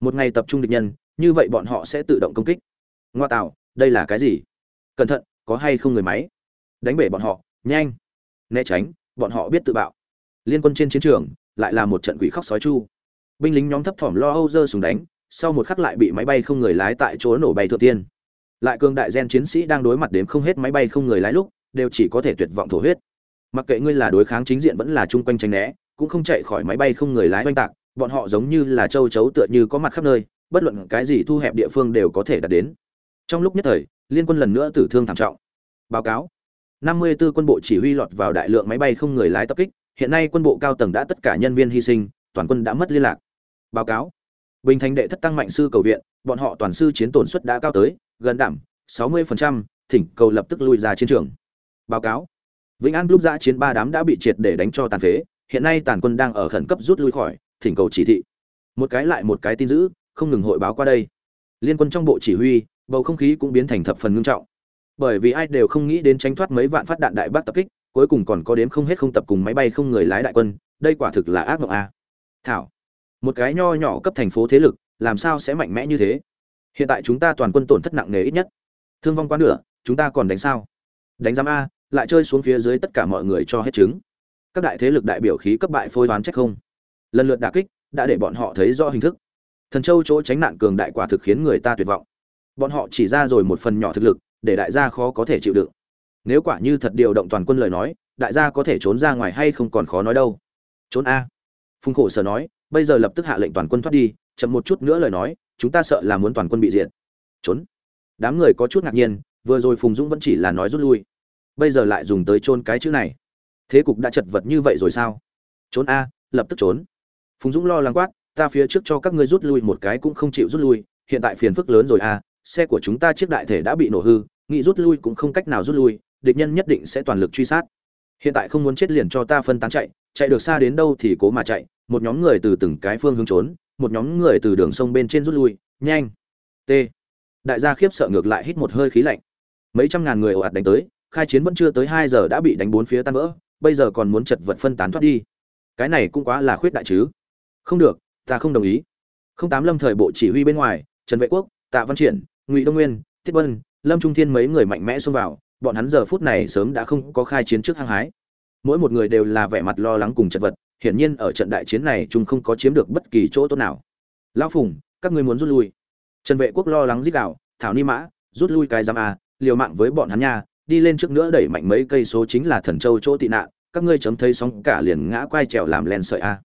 một ngày tập trung địch nhân, như vậy bọn họ sẽ tự động công kích. Ngoa tạo, đây là cái gì? Cẩn thận, có hay không người máy? Đánh bể bọn họ, nhanh. Né tránh, bọn họ biết tự bạo. Liên quân trên chiến trường, lại là một trận quỷ khóc sói chu. Binh lính nhóm thấp thỏm lo âu dơ súng đánh, sau một khắc lại bị máy bay không người lái tại chỗ nổ bay thượng tiên. Lại cường đại gen chiến sĩ đang đối mặt đến không hết máy bay không người lái lúc, đều chỉ có thể tuyệt vọng thổ huyết. Mặc kệ ngươi là đối kháng chính diện vẫn là chung quanh tranh né, cũng không chạy khỏi máy bay không người lái oanh tạc bọn họ giống như là châu chấu tựa như có mặt khắp nơi bất luận cái gì thu hẹp địa phương đều có thể đạt đến. Trong lúc nhất thời liên quân lần nữa tử thương thảm trọng. Báo cáo. 54 quân bộ chỉ huy lọt vào đại lượng máy bay không người lái tập kích hiện nay quân bộ cao tầng đã tất cả nhân viên hy sinh toàn quân đã mất liên lạc. Báo cáo. Bình thành đệ thất tăng mạnh sư cầu viện bọn họ toàn sư chiến tổn suất đã cao tới gần đảm 60%, thỉnh cầu lập tức lui ra chiến trường. Báo cáo. Vĩnh an lúc giã chiến ba đám đã bị triệt để đánh cho tàn phế hiện nay tàn quân đang ở khẩn cấp rút lui khỏi thỉnh cầu chỉ thị. Một cái lại một cái tin dữ không ngừng hội báo qua đây. Liên quân trong bộ chỉ huy, bầu không khí cũng biến thành thập phần ngưng trọng. Bởi vì ai đều không nghĩ đến tránh thoát mấy vạn phát đạn đại bác tập kích, cuối cùng còn có đếm không hết không tập cùng máy bay không người lái đại quân, đây quả thực là ác mộng a. Thảo, một cái nho nhỏ cấp thành phố thế lực, làm sao sẽ mạnh mẽ như thế? Hiện tại chúng ta toàn quân tổn thất nặng nề ít nhất. Thương vong quá nửa, chúng ta còn đánh sao? Đánh giám a, lại chơi xuống phía dưới tất cả mọi người cho hết chứng. Các đại thế lực đại biểu khí cấp bại phôi đoán trách không? Lần lượt đả kích, đã để bọn họ thấy rõ hình thức. Thần châu chỗ tránh nạn cường đại quả thực khiến người ta tuyệt vọng. Bọn họ chỉ ra rồi một phần nhỏ thực lực, để đại gia khó có thể chịu đựng. Nếu quả như thật điều động toàn quân lời nói, đại gia có thể trốn ra ngoài hay không còn khó nói đâu. Trốn a. Phùng khổ sở nói, bây giờ lập tức hạ lệnh toàn quân thoát đi, chậm một chút nữa lời nói, chúng ta sợ là muốn toàn quân bị diệt. Trốn. Đám người có chút ngạc nhiên, vừa rồi phùng dũng vẫn chỉ là nói rút lui. Bây giờ lại dùng tới trôn cái chữ này. Thế cục đã chật vật như vậy rồi sao? Trốn a, lập tức trốn phùng dũng lo lắng quát, ta phía trước cho các ngươi rút lui một cái cũng không chịu rút lui, hiện tại phiền phức lớn rồi à? xe của chúng ta chiếc đại thể đã bị nổ hư, nghĩ rút lui cũng không cách nào rút lui, địch nhân nhất định sẽ toàn lực truy sát. Hiện tại không muốn chết liền cho ta phân tán chạy chạy được xa đến đâu thì cố mà chạy, một nhóm người từ từng cái phương hướng trốn, một nhóm người từ đường sông bên trên rút lui, nhanh t đại gia khiếp sợ ngược lại hít một hơi khí lạnh. Mấy trăm ngàn người ồ ạt đánh tới, khai chiến vẫn chưa tới hai giờ đã bị đánh bốn phía tan vỡ, bây giờ còn muốn chật vật phân tán thoát đi. Cái này cũng quá là khuyết đại chứ không được, ta không đồng ý. Không tám lâm thời bộ chỉ huy bên ngoài, trần vệ quốc, tạ văn triển, ngụy đông nguyên, tiết vân lâm trung thiên mấy người mạnh mẽ xông vào, bọn hắn giờ phút này sớm đã không có khai chiến trước hăng hái. Mỗi một người đều là vẻ mặt lo lắng cùng chật vật, hiển nhiên ở trận đại chiến này chúng không có chiếm được bất kỳ chỗ tốt nào. Lão phùng, các ngươi muốn rút lui. Trần vệ quốc lo lắng giết đạo thảo ni mã, rút lui cái giam a, liều mạng với bọn hắn nha, đi lên trước nữa đẩy mạnh mấy cây số chính là thần châu chỗ tị nạn, các ngươi chấm thấy sóng cả liền ngã quay trèo làm len sợi a.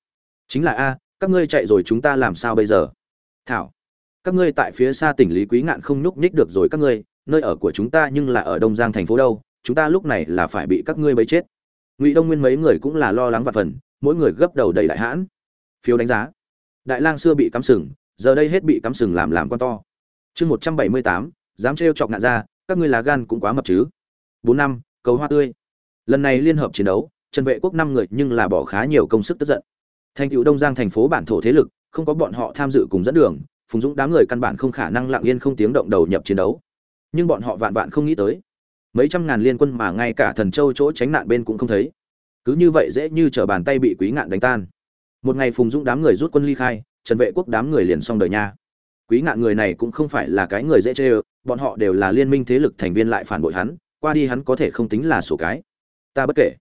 Chính là a các ngươi chạy rồi chúng ta làm sao bây giờ? Thảo, các ngươi tại phía xa tỉnh lý quý ngạn không nhúc nhích được rồi các ngươi, nơi ở của chúng ta nhưng là ở đông giang thành phố đâu, chúng ta lúc này là phải bị các ngươi bấy chết. Ngụy đông nguyên mấy người cũng là lo lắng và phần, mỗi người gấp đầu đầy đại hãn. Phiếu đánh giá. Đại lang xưa bị cắm sừng, giờ đây hết bị cắm sừng làm làm con to. Chương một trăm bảy mươi tám, dám trêu chọc ngạn ra các ngươi lá gan cũng quá mập chứ. Bốn năm, cầu hoa tươi. Lần này liên hợp chiến đấu, trần vệ quốc năm người nhưng là bỏ khá nhiều công sức tức giận thành cựu đông giang thành phố bản thổ thế lực, không có bọn họ tham dự cùng dẫn đường, phùng dũng đám người căn bản không khả năng lặng yên không tiếng động đầu nhập chiến đấu. Nhưng bọn họ vạn vạn không nghĩ tới. Mấy trăm ngàn liên quân mà ngay cả thần châu chỗ tránh nạn bên cũng không thấy. Cứ như vậy dễ như t bàn tay bị quý ngạn đánh tan. Một ngày phùng dũng đám người rút quân ly khai, trần vệ quốc đám người liền xong đời nha. Quý ngạn người này cũng không phải là cái người dễ chê ơ, bọn họ đều là liên minh thế lực thành viên lại phản bội hắn, qua đi hắn có thể không tính là sổ cái. Ta bất kể.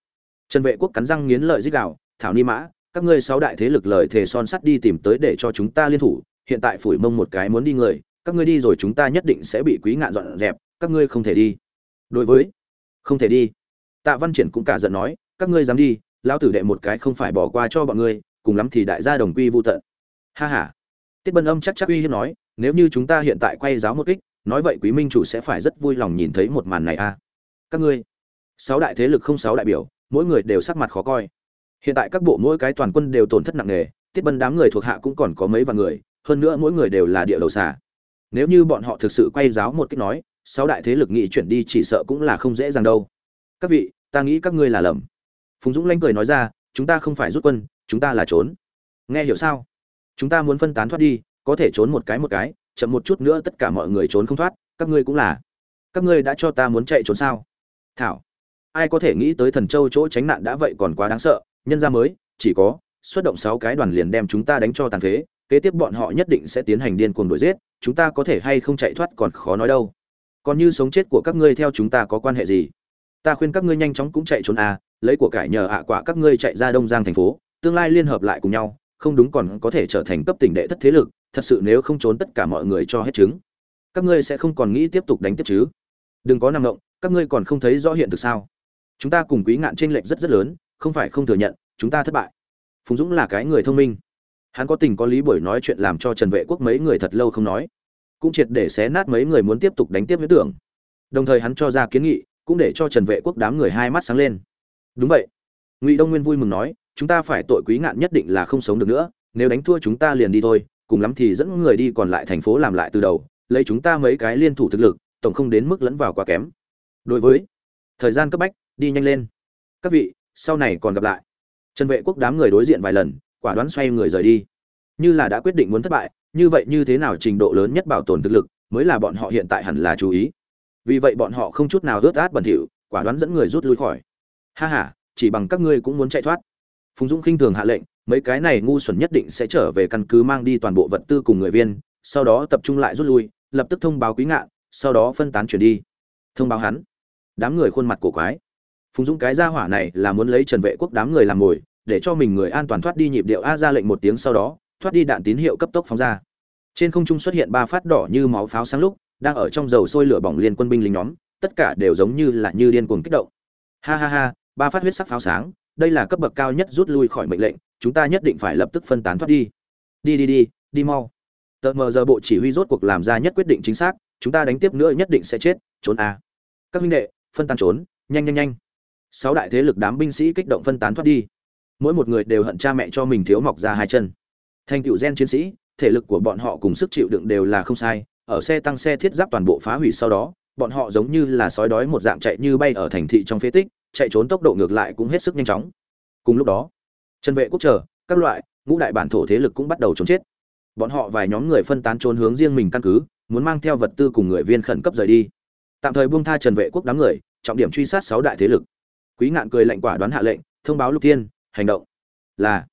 Trần vệ quốc cắn răng nghiến lợi dích đạo thảo ni mã các ngươi sáu đại thế lực lời thề son sắt đi tìm tới để cho chúng ta liên thủ, hiện tại phủi mông một cái muốn đi người, các ngươi đi rồi chúng ta nhất định sẽ bị quý ngạn dọn dẹp, các ngươi không thể đi. Đối với, không thể đi. Tạ văn triển cũng cả giận nói, các ngươi dám đi, lão tử đệ một cái không phải bỏ qua cho bọn ngươi, cùng lắm thì đại gia đồng quy vô tận. Ha ha. Tiết bân âm chắc chắc uy hiếp nói, nếu như chúng ta hiện tại quay giáo một kích, nói vậy quý minh chủ sẽ phải rất vui lòng nhìn thấy một màn này a. À. các ngươi, sáu đại thế lực không sáu đại biểu, mỗi người đều sắc mặt khó coi hiện tại các bộ mỗi cái toàn quân đều tổn thất nặng nề, tiết bân đám người thuộc hạ cũng còn có mấy vạn người, hơn nữa mỗi người đều là địa đầu xà. Nếu như bọn họ thực sự quay giáo một cách nói, sáu đại thế lực nghị chuyển đi chỉ sợ cũng là không dễ dàng đâu. Các vị, ta nghĩ các ngươi là lầm. Phùng dũng lanh cười nói ra, chúng ta không phải rút quân, chúng ta là trốn. Nghe hiểu sao? Chúng ta muốn phân tán thoát đi, có thể trốn một cái một cái, chậm một chút nữa tất cả mọi người trốn không thoát, các ngươi cũng là. Các ngươi đã cho ta muốn chạy trốn sao? Thảo, ai có thể nghĩ tới thần châu chỗ tránh nạn đã vậy còn quá đáng sợ nhân ra mới chỉ có xuất động sáu cái đoàn liền đem chúng ta đánh cho tàn phế kế tiếp bọn họ nhất định sẽ tiến hành điên cuồng đuổi giết chúng ta có thể hay không chạy thoát còn khó nói đâu. Còn như sống chết của các ngươi theo chúng ta có quan hệ gì? Ta khuyên các ngươi nhanh chóng cũng chạy trốn à lấy của cải nhờ ạ quả các ngươi chạy ra đông giang thành phố tương lai liên hợp lại cùng nhau không đúng còn có thể trở thành cấp tỉnh đệ thất thế lực thật sự nếu không trốn tất cả mọi người cho hết chứng các ngươi sẽ không còn nghĩ tiếp tục đánh tiếp chứ? Đừng có nằm động, các ngươi còn không thấy rõ hiện thực sao? Chúng ta cùng quý ngạn t r ê n lệch rất rất lớn không phải không thừa nhận, chúng ta thất bại. Phùng dũng là cái người thông minh. Hắn có tình có lý buổi nói chuyện làm cho trần vệ quốc mấy người thật lâu không nói. Cũng triệt để xé nát mấy người muốn tiếp tục đánh tiếp huyết tưởng. Đồng thời hắn cho ra kiến nghị, cũng để cho trần vệ quốc đám người hai mắt sáng lên. Đúng vậy. Ngụy đông nguyên vui mừng nói, chúng ta phải tội quý ngạn nhất định là không sống được nữa, nếu đánh thua chúng ta liền đi thôi, cùng lắm thì dẫn người đi còn lại thành phố làm lại từ đầu, lấy chúng ta mấy cái liên thủ thực lực, tổng không đến mức lẫn vào quá kém. Đối với thời gian cấp bách, đi nhanh lên. Các vị sau này còn gặp lại. Trần vệ quốc đám người đối diện vài lần, quả đoán xoay người rời đi. Như là đã quyết định muốn thất bại, như vậy như thế nào trình độ lớn nhất bảo tồn thực lực, mới là bọn họ hiện tại hẳn là chú ý. Vì vậy bọn họ không chút nào rớt át bẩn thỉu, quả đoán dẫn người rút lui khỏi. Ha ha, chỉ bằng các ngươi cũng muốn chạy thoát. Phùng dũng khinh thường hạ lệnh, mấy cái này ngu xuẩn nhất định sẽ trở về căn cứ mang đi toàn bộ vật tư cùng người viên, sau đó tập trung lại rút lui, lập tức thông báo quý ngạn, sau đó phân tán chuyển đi. Thông báo hắn. Đám người khuôn mặt cổ quái phùng dũng cái gia hỏa này là muốn lấy trần vệ quốc đám người làm mồi để cho mình người an toàn thoát đi nhịp điệu a ra lệnh một tiếng sau đó, thoát đi đạn tín hiệu cấp tốc phóng ra. Trên không trung xuất hiện ba phát đỏ như máu pháo sáng lúc, đang ở trong dầu sôi lửa bỏng liên quân binh lính nhóm, tất cả đều giống như là như điên cuồng kích động. Ha ha ha, ba phát huyết sắc pháo sáng, đây là cấp bậc cao nhất rút lui khỏi mệnh lệnh, chúng ta nhất định phải lập tức phân tán thoát đi. Đi đi đi đi mau. Tờ mờ giờ bộ chỉ huy rốt cuộc làm ra nhất quyết định chính xác, chúng ta đánh tiếp nữa nhất định sẽ chết, trốn à. các huynh đệ, phân tán trốn, nhanh nhanh nhanh sáu đại thế lực đám binh sĩ kích động phân tán thoát đi. Mỗi một người đều hận cha mẹ cho mình thiếu mọc ra hai chân. Thành tựu gen chiến sĩ, thể lực của bọn họ cùng sức chịu đựng đều là không sai, ở xe tăng xe thiết giáp toàn bộ phá hủy sau đó, bọn họ giống như là sói đói một dạng chạy như bay ở thành thị trong phế tích, chạy trốn tốc độ ngược lại cũng hết sức nhanh chóng. Cùng lúc đó chân vệ quốc chờ, các loại, ngũ đại bản thổ thế lực cũng bắt đầu trốn chết. Bọn họ vài nhóm người phân tán trốn hướng riêng mình căn cứ, muốn mang theo vật tư cùng người viên khẩn cấp rời đi. Tạm thời buông tha trần vệ quốc đám người, trọng điểm truy sát sáu đại thế lực quý ngạn cười lạnh quả đoán hạ lệnh, thông báo lục tiên hành động. Là.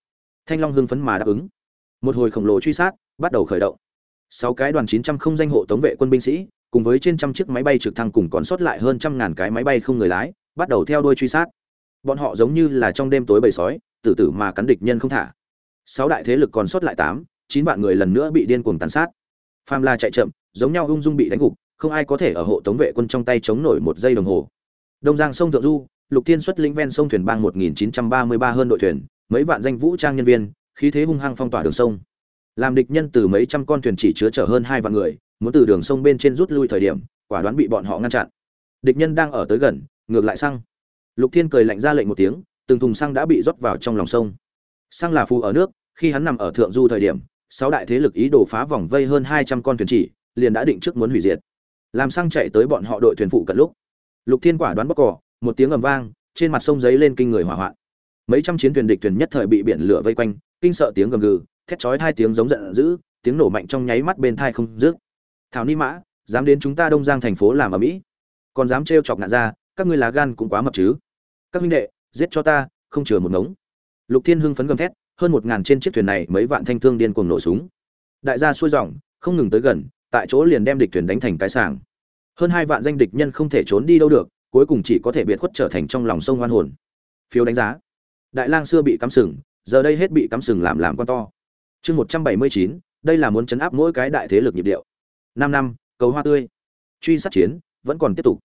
Thanh long hưng phấn mà đáp ứng. Một hồi khổng lồ truy sát bắt đầu khởi động. Sáu cái đoàn chín trăm không danh hộ tống vệ quân binh sĩ, cùng với trên trăm chiếc máy bay trực thăng cùng còn sót lại hơn trăm ngàn cái máy bay không người lái, bắt đầu theo đuôi truy sát. Bọn họ giống như là trong đêm tối bầy sói, tử tử mà cắn địch nhân không thả. Sáu đại thế lực còn sót lại tám, chín vạn người lần nữa bị điên cuồng tàn sát. Pham la chạy chậm, giống nhau ung dung bị đánh gục, không ai có thể ở hộ tống vệ quân trong tay chống nổi một giây đồng hồ. Đông giang sông thượng du lục thiên xuất lĩnh ven sông thuyền bang một nghìn chín trăm ba mươi ba hơn đội thuyền, mấy vạn danh vũ trang nhân viên, khí thế hung hăng phong tỏa đường sông. Làm địch nhân từ mấy trăm con thuyền chỉ chứa chở hơn hai vạn người, muốn từ đường sông bên trên rút lui thời điểm, quả đoán bị bọn họ ngăn chặn. Địch nhân đang ở tới gần, ngược lại xăng. Lục thiên cười lạnh ra lệnh một tiếng, từng thùng xăng đã bị rót vào trong lòng sông. Xăng là phù ở nước, khi hắn nằm ở thượng du thời điểm, sáu đại thế lực ý đồ phá vòng vây hơn hai trăm con thuyền chỉ, liền đã định trước muốn hủy diệt. Làm xăng chạy tới bọn họ đội thuyền phụ cận lúc, lục thiên quả đoán bóc cỏ một tiếng ầm vang, trên mặt sông giấy lên kinh người hỏa hoạn. Mấy trăm chiến thuyền địch thuyền nhất thời bị biển lửa vây quanh, kinh sợ tiếng gầm gừ, thét chói hai tiếng giống giận dữ, tiếng nổ mạnh trong nháy mắt bên thai không dứt. Thảo ni mã, dám đến chúng ta đông giang thành phố làm ở mỹ? Còn dám trêu chọc nạn ra các ngươi lá gan cũng quá mập chứ. Các huynh đệ, giết cho ta, không chừa một ngống. Lục thiên hưng phấn gầm thét, hơn một ngàn trên chiếc thuyền này mấy vạn thanh thương điên cuồng nổ súng. Đại gia xuôi dòng, không ngừng tới gần, tại chỗ liền đem địch thuyền đánh thành cái sàng hơn hai vạn danh địch nhân không thể trốn đi đâu được cuối cùng chỉ có thể biệt khuất trở thành trong lòng sông hoan hồn. Phiếu đánh giá. Đại lang xưa bị cắm sừng, giờ đây hết bị cắm sừng làm làm con to. Chương một trăm bảy mươi chín, đây là muốn chấn áp mỗi cái đại thế lực nhịp điệu. Năm năm, cầu hoa tươi. Truy sát chiến, vẫn còn tiếp tục.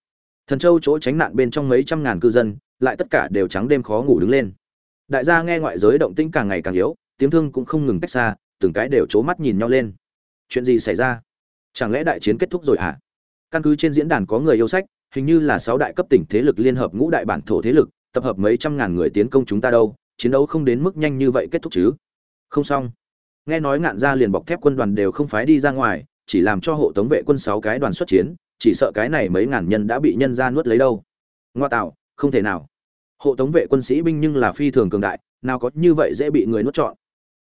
Thần châu chỗ tránh nạn bên trong mấy trăm ngàn cư dân, lại tất cả đều trắng đêm khó ngủ đứng lên. Đại gia nghe ngoại giới động tĩnh càng ngày càng yếu, tiếng thương cũng không ngừng cách xa, từng cái đều c mắt nhìn nhau lên. Chuyện gì xảy ra? Chẳng lẽ đại chiến kết thúc rồi hả? À? căn cứ trên diễn đàn có người yêu sách hình như là sáu đại cấp tỉnh thế lực liên hợp ngũ đại bản thổ thế lực, tập hợp mấy trăm ngàn người tiến công chúng ta đâu, chiến đấu không đến mức nhanh như vậy kết thúc chứ. Không xong. Nghe nói ngạn gia liền bọc thép quân đoàn đều không phái đi ra ngoài, chỉ làm cho hộ tống vệ quân sáu cái đoàn xuất chiến, chỉ sợ cái này mấy ngàn nhân đã bị nhân ra nuốt lấy đâu. Ngoa tạo, không thể nào. Hộ tống vệ quân sĩ binh nhưng là phi thường cường đại, nào có như vậy dễ bị người nuốt trọn.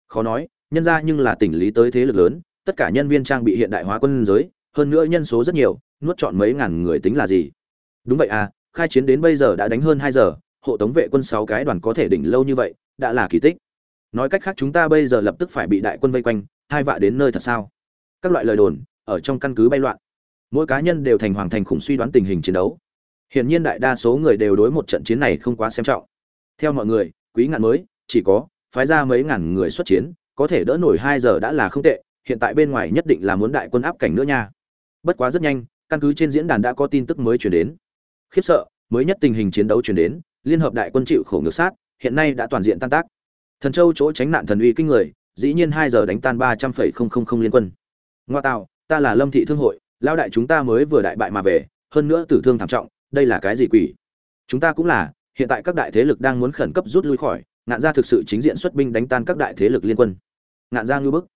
Khó nói, nhân ra nhưng là tỉnh lý tới thế lực lớn, tất cả nhân viên trang bị hiện đại hóa quân giới, hơn nữa nhân số rất nhiều, nuốt trọn mấy ngàn người tính là gì? Đúng vậy à khai chiến đến bây giờ đã đánh hơn hai giờ, hộ tống vệ quân sáu cái đoàn có thể đỉnh lâu như vậy, đã là kỳ tích. Nói cách khác chúng ta bây giờ lập tức phải bị đại quân vây quanh, hai vạ đến nơi thật sao? Các loại lời đồn, ở trong căn cứ bay loạn. Mỗi cá nhân đều thành hoàng thành khủng suy đoán tình hình chiến đấu. Hiển nhiên đại đa số người đều đối một trận chiến này không quá xem trọng. Theo mọi người, quý ngạn mới, chỉ có, phái ra mấy ngàn người xuất chiến, có thể đỡ nổi hai giờ đã là không tệ, hiện tại bên ngoài nhất định là muốn đại quân áp cảnh nữa nha. Bất quá rất nhanh, căn cứ trên diễn đàn đã có tin tức mới chuyển đến khiếp sợ, mới nhất tình hình chiến đấu chuyển đến, liên hợp đại quân chịu khổ ngược sát, hiện nay đã toàn diện tan tác. Thần châu chỗ tránh nạn thần uy kinh người, dĩ nhiên hai giờ đánh tan ba trăm phẩy không không không liên quân. Ngoa tạo, ta là lâm thị thương hội lao đại chúng ta mới vừa đại bại mà về, hơn nữa tử thương thảm trọng, đây là cái gì quỷ? Chúng ta cũng là, hiện tại các đại thế lực đang muốn khẩn cấp rút lui khỏi, ngạn gia thực sự chính diện xuất binh đánh tan các đại thế lực liên quân. Ngạn gia ngưu bức.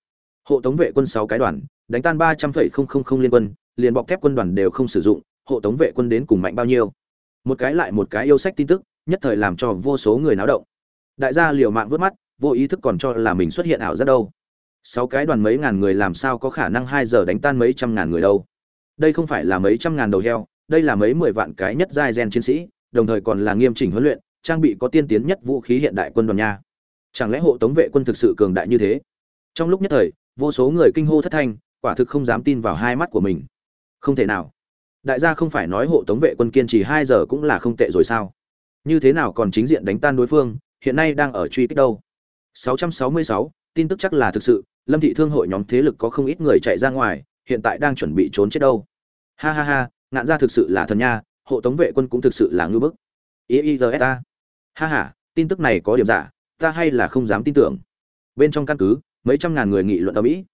Hộ tống vệ quân sáu cái đoàn, đánh tan ba trăm phẩy không không không liên quân, liền bọc thép quân đoàn đều không sử dụng hộ tống vệ quân đến cùng mạnh bao nhiêu. Một cái lại một cái yêu sách tin tức, nhất thời làm cho vô số người náo động. Đại gia liều mạng vớt mắt, vô ý thức còn cho là mình xuất hiện ảo giác đâu. Sáu cái đoàn mấy ngàn người làm sao có khả năng hai giờ đánh tan mấy trăm ngàn người đâu? Đây không phải là mấy trăm ngàn đầu heo, đây là mấy mười vạn cái nhất giai gen chiến sĩ, đồng thời còn là nghiêm chỉnh huấn luyện, trang bị có tiên tiến nhất vũ khí hiện đại quân đoàn nha. Chẳng lẽ hộ tống vệ quân thực sự cường đại như thế? Trong lúc nhất thời, vô số người kinh hô thất thanh, quả thực không dám tin vào hai mắt của mình. Không thể nào đại gia không phải nói hộ tống vệ quân kiên trì hai giờ cũng là không tệ rồi sao? Như thế nào còn chính diện đánh tan đối phương hiện nay đang ở truy kích đâu? 666, tin tức chắc là thực sự lâm thị thương hội nhóm thế lực có không ít người chạy ra ngoài hiện tại đang chuẩn bị trốn chết đâu. Ha ha ha ngạn gia thực sự là thần nha hộ tống vệ quân cũng thực sự là ngư bức. Iisa ha ha tin tức này có điểm giả ta hay là không dám tin tưởng. Bên trong căn cứ mấy trăm ngàn người nghị luận ở mỹ.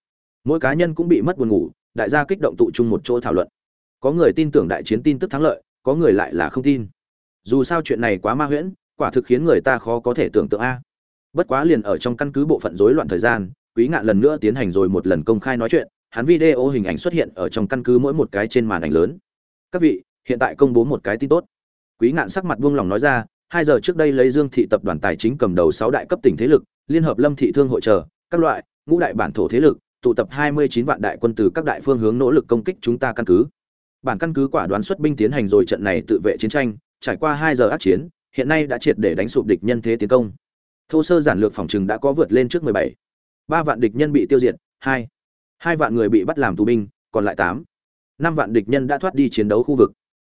Mỗi cá nhân cũng bị mất buồn ngủ đại gia kích động tụ chung một chỗ thảo luận có người tin tưởng đại chiến tin tức thắng lợi, có người lại là không tin. Dù sao chuyện này quá ma huyễn, quả thực khiến người ta khó có thể tưởng tượng a. Bất quá liền ở trong căn cứ bộ phận rối loạn thời gian, quý ngạn lần nữa tiến hành rồi một lần công khai nói chuyện, hắn video hình ảnh xuất hiện ở trong căn cứ mỗi một cái trên màn ảnh lớn. Các vị, hiện tại công bố một cái tin tốt. Quý ngạn sắc mặt buông lòng nói ra, hai giờ trước đây lấy dương thị tập đoàn tài chính cầm đầu sáu đại cấp tỉnh thế lực, liên hợp lâm thị thương hội trợ các loại, ngũ đại bản thổ thế lực, tụ tập hai mươi chín vạn đại quân từ các đại phương hướng nỗ lực công kích chúng ta căn cứ bản căn cứ quả đoán xuất binh tiến hành rồi trận này tự vệ chiến tranh, trải qua hai giờ ác chiến, hiện nay đã triệt để đánh sụp địch nhân thế tiến công. Thô sơ giản lược phòng trừng đã có vượt lên trước mười bảy. Ba vạn địch nhân bị tiêu diệt, hai. Hai vạn người bị bắt làm tù binh, còn lại tám. Năm vạn địch nhân đã thoát đi chiến đấu khu vực.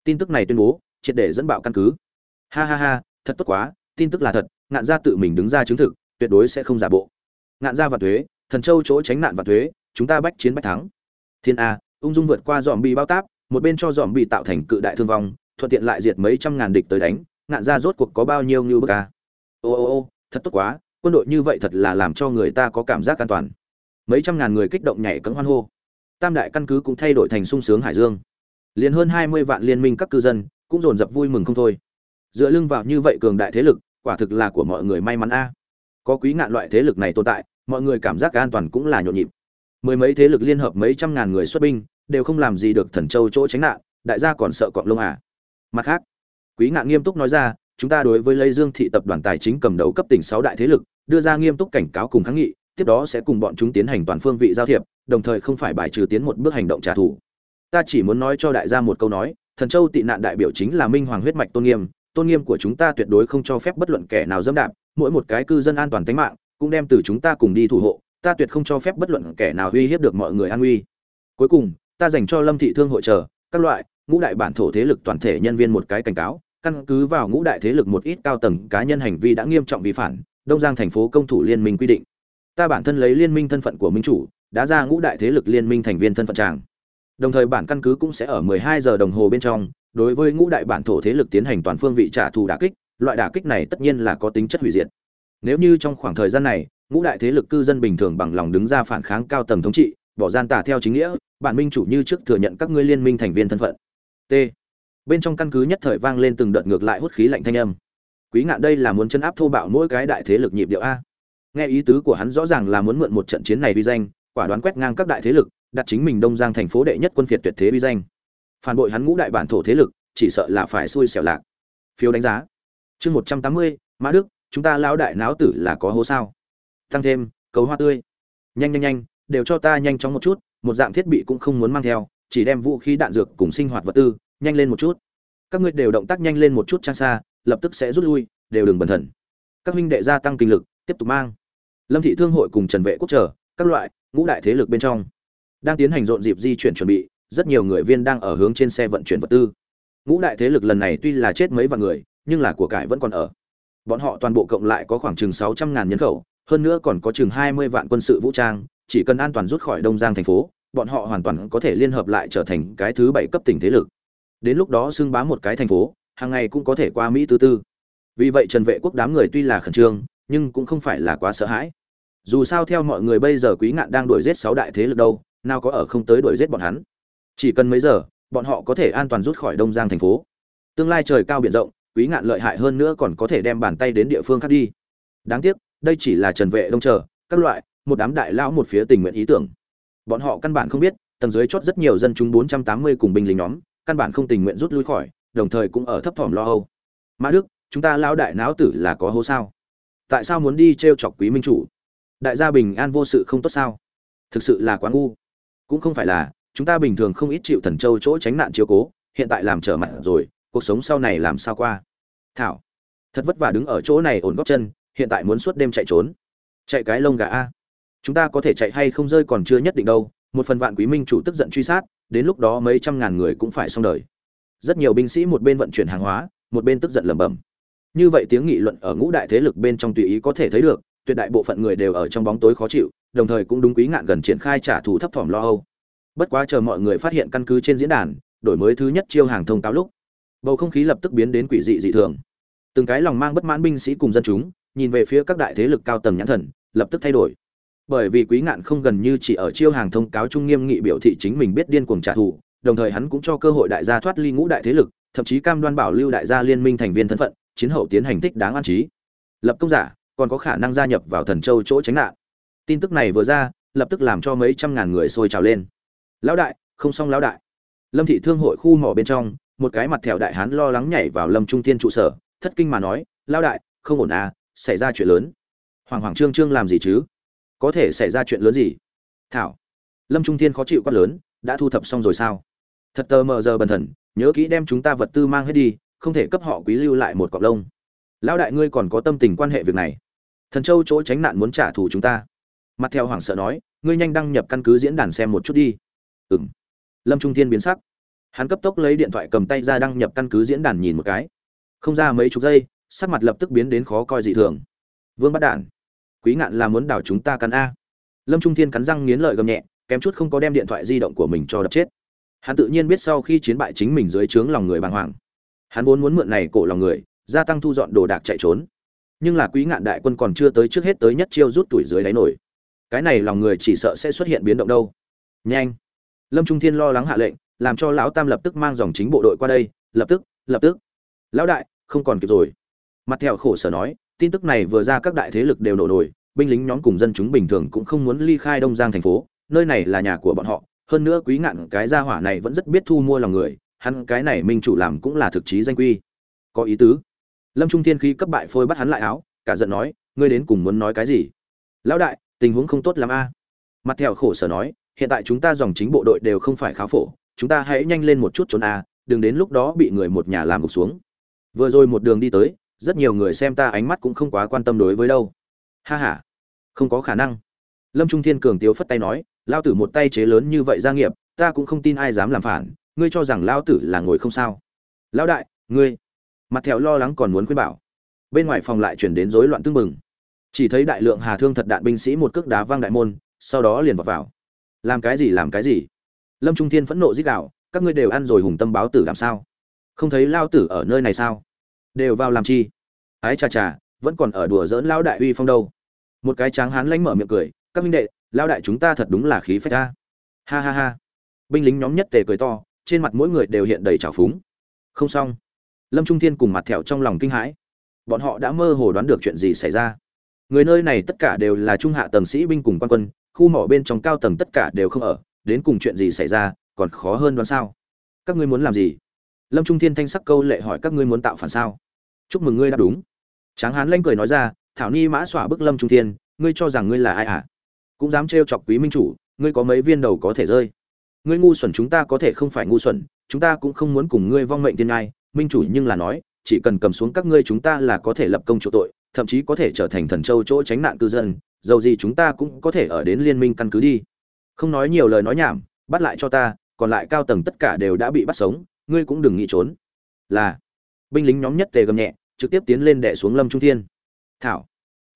Tin tức này tuyên bố, triệt để dẫn bạo căn cứ. Ha ha ha, thật tốt quá, tin tức là thật, ngạn gia tự mình đứng ra chứng thực, tuyệt đối sẽ không giả bộ. Ngạn gia và thuế, thần châu chỗ tránh nạn và thuế, chúng ta bách chiến bách thắng. Thiên a, ung dung vượt qua dòm bi bao táp một bên cho dòm bị tạo thành cự đại thương vong, thuận tiện lại diệt mấy trăm ngàn địch tới đánh, ngạn gia rốt cuộc có bao nhiêu như bức ca ô ô ô, thật tốt quá, quân đội như vậy thật là làm cho người ta có cảm giác an toàn. Mấy trăm ngàn người kích động nhảy cẫng hoan hô. Tam đại căn cứ cũng thay đổi thành sung sướng hải dương. Liền hơn hai mươi vạn liên minh các cư dân cũng dồn dập vui mừng không thôi. Dựa lưng vào như vậy cường đại thế lực, quả thực là của mọi người may mắn a. Có quý ngạn loại thế lực này tồn tại, mọi người cảm giác an toàn cũng là nhộn nhịp. Mười mấy thế lực liên hợp mấy trăm ngàn người xuất binh đều không làm gì được thần châu chỗ tránh nạn, đại gia còn sợ cọp lông à. Mặt khác, quý ngạn nghiêm túc nói ra, chúng ta đối với lấy dương thị tập đoàn tài chính cầm đầu cấp tỉnh sáu đại thế lực, đưa ra nghiêm túc cảnh cáo cùng kháng nghị, tiếp đó sẽ cùng bọn chúng tiến hành toàn phương vị giao thiệp, đồng thời không phải bài trừ tiến một bước hành động trả thù. Ta chỉ muốn nói cho đại gia một câu nói, thần châu tị nạn đại biểu chính là minh hoàng huyết mạch tôn nghiêm tôn nghiêm của chúng ta tuyệt đối không cho phép bất luận kẻ nào dẫm đạp, mỗi một cái cư dân an toàn tính mạng, cũng đem từ chúng ta cùng đi thủ hộ, ta tuyệt không cho phép bất luận kẻ nào uy hiếp được mọi người an uy cuối cùng ta dành cho lâm thị thương hội chờ, các loại, ngũ đại bản thổ thế lực toàn thể nhân viên một cái cảnh cáo, căn cứ vào ngũ đại thế lực một ít cao tầng cá nhân hành vi đã nghiêm trọng vi phản, đông giang thành phố công thủ liên minh quy định. Ta bản thân lấy liên minh thân phận của minh chủ, đã ra ngũ đại thế lực liên minh thành viên thân phận tràng đồng thời bản căn cứ cũng sẽ ở 12 giờ đồng hồ bên trong, đối với ngũ đại bản thổ thế lực tiến hành toàn phương vị trả thù đả kích, loại đả kích này tất nhiên là có tính chất hủy diệt. Nếu như trong khoảng thời gian này, ngũ đại thế lực cư dân bình thường bằng lòng đứng ra phản kháng cao tầng thống trị, bỏ gian tà theo chính nghĩa bản minh chủ như trước thừa nhận các ngươi liên minh thành viên thân phận. T. Bên trong căn cứ nhất thời vang lên từng đợt ngược lại hút khí lạnh thanh âm. Quý ngạn đây là muốn chân áp thô bạo mỗi cái đại thế lực nhịp điệu a. Nghe ý tứ của hắn rõ ràng là muốn mượn một trận chiến này uy danh, quả đoán quét ngang các đại thế lực, đặt chính mình đông giang thành phố đệ nhất quân phiệt tuyệt thế uy danh. Phản bội hắn ngũ đại bản thổ thế lực, chỉ sợ là phải xui xẻo lạc. Phiếu đánh giá. Chương một trăm tám mươi, mã đức, chúng ta lão đại náo tử là có hố sao? Tăng thêm cấu hoa tươi. Nhanh nhanh nhanh, đều cho ta nhanh chóng một chút một dạng thiết bị cũng không muốn mang theo, chỉ đem vũ khí đạn dược cùng sinh hoạt vật tư nhanh lên một chút. Các ngươi đều động tác nhanh lên một chút trang xa, lập tức sẽ rút lui, đều đừng bẩn thần các huynh đệ gia tăng kinh lực, tiếp tục mang. Lâm thị thương hội cùng trần vệ quốc trở các loại, ngũ đại thế lực bên trong, đang tiến hành rộn dịp di chuyển chuẩn bị, rất nhiều người viên đang ở hướng trên xe vận chuyển vật tư. Ngũ đại thế lực lần này tuy là chết mấy vạn người, nhưng là của cải vẫn còn ở. Bọn họ toàn bộ cộng lại có khoảng chừng sáu trăm ngàn nhân khẩu, hơn nữa còn có chừng hai mươi vạn quân sự vũ trang chỉ cần an toàn rút khỏi đông giang thành phố, bọn họ hoàn toàn có thể liên hợp lại trở thành cái thứ bảy cấp tỉnh thế lực. Đến lúc đó xưng bá một cái thành phố, hàng ngày cũng có thể qua mỹ tư tư. Vì vậy trần vệ quốc đám người tuy là khẩn trương, nhưng cũng không phải là quá sợ hãi. Dù sao theo mọi người bây giờ quý ngạn đang đuổi giết sáu đại thế lực đâu, nào có ở không tới đuổi giết bọn hắn. Chỉ cần mấy giờ, bọn họ có thể an toàn rút khỏi đông giang thành phố. Tương lai trời cao biển rộng, quý ngạn lợi hại hơn nữa còn có thể đem bàn tay đến địa phương khác đi. Đáng tiếc, đây chỉ là trần vệ đông chờ, các loại một đám đại lão một phía tình nguyện ý tưởng. Bọn họ căn bản không biết, tầng dưới chót rất nhiều dân chúng 480 cùng binh lính nhóm, căn bản không tình nguyện rút lui khỏi, đồng thời cũng ở thấp thỏm lo âu. Mã đức, chúng ta lão đại náo tử là có hố sao? Tại sao muốn đi treo chọc quý minh chủ? Đại gia bình an vô sự không tốt sao? Thực sự là quá ngu. Cũng không phải là, chúng ta bình thường không ít chịu thần châu chỗ tránh nạn chiếu cố, hiện tại làm trở mặt rồi, cuộc sống sau này làm sao qua? Thảo, thật vất vả đứng ở chỗ này ổn góp chân, hiện tại muốn suốt đêm chạy trốn. Chạy cái lông gà a chúng ta có thể chạy hay không rơi còn chưa nhất định đâu, một phần vạn quý minh chủ tức giận truy sát, đến lúc đó mấy trăm ngàn người cũng phải xong đời. Rất nhiều binh sĩ một bên vận chuyển hàng hóa, một bên tức giận lẩm bẩm. Như vậy tiếng nghị luận ở ngũ đại thế lực bên trong tùy ý có thể thấy được, tuyệt đại bộ phận người đều ở trong bóng tối khó chịu, đồng thời cũng đúng quý ngạn gần triển khai trả thù thấp thỏm lo âu. Bất quá chờ mọi người phát hiện căn cứ trên diễn đàn, đổi mới thứ nhất chiêu hàng thông cáo lúc, bầu không khí lập tức biến đến quỷ dị dị thường. Từng cái lòng mang bất mãn binh sĩ cùng dân chúng, nhìn về phía các đại thế lực cao tầng nhãn thần, lập tức thay đổi bởi vì quý ngạn không gần như chỉ ở chiêu hàng thông cáo trung nghiêm nghị biểu thị chính mình biết điên cuồng trả thù, đồng thời hắn cũng cho cơ hội đại gia thoát ly ngũ đại thế lực, thậm chí cam đoan bảo lưu đại gia liên minh thành viên thân phận, chiến hậu tiến hành thích đáng an trí. Lập công giả, còn có khả năng gia nhập vào thần châu chỗ tránh nạn. Tin tức này vừa ra, lập tức làm cho mấy trăm ngàn người sôi trào lên. Lão đại, không xong lão đại. Lâm thị thương hội khu mỏ bên trong, một cái mặt thẹo đại hán lo lắng nhảy vào lâm trung tiên trụ sở, thất kinh mà nói, lão đại, không ổn à xảy ra chuyện lớn. Hoàng hoàng trương trương làm gì chứ? Có thể xảy ra chuyện lớn gì? Thảo, lâm trung thiên khó chịu quát lớn, đã thu thập xong rồi sao? Thật tờ mờ giờ bần thần, nhớ kỹ đem chúng ta vật tư mang hết đi, không thể cấp họ quý lưu lại một cọc lông. Lão đại ngươi còn có tâm tình quan hệ việc này. Thần châu chỗ tránh nạn muốn trả thù chúng ta. Mặt theo hoàng sợ nói, ngươi nhanh đăng nhập căn cứ diễn đàn xem một chút đi. Ừng lâm trung thiên biến sắc. Hắn cấp tốc lấy điện thoại cầm tay ra đăng nhập căn cứ diễn đàn nhìn một cái. Không ra mấy chục giây, sắc mặt lập tức biến đến khó coi dị thường. Vương bắt đản quý ngạn là muốn đảo chúng ta cắn a. Lâm trung thiên cắn răng nghiến lợi gầm nhẹ, kém chút không có đem điện thoại di động của mình cho đập chết. Hắn tự nhiên biết sau khi chiến bại chính mình dưới trướng lòng người bàng hoàng. Hắn vốn muốn mượn này cổ lòng người, gia tăng thu dọn đồ đạc chạy trốn. Nhưng là quý ngạn đại quân còn chưa tới trước hết tới nhất chiêu rút tuổi dưới đáy nổi. Cái này lòng người chỉ sợ sẽ xuất hiện biến động đâu. Nhanh. Lâm trung thiên lo lắng hạ lệnh, làm cho lão tam lập tức mang dòng chính bộ đội qua đây, lập tức lập tức. Lão đại, không còn kịp rồi. Mặt theo khổ sở nói, tin tức này vừa ra các đại thế lực đều nổ nổi binh lính nhóm cùng dân chúng bình thường cũng không muốn ly khai đông giang thành phố, nơi này là nhà của bọn họ. Hơn nữa quý ngạn cái gia hỏa này vẫn rất biết thu mua lòng người, hắn cái này minh chủ làm cũng là thực chí danh quy. Có ý tứ. Lâm trung thiên khí cấp bại phôi bắt hắn lại áo, cả giận nói, ngươi đến cùng muốn nói cái gì? Lão đại, tình huống không tốt lắm a. Mặt theo khổ sở nói, hiện tại chúng ta dòng chính bộ đội đều không phải khá phổ, chúng ta hãy nhanh lên một chút trốn a, đừng đến lúc đó bị người một nhà làm gục xuống. Vừa rồi một đường đi tới, rất nhiều người xem ta ánh mắt cũng không quá quan tâm đối với đâu. Ha ha không có khả năng. Lâm trung thiên cường tiếu phất tay nói lao tử một tay chế lớn như vậy gia nghiệp, ta cũng không tin ai dám làm phản, ngươi cho rằng lao tử là ngồi không sao. Lão đại, ngươi. Mặt thẹo lo lắng còn muốn khuyên bảo. Bên ngoài phòng lại chuyển đến rối loạn tương mừng chỉ thấy đại lượng hà thương thật đạn binh sĩ một cước đá vang đại môn, sau đó liền vào vào. Làm cái gì, làm cái gì? Lâm trung thiên phẫn nộ dích đạo các ngươi đều ăn rồi hùng tâm báo tử làm sao? Không thấy lao tử ở nơi này sao? Đều vào làm chi? Ái chà chà vẫn còn ở đùa dỡn lao đại uy phong đâu? Một cái tráng hán lánh mở miệng cười, các minh đệ lao đại chúng ta thật đúng là khí phách ta. Ha ha ha. Binh lính nhóm nhất tề cười to, trên mặt mỗi người đều hiện đầy trào phúng. Không xong. Lâm trung thiên cùng mặt thẹo trong lòng kinh hãi. Bọn họ đã mơ hồ đoán được chuyện gì xảy ra. Người nơi này tất cả đều là trung hạ tầng sĩ binh cùng quan quân, khu mỏ bên trong cao tầng tất cả đều không ở, đến cùng chuyện gì xảy ra, còn khó hơn đoán sao. Các ngươi muốn làm gì? Lâm trung thiên thanh sắc câu lệ hỏi các ngươi muốn tạo phản sao? Chúc mừng ngươi đã đúng. Tráng hán lanh cười nói ra thảo ni mã xỏa bức lâm trung thiên, ngươi cho rằng ngươi là ai à? Cũng dám trêu chọc quý minh chủ, ngươi có mấy viên đầu có thể rơi? Ngươi ngu xuẩn chúng ta có thể không phải ngu xuẩn, chúng ta cũng không muốn cùng ngươi vong mệnh thiên ngai. Minh chủ nhưng là nói, chỉ cần cầm xuống các ngươi chúng ta là có thể lập công chỗ tội, thậm chí có thể trở thành thần châu chỗ tránh nạn cư dân, dầu gì chúng ta cũng có thể ở đến liên minh căn cứ đi. Không nói nhiều lời nói nhảm, bắt lại cho ta, còn lại cao tầng tất cả đều đã bị bắt sống, ngươi cũng đừng nghĩ trốn. Là, binh lính nhóm nhất tề gầm nhẹ, trực tiếp tiến lên đẻ xuống lâm trung thiên thảo,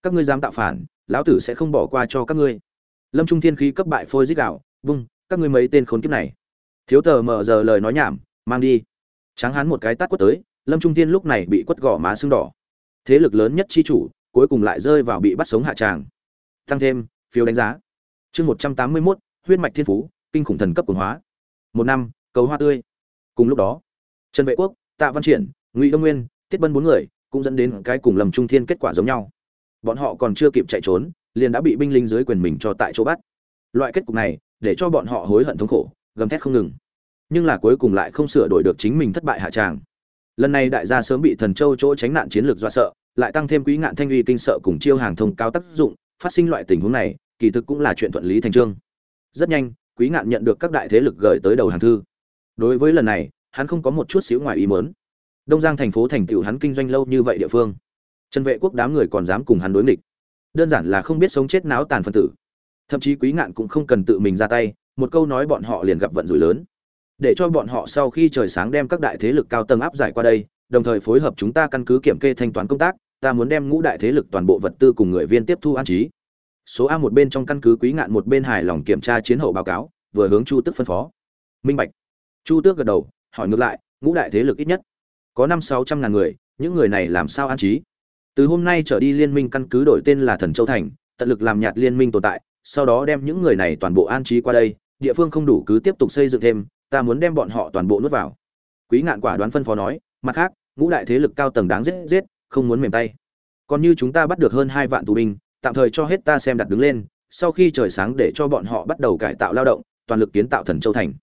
các ngươi dám tạo phản, lão tử sẽ không bỏ qua cho các ngươi. Lâm trung thiên khí cấp bại phôi dích đạo, vung, các ngươi mấy tên khốn kiếp này. Thiếu tờ mở giờ lời nói nhảm, mang đi. Tráng Hán một cái tát quất tới, lâm trung thiên lúc này bị quất gõ má sưng đỏ. Thế lực lớn nhất chi chủ, cuối cùng lại rơi vào bị bắt sống hạ tràng. Tăng thêm, phiếu đánh giá. Chương một trăm tám mươi mốt, huyết mạch thiên phú, kinh khủng thần cấp cường hóa. Một năm, cầu hoa tươi. Cùng lúc đó, trần vệ quốc, tạ văn triển, ngụy đông nguyên, tiết bân bốn người cũng dẫn đến cái cùng lầm trung thiên kết quả giống nhau. Bọn họ còn chưa kịp chạy trốn, liền đã bị binh lính dưới quyền mình cho tại chỗ bắt. Loại kết cục này, để cho bọn họ hối hận thống khổ, gầm thét không ngừng. Nhưng là cuối cùng lại không sửa đổi được chính mình thất bại hạ tràng. Lần này đại gia sớm bị thần châu chỗ tránh nạn chiến lược do sợ, lại tăng thêm quý ngạn thanh uy kinh sợ cùng chiêu hàng thông cao tác dụng, phát sinh loại tình huống này, kỳ thực cũng là chuyện thuận lý thành trương. Rất nhanh, quý ngạn nhận được các đại thế lực gửi tới đầu hàng thư. Đối với lần này, hắn không có một chút xíu ngoài ý mớn đông giang thành phố thành tựu hắn kinh doanh lâu như vậy địa phương. Trần vệ quốc đám người còn dám cùng hắn đối nghịch. Đơn giản là không biết sống chết náo tàn phân tử. Thậm chí quý ngạn cũng không cần tự mình ra tay, một câu nói bọn họ liền gặp vận rủi lớn. Để cho bọn họ sau khi trời sáng đem các đại thế lực cao tầng áp giải qua đây, đồng thời phối hợp chúng ta căn cứ kiểm kê thanh toán công tác, ta muốn đem ngũ đại thế lực toàn bộ vật tư cùng người viên tiếp thu an trí. Số a một bên trong căn cứ quý ngạn một bên hài lòng kiểm tra chiến hậu báo cáo, vừa hướng chu tức phân phó. Minh bạch. Chu tước gật đầu, hỏi ngược lại, ngũ đại thế lực ít nhất? Có năm sáu trăm ngàn người, những người này làm sao an trí? Từ hôm nay trở đi liên minh căn cứ đổi tên là thần châu thành, tận lực làm nhạt liên minh tồn tại, sau đó đem những người này toàn bộ an trí qua đây, địa phương không đủ cứ tiếp tục xây dựng thêm, ta muốn đem bọn họ toàn bộ nuốt vào. Quý ngạn quả đoán phân phó nói, mặt khác, ngũ đại thế lực cao tầng đáng giết giết, không muốn mềm tay. Còn như chúng ta bắt được hơn hai vạn tù binh, tạm thời cho hết ta xem đặt đứng lên, sau khi trời sáng để cho bọn họ bắt đầu cải tạo lao động, toàn lực kiến tạo thần châu thành.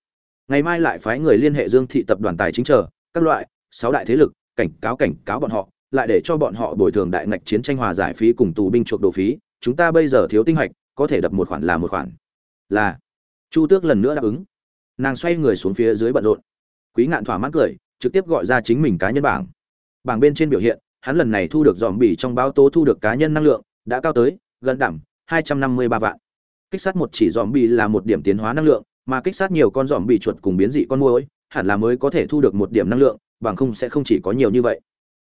Ngày mai lại phái người liên hệ dương thị tập đoàn tài chính chờ, các loại sáu đại thế lực, cảnh cáo cảnh cáo bọn họ, lại để cho bọn họ bồi thường đại ngạch chiến tranh hòa giải phí cùng tù binh chuộc đồ phí. Chúng ta bây giờ thiếu tinh hạch có thể đập một khoản là một khoản. Là. Chu tước lần nữa đáp ứng. Nàng xoay người xuống phía dưới bận rộn. Quý ngạn thỏa mãn cười, trực tiếp gọi ra chính mình cá nhân bảng. Bảng bên trên biểu hiện, hắn lần này thu được dòm bỉ trong báo tố thu được cá nhân năng lượng, đã cao tới, gần đảm, hai trăm năm mươi ba vạn. Kích sát một chỉ dòm bỉ là một điểm tiến hóa năng lượng, mà kích sát nhiều con dòm bỉ chuột cùng biến dị con môi hẳn là mới có thể thu được một điểm năng lượng bằng không sẽ không chỉ có nhiều như vậy.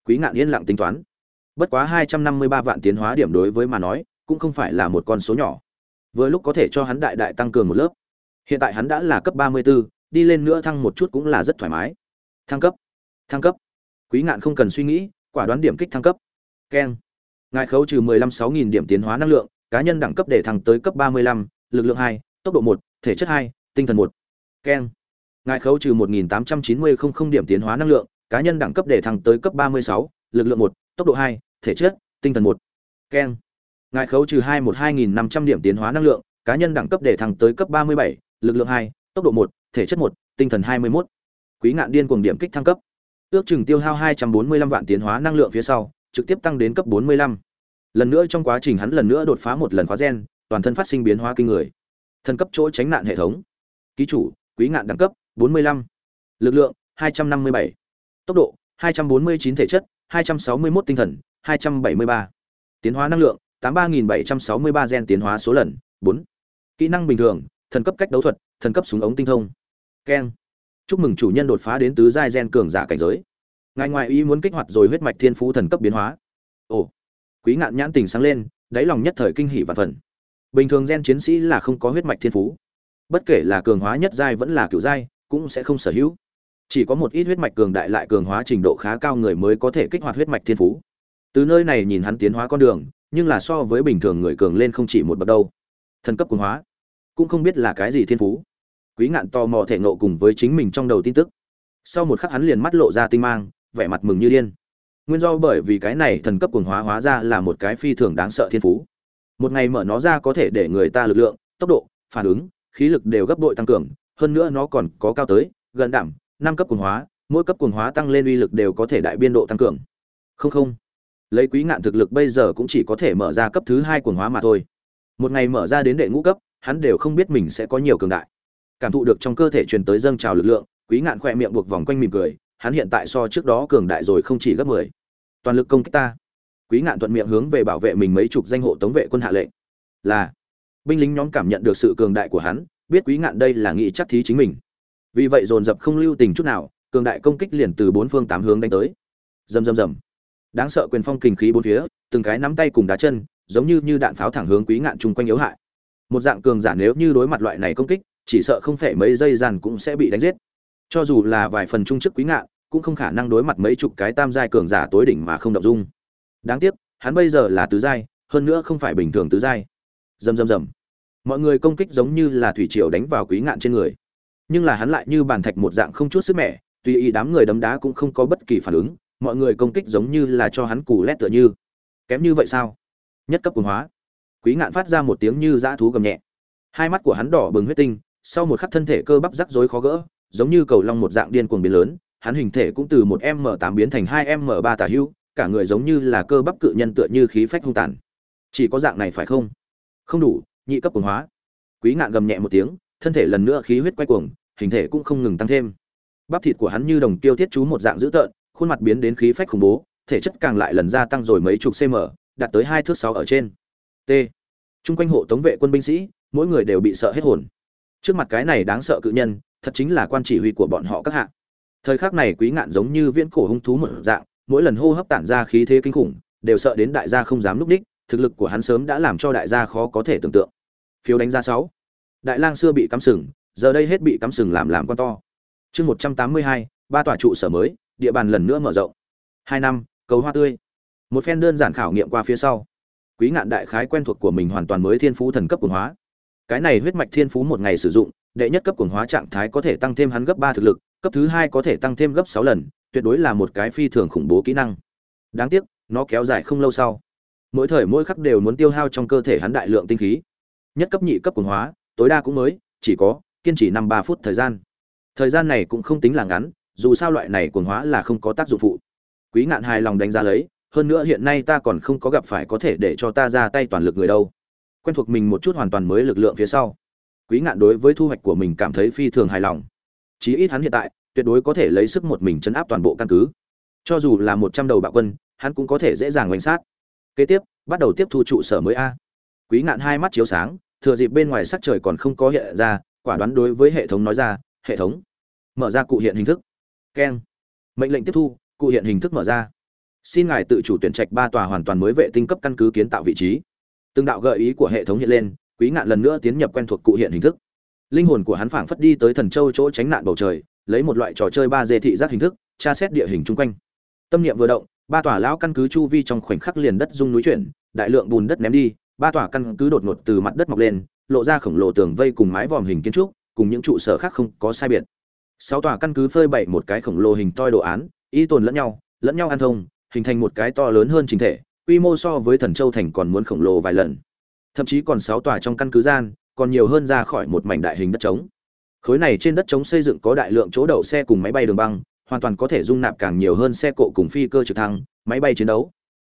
Quý ngạn yên lặng tính toán. Bất quá hai trăm năm mươi ba vạn tiến hóa điểm đối với mà nói cũng không phải là một con số nhỏ. Vừa lúc có thể cho hắn đại đại tăng cường một lớp. Hiện tại hắn đã là cấp ba mươi 34, đi lên nữa thăng một chút cũng là rất thoải mái. Thăng cấp thăng cấp. Quý ngạn không cần suy nghĩ quả đoán điểm kích thăng cấp. Keng. Ngài khấu trừ mười lăm sáu nghìn điểm tiến hóa năng lượng cá nhân đẳng cấp để thăng tới cấp ba mươi lăm lực lượng hai tốc độ một thể chất hai tinh thần một. Keng ngài khấu trừ 1890 điểm tiến hóa năng lượng, cá nhân đẳng cấp để thăng tới cấp 36, lực lượng 1, tốc độ 2, thể chất, tinh thần 1. Keng. Ngài khấu trừ 212500 điểm tiến hóa năng lượng, cá nhân đẳng cấp để thăng tới cấp 37, lực lượng 2, tốc độ 1, thể chất 1, tinh thần 21. Quý ngạn điên cuồng điểm kích thăng cấp. Ước chừng tiêu hao 245 vạn tiến hóa năng lượng phía sau, trực tiếp tăng đến cấp 45. Lần nữa trong quá trình hắn lần nữa đột phá một lần khóa gen, toàn thân phát sinh biến hóa kinh người. Thân cấp chỗ tránh nạn hệ thống. Ký chủ, quý ngạn đẳng cấp, bốn mươi lăm, lực lượng hai trăm năm mươi bảy, tốc độ hai trăm bốn mươi chín thể chất, hai trăm sáu mươi 261 tinh thần, hai trăm bảy mươi ba, tiến hóa năng lượng tám ba nghìn bảy trăm sáu mươi ba gen tiến hóa số lần, bốn, kỹ năng bình thường, thần cấp cách đấu thuật, thần cấp súng ống tinh thông. Keng. Chúc mừng chủ nhân đột phá đến tứ giai gen cường giả cảnh giới. Ngài ngoại ý muốn kích hoạt rồi huyết mạch thiên phú thần cấp biến hóa. Ồ. Quý ngạn nhãn tình sáng lên, đáy lòng nhất thời kinh hỉ và phần. Bình thường gen chiến sĩ là không có huyết mạch thiên phú. Bất kể là cường hóa nhất giai vẫn là cựu giai cũng sẽ không sở hữu. Chỉ có một ít huyết mạch cường đại lại cường hóa trình độ khá cao người mới có thể kích hoạt huyết mạch thiên phú. Từ nơi này nhìn hắn tiến hóa con đường, nhưng là so với bình thường người cường lên không chỉ một bậc đâu. Thần cấp cường hóa, cũng không biết là cái gì thiên phú. Quý ngạn tò mò thể ngộ cùng với chính mình trong đầu tin tức. Sau một khắc hắn liền mắt lộ ra tinh mang, vẻ mặt mừng như điên. Nguyên do bởi vì cái này thần cấp cường hóa hóa ra là một cái phi thường đáng sợ thiên phú. Một ngày mở nó ra có thể để người ta lực lượng, tốc độ, phản ứng, khí lực đều gấp bội tăng cường hơn nữa nó còn có cao tới, gần đảm, năm cấp cường hóa, mỗi cấp cường hóa tăng lên uy lực đều có thể đại biên độ tăng cường. Không không. Lấy quý ngạn thực lực bây giờ cũng chỉ có thể mở ra cấp thứ hai cường hóa mà thôi. Một ngày mở ra đến đệ ngũ cấp, hắn đều không biết mình sẽ có nhiều cường đại. Cảm thụ được trong cơ thể truyền tới dâng trào lực lượng, quý ngạn khỏe miệng buộc vòng quanh mỉm cười, hắn hiện tại so trước đó cường đại rồi không chỉ gấp mười. Toàn lực công kích ta. Quý ngạn thuận miệng hướng về bảo vệ mình mấy chục danh hộ tống vệ quân hạ lệnh. Là, binh lính nhóm cảm nhận được sự cường đại của hắn biết quý ngạn đây là nghị chắc thí chính mình. Vì vậy dồn dập không lưu tình chút nào, cường đại công kích liền từ bốn phương tám hướng đánh tới. Rầm rầm rầm. Đáng sợ quyền phong kình khí bốn phía, từng cái nắm tay cùng đá chân, giống như như đạn pháo thẳng hướng quý ngạn chung quanh yếu hại. Một dạng cường giả nếu như đối mặt loại này công kích, chỉ sợ không phải mấy giây dàn cũng sẽ bị đánh giết. Cho dù là vài phần trung chức quý ngạn, cũng không khả năng đối mặt mấy chục cái tam giai cường giả tối đỉnh mà không động dung. Đáng tiếc, hắn bây giờ là tứ giai, hơn nữa không phải bình thường tứ giai. Rầm rầm rầm mọi người công kích giống như là thủy triều đánh vào quý ngạn trên người. Nhưng là hắn lại như bàn thạch một dạng không chút sức mẻ, tùy ý đám người đấm đá cũng không có bất kỳ phản ứng, mọi người công kích giống như là cho hắn cù lét tựa như. Kém như vậy sao? Nhất cấp quần hóa. Quý ngạn phát ra một tiếng như dã thú gầm nhẹ. Hai mắt của hắn đỏ bừng huyết tinh, sau một khắc thân thể cơ bắp rắc rối khó gỡ, giống như cầu long một dạng điên cuồng biến lớn, hắn hình thể cũng từ một m tám biến thành hai m ba tả hưu cả người giống như là cơ bắp cự nhân tựa như khí phách hung tàn. Chỉ có dạng này phải không? Không đủ nhị cấp cuồng hóa. Quý ngạn gầm nhẹ một tiếng, thân thể lần nữa khí huyết quay cuồng, hình thể cũng không ngừng tăng thêm. Bắp thịt của hắn như đồng tiêu thiết chú một dạng dữ tợn, khuôn mặt biến đến khí phách khủng bố, thể chất càng lại lần gia tăng rồi mấy chục cm đạt tới hai thước sáu ở trên. T. Chung quanh hộ tống vệ quân binh sĩ, mỗi người đều bị sợ hết hồn. Trước mặt cái này đáng sợ cự nhân, thật chính là quan chỉ huy của bọn họ các hạ. Thời khắc này quý ngạn giống như viễn cổ hung thú một dạng, mỗi lần hô hấp tản ra khí thế kinh khủng, đều sợ đến đại gia không dám núp đích, thực lực của hắn sớm đã làm cho đại gia khó có thể tưởng tượng phiếu đánh giá sáu. Đại lang xưa bị cắm sừng, giờ đây hết bị cắm sừng làm làm con to. Chương một trăm tám mươi hai, ba tòa trụ sở mới, địa bàn lần nữa mở rộng. Hai năm, cầu hoa tươi. Một phen đơn giản khảo nghiệm qua phía sau. Quý ngạn đại khái quen thuộc của mình hoàn toàn mới thiên phú thần cấp cường hóa. Cái này huyết mạch thiên phú một ngày sử dụng, đệ nhất cấp cường hóa trạng thái có thể tăng thêm hắn gấp ba thực lực, cấp thứ hai có thể tăng thêm gấp sáu lần, tuyệt đối là một cái phi thường khủng bố kỹ năng. Đáng tiếc, nó kéo dài không lâu sau. Mỗi thời mỗi khắc đều muốn tiêu hao trong cơ thể hắn đại lượng tinh khí nhất cấp nhị cấp cường hóa, tối đa cũng mới, chỉ có kiên trì năm ba phút thời gian. Thời gian này cũng không tính là ngắn, dù sao loại này cường hóa là không có tác dụng phụ. Quý ngạn hài lòng đánh giá lấy, hơn nữa hiện nay ta còn không có gặp phải có thể để cho ta ra tay toàn lực người đâu. Quen thuộc mình một chút hoàn toàn mới lực lượng phía sau. Quý ngạn đối với thu hoạch của mình cảm thấy phi thường hài lòng. Chí ít hắn hiện tại, tuyệt đối có thể lấy sức một mình chấn áp toàn bộ căn cứ. Cho dù là một trăm đầu bạo quân, hắn cũng có thể dễ dàng oanh sát. Kế tiếp, bắt đầu tiếp thu trụ sở mới a. Quý ngạn hai mắt chiếu sáng thừa dịp bên ngoài sắc trời còn không có hiện ra, quả đoán đối với hệ thống nói ra, hệ thống, mở ra cụ hiện hình thức. Keng. Mệnh lệnh tiếp thu, cụ hiện hình thức mở ra. Xin ngài tự chủ tuyển trạch ba tòa hoàn toàn mới vệ tinh cấp căn cứ kiến tạo vị trí. Từng đạo gợi ý của hệ thống hiện lên, quý ngạn lần nữa tiến nhập quen thuộc cụ hiện hình thức. Linh hồn của hắn phảng phất đi tới thần châu chỗ tránh nạn bầu trời, lấy một loại trò chơi ba d thị giác hình thức, tra xét địa hình chung quanh. Tâm niệm vừa động, ba tòa lão căn cứ chu vi trong khoảnh khắc liền đất rung núi chuyển, đại lượng bùn đất ném đi ba tòa căn cứ đột ngột từ mặt đất mọc lên, lộ ra khổng lồ tường vây cùng mái vòm hình kiến trúc, cùng những trụ sở khác không có sai biệt. Sáu tòa căn cứ phơi bày một cái khổng lồ hình toi đồ án, y tồn lẫn nhau lẫn nhau an thông, hình thành một cái to lớn hơn chính thể, quy mô so với thần châu thành còn muốn khổng lồ vài lần. Thậm chí còn sáu tòa trong căn cứ gian, còn nhiều hơn ra khỏi một mảnh đại hình đất trống. Khối này trên đất trống xây dựng có đại lượng chỗ đậu xe cùng máy bay đường băng, hoàn toàn có thể dung nạp càng nhiều hơn xe cộ cùng phi cơ trực thăng, máy bay chiến đấu.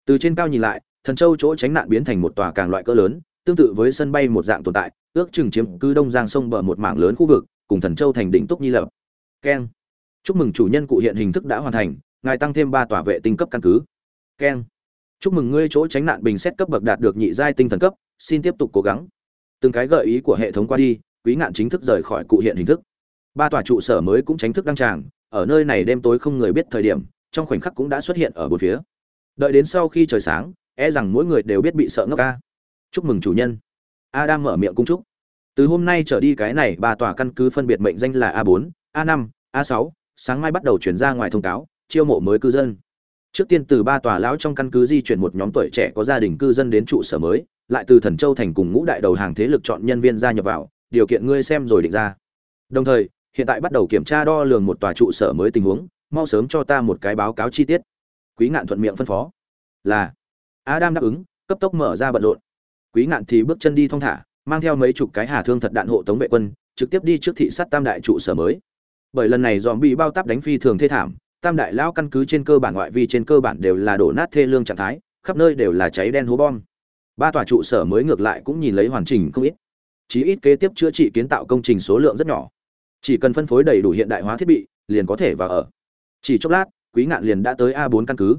Từ trên cao nhìn lại thần châu chỗ tránh nạn biến thành một tòa càng loại cỡ lớn, tương tự với sân bay một dạng tồn tại, ước chừng chiếm cứ đông giang sông bờ một mảng lớn khu vực, cùng thần châu thành đỉnh túc nhi lập. Keng. Chúc mừng chủ nhân cụ hiện hình thức đã hoàn thành, ngài tăng thêm ba tòa vệ tinh cấp căn cứ. Keng. Chúc mừng ngươi chỗ tránh nạn bình xét cấp bậc đạt được nhị giai tinh thần cấp, xin tiếp tục cố gắng. Từng cái gợi ý của hệ thống qua đi, quý ngạn chính thức rời khỏi cụ hiện hình thức. Ba tòa trụ sở mới cũng tránh thức đăng tràng, ở nơi này đêm tối không người biết thời điểm, trong khoảnh khắc cũng đã xuất hiện ở bốn phía. Đợi đến sau khi trời sáng e rằng mỗi người đều biết bị sợ ngốc ca. Chúc mừng chủ nhân. Adam mở miệng cung chúc. Từ hôm nay trở đi cái này ba tòa căn cứ phân biệt mệnh danh là a 4 a 5 a 6 sáng mai bắt đầu chuyển ra ngoài thông cáo, chiêu mộ mới cư dân. Trước tiên từ ba tòa lão trong căn cứ di chuyển một nhóm tuổi trẻ có gia đình cư dân đến trụ sở mới, lại từ thần châu thành cùng ngũ đại đầu hàng thế lực chọn nhân viên gia nhập vào, điều kiện ngươi xem rồi định ra. Đồng thời, hiện tại bắt đầu kiểm tra đo lường một tòa trụ sở mới tình huống, mau sớm cho ta một cái báo cáo chi tiết. Quý ngạn thuận miệng phân phó. Là adam đáp ứng, cấp tốc mở ra bận rộn. Quý ngạn thì bước chân đi thong thả, mang theo mấy chục cái hà thương thật đạn hộ tống vệ quân, trực tiếp đi trước thị sát tam đại trụ sở mới. Bởi lần này dòm bị bao táp đánh phi thường thê thảm, tam đại lão căn cứ trên cơ bản ngoại vi trên cơ bản đều là đổ nát thê lương trạng thái, khắp nơi đều là cháy đen hố bom. Ba tòa trụ sở mới ngược lại cũng nhìn lấy hoàn chỉnh không ít. Chí ít kế tiếp chữa trị kiến tạo công trình số lượng rất nhỏ. Chỉ cần phân phối đầy đủ hiện đại hóa thiết bị, liền có thể vào ở. Chỉ chốc lát, quý ngạn liền đã tới a 4 căn cứ.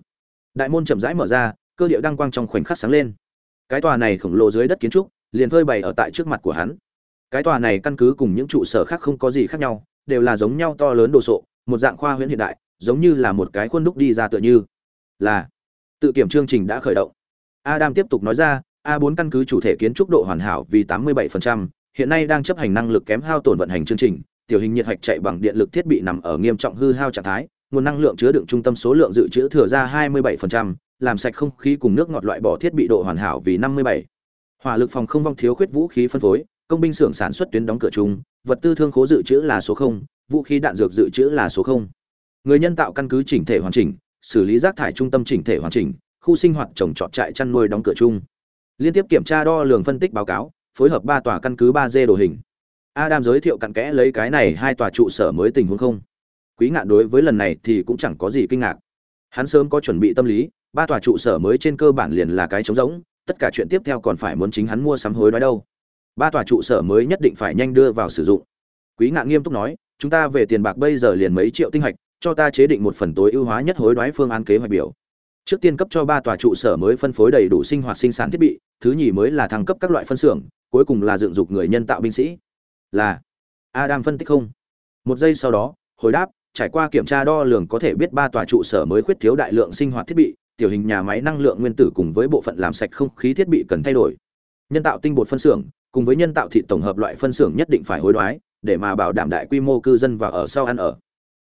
Đại môn chậm rãi mở ra cơ điệu đăng quang trong khoảnh khắc sáng lên. Cái tòa này khổng lồ dưới đất kiến trúc liền phơi bày ở tại trước mặt của hắn. Cái tòa này căn cứ cùng những trụ sở khác không có gì khác nhau đều là giống nhau to lớn đồ sộ một dạng khoa huyễn hiện đại giống như là một cái khuôn đúc đi ra tựa như. Là tự kiểm chương trình đã khởi động. Adam tiếp tục nói ra a 4 căn cứ chủ thể kiến trúc độ hoàn hảo vì 87%, hiện nay đang chấp hành năng lực kém hao tổn vận hành chương trình tiểu hình nhiệt hạch chạy bằng điện lực thiết bị nằm ở nghiêm trọng hư hao trạng thái nguồn năng lượng chứa đựng trung tâm số lượng dự trữ thừa ra 27%, làm sạch không khí cùng nước ngọt loại bỏ thiết bị độ hoàn hảo vì 57. Hỏa lực phòng không vong thiếu khuyết vũ khí phân phối, công binh xưởng sản xuất tuyến đóng cửa chung, vật tư thương khố dự trữ là số 0, vũ khí đạn dược dự trữ là số 0. Người nhân tạo căn cứ chỉnh thể hoàn chỉnh, xử lý rác thải trung tâm chỉnh thể hoàn chỉnh, khu sinh hoạt trồng trọt trại chăn nuôi đóng cửa chung. Liên tiếp kiểm tra đo lường phân tích báo cáo, phối hợp ba tòa căn cứ 3D đồ hình. Adam giới thiệu cặn kẽ lấy cái này hai tòa trụ sở mới tình huống không. Quý ngạn đối với lần này thì cũng chẳng có gì kinh ngạc. Hắn sớm có chuẩn bị tâm lý, ba tòa trụ sở mới trên cơ bản liền là cái trống rỗng, tất cả chuyện tiếp theo còn phải muốn chính hắn mua sắm hối đoái đâu. Ba tòa trụ sở mới nhất định phải nhanh đưa vào sử dụng. Quý ngạn nghiêm túc nói, chúng ta về tiền bạc bây giờ liền mấy triệu tinh hạch, cho ta chế định một phần tối ưu hóa nhất hối đoái phương án kế hoạch biểu. Trước tiên cấp cho ba tòa trụ sở mới phân phối đầy đủ sinh hoạt sinh sản thiết bị, thứ nhì mới là thăng cấp các loại phân xưởng, cuối cùng là dựng dục người nhân tạo binh sĩ. Là Adam phân tích không? Một giây sau đó, hồi đáp, trải qua kiểm tra đo lường có thể biết ba tòa trụ sở mới khuyết thiếu đại lượng sinh hoạt thiết bị, tiểu hình nhà máy năng lượng nguyên tử cùng với bộ phận làm sạch không khí thiết bị cần thay đổi. Nhân tạo tinh bột phân xưởng cùng với nhân tạo thịt tổng hợp loại phân xưởng nhất định phải hối đoái, để mà bảo đảm đại quy mô cư dân và ở sau ăn ở.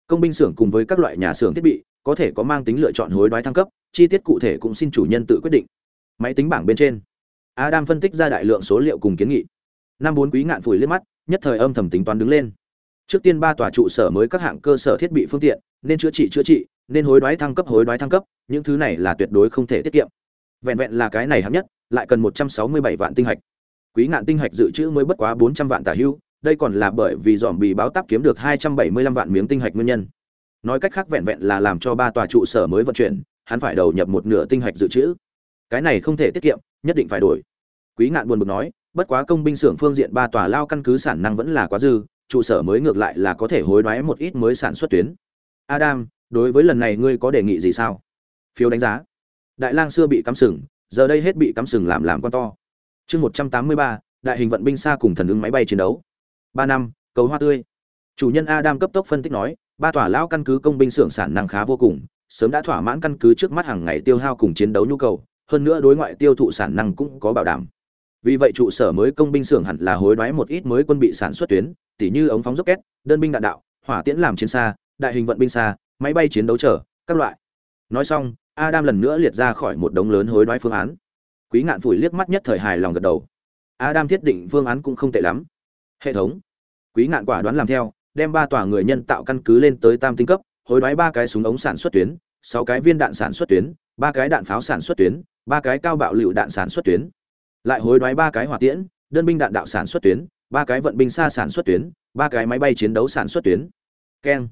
Công binh xưởng cùng với các loại nhà xưởng thiết bị có thể có mang tính lựa chọn hối đoái thăng cấp, chi tiết cụ thể cũng xin chủ nhân tự quyết định. Máy tính bảng bên trên, Adam phân tích ra đại lượng số liệu cùng kiến nghị. Năm bốn quý ngạn phủi liếc mắt, nhất thời âm thầm tính toán đứng lên. Trước tiên ba tòa trụ sở mới các hạng cơ sở thiết bị phương tiện, nên chữa trị chữa trị, nên hối đoái thăng cấp hối đoái thăng cấp, những thứ này là tuyệt đối không thể tiết kiệm. Vẹn vẹn là cái này hạng nhất, lại cần 167 vạn tinh hạch. Quý ngạn tinh hạch dự trữ mới bất quá 400 vạn tả hưu đây còn là bởi vì dòm bị báo táp kiếm được 275 vạn miếng tinh hạch nguyên nhân. Nói cách khác vẹn vẹn là làm cho ba tòa trụ sở mới vận chuyển, hắn phải đầu nhập một nửa tinh hạch dự trữ. Cái này không thể tiết kiệm, nhất định phải đổi. Quý ngạn buồn bực nói, bất quá công binh xưởng phương diện ba tòa lao căn cứ sản năng vẫn là quá dư, trụ sở mới ngược lại là có thể hối đoái một ít mới sản xuất tuyến. Adam, đối với lần này ngươi có đề nghị gì sao? Phiếu đánh giá. Đại lang xưa bị cắm sừng, giờ đây hết bị cắm sừng làm làm con to. Chương 183, đại hình vận binh xa cùng thần ứng máy bay chiến đấu. ba năm, cầu hoa tươi. Chủ nhân Adam cấp tốc phân tích nói, ba tòa lão căn cứ công binh xưởng sản năng khá vô cùng, sớm đã thỏa mãn căn cứ trước mắt hàng ngày tiêu hao cùng chiến đấu nhu cầu, hơn nữa đối ngoại tiêu thụ sản năng cũng có bảo đảm. Vì vậy trụ sở mới công binh xưởng hẳn là hối đoái một ít mới quân bị sản xuất tuyến, tỉ như ống phóng rocket, đơn binh đạn đạo, hỏa tiễn làm chiến xa, đại hình vận binh xa, máy bay chiến đấu chở các loại. Nói xong, Adam lần nữa liệt ra khỏi một đống lớn hối đoái phương án. Quý ngạn phủi liếc mắt nhất thời hài lòng gật đầu. Adam thiết định phương án cũng không tệ lắm. Hệ thống. Quý ngạn quả đoán làm theo, đem ba tòa người nhân tạo căn cứ lên tới tam tinh cấp, hối đoái ba cái súng ống sản xuất tuyến, sáu cái viên đạn sản xuất tuyến, ba cái đạn pháo sản xuất tuyến, ba cái cao bạo lựu đạn sản xuất tuyến. Lại hối đoái ba cái hỏa tiễn, đơn binh đạn đạo sản xuất tuyến, ba cái vận binh xa sản xuất tuyến, ba cái máy bay chiến đấu sản xuất tuyến. Keng.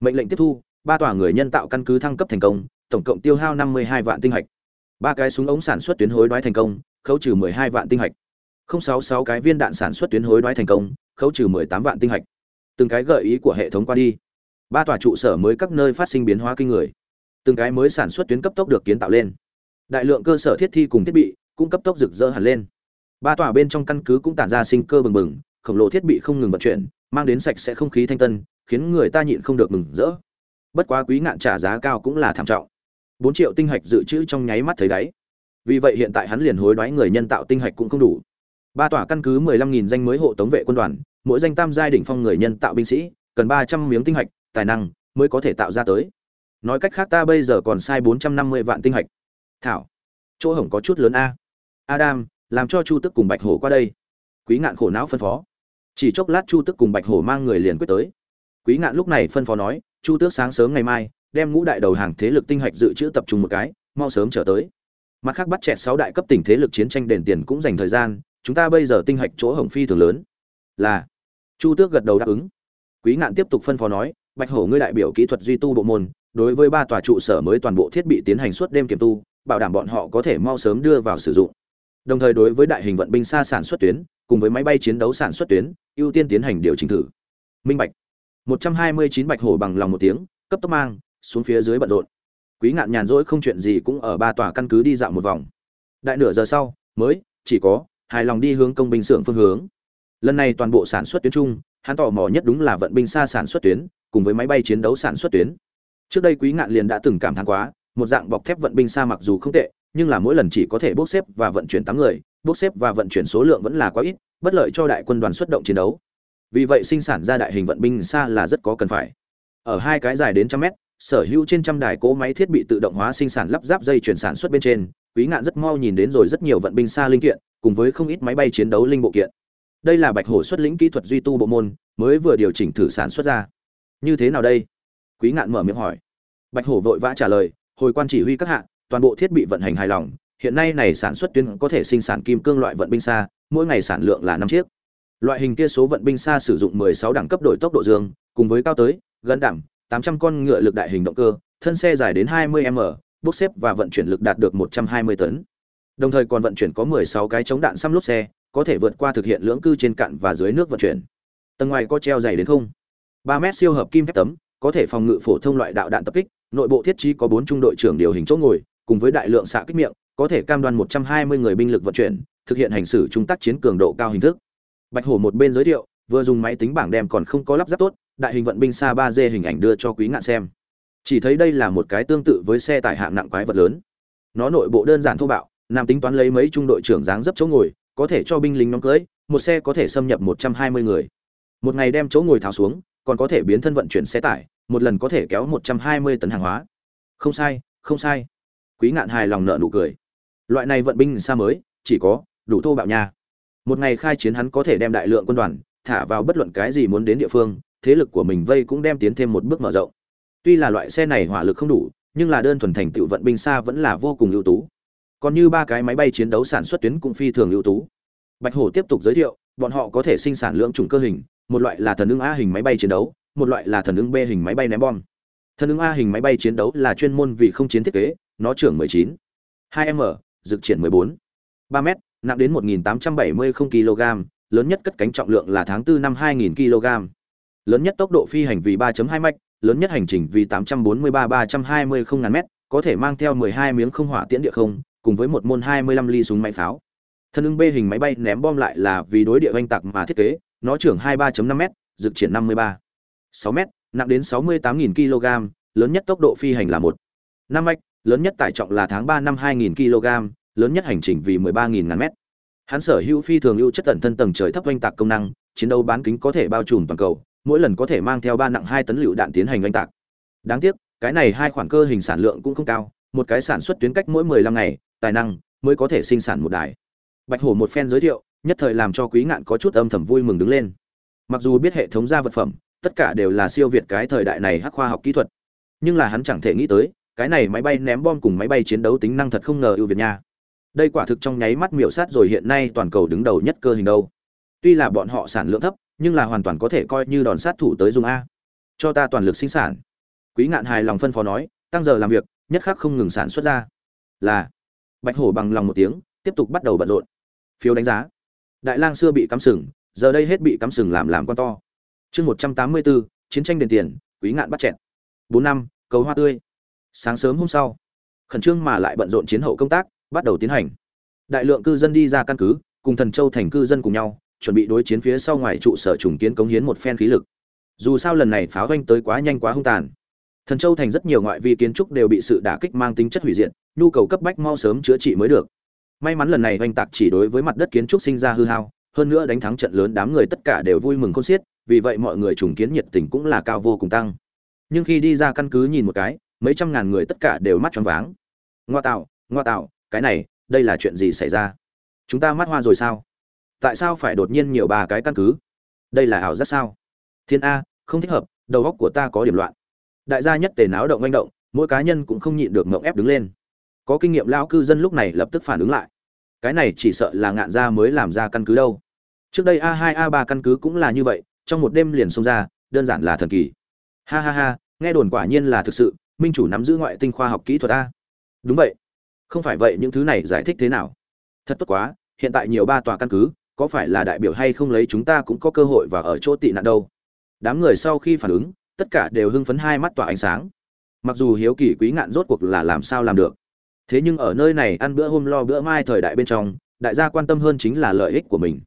Mệnh lệnh tiếp thu, ba tòa người nhân tạo căn cứ thăng cấp thành công, tổng cộng tiêu hao 52 vạn tinh hạch. Ba cái súng ống sản xuất tuyến hối đoái thành công, khấu trừ 12 vạn tinh hạch. 066 cái viên đạn sản xuất tuyến hối đoái thành công, khấu trừ 18 vạn tinh hạch. Từng cái gợi ý của hệ thống qua đi. Ba tòa trụ sở mới các nơi phát sinh biến hóa kinh người. Từng cái mới sản xuất tuyến cấp tốc được kiến tạo lên. Đại lượng cơ sở thiết thi cùng thiết bị cũng cấp tốc rực rỡ hẳn lên. Ba tòa bên trong căn cứ cũng tản ra sinh cơ bừng bừng, khổng lồ thiết bị không ngừng vận chuyển, mang đến sạch sẽ không khí thanh tân, khiến người ta nhịn không được mừng rỡ. Bất quá quý ngạn trả giá cao cũng là thảm trọng. 4 triệu tinh hạch dự trữ trong nháy mắt thấy đáy. Vì vậy hiện tại hắn liền hối đoái người nhân tạo tinh hạch cũng không đủ. Ba tòa căn cứ 15.000 danh mới hộ tống vệ quân đoàn, mỗi danh tam giai đỉnh phong người nhân tạo binh sĩ, cần 300 miếng tinh hạch, tài năng mới có thể tạo ra tới. Nói cách khác ta bây giờ còn sai 450 vạn tinh hạch. Thảo, chỗ hổng có chút lớn a. Adam, làm cho Chu Tức cùng Bạch Hổ qua đây. Quý ngạn khổ não phân phó. Chỉ chốc lát Chu Tức cùng Bạch Hổ mang người liền quyết tới. Quý ngạn lúc này phân phó nói, Chu Tước sáng sớm ngày mai, đem ngũ đại đầu hàng thế lực tinh hạch dự trữ tập trung một cái, mau sớm trở tới. Mặt khác bắt chẹt sáu đại cấp tỉnh thế lực chiến tranh đền tiền cũng dành thời gian, chúng ta bây giờ tinh hạch chỗ hồng phi thường lớn. Là. Chu Tước gật đầu đáp ứng. Quý ngạn tiếp tục phân phó nói, Bạch Hổ ngươi đại biểu kỹ thuật duy tu bộ môn, đối với ba tòa trụ sở mới toàn bộ thiết bị tiến hành suốt đêm kiểm tu, bảo đảm bọn họ có thể mau sớm đưa vào sử dụng. Đồng thời đối với đại hình vận binh xa sản xuất tuyến, cùng với máy bay chiến đấu sản xuất tuyến, ưu tiên tiến hành điều chỉnh thử. Minh bạch. 129 Bạch Hổ bằng lòng một tiếng, cấp tốc mang xuống phía dưới bận rộn. Quý ngạn nhàn rỗi không chuyện gì cũng ở ba tòa căn cứ đi dạo một vòng. Đại nửa giờ sau, mới chỉ có hài lòng đi hướng công binh xưởng phương hướng lần này toàn bộ sản xuất tuyến trung hắn tò mò nhất đúng là vận binh xa sản xuất tuyến cùng với máy bay chiến đấu sản xuất tuyến trước đây quý ngạn liền đã từng cảm thán quá một dạng bọc thép vận binh xa mặc dù không tệ nhưng là mỗi lần chỉ có thể bốc xếp và vận chuyển tám người bốc xếp và vận chuyển số lượng vẫn là quá ít bất lợi cho đại quân đoàn xuất động chiến đấu vì vậy sinh sản ra đại hình vận binh xa là rất có cần phải. Ở hai cái dài đến trăm mét, sở hữu trên trăm đài cỗ máy thiết bị tự động hóa sinh sản lắp ráp dây chuyển sản xuất bên trên, quý ngạn rất mau nhìn đến rồi rất nhiều vận binh xa linh kiện, cùng với không ít máy bay chiến đấu linh bộ kiện. Đây là bạch hổ xuất lĩnh kỹ thuật duy tu bộ môn, mới vừa điều chỉnh thử sản xuất ra. Như thế nào đây? Quý ngạn mở miệng hỏi. Bạch hổ vội vã trả lời, hồi quan chỉ huy các hạ, toàn bộ thiết bị vận hành hài lòng, hiện nay này sản xuất tuyến có thể sinh sản kim cương loại vận binh xa, mỗi ngày sản lượng là năm chiếc loại hình kia số vận binh xa sử dụng 16 đẳng cấp đổi tốc độ dương, cùng với cao tới, gần đảm 800 con ngựa lực đại hình động cơ, thân xe dài đến 20 m, bốc xếp và vận chuyển lực đạt được 120 tấn. Đồng thời còn vận chuyển có 16 cái chống đạn xăm lốp xe, có thể vượt qua thực hiện lưỡng cư trên cạn và dưới nước vận chuyển. Tầng ngoài có treo dày đến không? 3 mét siêu hợp kim thép tấm, có thể phòng ngự phổ thông loại đạo đạn tập kích, nội bộ thiết trí có bốn trung đội trưởng điều hình chỗ ngồi, cùng với đại lượng xạ kích miệng, có thể cam đoan 120 người binh lực vận chuyển, thực hiện hành xử trung tác chiến cường độ cao hình thức bạch hổ một bên giới thiệu, vừa dùng máy tính bảng đem còn không có lắp ráp tốt, đại hình vận binh xa 3D hình ảnh đưa cho quý ngạn xem. Chỉ thấy đây là một cái tương tự với xe tải hạng nặng quái vật lớn. Nó nội bộ đơn giản thô bạo, nam tính toán lấy mấy trung đội trưởng dáng dấp chỗ ngồi, có thể cho binh lính nhóm cưới, một xe có thể xâm nhập 120 người. Một ngày đem chỗ ngồi tháo xuống, còn có thể biến thân vận chuyển xe tải, một lần có thể kéo 120 tấn hàng hóa. Không sai không sai. Quý ngạn hài lòng nợ nụ cười. Loại này vận binh xa mới, chỉ có đủ thô bạo nha một ngày khai chiến hắn có thể đem đại lượng quân đoàn thả vào bất luận cái gì muốn đến địa phương thế lực của mình vây cũng đem tiến thêm một bước mở rộng. Tuy là loại xe này hỏa lực không đủ nhưng là đơn thuần thành tựu vận binh xa vẫn là vô cùng ưu tú. Còn như ba cái máy bay chiến đấu sản xuất tuyến cũng phi thường ưu tú. Bạch hổ tiếp tục giới thiệu bọn họ có thể sinh sản lượng chủng cơ hình một loại là thần ứng a hình máy bay chiến đấu một loại là thần ứng b hình máy bay ném bom. Thần ứng a hình máy bay chiến đấu là chuyên môn vì không chiến thiết kế nó trưởng 19, 2 m dực triển 14, 3 m nặng đến 1.870 kg, lớn nhất cất cánh trọng lượng là tháng 4 năm 2.000 kg. Lớn nhất tốc độ phi hành vì 3.2 mạch, lớn nhất hành trình vì 843-320 không ngàn mét, có thể mang theo 12 miếng không hỏa tiễn địa không, cùng với một môn 25 ly súng máy pháo. Thân ưng B hình máy bay ném bom lại là vì đối địa oanh tạc mà thiết kế, nó trưởng 23.5 mét, dự triển 53. 6 mét, nặng đến 68.000 kg, lớn nhất tốc độ phi hành là 1. 5 mạch, lớn nhất tải trọng là tháng 3 năm 2.000 kg, lớn nhất hành trình vì 13.000 ngàn mét. Hắn sở hữu phi thường ưu chất tận thân tầng trời thấp oanh tạc công năng, chiến đấu bán kính có thể bao trùm toàn cầu, mỗi lần có thể mang theo ba nặng 2 tấn lựu đạn tiến hành oanh tạc. Đáng tiếc, cái này hai khoản cơ hình sản lượng cũng không cao, một cái sản xuất tuyến cách mỗi 15 ngày, tài năng mới có thể sinh sản một đài. Bạch Hổ một phen giới thiệu, nhất thời làm cho Quý Ngạn có chút âm thầm vui mừng đứng lên. Mặc dù biết hệ thống ra vật phẩm, tất cả đều là siêu việt cái thời đại này hắc khoa học kỹ thuật, nhưng là hắn chẳng thể nghĩ tới, cái này máy bay ném bom cùng máy bay chiến đấu tính năng thật không ngờ ưu việt nha đây quả thực trong nháy mắt miểu sát rồi hiện nay toàn cầu đứng đầu nhất cơ hình đâu. Tuy là bọn họ sản lượng thấp, nhưng là hoàn toàn có thể coi như đòn sát thủ tới dùng a. Cho ta toàn lực sinh sản. Quý ngạn hài lòng phân phó nói, tăng giờ làm việc, nhất khắc không ngừng sản xuất ra. Là, bạch hổ bằng lòng một tiếng, tiếp tục bắt đầu bận rộn. Phiếu đánh giá. Đại lang xưa bị cắm sừng, giờ đây hết bị cắm sừng làm làm con to. Chương một trăm tám mươi bốn chiến tranh đền tiền, quý ngạn bắt chẹn bốn năm, cầu hoa tươi. Sáng sớm hôm sau, khẩn trương mà lại bận rộn chiến hậu công tác bắt đầu tiến hành. Đại lượng cư dân đi ra căn cứ, cùng thần châu thành cư dân cùng nhau, chuẩn bị đối chiến phía sau ngoài trụ sở trùng kiến cống hiến một phen khí lực. Dù sao lần này pháo doanh tới quá nhanh quá hung tàn. Thần châu thành rất nhiều ngoại vi kiến trúc đều bị sự đả kích mang tính chất hủy diệt, nhu cầu cấp bách mau sớm chữa trị mới được. May mắn lần này oanh tạc chỉ đối với mặt đất kiến trúc sinh ra hư hao, hơn nữa đánh thắng trận lớn đám người tất cả đều vui mừng khôn xiết, vì vậy mọi người trùng kiến nhiệt tình cũng là cao vô cùng tăng. Nhưng khi đi ra căn cứ nhìn một cái, mấy trăm ngàn người tất cả đều mắt tròn váng. Ngoa tạo ngoa tạo cái này, đây là chuyện gì xảy ra? Chúng ta mắt hoa rồi sao? Tại sao phải đột nhiên nhiều ba cái căn cứ? Đây là ảo giác sao? Thiên a, không thích hợp, đầu óc của ta có điểm loạn. Đại gia nhất tề náo động manh động, mỗi cá nhân cũng không nhịn được mộng ép đứng lên. Có kinh nghiệm lão cư dân lúc này lập tức phản ứng lại. Cái này chỉ sợ là ngạn gia mới làm ra căn cứ đâu. Trước đây a hai, a ba căn cứ cũng là như vậy, trong một đêm liền xông ra, đơn giản là thần kỳ. Ha ha ha, nghe đồn quả nhiên là thực sự, minh chủ nắm giữ ngoại tinh khoa học kỹ thuật a. Đúng vậy không phải vậy những thứ này giải thích thế nào? Thật tốt quá, hiện tại nhiều ba tòa căn cứ, có phải là đại biểu hay không lấy chúng ta cũng có cơ hội và ở chỗ tị nạn đâu. Đám người sau khi phản ứng, tất cả đều hưng phấn hai mắt tỏa ánh sáng. Mặc dù hiếu kỳ quý ngạn rốt cuộc là làm sao làm được. Thế nhưng ở nơi này ăn bữa hôm lo bữa mai thời đại bên trong, đại gia quan tâm hơn chính là lợi ích của mình.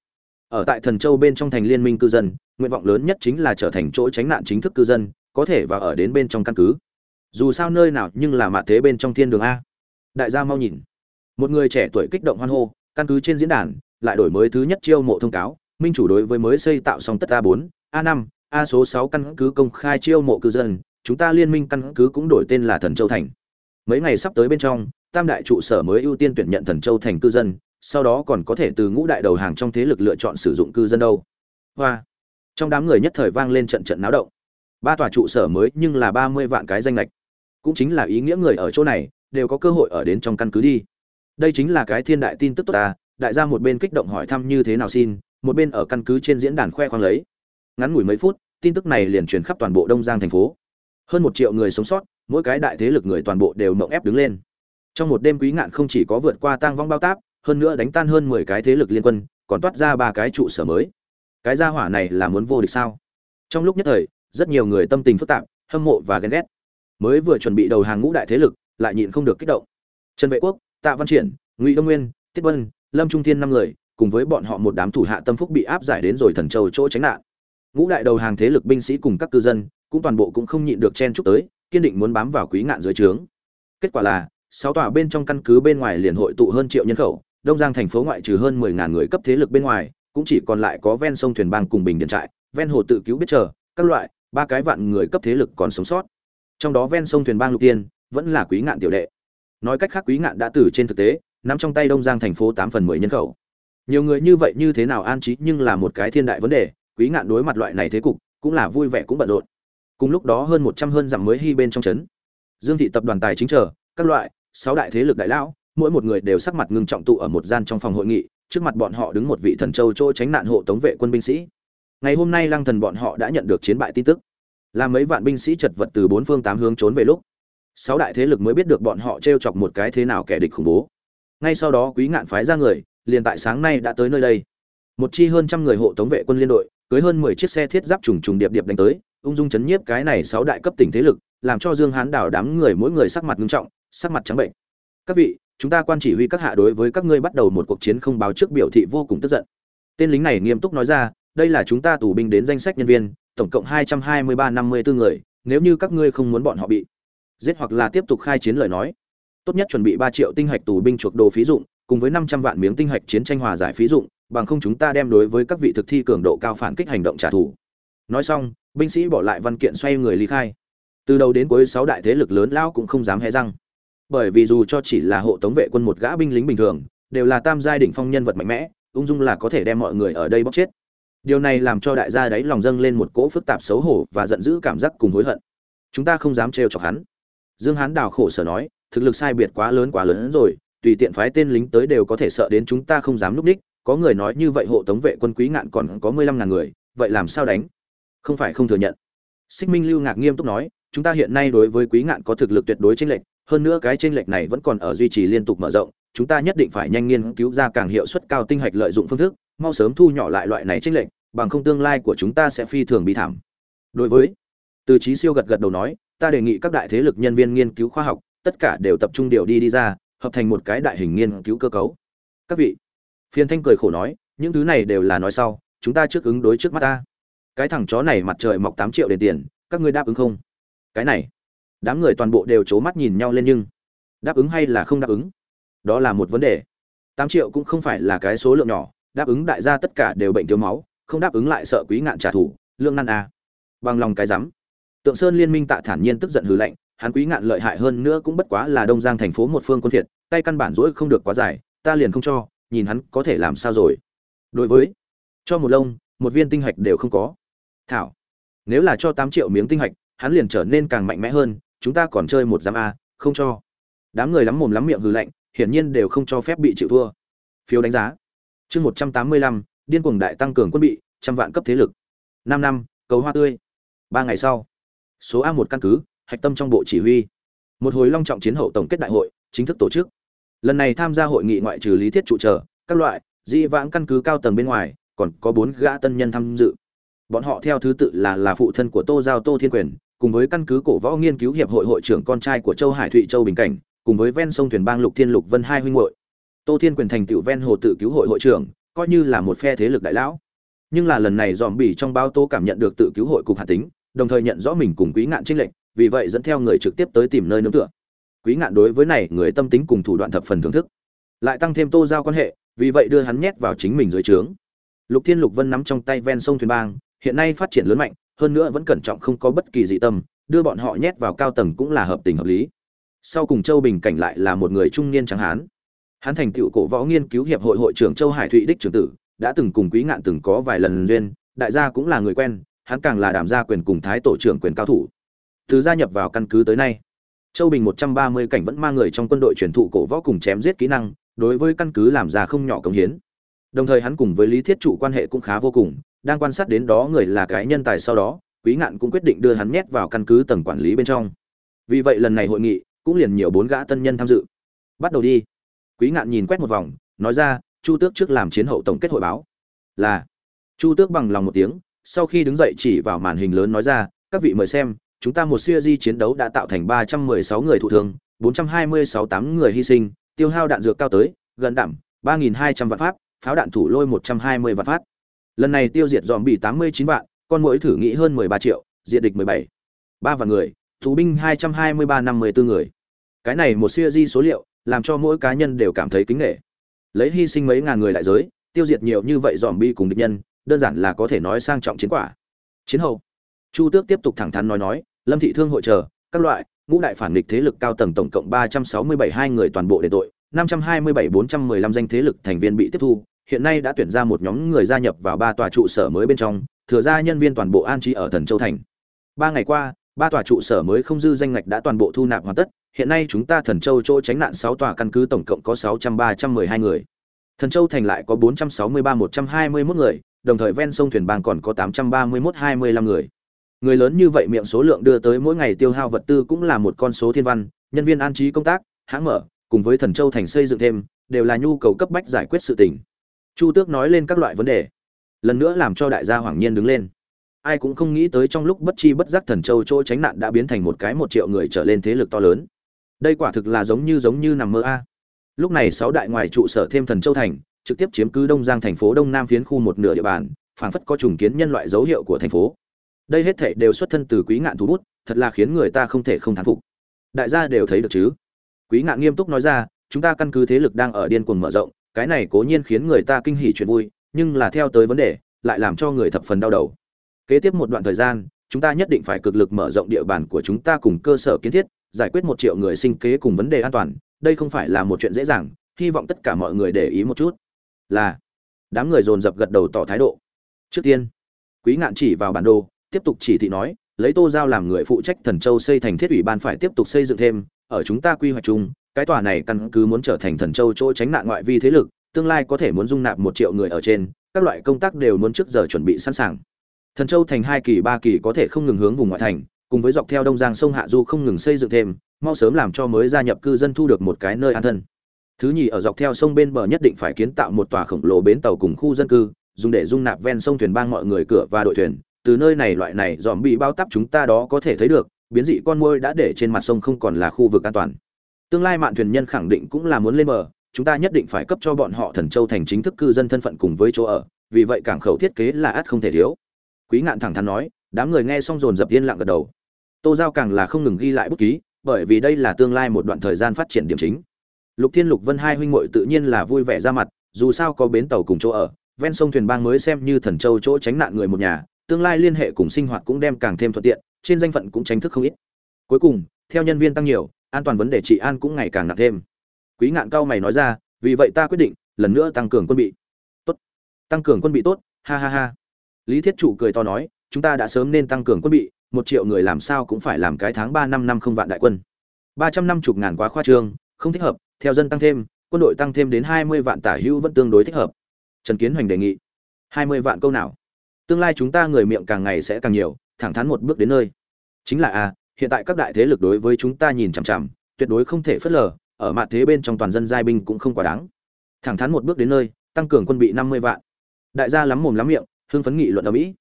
Ở tại thần châu bên trong thành liên minh cư dân, nguyện vọng lớn nhất chính là trở thành chỗ tránh nạn chính thức cư dân, có thể và ở đến bên trong căn cứ. Dù sao nơi nào nhưng là mạ thế bên trong thiên đường a đại gia mau nhìn. Một người trẻ tuổi kích động hoan hô, căn cứ trên diễn đàn, lại đổi mới thứ nhất chiêu mộ thông cáo, minh chủ đối với mới xây tạo xong tất a 4 a 5 a số 6 căn cứ công khai chiêu mộ cư dân, chúng ta liên minh căn cứ cũng đổi tên là thần châu thành. Mấy ngày sắp tới bên trong, tam đại trụ sở mới ưu tiên tuyển nhận thần châu thành cư dân, sau đó còn có thể từ ngũ đại đầu hàng trong thế lực lựa chọn sử dụng cư dân đâu. Hoa. Trong đám người nhất thời vang lên trận trận náo động. Ba tòa trụ sở mới nhưng là ba mươi vạn cái danh lệch. Cũng chính là ý nghĩa người ở chỗ này đều có cơ hội ở đến trong căn cứ đi. Đây chính là cái thiên đại tin tức tốt ta, đại gia một bên kích động hỏi thăm như thế nào xin, một bên ở căn cứ trên diễn đàn khoe khoang lấy. Ngắn ngủi mấy phút, tin tức này liền truyền khắp toàn bộ đông giang thành phố. Hơn một triệu người sống sót, mỗi cái đại thế lực người toàn bộ đều mộng ép đứng lên. Trong một đêm quý ngạn không chỉ có vượt qua tang vong bao táp, hơn nữa đánh tan hơn mười cái thế lực liên quân, còn toát ra ba cái trụ sở mới. Cái gia hỏa này là muốn vô địch sao? Trong lúc nhất thời, rất nhiều người tâm tình phức tạp, hâm mộ và ghen ghét. Mới vừa chuẩn bị đầu hàng ngũ đại thế lực lại nhịn không được kích động. Trần vệ quốc, tạ văn triển, ngụy đông nguyên, tiết vân, lâm trung thiên năm người, cùng với bọn họ một đám thủ hạ tâm phúc bị áp giải đến rồi thần châu chỗ tránh nạn. Ngũ đại đầu hàng thế lực binh sĩ cùng các cư dân, cũng toàn bộ cũng không nhịn được chen chúc tới, kiên định muốn bám vào quý ngạn dưới trướng. Kết quả là, sáu tòa bên trong căn cứ bên ngoài liền hội tụ hơn triệu nhân khẩu, đông giang thành phố ngoại trừ hơn mười ngàn người cấp thế lực bên ngoài, cũng chỉ còn lại có ven sông thuyền bang cùng bình điện trại, ven hồ tự cứu biết chờ, các loại, ba cái vạn người cấp thế lực còn sống sót. Trong đó ven sông thuyền bang lục tiên vẫn là quý ngạn tiểu đệ. Nói cách khác quý ngạn đã từ trên thực tế, nắm trong tay đông giang thành phố tám phần mười nhân khẩu. Nhiều người như vậy như thế nào an trí nhưng là một cái thiên đại vấn đề, quý ngạn đối mặt loại này thế cục, cũng là vui vẻ cũng bận rộn. Cùng lúc đó hơn một trăm hơn dặm mới hy bên trong trấn. Dương thị tập đoàn tài chính trở các loại, sáu đại thế lực đại lão, mỗi một người đều sắc mặt ngưng trọng tụ ở một gian trong phòng hội nghị, trước mặt bọn họ đứng một vị thần châu chỗ tránh nạn hộ tống vệ quân binh sĩ. Ngày hôm nay lăng thần bọn họ đã nhận được chiến bại tin tức. Là mấy vạn binh sĩ chật vật từ bốn phương tám hướng trốn về lúc sáu đại thế lực mới biết được bọn họ t r e o chọc một cái thế nào kẻ địch khủng bố. Ngay sau đó quý ngạn phái ra người, liền tại sáng nay đã tới nơi đây. Một chi hơn trăm người hộ tống vệ quân liên đội, cưới hơn mười chiếc xe thiết giáp trùng trùng điệp điệp đánh tới, ung dung chấn nhiếp cái này sáu đại cấp tỉnh thế lực, làm cho dương hán đảo đám người mỗi người sắc mặt nghiêm trọng, sắc mặt trắng bệnh. Các vị, chúng ta quan chỉ huy các hạ đối với các ngươi bắt đầu một cuộc chiến không báo trước biểu thị vô cùng tức giận. Tên lính này nghiêm túc nói ra, đây là chúng ta tù binh đến danh sách nhân viên, tổng cộng hai trăm hai mươi ba năm mươi bốn người, nếu như các ngươi không muốn bọn họ bị giết hoặc là tiếp tục khai chiến lời nói. Tốt nhất chuẩn bị ba triệu tinh hạch tù binh chuộc đồ phí dụng, cùng với năm trăm vạn miếng tinh hạch chiến tranh hòa giải phí dụng, bằng không chúng ta đem đối với các vị thực thi cường độ cao phản kích hành động trả thù. Nói xong, binh sĩ bỏ lại văn kiện xoay người ly khai. Từ đầu đến cuối sáu đại thế lực lớn lao cũng không dám hé răng. Bởi vì dù cho chỉ là hộ tống vệ quân một gã binh lính bình thường, đều là tam giai đỉnh phong nhân vật mạnh mẽ, ung dung là có thể đem mọi người ở đây bóc chết. Điều này làm cho đại gia đấy lòng dâng lên một cỗ phức tạp xấu hổ và giận dữ cảm giác cùng hối hận. Chúng ta không dám trêu chọc hắn dương hán đào khổ sở nói, thực lực sai biệt quá lớn quá lớn hơn rồi, tùy tiện phái tên lính tới đều có thể sợ đến chúng ta không dám núp đích có người nói như vậy hộ tống vệ quân quý ngạn còn có mười lăm ngàn người, vậy làm sao đánh? Không phải không thừa nhận. Xích minh lưu ngạc nghiêm túc nói, chúng ta hiện nay đối với quý ngạn có thực lực tuyệt đối chênh lệch, hơn nữa cái chênh lệch này vẫn còn ở duy trì liên tục mở rộng, chúng ta nhất định phải nhanh nghiên cứu ra càng hiệu suất cao tinh hạch lợi dụng phương thức, mau sớm thu nhỏ lại loại này chênh lệch, bằng không tương lai của chúng ta sẽ phi thường bị thảm. Đối với, từ Chí siêu gật gật đầu nói ta đề nghị các đại thế lực nhân viên nghiên cứu khoa học, tất cả đều tập trung điều đi đi ra, hợp thành một cái đại hình nghiên cứu cơ cấu. Các vị, phiền thanh cười khổ nói, những thứ này đều là nói sau, chúng ta trước ứng đối trước mắt ta. Cái thằng chó này mặt trời mọc tám triệu đền tiền, các ngươi đáp ứng không? Cái này, đám người toàn bộ đều c mắt nhìn nhau lên nhưng, đáp ứng hay là không đáp ứng? Đó là một vấn đề. Tám triệu cũng không phải là cái số lượng nhỏ, đáp ứng đại gia tất cả đều bệnh thiếu máu, không đáp ứng lại sợ quý ngạn trả thù, lương năn à. bằng lòng cái rắm tượng sơn liên minh tạ thản nhiên tức giận hừ lạnh, hắn quý ngạn lợi hại hơn nữa cũng bất quá là đông giang thành phố một phương quân thiệt, tay căn bản rỗi không được quá dài, ta liền không cho, nhìn hắn có thể làm sao rồi. Đối với, cho một lông, một viên tinh hạch đều không có. Thảo, nếu là cho tám triệu miếng tinh hạch, hắn liền trở nên càng mạnh mẽ hơn, chúng ta còn chơi một giám a, không cho. Đám người lắm mồm lắm miệng hừ lạnh, hiển nhiên đều không cho phép bị chịu thua. Phiếu đánh giá. Chương một trăm tám mươi lăm, điên cuồng đại tăng cường quân bị, trăm vạn cấp thế lực. Năm năm, cầu hoa tươi. Ba ngày sau số a một căn cứ, hạch tâm trong bộ chỉ huy. Một hồi long trọng chiến hậu tổng kết đại hội, chính thức tổ chức. Lần này tham gia hội nghị ngoại trừ lý thiết trụ trở các loại dị vãng căn cứ cao tầng bên ngoài, còn có bốn gã tân nhân tham dự. Bọn họ theo thứ tự là là phụ thân của tô giao tô thiên quyền, cùng với căn cứ cổ võ nghiên cứu hiệp hội hội trưởng con trai của châu hải thụy châu bình cảnh, cùng với ven sông thuyền bang lục thiên lục vân hai huynh hội tô thiên quyền thành tựu ven hồ tự cứu hội hội trưởng, coi như là một phe thế lực đại lão. Nhưng là lần này dòm bỉ trong bao tô cảm nhận được tự cứu hội cục hạ tính đồng thời nhận rõ mình cùng quý ngạn trinh lệnh vì vậy dẫn theo người trực tiếp tới tìm nơi nương tựa. Quý ngạn đối với này, người tâm tính cùng thủ đoạn thập phần thưởng thức. Lại tăng thêm tô giao quan hệ, vì vậy đưa hắn nhét vào chính mình dưới trướng. Lục thiên lục vân nắm trong tay ven sông thuyền bang, hiện nay phát triển lớn mạnh, hơn nữa vẫn cẩn trọng không có bất kỳ dị tâm, đưa bọn họ nhét vào cao tầng cũng là hợp tình hợp lý. Sau cùng châu bình cảnh lại là một người trung niên trắng hán. Hắn thành tựu cổ võ nghiên cứu hiệp hội hội trưởng châu hải thụy đích trưởng tử, đã từng cùng quý ngạn từng có vài lần duyên, đại gia cũng là người quen hắn càng là đảm gia quyền cùng thái tổ trưởng quyền cao thủ. Từ gia nhập vào căn cứ tới nay, châu bình một trăm ba mươi cảnh vẫn mang người trong quân đội truyền thụ cổ võ cùng chém giết kỹ năng, đối với căn cứ làm ra không nhỏ công hiến. Đồng thời hắn cùng với lý thiết trụ quan hệ cũng khá vô cùng, đang quan sát đến đó người là cái nhân tài sau đó, quý ngạn cũng quyết định đưa hắn nhét vào căn cứ tầng quản lý bên trong. Vì vậy lần này hội nghị cũng liền nhiều bốn gã tân nhân tham dự. Bắt đầu đi. Quý ngạn nhìn quét một vòng, nói ra, chu tước trước làm chiến hậu tổng kết hội báo. Là. Chu tước bằng lòng một tiếng sau khi đứng dậy chỉ vào màn hình lớn nói ra các vị mời xem chúng ta một series chiến đấu đã tạo thành ba trăm mười sáu người thụ thương bốn trăm hai mươi sáu tám người hy sinh tiêu hao đạn dược cao tới gần đảm ba nghìn hai trăm vạn pháp pháo đạn thủ lôi một trăm hai mươi vạn phát lần này tiêu diệt zombie 89 vạn con mỗi thử nghĩ hơn mười ba triệu diệt địch mười bảy. Ba vạn người thú binh hai trăm hai mươi ba năm mươi bốn người. Cái này một series số liệu làm cho mỗi cá nhân đều cảm thấy kính nể, lấy hy sinh mấy ngàn người đại giới tiêu diệt nhiều như vậy zombie cùng địch nhân đơn giản là có thể nói sang trọng chiến quả. Chiến hậu chu tước tiếp tục thẳng thắn nói nói, lâm thị thương hội chờ, các loại, ngũ đại phản nghịch thế lực cao tầng tổng cộng ba trăm sáu mươi bảy hai người toàn bộ để tội, năm trăm hai mươi bảy bốn trăm mười lăm danh thế lực thành viên bị tiếp thu, hiện nay đã tuyển ra một nhóm người gia nhập vào ba tòa trụ sở mới bên trong, thừa ra nhân viên toàn bộ an trí ở thần châu thành. Ba ngày qua, ba tòa trụ sở mới không dư danh ngạch đã toàn bộ thu nạp hoàn tất, hiện nay chúng ta thần châu chỗ tránh nạn sáu tòa căn cứ tổng cộng có sáu trăm ba trăm mười hai người. Thần châu thành lại có bốn trăm sáu mươi ba một trăm hai mươi mốt người đồng thời ven sông thuyền bang còn có tám trăm ba mươi mốt hai mươi lăm người. Người lớn như vậy miệng số lượng đưa tới mỗi ngày tiêu hao vật tư cũng là một con số thiên văn, nhân viên an trí công tác, hãng mở, cùng với thần châu thành xây dựng thêm, đều là nhu cầu cấp bách giải quyết sự tình. Chu tước nói lên các loại vấn đề, lần nữa làm cho đại gia hoàng nhiên đứng lên. Ai cũng không nghĩ tới trong lúc bất chi bất giác thần châu chỗ tránh nạn đã biến thành một cái một triệu người trở lên thế lực to lớn. Đây quả thực là giống như giống như nằm mơ a. Lúc này sáu đại ngoài trụ sở thêm thần châu thành trực tiếp chiếm cứ đông giang thành phố đông nam phiến khu một nửa địa bàn, phảng phất có trùng kiến nhân loại dấu hiệu của thành phố. Đây hết thảy đều xuất thân từ quý ngạn thú bút, thật là khiến người ta không thể không thán phục. Đại gia đều thấy được chứ? Quý ngạn nghiêm túc nói ra, chúng ta căn cứ thế lực đang ở điên cuồng mở rộng, cái này cố nhiên khiến người ta kinh hỉ chuyện vui, nhưng là theo tới vấn đề, lại làm cho người thập phần đau đầu. Kế tiếp một đoạn thời gian, chúng ta nhất định phải cực lực mở rộng địa bàn của chúng ta cùng cơ sở kiến thiết, giải quyết một triệu người sinh kế cùng vấn đề an toàn, đây không phải là một chuyện dễ dàng, hy vọng tất cả mọi người để ý một chút là, đám người dồn dập gật đầu tỏ thái độ. Trước tiên, quý ngạn chỉ vào bản đồ, tiếp tục chỉ thị nói, lấy tô giao làm người phụ trách thần châu xây thành thiết ủy ban phải tiếp tục xây dựng thêm, ở chúng ta quy hoạch chung, cái tòa này căn cứ muốn trở thành thần châu chỗ tránh nạn ngoại vi thế lực, tương lai có thể muốn dung nạp một triệu người ở trên, các loại công tác đều muốn trước giờ chuẩn bị sẵn sàng. Thần châu thành hai kỳ, ba kỳ có thể không ngừng hướng vùng ngoại thành, cùng với dọc theo đông giang sông hạ du không ngừng xây dựng thêm, mau sớm làm cho mới gia nhập cư dân thu được một cái nơi an thân thứ nhì ở dọc theo sông bên bờ nhất định phải kiến tạo một tòa khổng lồ bến tàu cùng khu dân cư, dùng để dung nạp ven sông thuyền bang mọi người cửa và đội thuyền. Từ nơi này loại này dòm bị bao tắp chúng ta đó có thể thấy được, biến dị con môi đã để trên mặt sông không còn là khu vực an toàn. Tương lai mạn thuyền nhân khẳng định cũng là muốn lên bờ, chúng ta nhất định phải cấp cho bọn họ thần châu thành chính thức cư dân thân phận cùng với chỗ ở, vì vậy cảng khẩu thiết kế là ắt không thể thiếu. Quý ngạn thẳng thắn nói, đám người nghe xong dồn dập yên lặng gật đầu. Tô giao càng là không ngừng ghi lại bút ký, bởi vì đây là tương lai một đoạn thời gian phát triển điểm chính lục thiên lục vân hai huynh muội tự nhiên là vui vẻ ra mặt, dù sao có bến tàu cùng chỗ ở, ven sông thuyền bang mới xem như thần châu chỗ tránh nạn người một nhà, tương lai liên hệ cùng sinh hoạt cũng đem càng thêm thuận tiện, trên danh phận cũng tránh thức không ít. Cuối cùng, theo nhân viên tăng nhiều, an toàn vấn đề trị an cũng ngày càng nặng thêm. Quý ngạn cao mày nói ra, vì vậy ta quyết định, lần nữa tăng cường quân bị. Tốt, tăng cường quân bị tốt, ha ha ha. Lý thiết Chủ cười to nói, chúng ta đã sớm nên tăng cường quân bị, một triệu người làm sao cũng phải làm cái tháng ba năm năm không vạn đại quân. Ba trăm năm chục ngàn quá khoa trương, không thích hợp theo dân tăng thêm, quân đội tăng thêm đến hai mươi vạn tả hữu vẫn tương đối thích hợp. Trần kiến hoành đề nghị, hai mươi vạn câu nào? Tương lai chúng ta người miệng càng ngày sẽ càng nhiều, thẳng thắn một bước đến nơi. Chính là a hiện tại các đại thế lực đối với chúng ta nhìn chằm chằm, tuyệt đối không thể phớt lờ, ở mặt thế bên trong toàn dân giai binh cũng không quá đáng. Thẳng thắn một bước đến nơi, tăng cường quân bị năm mươi vạn. Đại gia lắm mồm lắm miệng, hưng phấn nghị luận ở mỹ.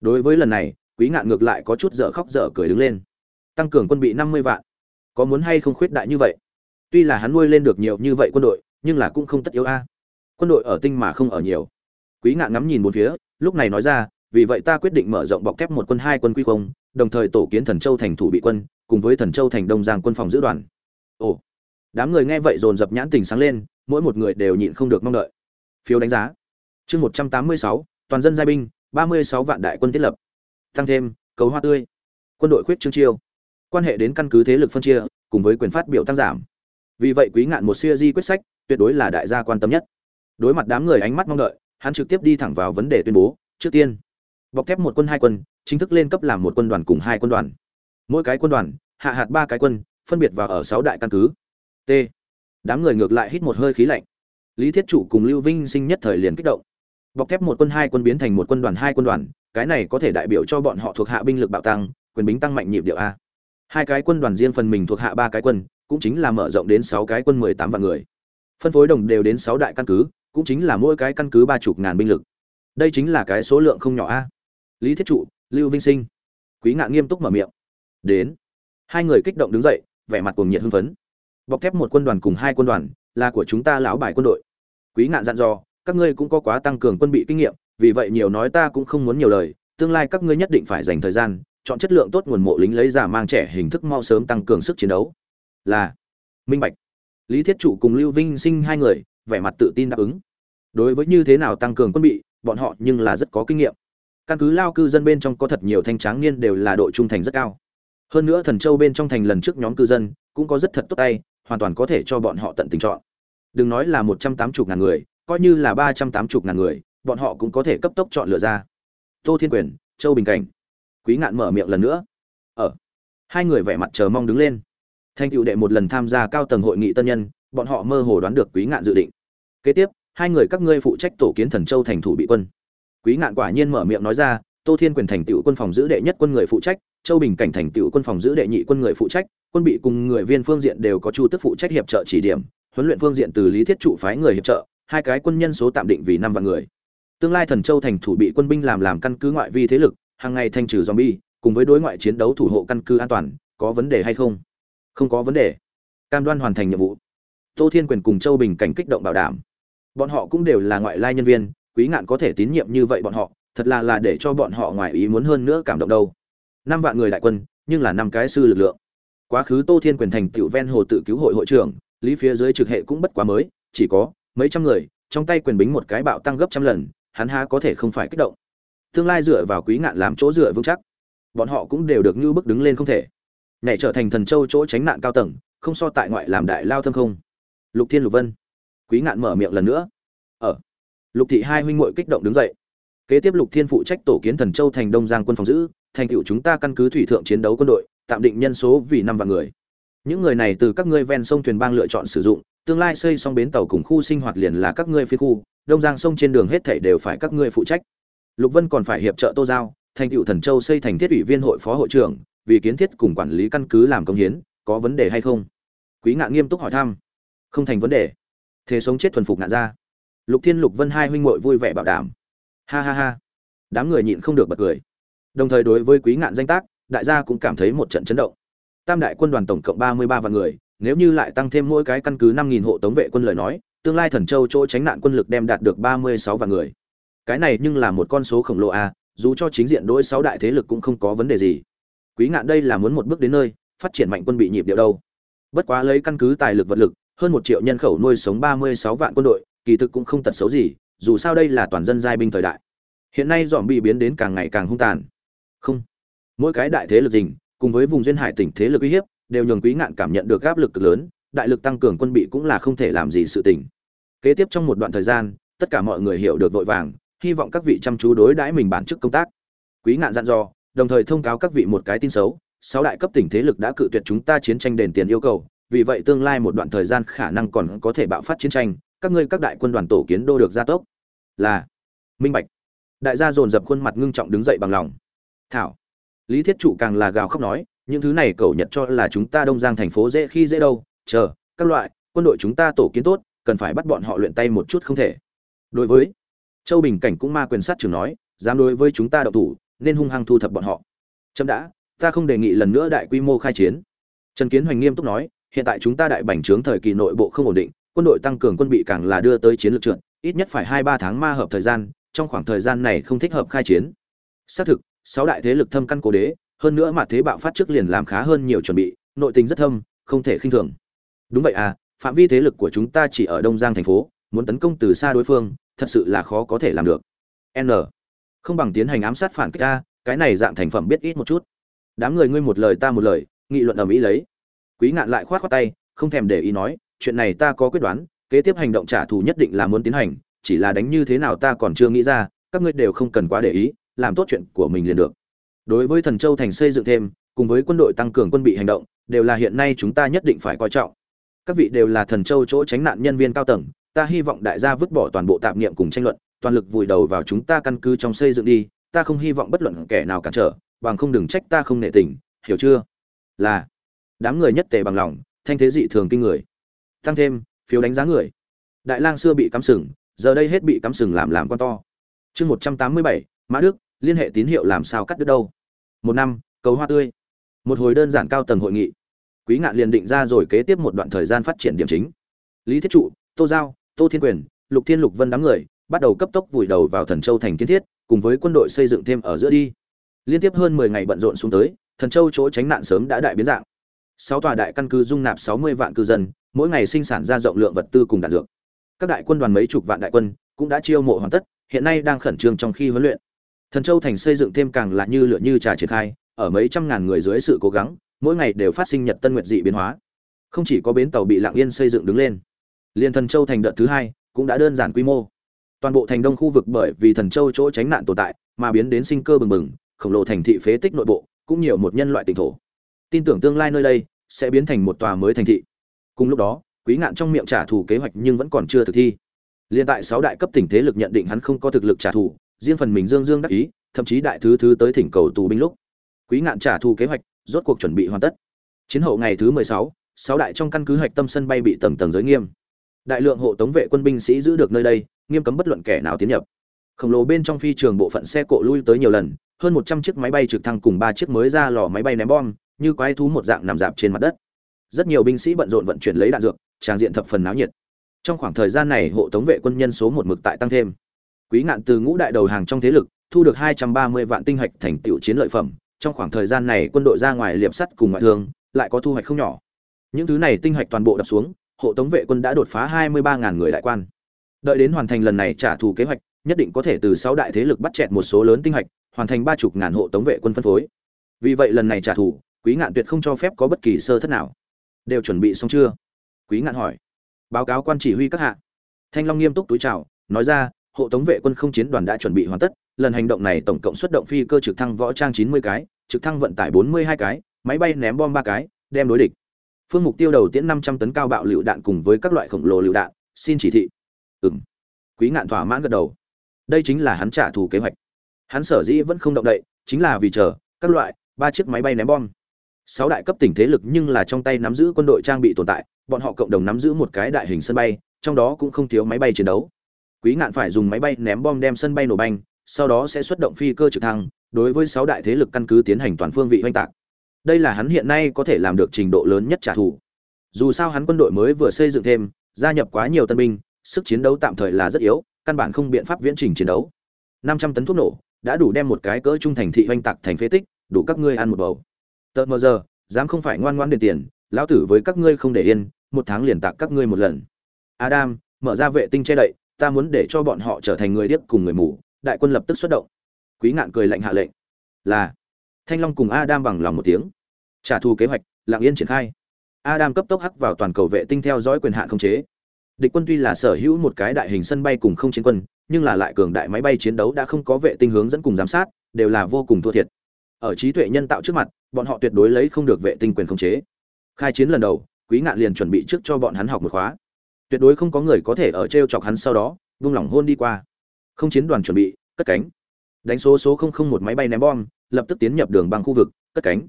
Đối với lần này, quý ngạn ngược lại có chút dở khóc dở cười đứng lên. Tăng cường quân bị năm mươi vạn. Có muốn hay không khuyết đại như vậy? Tuy là hắn nuôi lên được nhiều như vậy quân đội, nhưng là cũng không tất yếu a. Quân đội ở tinh mà không ở nhiều. Quý ngạn ngắm nhìn bốn phía, lúc này nói ra, vì vậy ta quyết định mở rộng bọc thép một quân hai quân quy không, đồng thời tổ kiến thần châu thành thủ bị quân, cùng với thần châu thành đông giang quân phòng giữ đoàn. Ồ, đám người nghe vậy dồn dập nhãn tình sáng lên, mỗi một người đều nhịn không được mong đợi. Phiếu đánh giá. Chương một trăm tám mươi sáu, toàn dân giai binh, ba mươi sáu vạn đại quân thiết lập. Tăng thêm cầu hoa tươi. Quân đội khuyết trương chiêu. Quan hệ đến căn cứ thế lực phân chia, cùng với quyền phát biểu tăng giảm vì vậy quý ngạn một siêu di quyết sách, tuyệt đối là đại gia quan tâm nhất. Đối mặt đám người ánh mắt mong đợi, hắn trực tiếp đi thẳng vào vấn đề tuyên bố, trước tiên, bọc thép một quân hai quân, chính thức lên cấp làm một quân đoàn cùng hai quân đoàn. Mỗi cái quân đoàn, hạ hạt ba cái quân, phân biệt vào ở sáu đại căn cứ. T. Đám người ngược lại hít một hơi khí lạnh. Lý thiết chủ cùng lưu vinh sinh nhất thời liền kích động. Bọc thép một quân hai quân biến thành một quân đoàn hai quân đoàn, cái này có thể đại biểu cho bọn họ thuộc hạ binh lực bạo tăng, quyền bính tăng mạnh nhịp điệu a. Hai cái quân đoàn riêng phần mình thuộc hạ ba cái quân cũng chính là mở rộng đến sáu cái quân mười tám vạn người. Phân phối đồng đều đến sáu đại căn cứ, cũng chính là mỗi cái căn cứ ba chục ngàn binh lực. Đây chính là cái số lượng không nhỏ a. Lý thiết trụ, lưu vinh sinh. Quý ngạn nghiêm túc mở miệng. Đến. Hai người kích động đứng dậy, vẻ mặt cuồng nhiệt hưng phấn. Bọc thép một quân đoàn cùng hai quân đoàn, là của chúng ta lão bài quân đội. Quý ngạn dặn dò, các ngươi cũng có quá tăng cường quân bị kinh nghiệm, vì vậy nhiều nói ta cũng không muốn nhiều lời, tương lai các ngươi nhất định phải dành thời gian, chọn chất lượng tốt nguồn mộ lính lấy giả mang trẻ hình thức mau sớm tăng cường sức chiến đấu là minh bạch. Lý thiết trụ cùng lưu vinh sinh hai người, vẻ mặt tự tin đáp ứng. Đối với như thế nào tăng cường quân bị, bọn họ nhưng là rất có kinh nghiệm. Căn cứ lao cư dân bên trong có thật nhiều thanh tráng niên đều là độ trung thành rất cao. Hơn nữa thần châu bên trong thành lần trước nhóm cư dân, cũng có rất thật tốt tay, hoàn toàn có thể cho bọn họ tận tình chọn. Đừng nói là một trăm tám mươi ngàn người, coi như là ba trăm tám mươi ngàn người, bọn họ cũng có thể cấp tốc chọn lựa ra. Tô thiên quyền, châu bình cảnh. Quý ngạn mở miệng lần nữa. Ở. Hai người vẻ mặt chờ mong đứng lên thanh cựu đệ một lần tham gia cao tầng hội nghị tân nhân, bọn họ mơ hồ đoán được quý ngạn dự định. Kế tiếp, hai người các ngươi phụ trách tổ kiến thần châu thành thủ bị quân. Quý ngạn quả nhiên mở miệng nói ra, tô thiên quyền thành tựu quân phòng giữ đệ nhất quân người phụ trách, châu bình cảnh thành tựu quân phòng giữ đệ nhị quân người phụ trách, quân bị cùng người viên phương diện đều có chu tức phụ trách hiệp trợ chỉ điểm, huấn luyện phương diện từ lý thiết trụ phái người hiệp trợ, hai cái quân nhân số tạm định vì năm vạn người. Tương lai thần châu thành thủ bị quân binh làm làm căn cứ ngoại vi thế lực, hàng ngày thanh trừ zombie, cùng với đối ngoại chiến đấu thủ hộ căn cứ an toàn, có vấn đề hay không? Không có vấn đề. Cam đoan hoàn thành nhiệm vụ. Tô thiên quyền cùng châu bình cảnh kích động bảo đảm. Bọn họ cũng đều là ngoại lai nhân viên, quý ngạn có thể tín nhiệm như vậy bọn họ, thật là là để cho bọn họ ngoài ý muốn hơn nữa cảm động đâu. Năm vạn người đại quân, nhưng là năm cái sư lực lượng. Quá khứ tô thiên quyền thành tiểu ven hồ tự cứu hội hội trưởng, lý phía dưới trực hệ cũng bất quá mới, chỉ có mấy trăm người, trong tay quyền bính một cái bạo tăng gấp trăm lần, hắn há có thể không phải kích động. Tương lai dựa vào quý ngạn làm chỗ dựa vững chắc. Bọn họ cũng đều được như bước đứng lên không thể nhảy trở thành thần châu chỗ tránh nạn cao tầng, không so tại ngoại làm đại lao thâm không. Lục thiên lục vân. Quý ngạn mở miệng lần nữa. Ở lục thị hai huynh muội kích động đứng dậy. Kế tiếp lục thiên phụ trách tổ kiến thần châu thành đông giang quân phòng giữ, thành tựu chúng ta căn cứ thủy thượng chiến đấu quân đội, tạm định nhân số vì năm vạn người. Những người này từ các ngươi ven sông thuyền bang lựa chọn sử dụng, tương lai xây xong bến tàu cùng khu sinh hoạt liền là các ngươi phía khu, đông giang sông trên đường hết thảy đều phải các ngươi phụ trách. Lục vân còn phải hiệp trợ tô giao, thành tựu thần châu xây thành thiết ủy viên hội phó hội trưởng vì kiến thiết cùng quản lý căn cứ làm công hiến, có vấn đề hay không? Quý ngạn nghiêm túc hỏi thăm. Không thành vấn đề. Thế sống chết thuần phục ngạn ra lục thiên lục vân hai huynh muội vui vẻ bảo đảm. Ha ha ha. Đám người nhịn không được bật cười. Đồng thời đối với quý ngạn danh tác, đại gia cũng cảm thấy một trận chấn động. Tam đại quân đoàn tổng cộng ba mươi ba vạn người, nếu như lại tăng thêm mỗi cái căn cứ năm nghìn hộ tống vệ quân lời nói, tương lai thần châu chỗ tránh nạn quân lực đem đạt được ba mươi sáu vạn người. Cái này nhưng là một con số khổng lồ a dù cho chính diện đối sáu đại thế lực cũng không có vấn đề gì quý ngạn đây là muốn một bước đến nơi, phát triển mạnh quân bị nhịp điệu đâu. Bất quá lấy căn cứ tài lực vật lực, hơn một triệu nhân khẩu nuôi sống ba mươi sáu vạn quân đội, kỳ thực cũng không tật xấu gì, dù sao đây là toàn dân giai binh thời đại. Hiện nay dòm bị biến đến càng ngày càng hung tàn. Không. Mỗi cái đại thế lực dình cùng với vùng duyên hải tỉnh thế lực uy hiếp, đều nhường quý ngạn cảm nhận được áp lực cực lớn, đại lực tăng cường quân bị cũng là không thể làm gì sự tình. Kế tiếp trong một đoạn thời gian, tất cả mọi người hiểu được vội vàng, hy vọng các vị chăm chú đối đãi mình bản chức công tác. Quý ngạn dặn dò đồng thời thông cáo các vị một cái tin xấu, sáu đại cấp tỉnh thế lực đã cự tuyệt chúng ta chiến tranh đền tiền yêu cầu, vì vậy tương lai một đoạn thời gian khả năng còn có thể bạo phát chiến tranh, các ngươi các đại quân đoàn tổ kiến đô được gia tốc. Là, minh bạch. Đại gia dồn dập khuôn mặt ngưng trọng đứng dậy bằng lòng. Thảo, lý thiết trụ càng là gào khóc nói, những thứ này cầu nhật cho là chúng ta đông giang thành phố dễ khi dễ đâu, chờ, các loại, quân đội chúng ta tổ kiến tốt, cần phải bắt bọn họ luyện tay một chút không thể. Đối với châu bình cảnh cũng ma quyền sát trường nói, dám đối với chúng ta đậu thủ nên hung hăng thu thập bọn họ. Chậm đã, ta không đề nghị lần nữa đại quy mô khai chiến. Trần kiến hoành nghiêm túc nói, hiện tại chúng ta đại bành trướng thời kỳ nội bộ không ổn định, quân đội tăng cường quân bị càng là đưa tới chiến lược trượt, ít nhất phải hai ba tháng ma hợp thời gian, trong khoảng thời gian này không thích hợp khai chiến. Xác thực, sáu đại thế lực thâm căn cố đế, hơn nữa mà thế bạo phát trước liền làm khá hơn nhiều chuẩn bị, nội tình rất thâm, không thể khinh thường. Đúng vậy à phạm vi thế lực của chúng ta chỉ ở đông giang thành phố, muốn tấn công từ xa đối phương, thật sự là khó có thể làm được. N không bằng tiến hành ám sát phản kích a, cái này dạng thành phẩm biết ít một chút. Đám người ngươi một lời ta một lời, nghị luận ở mỹ lấy. Quý ngạn lại khoát khoát tay, không thèm để ý nói, chuyện này ta có quyết đoán, kế tiếp hành động trả thù nhất định là muốn tiến hành, chỉ là đánh như thế nào ta còn chưa nghĩ ra, các ngươi đều không cần quá để ý, làm tốt chuyện của mình liền được. Đối với thần châu thành xây dựng thêm, cùng với quân đội tăng cường quân bị hành động, đều là hiện nay chúng ta nhất định phải coi trọng. Các vị đều là thần châu chỗ tránh nạn nhân viên cao tầng, ta hy vọng đại gia vứt bỏ toàn bộ tạp niệm cùng tranh luận toàn lực vùi đầu vào chúng ta căn cứ trong xây dựng đi, ta không hy vọng bất luận kẻ nào cản trở, bằng không đừng trách ta không nệ tình, hiểu chưa? Là, đám người nhất tề bằng lòng, thanh thế dị thường kinh người. Tăng thêm, phiếu đánh giá người. Đại lang xưa bị cắm sừng, giờ đây hết bị cắm sừng làm làm con to. Chương một trăm tám mươi bảy, mã đức, liên hệ tín hiệu làm sao cắt đứt đâu? Một năm, cầu hoa tươi. Một hồi đơn giản cao tầng hội nghị. Quý ngạn liền định ra rồi kế tiếp một đoạn thời gian phát triển điểm chính. Lý thiết trụ, tô giao, tô thiên quyền, lục thiên lục vân đám người bắt đầu cấp tốc vùi đầu vào thần châu thành kiến thiết, cùng với quân đội xây dựng thêm ở giữa đi. Liên tiếp hơn mười ngày bận rộn xuống tới, thần châu chỗ tránh nạn sớm đã đại biến dạng. Sáu tòa đại căn cứ dung nạp sáu mươi vạn cư dân, mỗi ngày sinh sản ra rộng lượng vật tư cùng đạn dược. Các đại quân đoàn mấy chục vạn đại quân cũng đã chiêu mộ hoàn tất, hiện nay đang khẩn trương trong khi huấn luyện. Thần châu thành xây dựng thêm càng là như lửa như trà triển khai, ở mấy trăm ngàn người dưới sự cố gắng, mỗi ngày đều phát sinh nhật tân nguyệt dị biến hóa. Không chỉ có bến tàu bị lạng yên xây dựng đứng lên liên thần châu thành đợt thứ hai cũng đã đơn giản quy mô toàn bộ thành đông khu vực bởi vì thần châu chỗ tránh nạn tồn tại mà biến đến sinh cơ bừng bừng, khổng lồ thành thị phế tích nội bộ, cũng nhiều một nhân loại tỉnh thổ. Tin tưởng tương lai nơi đây sẽ biến thành một tòa mới thành thị. Cùng lúc đó, quý ngạn trong miệng trả thù kế hoạch nhưng vẫn còn chưa thực thi. Liên tại sáu đại cấp tỉnh thế lực nhận định hắn không có thực lực trả thù, riêng phần mình dương dương đắc ý, thậm chí đại thứ thứ tới thỉnh cầu tù binh lúc. Quý ngạn trả thù kế hoạch, rốt cuộc chuẩn bị hoàn tất. Chiến hậu ngày thứ mười sáu sáu đại trong căn cứ hạch tâm sân bay bị tầng tầng giới nghiêm. Đại lượng hộ tống vệ quân binh sĩ giữ được nơi đây nghiêm cấm bất luận kẻ nào tiến nhập. Khổng lồ bên trong phi trường bộ phận xe cộ lui tới nhiều lần, hơn một trăm chiếc máy bay trực thăng cùng ba chiếc mới ra lò máy bay ném bom, như quái thú một dạng nằm dạp trên mặt đất. Rất nhiều binh sĩ bận rộn vận chuyển lấy đạn dược tràng diện thập phần náo nhiệt. Trong khoảng thời gian này, hộ tống vệ quân nhân số một mực tại tăng thêm. Quý ngạn từ ngũ đại đầu hàng trong thế lực, thu được hai trăm ba mươi vạn tinh hạch thành tựu chiến lợi phẩm. Trong khoảng thời gian này, quân đội ra ngoài liệp sắt cùng ngoại thương, lại có thu hoạch không nhỏ. Những thứ này tinh hạch toàn bộ đập xuống, hộ tống vệ quân đã đột phá hai mươi ba ngàn người đại quan đợi đến hoàn thành lần này trả thù kế hoạch, nhất định có thể từ sáu đại thế lực bắt chẹt một số lớn tinh hạch hoàn thành ba chục ngàn hộ tống vệ quân phân phối. Vì vậy lần này trả thù, quý ngạn tuyệt không cho phép có bất kỳ sơ thất nào. Đều chuẩn bị xong chưa? Quý ngạn hỏi. Báo cáo quan chỉ huy các hạ. Thanh long nghiêm túc túi chào, nói ra, hộ tống vệ quân không chiến đoàn đã chuẩn bị hoàn tất, lần hành động này tổng cộng xuất động phi cơ trực thăng võ trang chín mươi cái, trực thăng vận tải bốn mươi hai cái, máy bay ném bom ba cái, đem đối địch. Phương mục tiêu đầu tiễn năm trăm tấn cao bạo lựu đạn cùng với các loại khổng lồ lựu đạn, xin chỉ thị ừng quý ngạn thỏa mãn gật đầu. Đây chính là hắn trả thù kế hoạch. Hắn sở dĩ vẫn không động đậy, chính là vì chờ, các loại, ba chiếc máy bay ném bom. Sáu đại cấp tỉnh thế lực nhưng là trong tay nắm giữ quân đội trang bị tồn tại, bọn họ cộng đồng nắm giữ một cái đại hình sân bay, trong đó cũng không thiếu máy bay chiến đấu. Quý ngạn phải dùng máy bay ném bom đem sân bay nổ banh sau đó sẽ xuất động phi cơ trực thăng, đối với sáu đại thế lực căn cứ tiến hành toàn phương vị oanh tạc. Đây là hắn hiện nay có thể làm được trình độ lớn nhất trả thù. Dù sao hắn quân đội mới vừa xây dựng thêm, gia nhập quá nhiều tân binh sức chiến đấu tạm thời là rất yếu, căn bản không biện pháp viễn trình chiến đấu. Năm trăm tấn thuốc nổ, đã đủ đem một cái cỡ trung thành thị hoành tạc thành phế tích, đủ các ngươi ăn một bầu. Tợt mờ giờ, dám không phải ngoan ngoãn đền tiền, lão tử với các ngươi không để yên, một tháng liền tạc các ngươi một lần. Adam, mở ra vệ tinh che đậy, ta muốn để cho bọn họ trở thành người điếc cùng người mù, đại quân lập tức xuất động. Quý ngạn cười lạnh hạ lệnh. Là, thanh long cùng adam bằng lòng một tiếng. Trả thù kế hoạch, lặng yên triển khai. Adam cấp tốc hắc vào toàn cầu vệ tinh theo dõi quyền hạn không chế địch quân tuy là sở hữu một cái đại hình sân bay cùng không chiến quân, nhưng là lại cường đại máy bay chiến đấu đã không có vệ tinh hướng dẫn cùng giám sát, đều là vô cùng thua thiệt. Ở trí tuệ nhân tạo trước mặt, bọn họ tuyệt đối lấy không được vệ tinh quyền khống chế. Khai chiến lần đầu, quý ngạn liền chuẩn bị trước cho bọn hắn học một khóa. Tuyệt đối không có người có thể ở trêu chọc hắn sau đó, vung lòng hôn đi qua. Không chiến đoàn chuẩn bị, cất cánh. Đánh số số một máy bay ném bom, lập tức tiến nhập đường băng khu vực, cất cánh.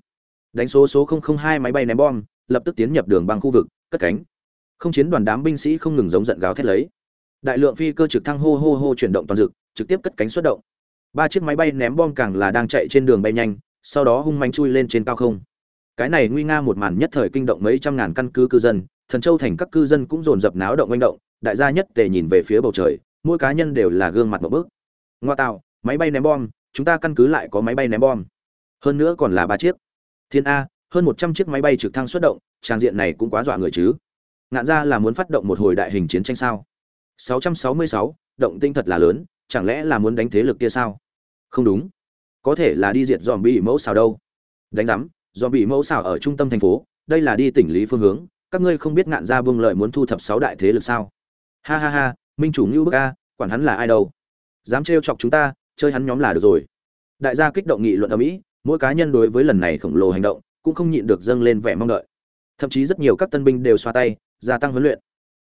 Đánh số số hai máy bay ném bom, lập tức tiến nhập đường băng khu vực, cất cánh không chiến đoàn đám binh sĩ không ngừng giống giận gào thét lấy. Đại lượng phi cơ trực thăng hô hô hô chuyển động toàn dực, trực tiếp cất cánh xuất động. Ba chiếc máy bay ném bom càng là đang chạy trên đường bay nhanh, sau đó hung mãnh chui lên trên cao không. Cái này nguy nga một màn nhất thời kinh động mấy trăm ngàn căn cứ cư dân, thần châu thành các cư dân cũng dồn dập náo động manh động, đại gia nhất tề nhìn về phía bầu trời, mỗi cá nhân đều là gương mặt một bước. Ngoa tạo, máy bay ném bom, chúng ta căn cứ lại có máy bay ném bom. Hơn nữa còn là ba chiếc. Thiên a, hơn một trăm chiếc máy bay trực thăng xuất động, trang diện này cũng quá dọa người chứ ngạn ra là muốn phát động một hồi đại hình chiến tranh sao? 666, động tinh thật là lớn chẳng lẽ là muốn đánh thế lực kia sao? Không đúng. Có thể là đi diệt dòm bị mẫu xào đâu. Đánh giám dòm bị mẫu xào ở trung tâm thành phố đây là đi tỉnh lý phương hướng các ngươi không biết ngạn ra buông lợi muốn thu thập sáu đại thế lực sao? Ha ha ha minh chủ ngưu bức a quản hắn là ai đâu? Dám trêu chọc chúng ta chơi hắn nhóm là được rồi. Đại gia kích động nghị luận ở mỹ mỗi cá nhân đối với lần này khổng lồ hành động cũng không nhịn được dâng lên vẻ mong đợi. Thậm chí rất nhiều các tân binh đều xoa tay gia tăng huấn luyện.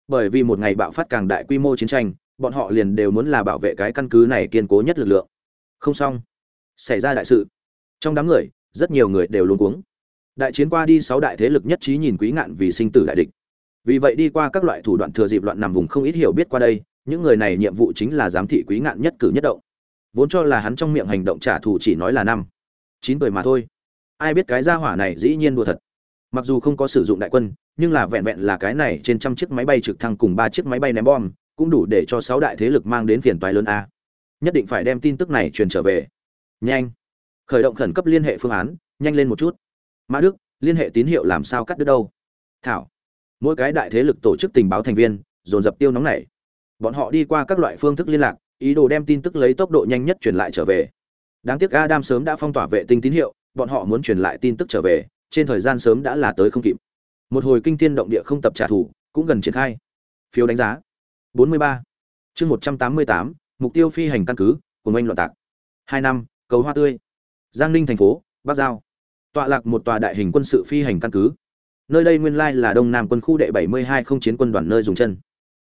Bởi vì một ngày bạo phát càng đại quy mô chiến tranh, bọn họ liền đều muốn là bảo vệ cái căn cứ này kiên cố nhất lực lượng. Không xong. Xảy ra đại sự. Trong đám người, rất nhiều người đều luống cuống. Đại chiến qua đi sáu đại thế lực nhất trí nhìn quý ngạn vì sinh tử đại địch. Vì vậy đi qua các loại thủ đoạn thừa dịp loạn nằm vùng không ít hiểu biết qua đây, những người này nhiệm vụ chính là giám thị quý ngạn nhất cử nhất động. Vốn cho là hắn trong miệng hành động trả thù chỉ nói là năm, chín tuổi mà thôi. Ai biết cái gia hỏa này dĩ nhiên đùa thật. Mặc dù không có sử dụng đại quân nhưng là vẹn vẹn là cái này trên trăm chiếc máy bay trực thăng cùng ba chiếc máy bay ném bom, cũng đủ để cho sáu đại thế lực mang đến phiền toái lớn a. Nhất định phải đem tin tức này truyền trở về. Nhanh. Khởi động khẩn cấp liên hệ phương án, nhanh lên một chút. Mã đức, liên hệ tín hiệu làm sao cắt đứt đâu? Thảo. Mỗi cái đại thế lực tổ chức tình báo thành viên, dồn dập tiêu nóng này. Bọn họ đi qua các loại phương thức liên lạc, ý đồ đem tin tức lấy tốc độ nhanh nhất truyền lại trở về. Đáng tiếc adam sớm đã phong tỏa vệ tinh tín hiệu, bọn họ muốn truyền lại tin tức trở về, trên thời gian sớm đã là tới không kịp một hồi kinh thiên động địa không tập trả thù cũng gần triển khai. Phiếu đánh giá. 43. chương 188, mục tiêu phi hành căn cứ của anh loạn tạc. Hai năm cầu hoa tươi. Giang ninh thành phố bắc giao. Tọa lạc một tòa đại hình quân sự phi hành căn cứ. Nơi đây nguyên lai là đông nam quân khu đệ 72 không chiến quân đoàn nơi dùng chân.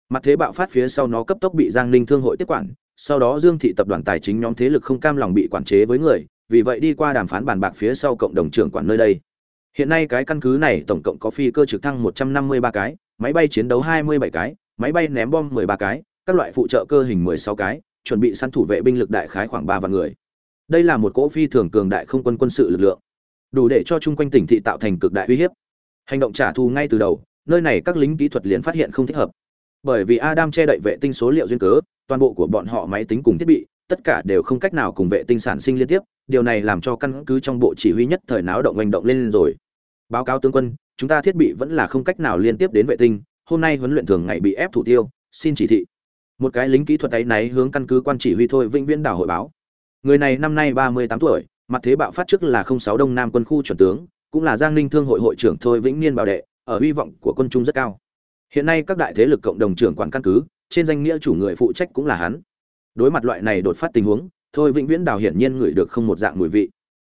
Mặt thế bạo phát phía sau nó cấp tốc bị giang ninh thương hội tiếp quản sau đó dương thị tập đoàn tài chính nhóm thế lực không cam lòng bị quản chế với người vì vậy đi qua đàm phán bàn bạc phía sau cộng đồng trưởng quản nơi đây hiện nay cái căn cứ này tổng cộng có phi cơ trực thăng 153 cái, máy bay chiến đấu 27 cái, máy bay ném bom 13 cái, các loại phụ trợ cơ hình 16 cái, chuẩn bị săn thủ vệ binh lực đại khái khoảng ba vạn người. Đây là một cỗ phi thường cường đại không quân quân sự lực lượng, đủ để cho chung quanh tỉnh thị tạo thành cực đại uy hiếp. Hành động trả thù ngay từ đầu, nơi này các lính kỹ thuật liền phát hiện không thích hợp. Bởi vì adam che đậy vệ tinh số liệu duyên cớ, toàn bộ của bọn họ máy tính cùng thiết bị, tất cả đều không cách nào cùng vệ tinh sản sinh liên tiếp, điều này làm cho căn cứ trong bộ chỉ huy nhất thời náo động hành động lên rồi báo cáo tướng quân, chúng ta thiết bị vẫn là không cách nào liên tiếp đến vệ tinh, hôm nay huấn luyện thường ngày bị ép thủ tiêu, xin chỉ thị. Một cái lính kỹ thuật ấy náy hướng căn cứ quan chỉ huy thôi vĩnh viễn đảo hội báo. Người này năm nay ba mươi tám tuổi, mặt thế bạo phát trước là không sáu đông nam quân khu chuẩn tướng, cũng là giang ninh thương hội hội trưởng thôi vĩnh niên bảo đệ, ở hy vọng của quân trung rất cao. Hiện nay các đại thế lực cộng đồng trưởng quản căn cứ, trên danh nghĩa chủ người phụ trách cũng là hắn. Đối mặt loại này đột phát tình huống, thôi vĩnh viễn đào hiển nhiên ngửi được không một dạng mùi vị.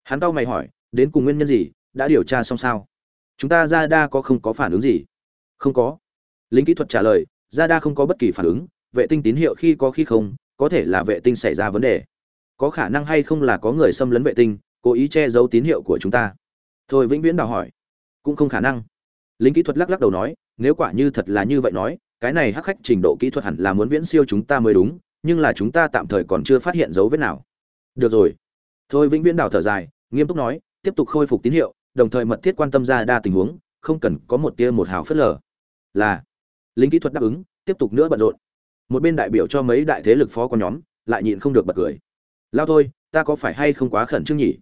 Hắn tao mày hỏi, đến cùng nguyên nhân gì? Đã điều tra xong sao? Chúng ta ra đa có không có phản ứng gì? Không có. Lính kỹ thuật trả lời ra đa không có bất kỳ phản ứng, vệ tinh tín hiệu khi có khi không, có thể là vệ tinh xảy ra vấn đề. Có khả năng hay không là có người xâm lấn vệ tinh, cố ý che giấu tín hiệu của chúng ta? Thôi vĩnh viễn đào hỏi. Cũng không khả năng. Lính kỹ thuật lắc lắc đầu nói, nếu quả như thật là như vậy nói, cái này hắc khách trình độ kỹ thuật hẳn là muốn viễn siêu chúng ta mới đúng, nhưng là chúng ta tạm thời còn chưa phát hiện dấu vết nào. Được rồi. Thôi vĩnh viễn đào thở dài, nghiêm túc nói, tiếp tục khôi phục tín hiệu đồng thời mật thiết quan tâm ra đa tình huống, không cần có một tia một hào phớt lờ. Là, lính kỹ thuật đáp ứng, tiếp tục nữa bận rộn. Một bên đại biểu cho mấy đại thế lực phó có nhóm, lại nhịn không được bật cười. Lao thôi, ta có phải hay không quá khẩn trương nhỉ?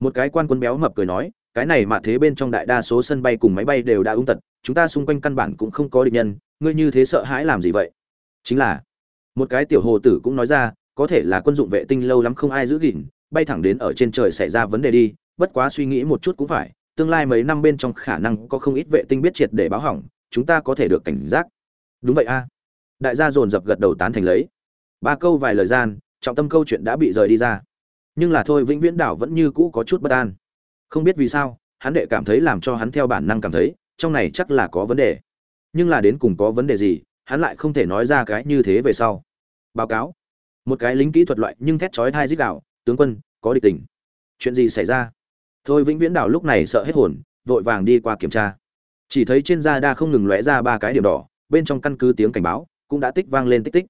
Một cái quan quân béo mập cười nói, cái này mà thế bên trong đại đa số sân bay cùng máy bay đều đã ung tật, chúng ta xung quanh căn bản cũng không có địch nhân, ngươi như thế sợ hãi làm gì vậy? Chính là, một cái tiểu hồ tử cũng nói ra, có thể là quân dụng vệ tinh lâu lắm không ai giữ gìn, bay thẳng đến ở trên trời xảy ra vấn đề đi bất quá suy nghĩ một chút cũng phải, tương lai mấy năm bên trong khả năng có không ít vệ tinh biết triệt để báo hỏng, chúng ta có thể được cảnh giác. Đúng vậy a. Đại gia dồn dập gật đầu tán thành lấy. Ba câu vài lời gian, trọng tâm câu chuyện đã bị rời đi ra. Nhưng là thôi, vĩnh viễn đảo vẫn như cũ có chút bất an. Không biết vì sao, hắn đệ cảm thấy làm cho hắn theo bản năng cảm thấy, trong này chắc là có vấn đề. Nhưng là đến cùng có vấn đề gì, hắn lại không thể nói ra cái như thế về sau. Báo cáo. Một cái lính kỹ thuật loại nhưng thét chói thai dích đạo, tướng quân, có địch tình chuyện gì xảy ra? Thôi vĩnh viễn đảo lúc này sợ hết hồn, vội vàng đi qua kiểm tra. Chỉ thấy trên da đa không ngừng lóe ra ba cái điểm đỏ, bên trong căn cứ tiếng cảnh báo cũng đã tích vang lên tích tích.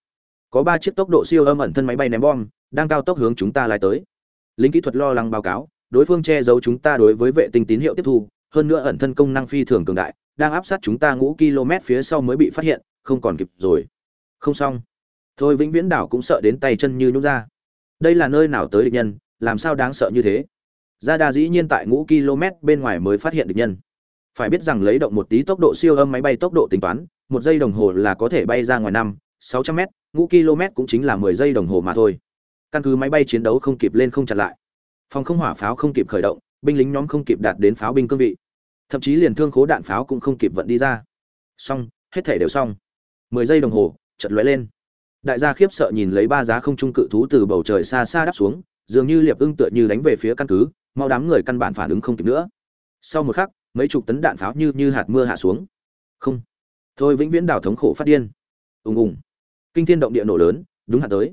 Có ba chiếc tốc độ siêu âm ẩn thân máy bay ném bom đang cao tốc hướng chúng ta lái tới. Lính kỹ thuật lo lắng báo cáo, đối phương che giấu chúng ta đối với vệ tinh tín hiệu tiếp thu, hơn nữa ẩn thân công năng phi thường cường đại, đang áp sát chúng ta ngũ km phía sau mới bị phát hiện, không còn kịp rồi. Không xong. Thôi vĩnh viễn đảo cũng sợ đến tay chân như nhút ra. Đây là nơi nào tới địch nhân, làm sao đáng sợ như thế? Ra đa dĩ nhiên tại ngũ km bên ngoài mới phát hiện địch nhân. Phải biết rằng lấy động một tí tốc độ siêu âm máy bay tốc độ tính toán, một giây đồng hồ là có thể bay ra ngoài năm, sáu trăm m ngũ km cũng chính là mười giây đồng hồ mà thôi. Căn cứ máy bay chiến đấu không kịp lên không chặn lại. Phòng không hỏa pháo không kịp khởi động, binh lính nhóm không kịp đạt đến pháo binh cương vị. Thậm chí liền thương khố đạn pháo cũng không kịp vận đi ra. Xong, hết thể đều xong. Mười giây đồng hồ chật lóe lên. Đại gia khiếp sợ nhìn lấy ba giá không trung cự thú từ bầu trời xa xa đáp xuống, dường như liệp ưng tựa như đánh về phía căn cứ mau đám người căn bản phản ứng không kịp nữa. Sau một khắc, mấy chục tấn đạn pháo như như hạt mưa hạ xuống. Không. Thôi vĩnh viễn đảo thống khổ phát điên. Ùng ùng. Kinh thiên động địa nổ lớn, đúng hạn tới.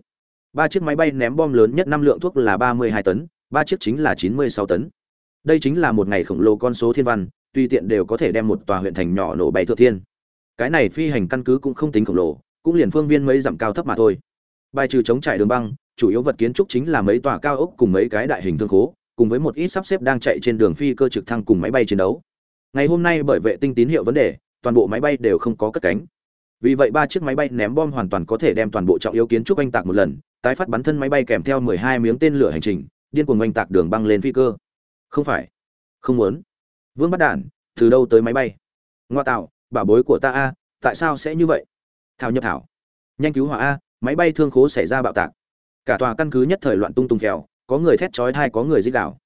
Ba chiếc máy bay ném bom lớn nhất năm lượng thuốc là ba mươi hai tấn, ba chiếc chính là chín mươi sáu tấn. Đây chính là một ngày khổng lồ con số thiên văn, tùy tiện đều có thể đem một tòa huyện thành nhỏ nổ bay thượng thiên. Cái này phi hành căn cứ cũng không tính khổng lồ, cũng liền phương viên mấy dặm cao thấp mà thôi. Bài trừ chống trải đường băng, chủ yếu vật kiến trúc chính là mấy tòa cao ốc cùng mấy cái đại hình thương khố cùng với một ít sắp xếp đang chạy trên đường phi cơ trực thăng cùng máy bay chiến đấu. Ngày hôm nay bởi vệ tinh tín hiệu vấn đề, toàn bộ máy bay đều không có cất cánh. Vì vậy ba chiếc máy bay ném bom hoàn toàn có thể đem toàn bộ trọng yếu kiến trúc anh tạc một lần, tái phát bắn thân máy bay kèm theo 12 miếng tên lửa hành trình, điên cuồng oanh tạc đường băng lên phi cơ. Không phải, không muốn. Vương bắt đản, từ đâu tới máy bay? Ngoa tạo, bảo bối của ta a, tại sao sẽ như vậy? Thảo nhập thảo. Nhanh cứu hỏa a, máy bay thương khố xảy ra bạo tạc. Cả tòa căn cứ nhất thời loạn tung tung phèo có người thét chói tai, có người dích đảo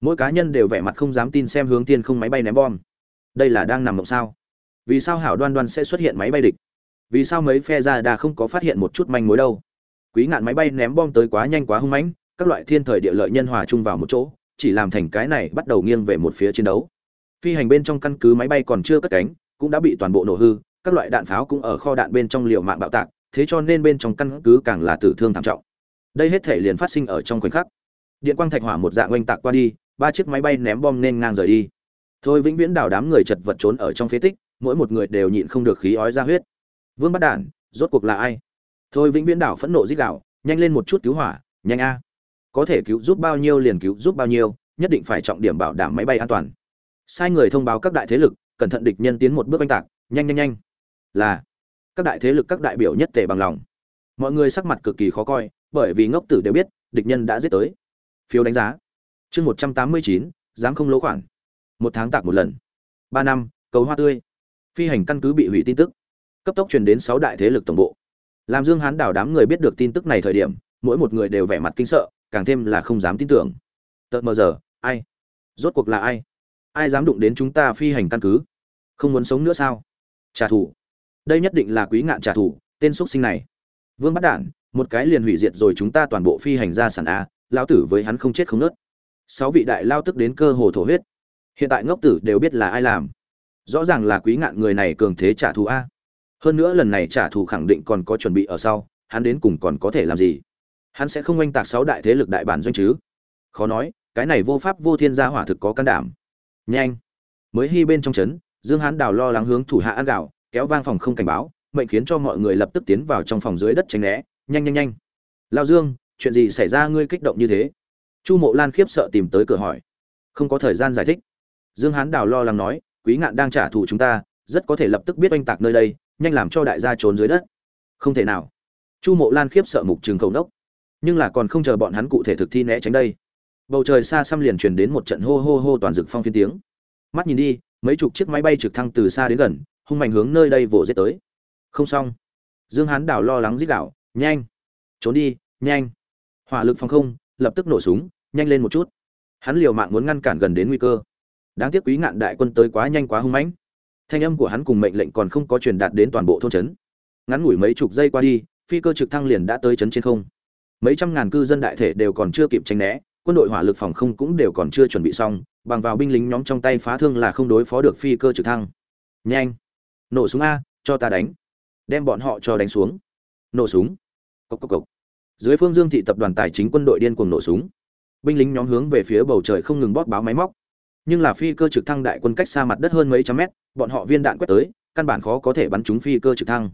mỗi cá nhân đều vẻ mặt không dám tin xem hướng tiên không máy bay ném bom. Đây là đang nằm mộng sao? Vì sao hảo đoan đoan sẽ xuất hiện máy bay địch? Vì sao mấy phe ra đà không có phát hiện một chút manh mối đâu? Quý ngạn máy bay ném bom tới quá nhanh, quá hung mãnh, các loại thiên thời địa lợi nhân hòa chung vào một chỗ, chỉ làm thành cái này bắt đầu nghiêng về một phía chiến đấu. Phi hành bên trong căn cứ máy bay còn chưa cất cánh, cũng đã bị toàn bộ nổ hư, các loại đạn pháo cũng ở kho đạn bên trong liều mạng bạo tạc, thế cho nên bên trong căn cứ càng là tử thương thảm trọng. Đây hết thể liền phát sinh ở trong khoảnh khắc điện quang thạch hỏa một dạng oanh tạc qua đi, ba chiếc máy bay ném bom nên ngang rời đi. Thôi vĩnh viễn đảo đám người chật vật trốn ở trong phế tích, mỗi một người đều nhịn không được khí ói ra huyết. Vương bắt đản, rốt cuộc là ai? Thôi vĩnh viễn đảo phẫn nộ dích đạo nhanh lên một chút cứu hỏa, nhanh a. Có thể cứu giúp bao nhiêu liền cứu giúp bao nhiêu, nhất định phải trọng điểm bảo đảm máy bay an toàn. Sai người thông báo các đại thế lực, cẩn thận địch nhân tiến một bước oanh tạc, nhanh nhanh nhanh. Là, các đại thế lực các đại biểu nhất tề bằng lòng. Mọi người sắc mặt cực kỳ khó coi, bởi vì ngốc tử đều biết, địch nhân đã giết tới phiếu đánh giá. Chương một trăm tám mươi chín, dám không lỗ khoản. Một tháng tạc một lần. Ba năm, cầu hoa tươi. Phi hành căn cứ bị hủy tin tức. Cấp tốc truyền đến sáu đại thế lực tổng bộ. Làm dương hán đảo đám người biết được tin tức này thời điểm, mỗi một người đều vẻ mặt kinh sợ, càng thêm là không dám tin tưởng. Tợt mờ giờ, ai? Rốt cuộc là ai? Ai dám đụng đến chúng ta phi hành căn cứ? Không muốn sống nữa sao? Trả thù. Đây nhất định là quý ngạn trả thù, tên x sinh này. Vương bắt đản, một cái liền hủy diệt rồi chúng ta toàn bộ phi hành gia sản a lão tử với hắn không chết không nớt. Sáu vị đại lao tức đến cơ hồ thổ huyết. Hiện tại ngốc tử đều biết là ai làm. Rõ ràng là quý ngạn người này cường thế trả thù a. Hơn nữa lần này trả thù khẳng định còn có chuẩn bị ở sau, hắn đến cùng còn có thể làm gì? Hắn sẽ không oanh tạc sáu đại thế lực đại bản doanh chứ? Khó nói, cái này vô pháp vô thiên gia hỏa thực có can đảm. Nhanh. Mới hy bên trong trấn, dương hán đào lo lắng hướng thủ hạ ăn gạo, kéo vang phòng không cảnh báo, mệnh khiến cho mọi người lập tức tiến vào trong phòng dưới đất tránh né. Nhanh nhanh nhanh. Lao dương chuyện gì xảy ra ngươi kích động như thế? Chu mộ lan khiếp sợ tìm tới cửa hỏi. Không có thời gian giải thích. Dương hán đào lo lắng nói, quý ngạn đang trả thù chúng ta, rất có thể lập tức biết oanh tạc nơi đây, nhanh làm cho đại gia trốn dưới đất. Không thể nào. Chu mộ lan khiếp sợ mục trường khẩu nốc. Nhưng là còn không chờ bọn hắn cụ thể thực thi né tránh đây. Bầu trời xa xăm liền truyền đến một trận hô hô hô toàn rực phong phiên tiếng. Mắt nhìn đi, mấy chục chiếc máy bay trực thăng từ xa đến gần, hung mạnh hướng nơi đây vồ dết tới. Không xong. Dương hán đảo lo lắng dít đảo nhanh, trốn đi, nhanh hỏa lực phòng không lập tức nổ súng, nhanh lên một chút. Hắn liều mạng muốn ngăn cản gần đến nguy cơ. Đáng tiếc quý ngạn đại quân tới quá nhanh quá hung mãnh. Thanh âm của hắn cùng mệnh lệnh còn không có truyền đạt đến toàn bộ thôn trấn. Ngắn ngủi mấy chục giây qua đi, phi cơ trực thăng liền đã tới trấn trên không. Mấy trăm ngàn cư dân đại thể đều còn chưa kịp tránh né, quân đội hỏa lực phòng không cũng đều còn chưa chuẩn bị xong, bằng vào binh lính nhóm trong tay phá thương là không đối phó được phi cơ trực thăng. Nhanh! Nổ súng a, cho ta đánh. Đem bọn họ cho đánh xuống. Nổ súng. Cốc cốc cốc dưới phương dương thị tập đoàn tài chính quân đội điên cuồng nổ súng. Binh lính nhóm hướng về phía bầu trời không ngừng bóp báo máy móc. Nhưng là phi cơ trực thăng đại quân cách xa mặt đất hơn mấy trăm mét, bọn họ viên đạn quét tới, căn bản khó có thể bắn trúng phi cơ trực thăng.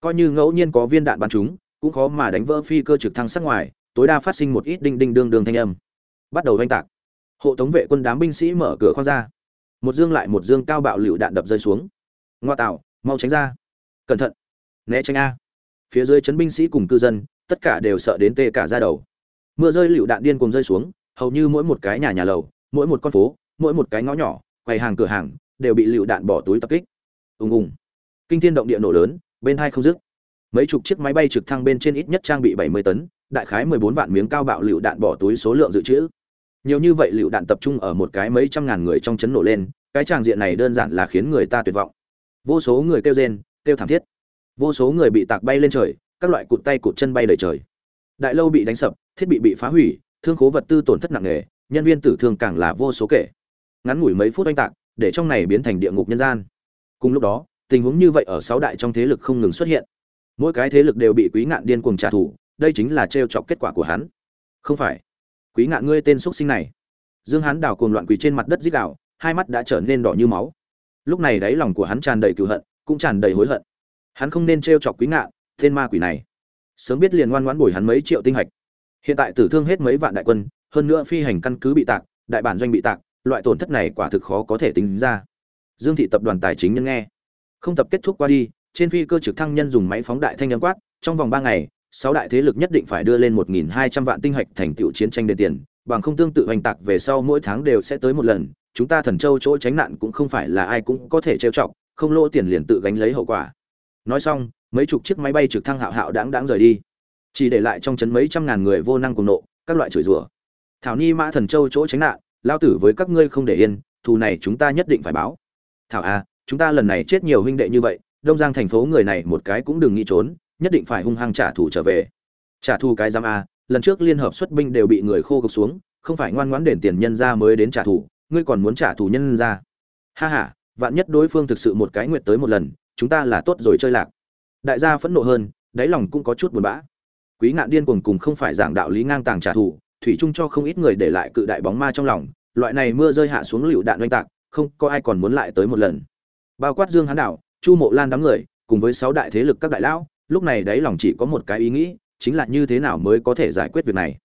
Coi như ngẫu nhiên có viên đạn bắn trúng, cũng khó mà đánh vỡ phi cơ trực thăng sát ngoài, tối đa phát sinh một ít đinh đinh đương đương thanh âm. Bắt đầu oanh tạc. Hộ tống vệ quân đám binh sĩ mở cửa khoang ra. Một dương lại một dương cao bạo lựu đạn đập rơi xuống. Ngoa tạo, mau tránh ra. Cẩn thận. Né tránh a. Phía dưới chấn binh sĩ cùng cư dân tất cả đều sợ đến tê cả ra đầu. Mưa rơi lựu đạn điên cùng rơi xuống, hầu như mỗi một cái nhà nhà lầu, mỗi một con phố, mỗi một cái ngõ nhỏ, quầy hàng, cửa hàng đều bị lựu đạn bỏ túi tập kích. Ùng ùng. Kinh thiên động địa nổ lớn, bên hai không dứt. Mấy chục chiếc máy bay trực thăng bên trên ít nhất trang bị 70 tấn, đại khái 14 vạn miếng cao bạo lựu đạn bỏ túi số lượng dự trữ. Nhiều như vậy lựu đạn tập trung ở một cái mấy trăm ngàn người trong chấn nổ lên, cái tràng diện này đơn giản là khiến người ta tuyệt vọng. Vô số người kêu rên, kêu thảm thiết. Vô số người bị tạc bay lên trời các loại cụt tay cụt chân bay đầy trời. Đại lâu bị đánh sập, thiết bị bị phá hủy, thương khố vật tư tổn thất nặng nề, nhân viên tử thương càng là vô số kể. Ngắn ngủi mấy phút oanh tạc, để trong này biến thành địa ngục nhân gian. Cùng lúc đó, tình huống như vậy ở sáu đại trong thế lực không ngừng xuất hiện. Mỗi cái thế lực đều bị quý ngạn điên cuồng trả thù, đây chính là trêu chọc kết quả của hắn. Không phải. Quý ngạn ngươi tên xúc sinh này. Dương hắn đào cuồng loạn quỳ trên mặt đất dích đạo hai mắt đã trở nên đỏ như máu. Lúc này đáy lòng của hắn tràn đầy cựu hận, cũng tràn đầy hối hận. Hắn không nên trêu chọc quý ngạn tên ma quỷ này. Sớm biết liền ngoan ngoãn bồi hắn mấy triệu tinh hạch. Hiện tại tử thương hết mấy vạn đại quân, hơn nữa phi hành căn cứ bị tạc, đại bản doanh bị tạc, loại tổn thất này quả thực khó có thể tính ra. Dương thị tập đoàn tài chính nhân nghe. Không tập kết thúc qua đi, trên phi cơ trực thăng nhân dùng máy phóng đại thanh nhân quát, trong vòng ba ngày, sáu đại thế lực nhất định phải đưa lên một nghìn hai trăm vạn tinh hạch thành tựu chiến tranh đền tiền, bằng không tương tự hoành tạc về sau mỗi tháng đều sẽ tới một lần, chúng ta thần châu chỗ tránh nạn cũng không phải là ai cũng có thể trêu chọc, không lỗ tiền liền tự gánh lấy hậu quả. Nói xong mấy chục chiếc máy bay trực thăng hạo hạo đáng đáng rời đi. Chỉ để lại trong chấn mấy trăm ngàn người vô năng cùng nộ, các loại chửi rủa. Thảo ni mã thần châu chỗ tránh nạn, lao tử với các ngươi không để yên, thù này chúng ta nhất định phải báo. Thảo a chúng ta lần này chết nhiều huynh đệ như vậy, đông giang thành phố người này một cái cũng đừng nghĩ trốn, nhất định phải hung hăng trả thù trở về. Trả thù cái giam a à, lần trước liên hợp xuất binh đều bị người khô gục xuống, không phải ngoan ngoãn đền tiền nhân ra mới đến trả thù, ngươi còn muốn trả thù nhân ra. Ha ha, vạn nhất đối phương thực sự một cái nguyệt tới một lần, chúng ta là tốt rồi chơi lạc đại gia phẫn nộ hơn, đáy lòng cũng có chút buồn bã. Quý ngạn điên cuồng cùng không phải giảng đạo lý ngang tàng trả thù, thủy chung cho không ít người để lại cự đại bóng ma trong lòng, loại này mưa rơi hạ xuống lựu đạn oanh tạc, không có ai còn muốn lại tới một lần. Bao quát dương hán đạo, chu mộ lan đám người, cùng với sáu đại thế lực các đại lão, lúc này đáy lòng chỉ có một cái ý nghĩ, chính là như thế nào mới có thể giải quyết việc này.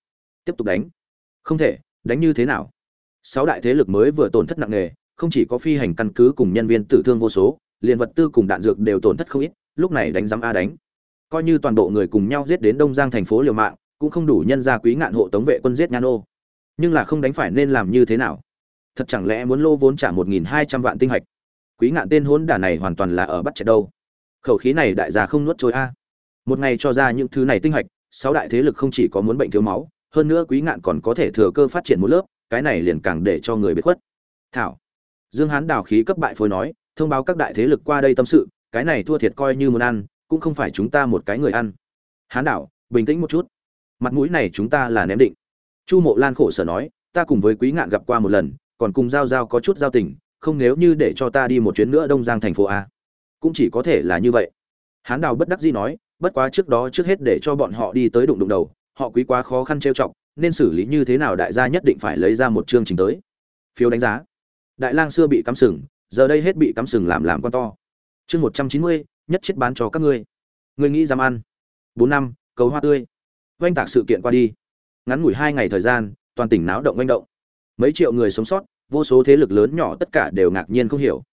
Tiếp tục đánh. Không thể, đánh như thế nào? Sáu đại thế lực mới vừa tổn thất nặng nề, không chỉ có phi hành căn cứ cùng nhân viên tử thương vô số, liền vật tư cùng đạn dược đều tổn thất không ít lúc này đánh giám a đánh. Coi như toàn bộ người cùng nhau giết đến đông giang thành phố liều mạng, cũng không đủ nhân gia quý ngạn hộ tống vệ quân giết nhan ô. Nhưng là không đánh phải nên làm như thế nào? Thật chẳng lẽ muốn lô vốn trả một nghìn hai trăm vạn tinh hạch? Quý ngạn tên hốn đả này hoàn toàn là ở bắt chạy đâu? Khẩu khí này đại gia không nuốt trôi a. Một ngày cho ra những thứ này tinh hạch, sáu đại thế lực không chỉ có muốn bệnh thiếu máu, hơn nữa quý ngạn còn có thể thừa cơ phát triển một lớp, cái này liền càng để cho người biết khuất. Thảo. Dương hán đào khí cấp bại phối nói, thông báo các đại thế lực qua đây tâm sự cái này thua thiệt coi như muốn ăn, cũng không phải chúng ta một cái người ăn. Hán đảo, bình tĩnh một chút. Mặt mũi này chúng ta là ném định. Chu mộ lan khổ sở nói, ta cùng với quý ngạn gặp qua một lần, còn cùng giao giao có chút giao tình, không nếu như để cho ta đi một chuyến nữa đông giang thành phố a. Cũng chỉ có thể là như vậy. Hán đào bất đắc dĩ nói, bất quá trước đó trước hết để cho bọn họ đi tới đụng đụng đầu, họ quý quá khó khăn trêu chọc, nên xử lý như thế nào đại gia nhất định phải lấy ra một chương trình tới. Phiếu đánh giá. Đại lang xưa bị cắm sừng, giờ đây hết bị cắm sừng làm làm con to chương một trăm chín mươi, nhất chết bán cho các ngươi. Ngươi nghĩ dám ăn. Bốn năm, cầu hoa tươi. Oanh tạc sự kiện qua đi. Ngắn ngủi hai ngày thời gian, toàn tỉnh náo động manh động. Mấy triệu người sống sót, vô số thế lực lớn nhỏ tất cả đều ngạc nhiên không hiểu.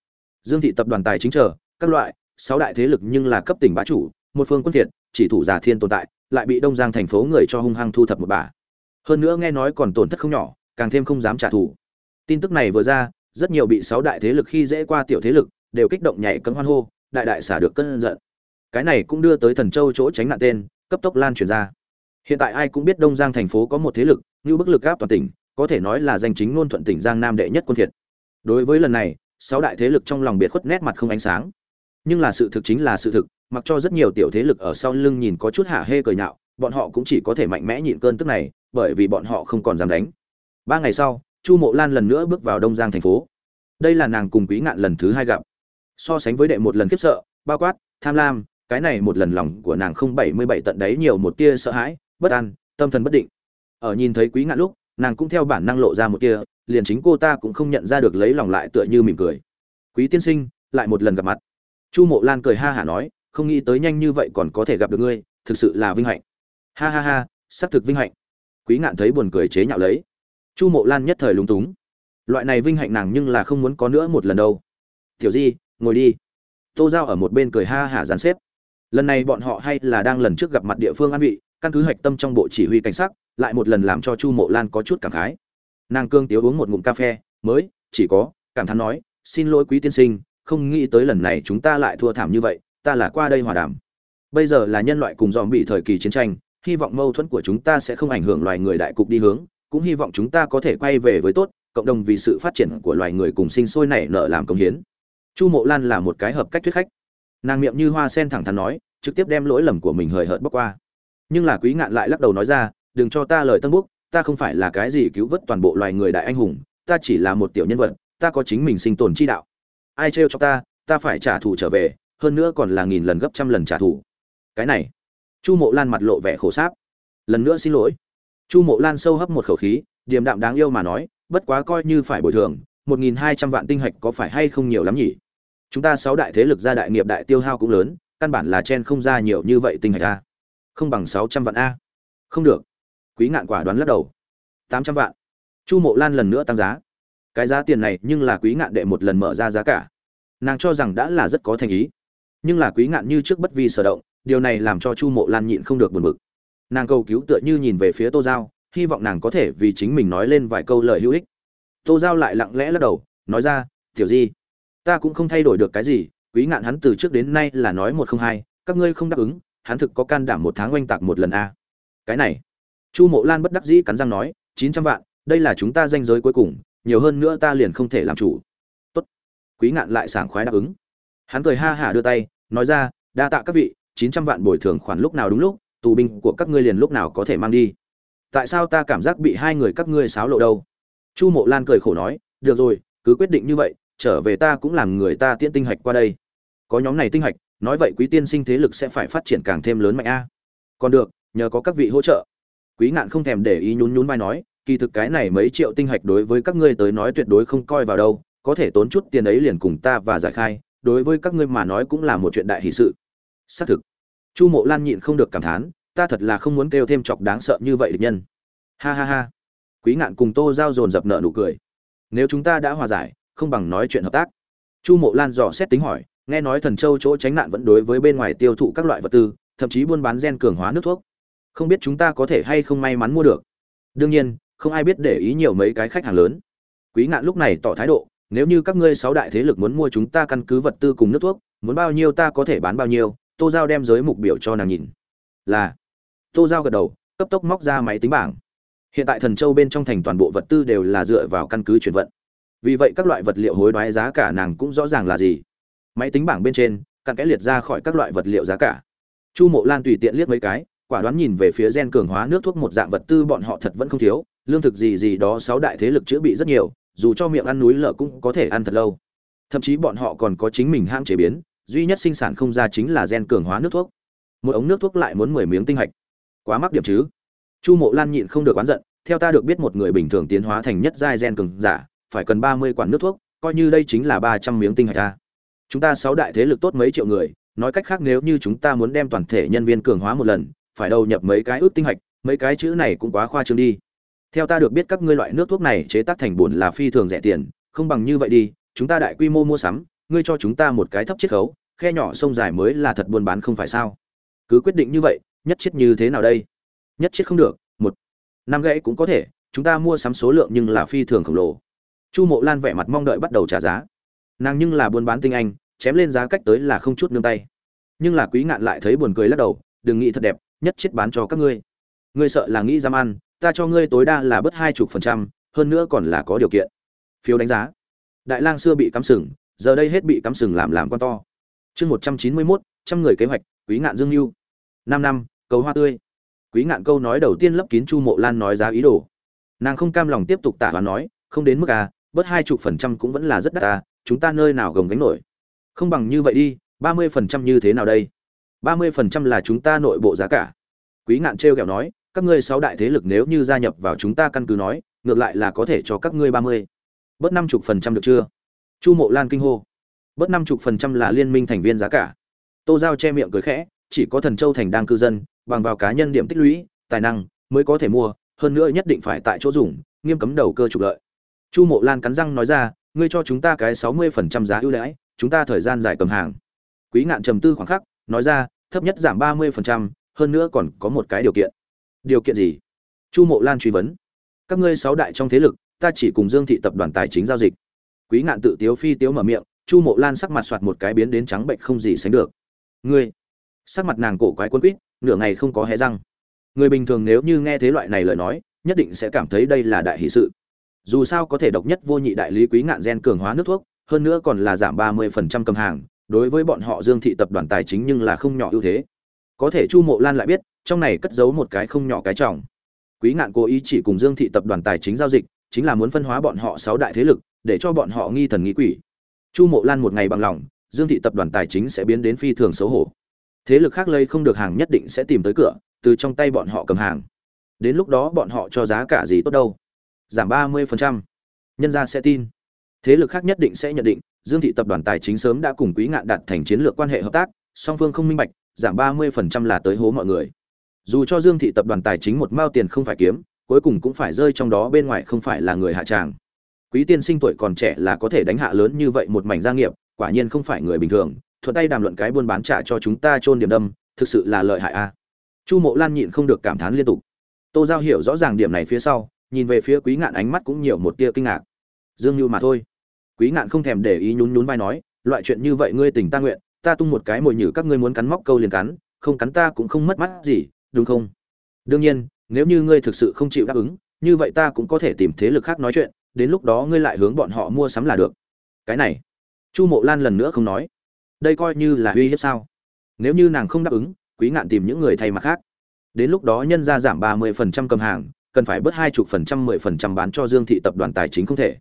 Dương thị tập đoàn tài chính chờ, các loại, sáu đại thế lực nhưng là cấp tỉnh bá chủ, một phương quân thiệt chỉ thủ giả thiên tồn tại, lại bị đông giang thành phố người cho hung hăng thu thập một bà. Hơn nữa nghe nói còn tổn thất không nhỏ, càng thêm không dám trả thù. Tin tức này vừa ra, rất nhiều bị sáu đại thế lực khi dễ qua tiểu thế lực đều kích động nhảy cấm hoan hô, đại đại xả được cơn giận. Cái này cũng đưa tới thần châu chỗ tránh nạn tên, cấp tốc lan truyền ra. Hiện tại ai cũng biết đông giang thành phố có một thế lực, như bức lực áp toàn tỉnh, có thể nói là danh chính ngôn thuận tỉnh giang nam đệ nhất quân thiệt đối với lần này, sáu đại thế lực trong lòng biệt khuất nét mặt không ánh sáng. Nhưng là sự thực chính là sự thực, mặc cho rất nhiều tiểu thế lực ở sau lưng nhìn có chút hạ hê cười nhạo, bọn họ cũng chỉ có thể mạnh mẽ nhịn cơn tức này, bởi vì bọn họ không còn dám đánh. Ba ngày sau, chu mộ lan lần nữa bước vào đông giang thành phố. Đây là nàng cùng quý ngạn lần thứ hai gặp so sánh với đệ một lần khiếp sợ, bao quát, tham lam, cái này một lần lòng của nàng không bảy mươi bảy tận đấy nhiều một tia sợ hãi, bất an, tâm thần bất định. Ở nhìn thấy quý ngạn lúc, nàng cũng theo bản năng lộ ra một tia, liền chính cô ta cũng không nhận ra được lấy lòng lại tựa như mỉm cười. Quý tiên sinh, lại một lần gặp mặt. Chu mộ lan cười ha hả nói, không nghĩ tới nhanh như vậy còn có thể gặp được ngươi, thực sự là vinh hạnh. Ha ha ha, xác thực vinh hạnh. Quý ngạn thấy buồn cười chế nhạo lấy. Chu mộ lan nhất thời lúng túng. Loại này vinh hạnh nàng nhưng là không muốn có nữa một lần đâu. Tiểu di ngồi đi. Tô giao ở một bên cười ha hả dàn xếp. Lần này bọn họ hay là đang lần trước gặp mặt địa phương an vị, căn cứ hạch tâm trong bộ chỉ huy cảnh sát lại một lần làm cho chu mộ lan có chút cảm khái. Nàng cương tiếu uống một ngụm cà phê, mới, chỉ có, cảm thán nói, xin lỗi quý tiên sinh, không nghĩ tới lần này chúng ta lại thua thảm như vậy, ta là qua đây hòa đàm. Bây giờ là nhân loại cùng dòm bị thời kỳ chiến tranh, hy vọng mâu thuẫn của chúng ta sẽ không ảnh hưởng loài người đại cục đi hướng, cũng hy vọng chúng ta có thể quay về với tốt, cộng đồng vì sự phát triển của loài người cùng sinh sôi nảy nở làm công hiến chu mộ lan là một cái hợp cách thuyết khách. Nàng miệng như hoa sen thẳng thắn nói, trực tiếp đem lỗi lầm của mình hời hợt bóc qua. Nhưng là quý ngạn lại lắc đầu nói ra, đừng cho ta lời tân búc ta không phải là cái gì cứu vớt toàn bộ loài người đại anh hùng, ta chỉ là một tiểu nhân vật, ta có chính mình sinh tồn chi đạo. Ai trêu cho ta ta phải trả thù trở về, hơn nữa còn là nghìn lần gấp trăm lần trả thù. Cái này, chu mộ lan mặt lộ vẻ khổ sáp. Lần nữa xin lỗi. Chu mộ lan sâu hấp một khẩu khí, điềm đạm đáng yêu mà nói, bất quá coi như phải bồi thường, một nghìn hai trăm vạn tinh hạch có phải hay không nhiều lắm nhỉ? Chúng ta sáu đại thế lực gia đại nghiệp đại tiêu hao cũng lớn, căn bản là chen không ra nhiều như vậy tinh hạch a không bằng sáu trăm vạn a. Không được. Quý ngạn quả đoán lắc đầu. Tám trăm vạn. Chu mộ lan lần nữa tăng giá. Cái giá tiền này nhưng là quý ngạn đệ một lần mở ra giá cả. Nàng cho rằng đã là rất có thành ý. Nhưng là quý ngạn như trước bất vi sở động, điều này làm cho chu mộ lan nhịn không được buồn bực. Nàng cầu cứu tựa như nhìn về phía tô giao, hy vọng nàng có thể vì chính mình nói lên vài câu lời hữu ích. Tô giao lại lặng lẽ lắc đầu, nói ra, tiểu di ta cũng không thay đổi được cái gì, quý ngạn hắn từ trước đến nay là nói một không hai, các ngươi không đáp ứng, hắn thực có can đảm một tháng oanh tạc một lần a. Cái này, chu mộ lan bất đắc dĩ cắn răng nói, chín trăm vạn, đây là chúng ta danh giới cuối cùng, nhiều hơn nữa ta liền không thể làm chủ. Tốt. Quý ngạn lại sảng khoái đáp ứng. Hắn cười ha hả đưa tay, nói ra, đa tạ các vị, chín trăm vạn bồi thường khoản lúc nào đúng lúc, tù binh của các ngươi liền lúc nào có thể mang đi. Tại sao ta cảm giác bị hai người các ngươi xáo lộ đâu? Chu mộ lan cười khổ nói, được rồi, cứ quyết định như vậy trở về ta cũng làm người ta tiễn tinh hạch qua đây. Có nhóm này tinh hạch, nói vậy quý tiên sinh thế lực sẽ phải phát triển càng thêm lớn mạnh a. Còn được, nhờ có các vị hỗ trợ. Quý ngạn không thèm để ý nhún nhún vai nói, kỳ thực cái này mấy triệu tinh hạch đối với các ngươi tới nói tuyệt đối không coi vào đâu, có thể tốn chút tiền ấy liền cùng ta và giải khai, đối với các ngươi mà nói cũng là một chuyện đại hỷ sự. Xác thực. Chu mộ lan nhịn không được cảm thán, ta thật là không muốn kêu thêm chọc đáng sợ như vậy địch nhân. Ha ha ha. Quý ngạn cùng tô giao dồn dập nợ nụ cười. Nếu chúng ta đã hòa giải không bằng nói chuyện hợp tác. Chu mộ lan dò xét tính hỏi, nghe nói thần châu chỗ tránh nạn vẫn đối với bên ngoài tiêu thụ các loại vật tư, thậm chí buôn bán gen cường hóa nước thuốc. Không biết chúng ta có thể hay không may mắn mua được. Đương nhiên, không ai biết để ý nhiều mấy cái khách hàng lớn. Quý ngạn lúc này tỏ thái độ, nếu như các ngươi sáu đại thế lực muốn mua chúng ta căn cứ vật tư cùng nước thuốc, muốn bao nhiêu ta có thể bán bao nhiêu, tô giao đem giới mục biểu cho nàng nhìn. Là. Tô giao gật đầu, cấp tốc móc ra máy tính bảng. Hiện tại thần châu bên trong thành toàn bộ vật tư đều là dựa vào căn cứ chuyển vận vì vậy các loại vật liệu hối đoái giá cả nàng cũng rõ ràng là gì. Máy tính bảng bên trên, cặn kẽ liệt ra khỏi các loại vật liệu giá cả. Chu mộ lan tùy tiện liếc mấy cái, quả đoán nhìn về phía gen cường hóa nước thuốc một dạng vật tư bọn họ thật vẫn không thiếu, lương thực gì gì đó sáu đại thế lực chữa bị rất nhiều, dù cho miệng ăn núi lở cũng có thể ăn thật lâu. Thậm chí bọn họ còn có chính mình hãng chế biến, duy nhất sinh sản không ra chính là gen cường hóa nước thuốc. Một ống nước thuốc lại muốn mười miếng tinh hạch. Quá mắc điểm chứ. Chu mộ lan nhịn không được oán giận, theo ta được biết một người bình thường tiến hóa thành nhất giai gen cường giả phải cần ba mươi quản nước thuốc, coi như đây chính là ba trăm miếng tinh hạch ta chúng ta sáu đại thế lực tốt mấy triệu người, nói cách khác nếu như chúng ta muốn đem toàn thể nhân viên cường hóa một lần, phải đầu nhập mấy cái ước tinh hạch, mấy cái chữ này cũng quá khoa trương đi. Theo ta được biết các ngươi loại nước thuốc này chế tác thành bùn là phi thường rẻ tiền, không bằng như vậy đi, chúng ta đại quy mô mua sắm, ngươi cho chúng ta một cái thấp chiết khấu, khe nhỏ sông dài mới là thật buôn bán không phải sao? Cứ quyết định như vậy, nhất chiết như thế nào đây? Nhất chiết không được, một. Năm gãy cũng có thể, chúng ta mua sắm số lượng nhưng là phi thường khổng lồ chu mộ lan vẻ mặt mong đợi bắt đầu trả giá. Nàng nhưng là buôn bán tinh anh, chém lên giá cách tới là không chút nương tay. Nhưng là quý ngạn lại thấy buồn cười lắc đầu, đừng nghĩ thật đẹp, nhất chết bán cho các ngươi. Ngươi sợ là nghĩ dám ăn, ta cho ngươi tối đa là bớt hai chục phần trăm, hơn nữa còn là có điều kiện. Phiếu đánh giá. Đại lang xưa bị cắm sừng, giờ đây hết bị cắm sừng làm làm con to. Chương một trăm chín mươi mốt, trăm người kế hoạch, quý ngạn dương mưu năm năm, cầu hoa tươi. Quý ngạn câu nói đầu tiên lấp kín chu mộ lan nói giá ý đồ. Nàng không cam lòng tiếp tục tả và nói, không đến mức à bớt hai chục phần trăm cũng vẫn là rất đắt ta, chúng ta nơi nào gồng gánh nổi? Không bằng như vậy đi ba mươi phần trăm như thế nào đây? Ba mươi phần trăm là chúng ta nội bộ giá cả. Quý ngạn trêu kẹo nói các ngươi sáu đại thế lực nếu như gia nhập vào chúng ta căn cứ nói ngược lại là có thể cho các ngươi ba mươi. Bớt năm chục phần trăm được chưa? Chu mộ lan kinh hô. Bớt năm chục phần trăm là liên minh thành viên giá cả. Tô giao che miệng cười khẽ chỉ có thần châu thành đang cư dân bằng vào cá nhân điểm tích lũy tài năng mới có thể mua hơn nữa nhất định phải tại chỗ dùng nghiêm cấm đầu cơ trục lợi chu mộ lan cắn răng nói ra ngươi cho chúng ta cái sáu mươi phần trăm giá ưu đãi chúng ta thời gian dài cầm hàng. Quý ngạn trầm tư khoảng khắc nói ra thấp nhất giảm ba mươi phần trăm, hơn nữa còn có một cái điều kiện. Điều kiện gì? Chu mộ lan truy vấn. Các ngươi sáu đại trong thế lực ta chỉ cùng dương thị tập đoàn tài chính giao dịch. Quý ngạn tự tiếu phi tiếu mở miệng chu mộ lan sắc mặt soạt một cái biến đến trắng bệnh không gì sánh được. Ngươi? Sắc mặt nàng cổ quái quân quýt nửa ngày không có hé răng. Người bình thường nếu như nghe thế loại này lời nói nhất định sẽ cảm thấy đây là đại hỷ sự dù sao có thể độc nhất vô nhị đại lý quý ngạn gen cường hóa nước thuốc, hơn nữa còn là giảm ba mươi phần trăm cầm hàng, đối với bọn họ dương thị tập đoàn tài chính nhưng là không nhỏ ưu thế. Có thể chu mộ lan lại biết, trong này cất giấu một cái không nhỏ cái trọng. Quý ngạn cố ý chỉ cùng dương thị tập đoàn tài chính giao dịch, chính là muốn phân hóa bọn họ sáu đại thế lực, để cho bọn họ nghi thần nghi quỷ. Chu mộ lan một ngày bằng lòng, dương thị tập đoàn tài chính sẽ biến đến phi thường xấu hổ. Thế lực khác lây không được hàng nhất định sẽ tìm tới cửa, từ trong tay bọn họ cầm hàng. Đến lúc đó bọn họ cho giá cả gì tốt đâu giảm ba mươi nhân gia sẽ tin. Thế lực khác nhất định sẽ nhận định, dương thị tập đoàn tài chính sớm đã cùng quý ngạn đạt thành chiến lược quan hệ hợp tác, song phương không minh bạch, giảm ba mươi là tới hố mọi người. Dù cho dương thị tập đoàn tài chính một mao tiền không phải kiếm, cuối cùng cũng phải rơi trong đó bên ngoài không phải là người hạ tràng. Quý tiên sinh tuổi còn trẻ là có thể đánh hạ lớn như vậy một mảnh gia nghiệp, quả nhiên không phải người bình thường, thuận tay đàm luận cái buôn bán trả cho chúng ta chôn điểm đâm, thực sự là lợi hại a. Chu mộ lan nhịn không được cảm thán liên tục. Tô giao hiểu rõ ràng điểm này phía sau nhìn về phía quý ngạn ánh mắt cũng nhiều một tia kinh ngạc. Dương như mà thôi. Quý ngạn không thèm để ý nhún nhún vai nói, loại chuyện như vậy ngươi tình ta nguyện, ta tung một cái mồi nhử các ngươi muốn cắn móc câu liền cắn, không cắn ta cũng không mất mắt gì, đúng không? Đương nhiên, nếu như ngươi thực sự không chịu đáp ứng, như vậy ta cũng có thể tìm thế lực khác nói chuyện, đến lúc đó ngươi lại hướng bọn họ mua sắm là được. Cái này, chu mộ lan lần nữa không nói. Đây coi như là uy hiếp sao? Nếu như nàng không đáp ứng, quý ngạn tìm những người thay mặt khác. Đến lúc đó nhân ra giảm ba mươi phần trăm cầm hàng cần phải bớt hai chục phần trăm, mười phần trăm bán cho dương thị tập đoàn tài chính không thể.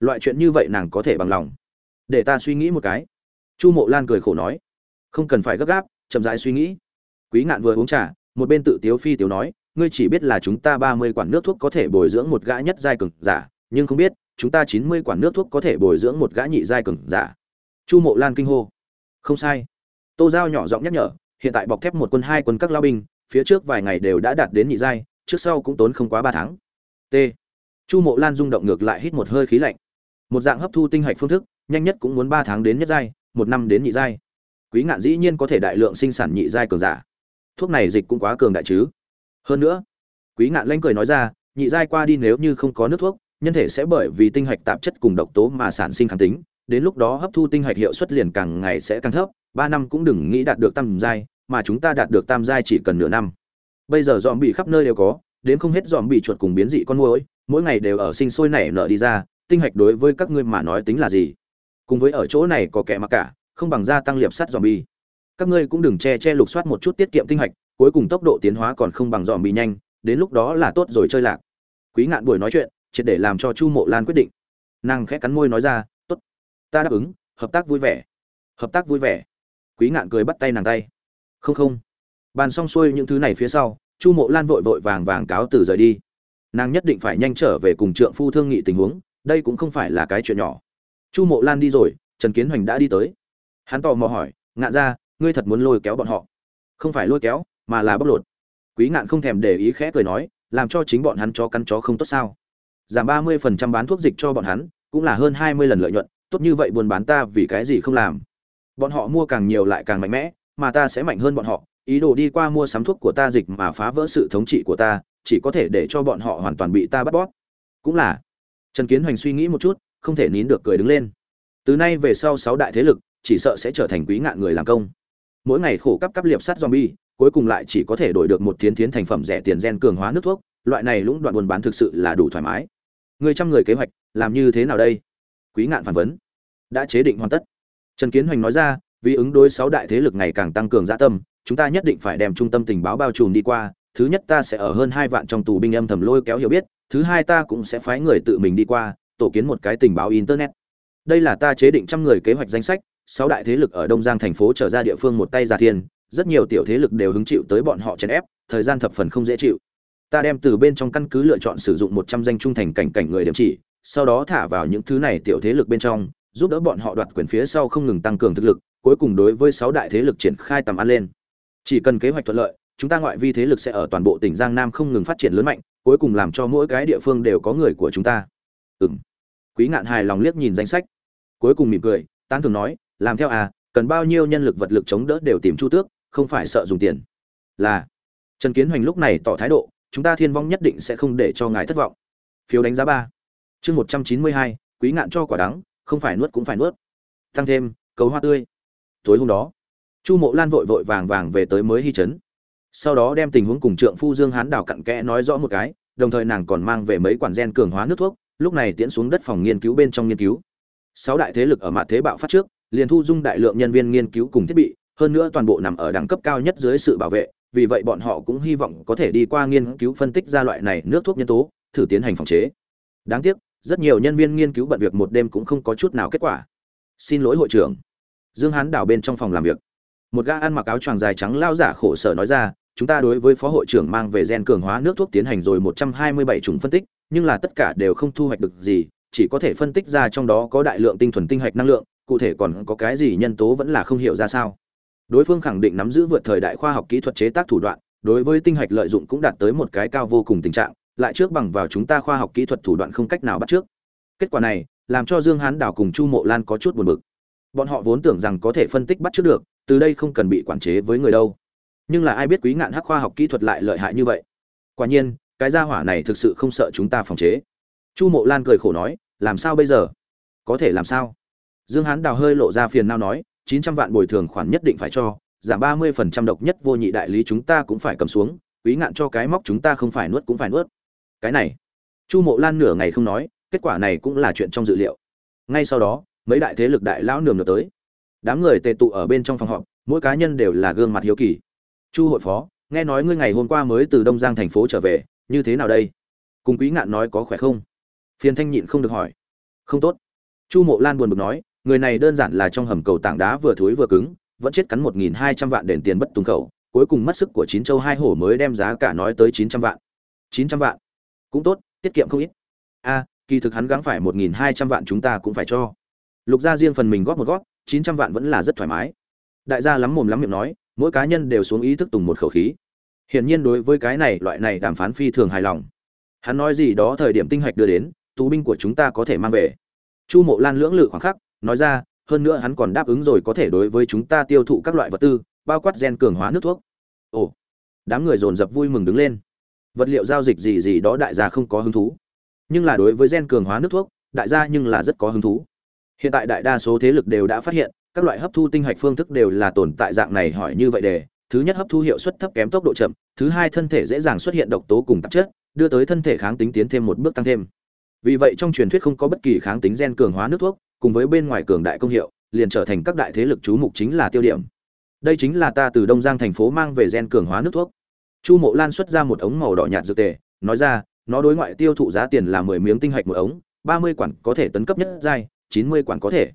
Loại chuyện như vậy nàng có thể bằng lòng. Để ta suy nghĩ một cái. Chu mộ lan cười khổ nói. Không cần phải gấp gáp, chậm rãi suy nghĩ. Quý ngạn vừa uống trà, một bên tự tiếu phi tiếu nói, ngươi chỉ biết là chúng ta ba mươi quản nước thuốc có thể bồi dưỡng một gã nhất giai cường giả, nhưng không biết, chúng ta chín mươi quản nước thuốc có thể bồi dưỡng một gã nhị giai cường giả. Chu mộ lan kinh hô. Không sai. Tô giao nhỏ giọng nhắc nhở, hiện tại bọc thép một quân hai quân các lao binh, phía trước vài ngày đều đã đạt đến nhị giai trước sau cũng tốn không quá ba tháng. T. Chu mộ lan rung động ngược lại hít một hơi khí lạnh. Một dạng hấp thu tinh hạch phương thức, nhanh nhất cũng muốn ba tháng đến nhất giai, một năm đến nhị giai. Quý ngạn dĩ nhiên có thể đại lượng sinh sản nhị giai cường giả. Thuốc này dịch cũng quá cường đại chứ. Hơn nữa, quý ngạn lanh cười nói ra, nhị giai qua đi nếu như không có nước thuốc, nhân thể sẽ bởi vì tinh hạch tạp chất cùng độc tố mà sản sinh kháng tính, đến lúc đó hấp thu tinh hạch hiệu suất liền càng ngày sẽ càng thấp, ba năm cũng đừng nghĩ đạt được tam giai, mà chúng ta đạt được tam giai chỉ cần nửa năm bây giờ dòm bị khắp nơi đều có, đến không hết dòm bị chuột cùng biến dị con môi mỗi ngày đều ở sinh sôi nảy nở đi ra, tinh hạch đối với các ngươi mà nói tính là gì? Cùng với ở chỗ này có kẻ mặc cả, không bằng gia tăng liệp sắt dòm bi các ngươi cũng đừng che che lục soát một chút tiết kiệm tinh hạch, cuối cùng tốc độ tiến hóa còn không bằng dòm bi nhanh, đến lúc đó là tốt rồi chơi lạc. Quý ngạn buổi nói chuyện, triệt để làm cho chu mộ lan quyết định. Nàng khẽ cắn môi nói ra, tốt, ta đáp ứng, hợp tác vui vẻ. Hợp tác vui vẻ. Quý ngạn cười bắt tay nàng tay. Không không bàn xong xuôi những thứ này phía sau, chu mộ lan vội vội vàng vàng cáo từ rời đi. Nàng nhất định phải nhanh trở về cùng trượng phu thương nghị tình huống, đây cũng không phải là cái chuyện nhỏ. Chu mộ lan đi rồi, trần kiến hoành đã đi tới. Hắn tò mò hỏi, ngạn ra ngươi thật muốn lôi kéo bọn họ? Không phải lôi kéo, mà là bóc lột. Quý ngạn không thèm để ý khẽ cười nói, làm cho chính bọn hắn chó cắn chó không tốt sao? Giảm ba mươi phần trăm bán thuốc dịch cho bọn hắn, cũng là hơn hai mươi lần lợi nhuận, tốt như vậy buôn bán ta vì cái gì không làm? Bọn họ mua càng nhiều lại càng mạnh mẽ, mà ta sẽ mạnh hơn bọn họ ý đồ đi qua mua sắm thuốc của ta dịch mà phá vỡ sự thống trị của ta, chỉ có thể để cho bọn họ hoàn toàn bị ta bắt bóp. Cũng là. Trần kiến hoành suy nghĩ một chút, không thể nín được cười đứng lên. Từ nay về sau sáu đại thế lực, chỉ sợ sẽ trở thành quý ngạn người làm công. Mỗi ngày khổ cấp cấp liệp sắt zombie, cuối cùng lại chỉ có thể đổi được một tiến tiến thành phẩm rẻ tiền gen cường hóa nước thuốc, loại này lũng đoạn buôn bán thực sự là đủ thoải mái. Người trăm người kế hoạch, làm như thế nào đây? Quý ngạn phản vấn. Đã chế định hoàn tất. Trần kiến hoành nói ra, vì ứng đối sáu đại thế lực ngày càng tăng cường dạ tâm chúng ta nhất định phải đem trung tâm tình báo bao trùm đi qua, thứ nhất ta sẽ ở hơn hai vạn trong tù binh âm thầm lôi kéo hiểu biết, thứ hai ta cũng sẽ phái người tự mình đi qua, tổ kiến một cái tình báo internet. Đây là ta chế định trăm người kế hoạch danh sách, sáu đại thế lực ở đông giang thành phố trở ra địa phương một tay giả thiên, rất nhiều tiểu thế lực đều hứng chịu tới bọn họ chèn ép, thời gian thập phần không dễ chịu. Ta đem từ bên trong căn cứ lựa chọn sử dụng một trăm danh trung thành cảnh cảnh người điểm chỉ, sau đó thả vào những thứ này tiểu thế lực bên trong, giúp đỡ bọn họ đoạt quyền phía sau không ngừng tăng cường thực lực, cuối cùng đối với sáu đại thế lực triển khai tầm ăn lên chỉ cần kế hoạch thuận lợi, chúng ta ngoại vi thế lực sẽ ở toàn bộ tỉnh giang nam không ngừng phát triển lớn mạnh, cuối cùng làm cho mỗi cái địa phương đều có người của chúng ta. Ừ m quý ngạn hài lòng liếc nhìn danh sách. Cuối cùng mỉm cười, tán thường nói, làm theo à cần bao nhiêu nhân lực vật lực chống đỡ đều tìm chu tước, không phải sợ dùng tiền. Là. Trần kiến hoành lúc này tỏ thái độ, chúng ta thiên vong nhất định sẽ không để cho ngài thất vọng. Phiếu đánh giá ba. Chương một trăm chín mươi hai, quý ngạn cho quả đắng, không phải nuốt cũng phải nuốt. Tăng thêm, cầu hoa tươi. Tối hôm đó chu mộ lan vội vội vàng vàng về tới mới hy chấn. Sau đó đem tình huống cùng trượng phu dương hán đào cặn kẽ nói rõ một cái, đồng thời nàng còn mang về mấy quản gen cường hóa nước thuốc, lúc này tiễn xuống đất phòng nghiên cứu bên trong nghiên cứu. Sáu đại thế lực ở mặt thế bạo phát trước, liền thu dung đại lượng nhân viên nghiên cứu cùng thiết bị, hơn nữa toàn bộ nằm ở đẳng cấp cao nhất dưới sự bảo vệ, vì vậy bọn họ cũng hy vọng có thể đi qua nghiên cứu phân tích ra loại này nước thuốc nhân tố, thử tiến hành phòng chế. Đáng tiếc, rất nhiều nhân viên nghiên cứu bận việc một đêm cũng không có chút nào kết quả. Xin lỗi hội trưởng. Dương hán đảo bên trong phòng làm việc một gã ăn mặc áo choàng dài trắng lao giả khổ sở nói ra, chúng ta đối với phó hội trưởng mang về gen cường hóa nước thuốc tiến hành rồi một trăm hai mươi bảy chủng phân tích, nhưng là tất cả đều không thu hoạch được gì, chỉ có thể phân tích ra trong đó có đại lượng tinh thuần tinh hạch năng lượng, cụ thể còn có cái gì nhân tố vẫn là không hiểu ra sao. Đối phương khẳng định nắm giữ vượt thời đại khoa học kỹ thuật chế tác thủ đoạn, đối với tinh hạch lợi dụng cũng đạt tới một cái cao vô cùng tình trạng, lại trước bằng vào chúng ta khoa học kỹ thuật thủ đoạn không cách nào bắt trước. Kết quả này, làm cho dương hán đảo cùng chu mộ lan có chút buồn bực bọn họ vốn tưởng rằng có thể phân tích bắt trước được, từ đây không cần bị quản chế với người đâu. Nhưng là ai biết quý ngạn hắc khoa học kỹ thuật lại lợi hại như vậy? Quả nhiên, cái gia hỏa này thực sự không sợ chúng ta phòng chế. Chu mộ lan cười khổ nói, làm sao bây giờ? Có thể làm sao? Dương hán đào hơi lộ ra phiền nao nói, chín trăm vạn bồi thường khoản nhất định phải cho, giảm ba mươi phần trăm độc nhất vô nhị đại lý chúng ta cũng phải cầm xuống, quý ngạn cho cái móc chúng ta không phải nuốt cũng phải nuốt. Cái này, chu mộ lan nửa ngày không nói, kết quả này cũng là chuyện trong dự liệu. Ngay sau đó mấy đại thế lực đại lão nườm nượp tới. Đám người tề tụ ở bên trong phòng họp, mỗi cá nhân đều là gương mặt hiếu kỳ. Chu hội phó, nghe nói ngươi ngày hôm qua mới từ đông giang thành phố trở về, như thế nào đây? Cùng quý ngạn nói có khỏe không? Phiền thanh nhịn không được hỏi. Không tốt. Chu mộ lan buồn bực nói, người này đơn giản là trong hầm cầu tảng đá vừa thối vừa cứng, vẫn chết cắn một nghìn hai trăm vạn đền tiền bất tùng khẩu, cuối cùng mất sức của chín châu hai hổ mới đem giá cả nói tới chín trăm vạn. Chín trăm vạn? Cũng tốt, tiết kiệm không ít. A, kỳ thực hắn gắng phải một nghìn hai trăm vạn chúng ta cũng phải cho lục gia riêng phần mình góp một góp, chín trăm vạn vẫn là rất thoải mái. Đại gia lắm mồm lắm miệng nói, mỗi cá nhân đều xuống ý thức tùng một khẩu khí. Hiển nhiên đối với cái này, loại này đàm phán phi thường hài lòng. Hắn nói gì đó thời điểm tinh hạch đưa đến, tù binh của chúng ta có thể mang về. Chu mộ lan lưỡng lự khoảng khắc, nói ra, hơn nữa hắn còn đáp ứng rồi có thể đối với chúng ta tiêu thụ các loại vật tư, bao quát gen cường hóa nước thuốc. Ồ, đám người dồn dập vui mừng đứng lên. Vật liệu giao dịch gì gì đó đại gia không có hứng thú. Nhưng là đối với gen cường hóa nước thuốc, đại gia nhưng là rất có hứng thú hiện tại đại đa số thế lực đều đã phát hiện, các loại hấp thu tinh hạch phương thức đều là tồn tại dạng này hỏi như vậy để, thứ nhất hấp thu hiệu suất thấp kém tốc độ chậm, thứ hai thân thể dễ dàng xuất hiện độc tố cùng tạp chất, đưa tới thân thể kháng tính tiến thêm một bước tăng thêm. Vì vậy trong truyền thuyết không có bất kỳ kháng tính gen cường hóa nước thuốc, cùng với bên ngoài cường đại công hiệu, liền trở thành các đại thế lực chú mục chính là tiêu điểm. Đây chính là ta từ đông giang thành phố mang về gen cường hóa nước thuốc. Chu mộ lan xuất ra một ống màu đỏ nhạt dược tề, nói ra, nó đối ngoại tiêu thụ giá tiền là mười miếng tinh hạch một ống, ba mươi quản có thể tấn cấp nhất giai chín mươi quản có thể.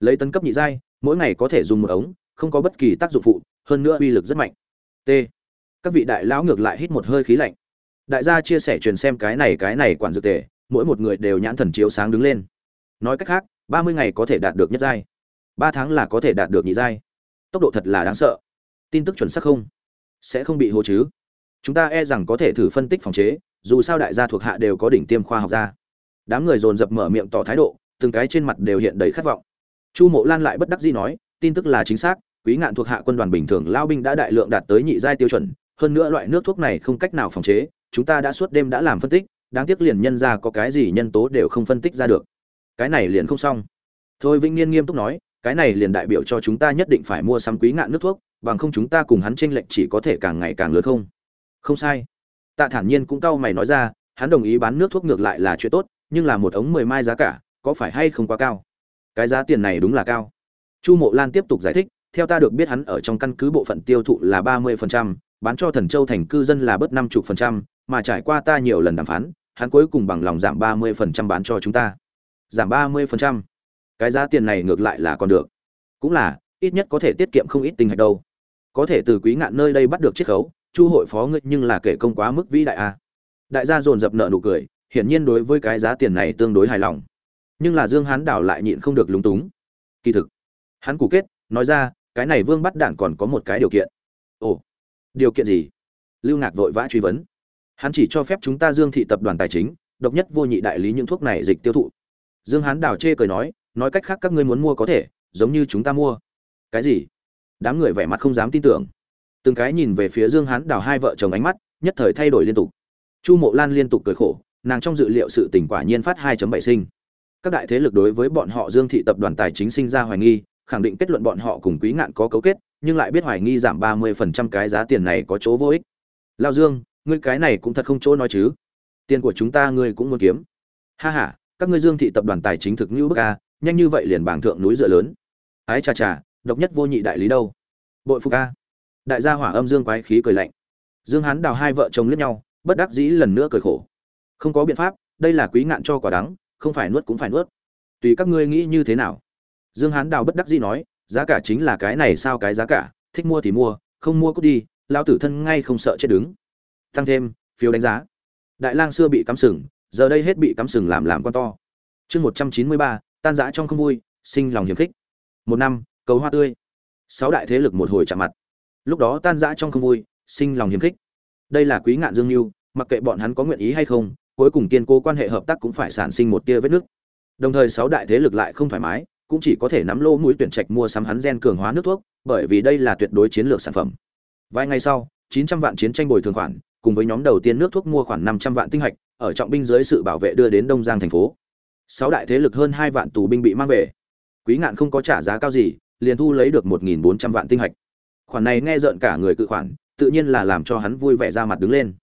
Lấy tấn cấp nhị giai, mỗi ngày có thể dùng một ống, không có bất kỳ tác dụng phụ, hơn nữa uy lực rất mạnh. T. Các vị đại lão ngược lại hít một hơi khí lạnh. Đại gia chia sẻ truyền xem cái này cái này quản dược tề, mỗi một người đều nhãn thần chiếu sáng đứng lên. Nói cách khác, ba mươi ngày có thể đạt được nhất giai. Ba tháng là có thể đạt được nhị giai. Tốc độ thật là đáng sợ. Tin tức chuẩn xác không? Sẽ không bị hô chứ. Chúng ta e rằng có thể thử phân tích phòng chế, dù sao đại gia thuộc hạ đều có đỉnh tiêm khoa học gia. Đám người dồn dập mở miệng tỏ thái độ từng cái trên mặt đều hiện đầy khát vọng. Chu mộ lan lại bất đắc dĩ nói, tin tức là chính xác, quý ngạn thuộc hạ quân đoàn bình thường lao binh đã đại lượng đạt tới nhị giai tiêu chuẩn, hơn nữa loại nước thuốc này không cách nào phòng chế, chúng ta đã suốt đêm đã làm phân tích, đáng tiếc liền nhân ra có cái gì nhân tố đều không phân tích ra được. Cái này liền không xong. Thôi vĩnh niên nghiêm túc nói, cái này liền đại biểu cho chúng ta nhất định phải mua sắm quý ngạn nước thuốc, bằng không chúng ta cùng hắn tranh lệch chỉ có thể càng ngày càng lớn không? Không sai. Tạ thản nhiên cũng cau mày nói ra, hắn đồng ý bán nước thuốc ngược lại là chuyện tốt, nhưng là một ống mười mai giá cả có phải hay không quá cao? Cái giá tiền này đúng là cao. Chu mộ lan tiếp tục giải thích theo ta được biết hắn ở trong căn cứ bộ phận tiêu thụ là ba mươi phần trăm, bán cho thần châu thành cư dân là bớt năm chục phần trăm, mà trải qua ta nhiều lần đàm phán hắn cuối cùng bằng lòng giảm ba mươi phần trăm bán cho chúng ta. Giảm ba mươi phần trăm. Cái giá tiền này ngược lại là còn được. Cũng là ít nhất có thể tiết kiệm không ít tinh hạch đâu. Có thể từ quý ngạn nơi đây bắt được chiết khấu chu hội phó ngươi nhưng là kể công quá mức vĩ đại a đại gia dồn dập nợ nụ cười hiển nhiên đối với cái giá tiền này tương đối hài lòng nhưng là dương hán đảo lại nhịn không được lúng túng. Kỳ thực, hắn củ kết, nói ra, cái này vương bắt đạn còn có một cái điều kiện. Ồ, điều kiện gì? Lưu ngạc vội vã truy vấn. Hắn chỉ cho phép chúng ta dương thị tập đoàn tài chính, độc nhất vô nhị đại lý những thuốc này dịch tiêu thụ. Dương hán đào chê cười nói nói cách khác các ngươi muốn mua có thể, giống như chúng ta mua. Cái gì? Đám người vẻ mặt không dám tin tưởng. Từng cái nhìn về phía dương hán đào hai vợ chồng ánh mắt, nhất thời thay đổi liên tục. Chu mộ lan liên tục cười khổ, nàng trong dự liệu sự tình quả nhiên phát 2.7 sinh các đại thế lực đối với bọn họ dương thị tập đoàn tài chính sinh ra hoài nghi, khẳng định kết luận bọn họ cùng quý ngạn có cấu kết, nhưng lại biết hoài nghi giảm 30% cái giá tiền này có chỗ vô ích. Lao dương, ngươi cái này cũng thật không chỗ nói chứ. Tiền của chúng ta ngươi cũng muốn kiếm. Ha ha, các ngươi dương thị tập đoàn tài chính thực như bức a, nhanh như vậy liền bảng thượng núi dựa lớn. Ái chà chà, độc nhất vô nhị đại lý đâu? Bội phục a. Đại gia hỏa âm dương quái khí cười lạnh. Dương hán đào hai vợ chồng lướt nhau, bất đắc dĩ lần nữa cười khổ. Không có biện pháp, đây là quý ngạn cho quả đắng không phải nuốt cũng phải nuốt. Tùy các ngươi nghĩ như thế nào? Dương hán đào bất đắc dĩ nói, giá cả chính là cái này sao cái giá cả, thích mua thì mua, không mua cút đi lao tử thân ngay không sợ chết đứng. Tăng thêm, phiếu đánh giá. Đại lang xưa bị cắm sừng, giờ đây hết bị cắm sừng làm làm con to. Chương một trăm chín mươi ba, tan giã trong không vui, sinh lòng hiềm khích. Một năm, cầu hoa tươi. Sáu đại thế lực một hồi chạm mặt. Lúc đó tan giã trong không vui, sinh lòng hiềm khích. Đây là quý ngạn dương mưu mặc kệ bọn hắn có nguyện ý hay không cuối cùng kiên cố quan hệ hợp tác cũng phải sản sinh một tia vết nứt đồng thời sáu đại thế lực lại không thoải mái, cũng chỉ có thể nắm lô mũi tuyển trạch mua sắm hắn gen cường hóa nước thuốc, bởi vì đây là tuyệt đối chiến lược sản phẩm. Vài ngày sau 900 vạn chiến tranh bồi thường khoản, cùng với nhóm đầu tiên nước thuốc mua khoảng 500 vạn tinh hạch, ở trọng binh dưới sự bảo vệ đưa đến đông giang thành phố. Sáu đại thế lực hơn hai vạn tù binh bị mang về. Quý ngạn không có trả giá cao gì, liền thu lấy được 1.400 vạn tinh hạch. Khoản này nghe rợn cả người cự khoản, tự nhiên là làm cho hắn vui vẻ ra mặt đứng lên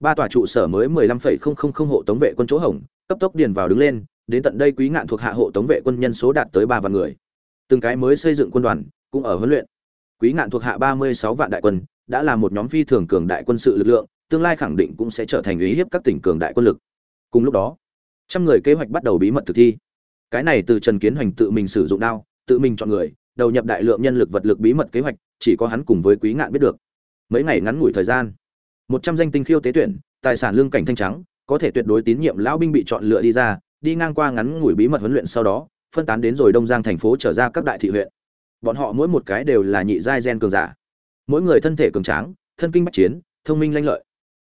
ba tòa trụ sở mới 15,000 hộ tống vệ quân chỗ hỏng cấp tốc điền vào đứng lên đến tận đây quý ngạn thuộc hạ hộ tống vệ quân nhân số đạt tới ba vạn người. Từng cái mới xây dựng quân đoàn cũng ở huấn luyện. Quý ngạn thuộc hạ 36 vạn đại quân đã là một nhóm phi thường cường đại quân sự lực lượng tương lai khẳng định cũng sẽ trở thành uy hiếp các tỉnh cường đại quân lực. Cùng lúc đó trăm người kế hoạch bắt đầu bí mật thực thi. Cái này từ trần kiến hoành tự mình sử dụng đao tự mình chọn người đầu nhập đại lượng nhân lực vật lực bí mật kế hoạch chỉ có hắn cùng với quý ngạn biết được. Mấy ngày ngắn ngủi thời gian một trăm danh tinh khiêu tế tuyển, tài sản lương cảnh thanh trắng, có thể tuyệt đối tín nhiệm lão binh bị chọn lựa đi ra, đi ngang qua ngắn ngủi bí mật huấn luyện sau đó, phân tán đến rồi đông giang thành phố trở ra các đại thị huyện. Bọn họ mỗi một cái đều là nhị giai gen cường giả. Mỗi người thân thể cường tráng, thân kinh bách chiến, thông minh lanh lợi.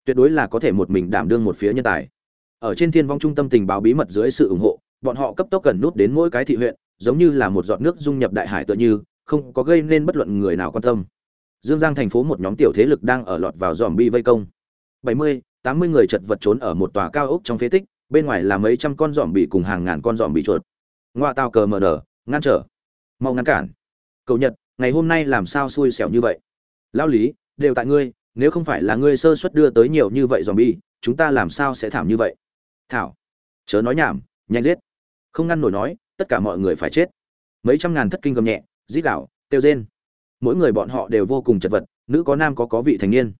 Tuyệt đối là có thể một mình đảm đương một phía nhân tài. Ở trên thiên vong trung tâm tình báo bí mật dưới sự ủng hộ, bọn họ cấp tốc cần nút đến mỗi cái thị huyện, giống như là một giọt nước dung nhập đại hải tựa như, không có gây nên bất luận người nào quan tâm dương giang thành phố một nhóm tiểu thế lực đang ở lọt vào dòm bi vây công. Bảy mươi, tám mươi người chật vật trốn ở một tòa cao ốc trong phế tích, bên ngoài là mấy trăm con dòm bị cùng hàng ngàn con dòm bị chuột. Ngoa tao cờ mở nở, ngăn trở. Mau ngăn cản. Cầu nhật, ngày hôm nay làm sao xui xẻo như vậy? Lao lý, đều tại ngươi, nếu không phải là ngươi sơ suất đưa tới nhiều như vậy dòm bi chúng ta làm sao sẽ thảm như vậy? Thảo, chớ nói nhảm, nhanh giết. Không ngăn nổi nói, tất cả mọi người phải chết. Mấy trăm ngàn thất kinh gầm nhẹ rít đảo tiêu rên mỗi người bọn họ đều vô cùng chật vật, nữ có nam có có vị thành niên.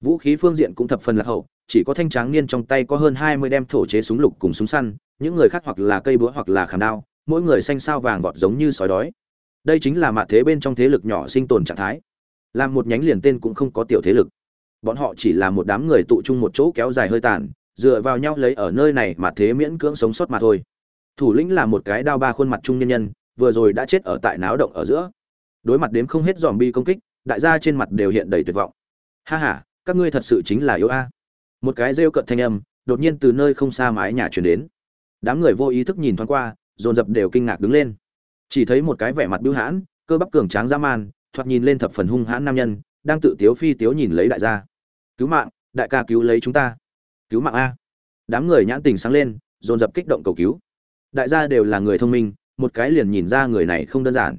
Vũ khí phương diện cũng thập phần lạc hậu, chỉ có thanh tráng niên trong tay có hơn hai mươi đem thổ chế súng lục cùng súng săn, những người khác hoặc là cây búa hoặc là khảm đao, mỗi người xanh sao vàng vọt giống như sói đói. Đây chính là mạ thế bên trong thế lực nhỏ sinh tồn trạng thái. Làm một nhánh liền tên cũng không có tiểu thế lực. Bọn họ chỉ là một đám người tụ chung một chỗ kéo dài hơi tàn, dựa vào nhau lấy ở nơi này mà thế miễn cưỡng sống sót mà thôi. Thủ lĩnh là một cái đao ba khuôn mặt trung nhân nhân, vừa rồi đã chết ở tại náo động ở giữa đối mặt đếm không hết dòm bi công kích, đại gia trên mặt đều hiện đầy tuyệt vọng. Ha ha, các ngươi thật sự chính là yếu a. Một cái rêu cận thanh âm, đột nhiên từ nơi không xa mái nhà chuyển đến. Đám người vô ý thức nhìn thoáng qua, dồn dập đều kinh ngạc đứng lên. Chỉ thấy một cái vẻ mặt bưu hãn, cơ bắp cường tráng dã man, thoạt nhìn lên thập phần hung hãn nam nhân, đang tự tiếu phi tiếu nhìn lấy đại gia. Cứu mạng, đại ca cứu lấy chúng ta. Cứu mạng a. Đám người nhãn tình sáng lên, dồn dập kích động cầu cứu. Đại gia đều là người thông minh, một cái liền nhìn ra người này không đơn giản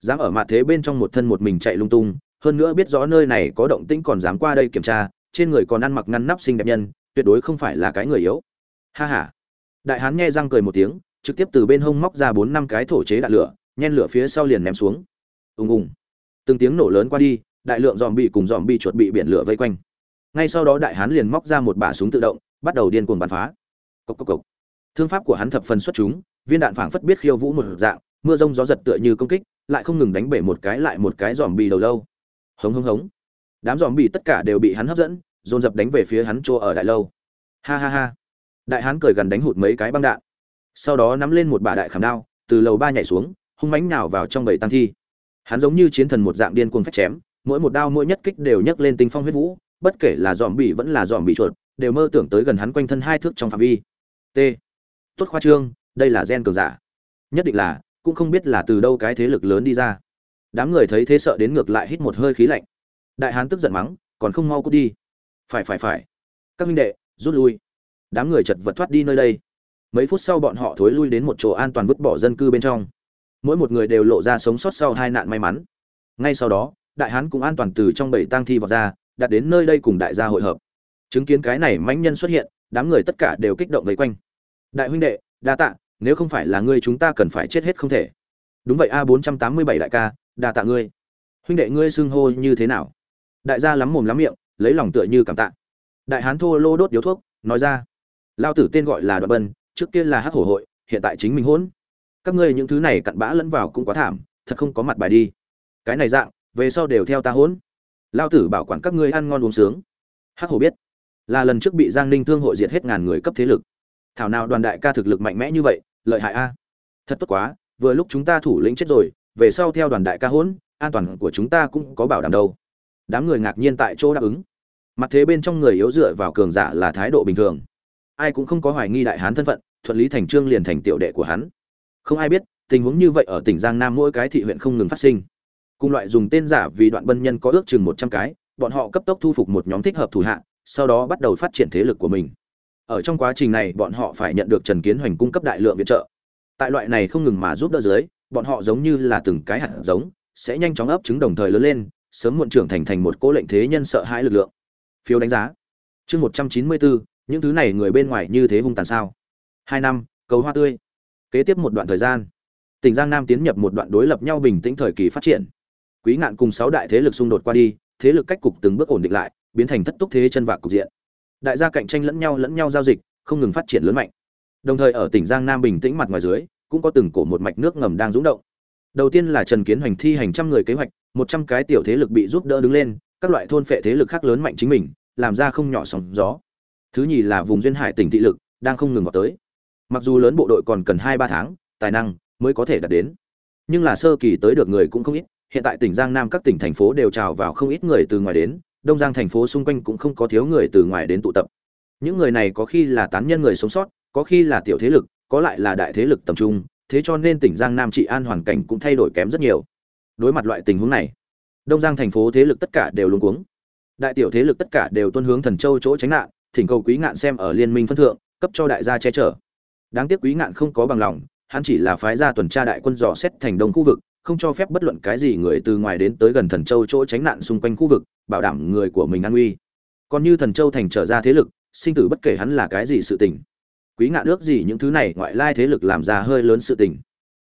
dám ở mặt thế bên trong một thân một mình chạy lung tung, hơn nữa biết rõ nơi này có động tĩnh còn dám qua đây kiểm tra, trên người còn ăn mặc ngăn nắp xinh đẹp nhân, tuyệt đối không phải là cái người yếu. Ha ha. Đại hán nghe răng cười một tiếng, trực tiếp từ bên hông móc ra bốn năm cái thổ chế đạn lửa, nhen lửa phía sau liền ném xuống. Ùng ùng. Từng tiếng nổ lớn qua đi, đại lượng dòm bị cùng dòm bị chuột bị biển lửa vây quanh. Ngay sau đó đại hán liền móc ra một bả súng tự động, bắt đầu điên cuồng bắn phá. Cốc cốc cốc. thương pháp của hắn thập phần xuất chúng, viên đạn phảng phất biết khiêu vũ một dạng, mưa rông gió giật tựa như công kích lại không ngừng đánh bể một cái lại một cái dòm bì đầu lâu. Hống hống hống. Đám dòm bì tất cả đều bị hắn hấp dẫn, dồn dập đánh về phía hắn chỗ ở đại lâu. Ha ha ha. Đại hán cười gần đánh hụt mấy cái băng đạn. Sau đó nắm lên một bà đại khảm đao, từ lầu ba nhảy xuống, hung mãnh nào vào trong bầy tăng thi. Hắn giống như chiến thần một dạng điên cuồng phách chém, mỗi một đao mỗi nhất kích đều nhấc lên tinh phong huyết vũ, bất kể là dòm bị vẫn là dòm bị chuột, đều mơ tưởng tới gần hắn quanh thân hai thước trong phạm vi. T. Tốt khoa trương, đây là gen cường giả. Nhất định là cũng không biết là từ đâu cái thế lực lớn đi ra. Đám người thấy thế sợ đến ngược lại hít một hơi khí lạnh. Đại hán tức giận mắng, còn không mau cút đi. Phải phải phải. Các minh đệ, rút lui. Đám người chật vật thoát đi nơi đây. Mấy phút sau bọn họ thối lui đến một chỗ an toàn vứt bỏ dân cư bên trong. Mỗi một người đều lộ ra sống sót sau hai nạn may mắn. Ngay sau đó, đại hán cũng an toàn từ trong bảy tang thi vào ra, đặt đến nơi đây cùng đại gia hội hợp. Chứng kiến cái này mãnh nhân xuất hiện, đám người tất cả đều kích động vây quanh. Đại huynh đệ, đa tạ nếu không phải là ngươi chúng ta cần phải chết hết không thể. Đúng vậy, a bốn trăm tám mươi bảy đại ca, đa tạ ngươi. Huynh đệ ngươi xưng hô như thế nào? Đại gia lắm mồm lắm miệng, lấy lòng tựa như cảm tạ. Đại hán thô lô đốt điếu thuốc, nói ra. Lao tử tên gọi là đoạn bân, trước kia là hắc hổ hội, hiện tại chính mình hỗn. Các ngươi những thứ này cặn bã lẫn vào cũng quá thảm, thật không có mặt bài đi. Cái này dạng, về sau đều theo ta hỗn. Lao tử bảo quản các ngươi ăn ngon uống sướng. Hắc hổ biết, là lần trước bị giang ninh thương hội diệt hết ngàn người cấp thế lực. Thảo nào đoàn đại ca thực lực mạnh mẽ như vậy lợi hại a. Thật tốt quá, vừa lúc chúng ta thủ lĩnh chết rồi, về sau theo đoàn đại ca hỗn, an toàn của chúng ta cũng có bảo đảm đâu. Đám người ngạc nhiên tại chỗ đáp ứng. Mặt thế bên trong người yếu dựa vào cường giả là thái độ bình thường. Ai cũng không có hoài nghi đại hán thân phận, thuận lý thành trương liền thành tiểu đệ của hắn. Không ai biết, tình huống như vậy ở tỉnh giang nam mỗi cái thị huyện không ngừng phát sinh. Cùng loại dùng tên giả vì đoạn bân nhân có ước chừng một trăm cái, bọn họ cấp tốc thu phục một nhóm thích hợp thủ hạ, sau đó bắt đầu phát triển thế lực của mình ở trong quá trình này bọn họ phải nhận được trần kiến hoành cung cấp đại lượng viện trợ. Tại loại này không ngừng mà giúp đỡ dưới, bọn họ giống như là từng cái hạt giống, sẽ nhanh chóng ấp trứng đồng thời lớn lên, sớm muộn trưởng thành thành một cố lệnh thế nhân sợ hãi lực lượng. Phiếu đánh giá. Chương một trăm chín mươi bốn những thứ này người bên ngoài như thế hung tàn sao? Hai năm, cầu hoa tươi. Kế tiếp một đoạn thời gian, tỉnh giang nam tiến nhập một đoạn đối lập nhau bình tĩnh thời kỳ phát triển. Quý ngạn cùng sáu đại thế lực xung đột qua đi, thế lực cách cục từng bước ổn định lại, biến thành thất túc thế chân vạc cục diện đại gia cạnh tranh lẫn nhau lẫn nhau giao dịch, không ngừng phát triển lớn mạnh. Đồng thời ở tỉnh giang nam bình tĩnh mặt ngoài dưới, cũng có từng cổ một mạch nước ngầm đang rúng động. Đầu tiên là trần kiến hoành thi hành trăm người kế hoạch, một trăm cái tiểu thế lực bị giúp đỡ đứng lên, các loại thôn phệ thế lực khác lớn mạnh chính mình, làm ra không nhỏ sóng gió. Thứ nhì là vùng duyên hải tỉnh thị lực, đang không ngừng vào tới. Mặc dù lớn bộ đội còn cần hai ba tháng, tài năng mới có thể đạt đến. Nhưng là sơ kỳ tới được người cũng không ít, hiện tại tỉnh giang nam các tỉnh thành phố đều trào vào không ít người từ ngoài đến đông giang thành phố xung quanh cũng không có thiếu người từ ngoài đến tụ tập. Những người này có khi là tán nhân người sống sót, có khi là tiểu thế lực, có lại là đại thế lực tầm trung, thế cho nên tỉnh giang nam trị an hoàn cảnh cũng thay đổi kém rất nhiều. Đối mặt loại tình huống này, đông giang thành phố thế lực tất cả đều luống cuống. Đại tiểu thế lực tất cả đều tuân hướng thần châu chỗ tránh nạn, thỉnh cầu quý ngạn xem ở liên minh phân thượng, cấp cho đại gia che chở. Đáng tiếc quý ngạn không có bằng lòng, hắn chỉ là phái gia tuần tra đại quân dò xét thành đông khu vực, không cho phép bất luận cái gì người từ ngoài đến tới gần thần châu chỗ tránh nạn xung quanh khu vực bảo đảm người của mình an nguy, còn như thần châu thành trở ra thế lực sinh tử bất kể hắn là cái gì sự tình. Quý ngạn ước gì những thứ này ngoại lai thế lực làm ra hơi lớn sự tình.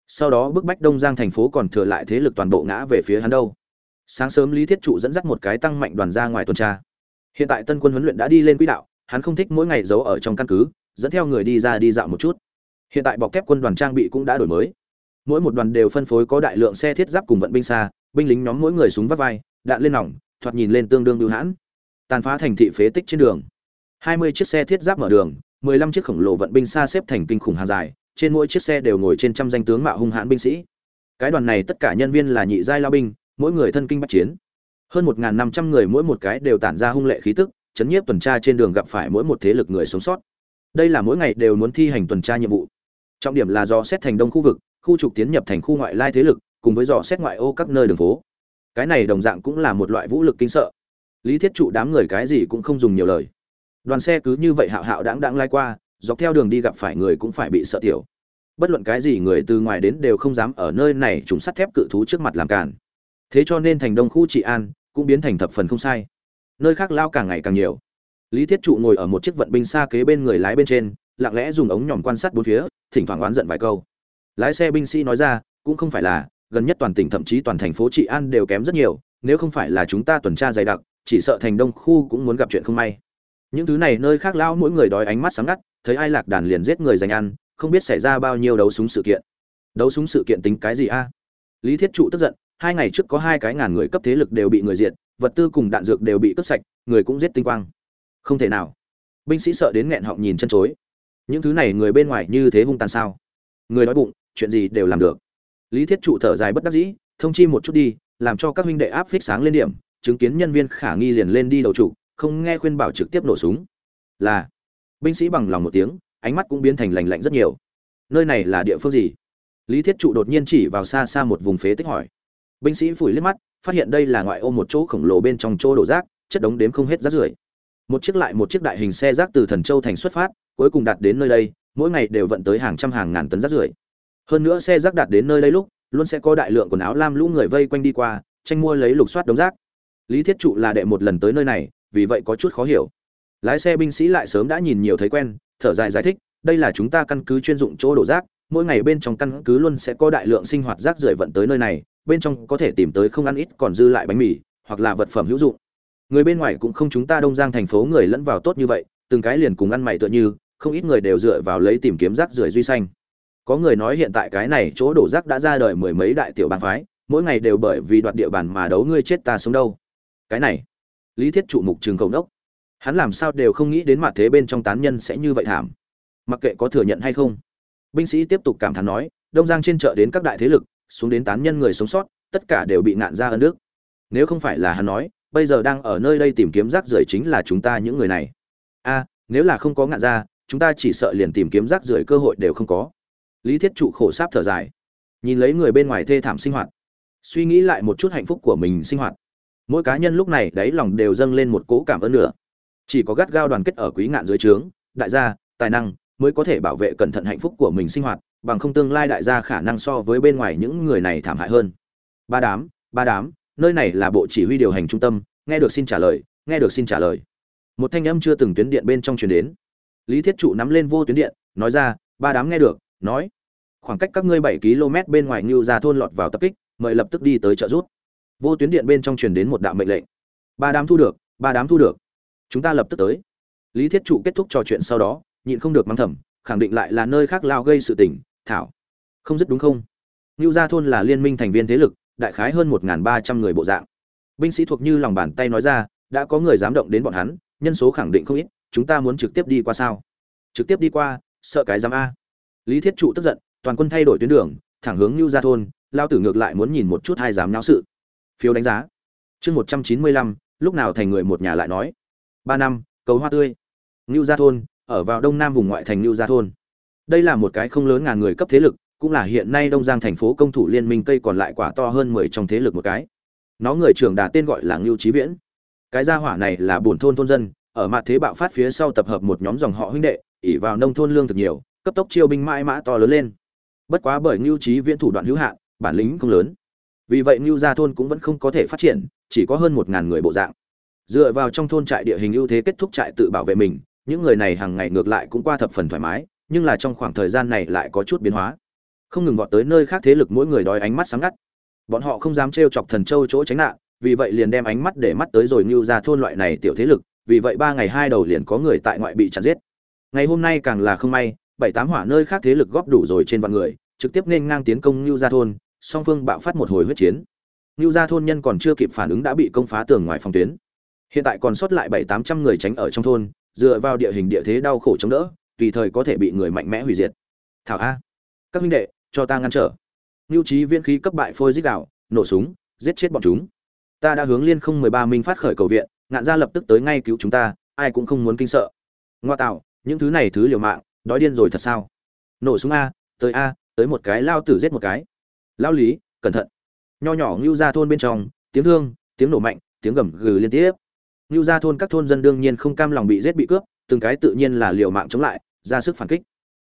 Sau đó bức bách đông giang thành phố còn thừa lại thế lực toàn bộ ngã về phía hắn đâu. Sáng sớm lý thiết trụ dẫn dắt một cái tăng mạnh đoàn ra ngoài tuần tra. Hiện tại tân quân huấn luyện đã đi lên quỹ đạo hắn không thích mỗi ngày giấu ở trong căn cứ dẫn theo người đi ra đi dạo một chút. Hiện tại bọc thép quân đoàn trang bị cũng đã đổi mới. Mỗi một đoàn đều phân phối có đại lượng xe thiết giáp cùng vận binh xa binh lính nhóm mỗi người súng vắt vai đạn lên nòng thoạt nhìn lên tương đương bưu hãn. Tàn phá thành thị phế tích trên đường. Hai mươi chiếc xe thiết giáp mở đường, mười lăm chiếc khổng lồ vận binh xa xếp thành kinh khủng hàng dài, trên mỗi chiếc xe đều ngồi trên trăm danh tướng mạo hung hãn binh sĩ. Cái đoàn này tất cả nhân viên là nhị giai lao binh, mỗi người thân kinh bắt chiến. Hơn một năm trăm người mỗi một cái đều tản ra hung lệ khí tức, chấn nhiếp tuần tra trên đường gặp phải mỗi một thế lực người sống sót. Đây là mỗi ngày đều muốn thi hành tuần tra nhiệm vụ. Trọng điểm là do xét thành đông khu vực, khu trục tiến nhập thành khu ngoại lai thế lực, cùng với dò xét ngoại ô các nơi đường phố cái này đồng dạng cũng là một loại vũ lực kinh sợ. Lý thiết trụ đám người cái gì cũng không dùng nhiều lời. Đoàn xe cứ như vậy hạo hạo đáng đáng lai qua, dọc theo đường đi gặp phải người cũng phải bị sợ tiểu. Bất luận cái gì người từ ngoài đến đều không dám ở nơi này trùng sắt thép cự thú trước mặt làm cản thế cho nên thành đông khu trị an cũng biến thành thập phần không sai. Nơi khác lao càng ngày càng nhiều. Lý thiết trụ ngồi ở một chiếc vận binh xa kế bên người lái bên trên, lặng lẽ dùng ống nhòm quan sát bốn phía, thỉnh thoảng oán giận vài câu. Lái xe binh sĩ nói ra, cũng không phải là gần nhất toàn tỉnh thậm chí toàn thành phố trị an đều kém rất nhiều, nếu không phải là chúng ta tuần tra dày đặc, chỉ sợ thành đông khu cũng muốn gặp chuyện không may. Những thứ này nơi khác lão mỗi người đói ánh mắt sáng ngắt, thấy ai lạc đàn liền giết người dành ăn, không biết xảy ra bao nhiêu đấu súng sự kiện. Đấu súng sự kiện tính cái gì a? À? Lý thiết trụ tức giận, hai ngày trước có hai cái ngàn người cấp thế lực đều bị người diệt, vật tư cùng đạn dược đều bị cướp sạch, người cũng giết tinh quang. Không thể nào. Binh sĩ sợ đến nghẹn họng nhìn chân chối. Những thứ này người bên ngoài như thế hung tàn sao? Người đói bụng, chuyện gì đều làm được lý thiết trụ thở dài bất đắc dĩ, thông chi một chút đi, làm cho các huynh đệ áp phích sáng lên điểm, chứng kiến nhân viên khả nghi liền lên đi đầu trụ, không nghe khuyên bảo trực tiếp nổ súng. Là, binh sĩ bằng lòng một tiếng, ánh mắt cũng biến thành lành lạnh rất nhiều. Nơi này là địa phương gì? Lý thiết trụ đột nhiên chỉ vào xa xa một vùng phế tích hỏi. Binh sĩ phủi liếc mắt, phát hiện đây là ngoại ô một chỗ khổng lồ bên trong chỗ đổ rác, chất đống đếm không hết rác rưởi. Một chiếc lại một chiếc đại hình xe rác từ thần châu thành xuất phát, cuối cùng đạt đến nơi đây, mỗi ngày đều vận tới hàng trăm hàng ngàn tấn rác rưởi hơn nữa xe rác đạt đến nơi đây lúc, luôn sẽ có đại lượng quần áo lam lũ người vây quanh đi qua, tranh mua lấy lục soát đống rác. Lý thiết trụ là đệ một lần tới nơi này, vì vậy có chút khó hiểu. Lái xe binh sĩ lại sớm đã nhìn nhiều thấy quen, thở dài giải thích, đây là chúng ta căn cứ chuyên dụng chỗ đổ rác, mỗi ngày bên trong căn cứ luôn sẽ có đại lượng sinh hoạt rác rưởi vận tới nơi này, bên trong có thể tìm tới không ăn ít còn dư lại bánh mì, hoặc là vật phẩm hữu dụng. Người bên ngoài cũng không chúng ta đông giang thành phố người lẫn vào tốt như vậy, từng cái liền cùng ăn mày tựa như, không ít người đều dựa vào lấy tìm kiếm rác rưởi duy xanh có người nói hiện tại cái này chỗ đổ rác đã ra đời mười mấy đại tiểu bang phái, mỗi ngày đều bởi vì đoạt địa bàn mà đấu ngươi chết ta sống đâu. Cái này, lý thiết trụ mục trường cầu đốc. Hắn làm sao đều không nghĩ đến mặt thế bên trong tán nhân sẽ như vậy thảm. Mặc kệ có thừa nhận hay không, binh sĩ tiếp tục cảm thán nói, đông giang trên chợ đến các đại thế lực, xuống đến tán nhân người sống sót, tất cả đều bị nạn ra ân nước nếu không phải là hắn nói, bây giờ đang ở nơi đây tìm kiếm rác rưởi chính là chúng ta những người này. A, nếu là không có ngạn ra, chúng ta chỉ sợ liền tìm kiếm rác rưởi cơ hội đều không có lý thiết trụ khổ sáp thở dài. Nhìn lấy người bên ngoài thê thảm sinh hoạt, suy nghĩ lại một chút hạnh phúc của mình sinh hoạt. Mỗi cá nhân lúc này đáy lòng đều dâng lên một cỗ cảm ơn nữa. Chỉ có gắt gao đoàn kết ở quý ngạn dưới trướng, đại gia, tài năng mới có thể bảo vệ cẩn thận hạnh phúc của mình sinh hoạt, bằng không tương lai đại gia khả năng so với bên ngoài những người này thảm hại hơn. Ba đám ba đám, nơi này là bộ chỉ huy điều hành trung tâm, nghe được xin trả lời, nghe được xin trả lời. Một thanh âm chưa từng tuyến điện bên trong truyền đến. Lý thiết trụ nắm lên vô tuyến điện, nói ra, ba đám nghe được, nói khoảng cách các ngươi bảy km bên ngoài ngưu Gia thôn lọt vào tập kích, mời lập tức đi tới trợ rút vô tuyến điện bên trong truyền đến một đạo mệnh lệnh. Ba đám thu được, ba đám thu được. Chúng ta lập tức tới. Lý thiết trụ kết thúc trò chuyện sau đó, nhịn không được mắng thầm, khẳng định lại là nơi khác lao gây sự tình, thảo. Không dứt đúng không? Ngưu gia thôn là liên minh thành viên thế lực, đại khái hơn một ba trăm người bộ dạng. Binh sĩ thuộc như lòng bàn tay nói ra, đã có người dám động đến bọn hắn, nhân số khẳng định không ít, chúng ta muốn trực tiếp đi qua sao? Trực tiếp đi qua, sợ cái dám a. Lý thiết trụ tức giận toàn quân thay đổi tuyến đường, thẳng hướng ngưu gia thôn, lao tử ngược lại muốn nhìn một chút hai dám náo sự. Phiếu đánh giá. Chương một trăm chín mươi lăm, lúc nào thành người một nhà lại nói. Ba năm, cầu hoa tươi. Ngưu gia thôn, ở vào đông nam vùng ngoại thành ngưu gia thôn. Đây là một cái không lớn ngàn người cấp thế lực, cũng là hiện nay đông giang thành phố công thủ liên minh cây còn lại quả to hơn mười trong thế lực một cái. Nó người trưởng đà tên gọi là ngưu trí viễn. Cái gia hỏa này là buồn thôn thôn dân, ở mặt thế bạo phát phía sau tập hợp một nhóm dòng họ huynh đệ ỉ vào nông thôn lương thực nhiều, cấp tốc chiêu binh mãi mã to lớn lên bất quá bởi ngưu trí viễn thủ đoạn hữu hạn, bản lĩnh không lớn. Vì vậy ngưu gia thôn cũng vẫn không có thể phát triển, chỉ có hơn một ngàn người bộ dạng. Dựa vào trong thôn trại địa hình ưu thế kết thúc trại tự bảo vệ mình, những người này hàng ngày ngược lại cũng qua thập phần thoải mái, nhưng là trong khoảng thời gian này lại có chút biến hóa. Không ngừng vọt tới nơi khác thế lực mỗi người đòi ánh mắt sáng ngắt. Bọn họ không dám trêu chọc thần châu chỗ tránh nạn, vì vậy liền đem ánh mắt để mắt tới rồi ngưu ra thôn loại này tiểu thế lực, vì vậy ba ngày hai đầu liền có người tại ngoại bị chặt giết. Ngày hôm nay càng là không may bảy tám hỏa nơi khác thế lực góp đủ rồi trên vạn người trực tiếp nên ngang tiến công lưu gia thôn song phương bạo phát một hồi huyết chiến. Lưu gia thôn nhân còn chưa kịp phản ứng đã bị công phá tường ngoài phòng tuyến. Hiện tại còn sót lại bảy tám trăm người tránh ở trong thôn dựa vào địa hình địa thế đau khổ chống đỡ tùy thời có thể bị người mạnh mẽ hủy diệt. Thảo a. Các huynh đệ cho ta ngăn trở. Nưu Chí Viễn khí cấp bại phôi giết đảo nổ súng, giết chết bọn chúng. Ta đã hướng Liên không mười ba minh phát khởi cầu viện, ngạn gia lập tức tới ngay cứu chúng ta, ai cũng không muốn kinh sợ. Ngoa tạo, những thứ này thứ liều mạng, đói điên rồi thật sao? Nổ súng a, tới a, tới một cái lao tử giết một cái. Lao lý, cẩn thận. Nho nhỏ ngưu gia thôn bên trong, tiếng thương, tiếng nổ mạnh, tiếng gầm gừ liên tiếp. ngưu gia thôn các thôn dân đương nhiên không cam lòng bị giết bị cướp, từng cái tự nhiên là liều mạng chống lại, ra sức phản kích.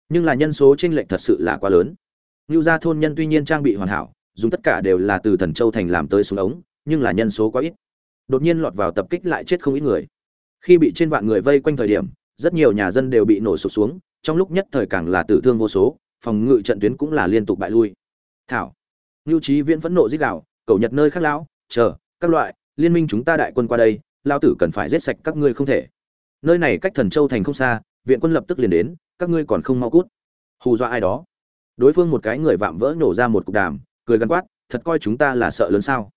Nhưng là nhân số chênh lệch thật sự là quá lớn. ngưu gia thôn nhân tuy nhiên trang bị hoàn hảo, dùng tất cả đều là từ Thần Châu thành làm tới xuống ống, nhưng là nhân số quá ít. Đột nhiên lọt vào tập kích lại chết không ít người. Khi bị trên vạn người vây quanh thời điểm, rất nhiều nhà dân đều bị nổ sụp xuống, trong lúc nhất thời càng là tử thương vô số, phòng ngự trận tuyến cũng là liên tục bại lui. Thảo, Lưu Chí Viễn phẫn nộ giết gạo, cầu nhật nơi khác lão, chờ, các loại, liên minh chúng ta đại quân qua đây, lao tử cần phải giết sạch các ngươi không thể. Nơi này cách Thần Châu thành không xa, viện quân lập tức liền đến, các ngươi còn không mau cút. Hù dọa ai đó? đối phương một cái người vạm vỡ nổ ra một cục đàm cười gắn quát thật coi chúng ta là sợ lớn sao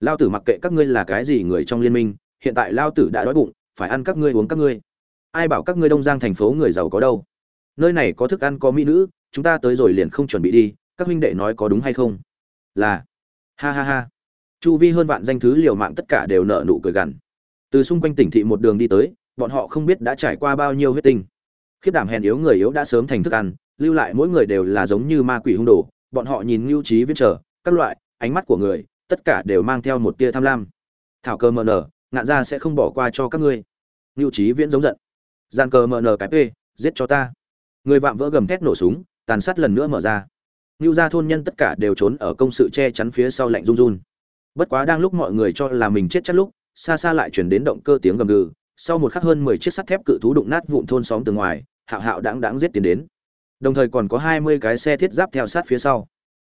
lao tử mặc kệ các ngươi là cái gì người trong liên minh hiện tại lao tử đã đói bụng phải ăn các ngươi uống các ngươi ai bảo các ngươi đông giang thành phố người giàu có đâu nơi này có thức ăn, có mỹ nữ, chúng ta tới rồi liền không chuẩn bị đi, các huynh đệ nói có đúng hay không? Là. Ha ha ha. Chu vi hơn vạn danh thứ liều mạng tất cả đều nợ nụ cười gằn. Từ xung quanh tỉnh thị một đường đi tới, bọn họ không biết đã trải qua bao nhiêu huyết tinh. Khiếp đảm hèn yếu người yếu đã sớm thành thức ăn, lưu lại mỗi người đều là giống như ma quỷ hung đồ. Bọn họ nhìn ngưu trí viễn trở, các loại, ánh mắt của người, tất cả đều mang theo một tia tham lam. Thảo cơ mờ nở, ngạn ra sẽ không bỏ qua cho các ngươi. Ngưu trí viễn giống giận. Gian cờ mờ nở cái p giết cho ta người vạm vỡ gầm thét nổ súng, tàn sát lần nữa mở ra. Ngưu gia thôn nhân tất cả đều trốn ở công sự che chắn phía sau lạnh run run. Bất quá đang lúc mọi người cho là mình chết chắc lúc, xa xa lại chuyển đến động cơ tiếng gầm gừ, sau một khắc hơn mười chiếc sắt thép cự thú đụng nát vụn thôn xóm từ ngoài, hạo hạo đáng đáng giết tiến đến. Đồng thời còn có hai mươi cái xe thiết giáp theo sát phía sau.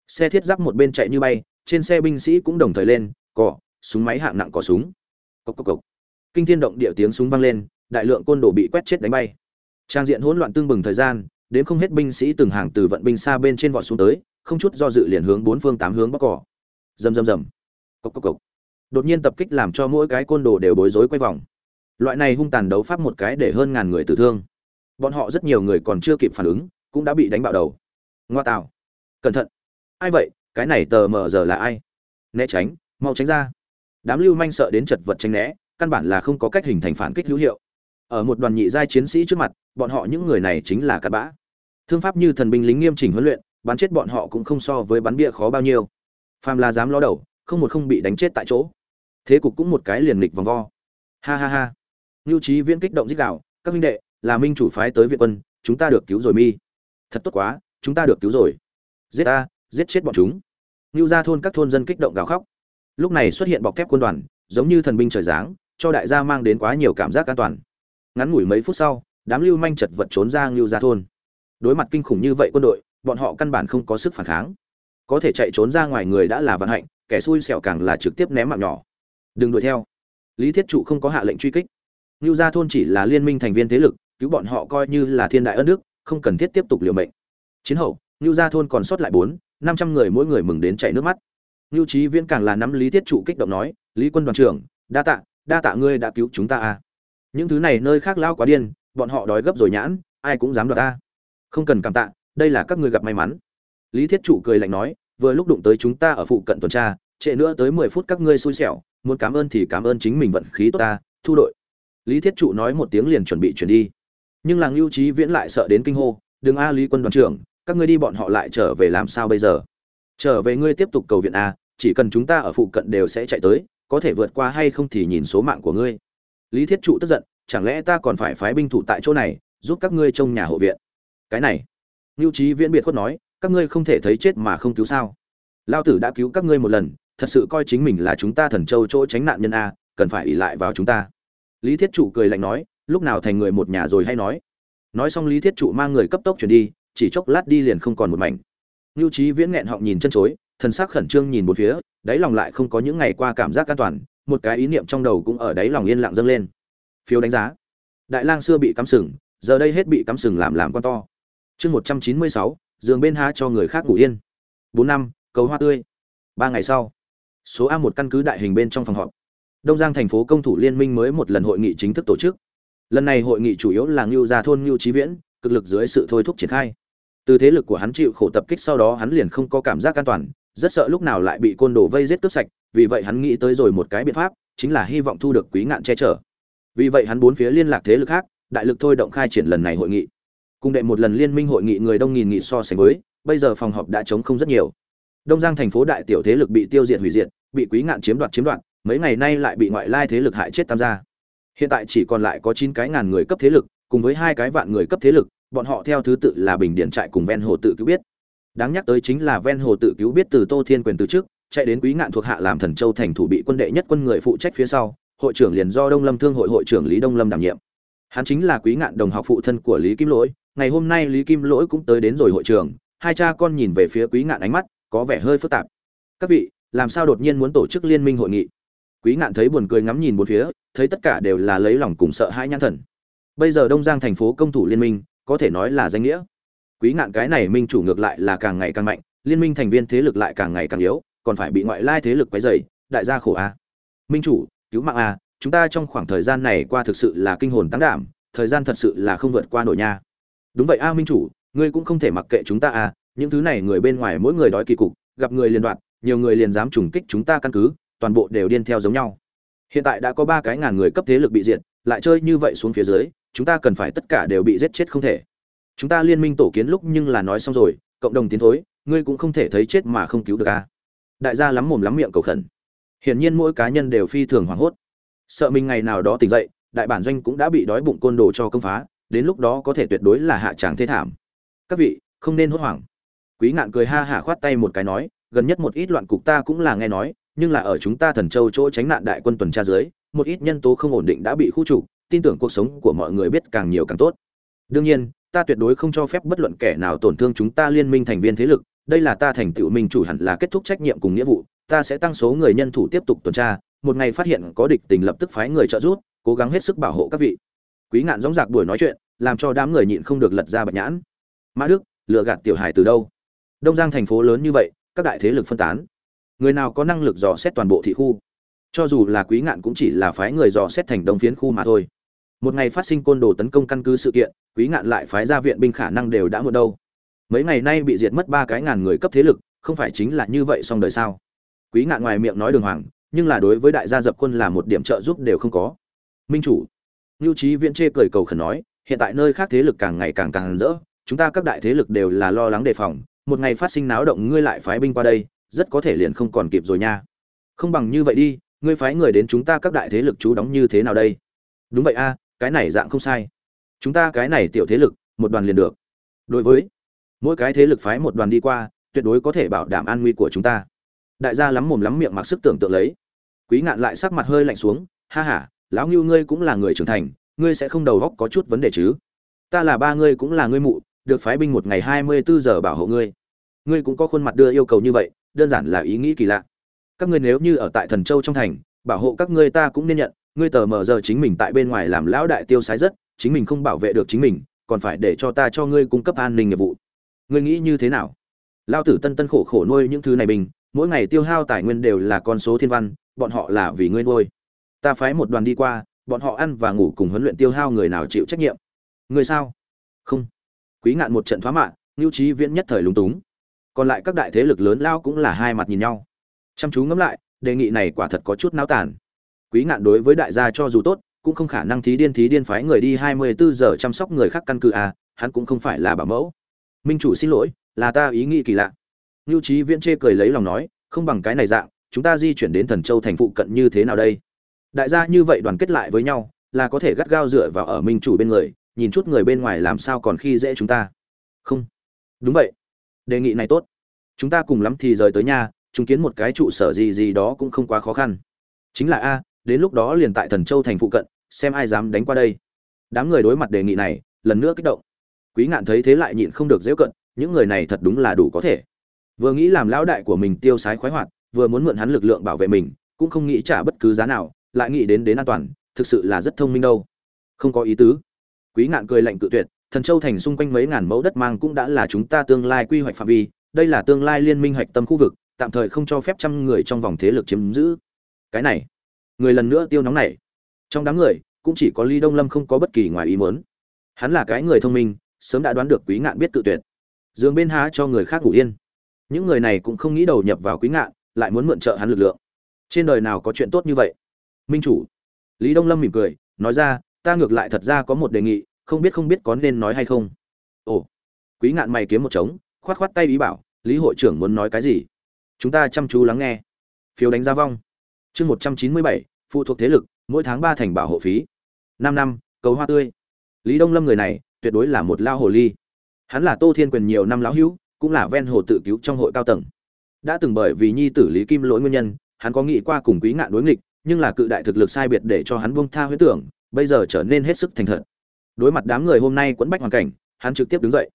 Xe thiết giáp một bên chạy như bay, trên xe binh sĩ cũng đồng thời lên cỏ súng máy hạng nặng cỏ súng. Cốc cốc cốc. kinh thiên động địa tiếng súng vang lên, đại lượng côn đồ bị quét chết đánh bay trang diện hỗn loạn tương bừng thời gian, đến không hết binh sĩ từng hàng từ vận binh xa bên trên vọt xuống tới, không chút do dự liền hướng bốn phương tám hướng bắc cỏ. Rầm rầm rầm. Cốc cốc cốc. đột nhiên tập kích làm cho mỗi cái côn đồ đều bối rối quay vòng. Loại này hung tàn đấu pháp một cái để hơn ngàn người tử thương. Bọn họ rất nhiều người còn chưa kịp phản ứng, cũng đã bị đánh bạo đầu. Ngoa tạo. Cẩn thận. Ai vậy? Cái này tờ mờ giờ là ai? Né tránh, mau tránh ra. Đám lưu manh sợ đến chật vật tránh né, căn bản là không có cách hình thành phản kích hữu hiệu ở một đoàn nhị giai chiến sĩ trước mặt, bọn họ những người này chính là cặn bã. Thương pháp như thần binh lính nghiêm chỉnh huấn luyện, bắn chết bọn họ cũng không so với bắn bia khó bao nhiêu. Phàm là dám ló đầu, không một không bị đánh chết tại chỗ. Thế cục cũng một cái liền lịch vòng vo. Ha ha ha. Lưu trí viễn kích động dích đạo các minh đệ, là minh chủ phái tới viện quân, chúng ta được cứu rồi mi. Thật tốt quá, chúng ta được cứu rồi. Giết ta, giết chết bọn chúng. Lưu ra thôn các thôn dân kích động gào khóc. Lúc này xuất hiện bọc thép quân đoàn, giống như thần binh trời giáng, cho đại gia mang đến quá nhiều cảm giác an toàn ngắn ngủi mấy phút sau, đám lưu manh chật vật trốn ra ngưu ra thôn. Đối mặt kinh khủng như vậy quân đội, bọn họ căn bản không có sức phản kháng. Có thể chạy trốn ra ngoài người đã là vận hạnh, kẻ xui xẻo càng là trực tiếp ném mạng nhỏ. Đừng đuổi theo. Lý thiết trụ không có hạ lệnh truy kích. Ngưu gia thôn chỉ là liên minh thành viên thế lực, cứu bọn họ coi như là thiên đại ân đức, không cần thiết tiếp tục liều mệnh. Chiến hậu, ngưu gia thôn còn sót lại bốn, năm trăm người mỗi người mừng đến chảy nước mắt. Ngưu trí viễn càng là nắm lý thiết trụ kích động nói, lý quân đoàn trưởng, đa tạ đa tạ ngươi đã cứu chúng ta à những thứ này nơi khác lao quá điên, bọn họ đói gấp rồi nhãn, ai cũng dám đoạt ta. Không cần cảm tạ, đây là các ngươi gặp may mắn. Lý thiết trụ cười lạnh nói, vừa lúc đụng tới chúng ta ở phụ cận tuần tra, trễ nữa tới mười phút các ngươi xui xẻo, muốn cảm ơn thì cảm ơn chính mình vận khí tốt ta, thu đội. Lý thiết trụ nói một tiếng liền chuẩn bị chuyển đi. Nhưng làng lưu trí viễn lại sợ đến kinh hô, đừng a, lý quân đoàn trưởng, các ngươi đi bọn họ lại trở về làm sao bây giờ? Trở về ngươi tiếp tục cầu viện a, chỉ cần chúng ta ở phụ cận đều sẽ chạy tới, có thể vượt qua hay không thì nhìn số mạng của ngươi lý thiết trụ tức giận, chẳng lẽ ta còn phải phái binh thủ tại chỗ này, giúp các ngươi trông nhà hộ viện? Cái này lưu trí viễn biệt khuất nói, các ngươi không thể thấy chết mà không cứu sao? Lao tử đã cứu các ngươi một lần, thật sự coi chính mình là chúng ta thần châu chỗ tránh nạn nhân a, cần phải ỉ lại vào chúng ta. Lý thiết trụ cười lạnh nói, lúc nào thành người một nhà rồi hay nói? Nói xong lý thiết trụ mang người cấp tốc chuyển đi, chỉ chốc lát đi liền không còn một mảnh. Lưu trí viễn nghẹn họng nhìn chân chối, thần sắc khẩn trương nhìn một phía, đáy lòng lại không có những ngày qua cảm giác an toàn một cái ý niệm trong đầu cũng ở đáy lòng yên lặng dâng lên. Phiếu đánh giá. Đại lang xưa bị cắm sừng, giờ đây hết bị cắm sừng làm làm con to. Chương một trăm chín mươi sáu, giường bên há cho người khác ngủ yên. Bốn năm, cầu hoa tươi. Ba ngày sau, số a một căn cứ đại hình bên trong phòng họp. Đông giang thành phố công thủ liên minh mới một lần hội nghị chính thức tổ chức. Lần này hội nghị chủ yếu là ngưu gia thôn, ngưu trí viễn, cực lực dưới sự thôi thúc triển khai. Từ thế lực của hắn chịu khổ tập kích sau đó hắn liền không có cảm giác an toàn, rất sợ lúc nào lại bị côn đồ vây giết cướp sạch vì vậy hắn nghĩ tới rồi một cái biện pháp, chính là hy vọng thu được quý ngạn che chở. Vì vậy hắn bốn phía liên lạc thế lực khác, đại lực thôi động khai triển lần này hội nghị. Cùng đệ một lần liên minh hội nghị người đông nghìn nghị so sánh với, bây giờ phòng họp đã chống không rất nhiều. Đông giang thành phố đại tiểu thế lực bị tiêu diệt hủy diệt, bị quý ngạn chiếm đoạt chiếm đoạt, mấy ngày nay lại bị ngoại lai thế lực hại chết tham gia. Hiện tại chỉ còn lại có chín cái ngàn người cấp thế lực, cùng với hai cái vạn người cấp thế lực, bọn họ theo thứ tự là bình điện trại cùng ven hồ tự cứu biết. Đáng nhắc tới chính là ven hồ tự cứu biết từ tô thiên quyền từ trước chạy đến quý ngạn thuộc hạ làm thần châu thành thủ bị quân đệ nhất quân người phụ trách phía sau, hội trưởng liền do đông lâm thương hội hội trưởng lý đông lâm đảm nhiệm. Hắn chính là quý ngạn đồng học phụ thân của lý kim lỗi, ngày hôm nay lý kim lỗi cũng tới đến rồi hội trưởng, hai cha con nhìn về phía quý ngạn ánh mắt có vẻ hơi phức tạp. Các vị, làm sao đột nhiên muốn tổ chức liên minh hội nghị? Quý ngạn thấy buồn cười ngắm nhìn bốn phía, thấy tất cả đều là lấy lòng cùng sợ hãi nhãn thần. Bây giờ đông giang thành phố công thủ liên minh, có thể nói là danh nghĩa. Quý ngạn cái này minh chủ ngược lại là càng ngày càng mạnh, liên minh thành viên thế lực lại càng ngày càng yếu còn phải bị ngoại lai thế lực quấy rầy, đại gia khổ a. Minh chủ cứu mạng a chúng ta trong khoảng thời gian này qua thực sự là kinh hồn tăng đảm thời gian thật sự là không vượt qua nổi nha. Đúng vậy a minh chủ ngươi cũng không thể mặc kệ chúng ta a những thứ này người bên ngoài mỗi người đói kỳ cục gặp người liền đoạn nhiều người liền dám trùng kích chúng ta căn cứ toàn bộ đều điên theo giống nhau. Hiện tại đã có ba cái ngàn người cấp thế lực bị diệt lại chơi như vậy xuống phía dưới chúng ta cần phải tất cả đều bị giết chết không thể. Chúng ta liên minh tổ kiến lúc nhưng là nói xong rồi cộng đồng tiến thối ngươi cũng không thể thấy chết mà không cứu được a đại gia lắm mồm lắm miệng cầu khẩn. Hiển nhiên mỗi cá nhân đều phi thường hoảng hốt. Sợ mình ngày nào đó tỉnh dậy, đại bản doanh cũng đã bị đói bụng côn đồ cho công phá, đến lúc đó có thể tuyệt đối là hạ tràng thế thảm. Các vị, không nên hốt hoảng. Quý ngạn cười ha hả khoát tay một cái nói, gần nhất một ít loạn cục ta cũng là nghe nói, nhưng là ở chúng ta thần châu chỗ tránh nạn đại quân tuần tra dưới, một ít nhân tố không ổn định đã bị khu trục, tin tưởng cuộc sống của mọi người biết càng nhiều càng tốt. Đương nhiên, ta tuyệt đối không cho phép bất luận kẻ nào tổn thương chúng ta liên minh thành viên thế lực đây là ta thành tựu minh chủ hẳn là kết thúc trách nhiệm cùng nghĩa vụ, ta sẽ tăng số người nhân thủ tiếp tục tuần tra, một ngày phát hiện có địch tình lập tức phái người trợ giúp, cố gắng hết sức bảo hộ các vị. Quý ngạn dõng dạc buổi nói chuyện, làm cho đám người nhịn không được lật ra bạch nhãn. Mã đức lựa gạt tiểu hải từ đâu? Đông giang thành phố lớn như vậy, các đại thế lực phân tán. Người nào có năng lực dò xét toàn bộ thị khu? Cho dù là quý ngạn cũng chỉ là phái người dò xét thành đông phiến khu mà thôi. Một ngày phát sinh côn đồ tấn công căn cứ sự kiện, quý ngạn lại phái ra viện binh khả năng đều đã muộn đâu mấy ngày nay bị diệt mất ba cái ngàn người cấp thế lực, không phải chính là như vậy xong đời sao? Quý ngạn ngoài miệng nói đường hoàng, nhưng là đối với đại gia dập quân là một điểm trợ giúp đều không có. Minh chủ Lưu trí viễn chê cười cầu khẩn nói, hiện tại nơi khác thế lực càng ngày càng càng rỡ, chúng ta các đại thế lực đều là lo lắng đề phòng, một ngày phát sinh náo động ngươi lại phái binh qua đây, rất có thể liền không còn kịp rồi nha. Không bằng như vậy đi, ngươi phái người đến chúng ta các đại thế lực chú đóng như thế nào đây? Đúng vậy a, cái này dạng không sai. Chúng ta cái này tiểu thế lực, một đoàn liền được. Đối với mỗi cái thế lực phái một đoàn đi qua, tuyệt đối có thể bảo đảm an nguy của chúng ta. Đại gia lắm mồm lắm miệng mặc sức tưởng tượng lấy. Quý ngạn lại sắc mặt hơi lạnh xuống, ha ha, lão ngưu ngươi cũng là người trưởng thành, ngươi sẽ không đầu góc có chút vấn đề chứ? Ta là ba ngươi cũng là ngươi mụ, được phái binh một ngày hai mươi bốn giờ bảo hộ ngươi. Ngươi cũng có khuôn mặt đưa yêu cầu như vậy, đơn giản là ý nghĩ kỳ lạ. Các ngươi nếu như ở tại thần châu trong thành, bảo hộ các ngươi ta cũng nên nhận, ngươi tờ mờ giờ chính mình tại bên ngoài làm lão đại tiêu sái rất, chính mình không bảo vệ được chính mình, còn phải để cho ta cho ngươi cung cấp an ninh nghiệp vụ ngươi nghĩ như thế nào? Lao tử tân tân khổ khổ nuôi những thứ này bình mỗi ngày tiêu hao tài nguyên đều là con số thiên văn bọn họ là vì ngươi nuôi. Ta phái một đoàn đi qua bọn họ ăn và ngủ cùng huấn luyện tiêu hao người nào chịu trách nhiệm. Người sao? Không. Quý ngạn một trận thoá mạ ngưu trí viễn nhất thời lúng túng. Còn lại các đại thế lực lớn lao cũng là hai mặt nhìn nhau. Chăm chú ngẫm lại đề nghị này quả thật có chút náo tàn. Quý ngạn đối với đại gia cho dù tốt cũng không khả năng thí điên thí điên phái người đi hai mươi bốn giờ chăm sóc người khác căn cứ à, hắn cũng không phải là bảo mẫu minh chủ xin lỗi, là ta ý nghĩ kỳ lạ. Ngưu trí viễn chê cười lấy lòng nói, không bằng cái này dạng, chúng ta di chuyển đến thần châu thành phụ cận như thế nào đây? Đại gia như vậy đoàn kết lại với nhau, là có thể gắt gao dựa vào ở minh chủ bên người, nhìn chút người bên ngoài làm sao còn khi dễ chúng ta. Không. Đúng vậy. Đề nghị này tốt. Chúng ta cùng lắm thì rời tới nhà chứng kiến một cái trụ sở gì gì đó cũng không quá khó khăn. Chính là a, đến lúc đó liền tại thần châu thành phụ cận, xem ai dám đánh qua đây. Đám người đối mặt đề nghị này, lần nữa kích động quý ngạn thấy thế lại nhịn không được dễ cận, những người này thật đúng là đủ có thể. Vừa nghĩ làm lão đại của mình tiêu sái khoái hoạt, vừa muốn mượn hắn lực lượng bảo vệ mình, cũng không nghĩ trả bất cứ giá nào, lại nghĩ đến đến an toàn, thực sự là rất thông minh đâu. Không có ý tứ. Quý ngạn cười lạnh cự tuyệt, thần châu thành xung quanh mấy ngàn mẫu đất mang cũng đã là chúng ta tương lai quy hoạch phạm vi, đây là tương lai liên minh hạch tâm khu vực, tạm thời không cho phép trăm người trong vòng thế lực chiếm giữ. Cái này, người lần nữa tiêu nóng này. Trong đám người, cũng chỉ có ly đông lâm không có bất kỳ ngoài ý muốn. Hắn là cái người thông minh sớm đã đoán được quý ngạn biết tự tuyệt. Dương bên há cho người khác ngủ yên. Những người này cũng không nghĩ đầu nhập vào quý ngạn, lại muốn mượn trợ hắn lực lượng. Trên đời nào có chuyện tốt như vậy? Minh chủ. Lý đông lâm mỉm cười, nói ra, ta ngược lại thật ra có một đề nghị, không biết không biết có nên nói hay không. Ồ. Quý ngạn mày kiếm một trống, khoát khoát tay ý bảo, lý hội trưởng muốn nói cái gì? Chúng ta chăm chú lắng nghe. Phiếu đánh giá vong. Chương một trăm chín mươi bảy, phụ thuộc thế lực, mỗi tháng ba thành bảo hộ phí. Năm năm, cầu hoa tươi. Lý đông lâm người này tuyệt đối là một lao hồ ly. Hắn là tô thiên quyền nhiều năm lão hữu, cũng là ven hồ tự cứu trong hội cao tầng. Đã từng bởi vì nhi tử lý kim lỗi nguyên nhân, hắn có nghĩ qua cùng quý ngạn đối nghịch, nhưng là cự đại thực lực sai biệt để cho hắn buông tha huyết tưởng, bây giờ trở nên hết sức thành thật. Đối mặt đám người hôm nay quẫn bách hoàn cảnh, hắn trực tiếp đứng dậy.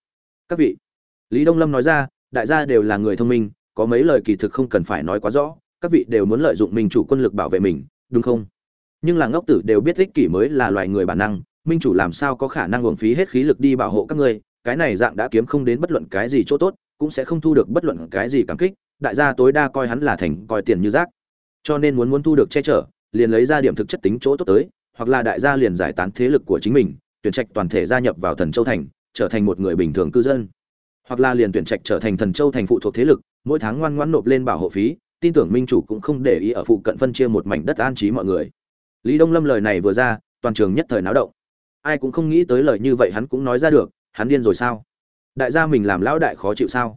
Các vị, lý đông lâm nói ra, đại gia đều là người thông minh, có mấy lời kỳ thực không cần phải nói quá rõ, các vị đều muốn lợi dụng mình chủ quân lực bảo vệ mình, đúng không? Nhưng là ngốc tử đều biết ích kỷ mới là loài người bản năng minh chủ làm sao có khả năng uổng phí hết khí lực đi bảo hộ các ngươi, cái này dạng đã kiếm không đến bất luận cái gì chỗ tốt, cũng sẽ không thu được bất luận cái gì cảm kích, đại gia tối đa coi hắn là thành coi tiền như rác. Cho nên muốn muốn thu được che chở, liền lấy ra điểm thực chất tính chỗ tốt tới, hoặc là đại gia liền giải tán thế lực của chính mình, tuyển trạch toàn thể gia nhập vào thần châu thành, trở thành một người bình thường cư dân. Hoặc là liền tuyển trạch trở thành thần châu thành phụ thuộc thế lực, mỗi tháng ngoan ngoãn nộp lên bảo hộ phí, tin tưởng minh chủ cũng không để ý ở phụ cận phân chia một mảnh đất an trí mọi người. Lý đông lâm lời này vừa ra, toàn trường nhất thời náo động ai cũng không nghĩ tới lời như vậy hắn cũng nói ra được, hắn điên rồi sao? Đại gia mình làm lão đại khó chịu sao?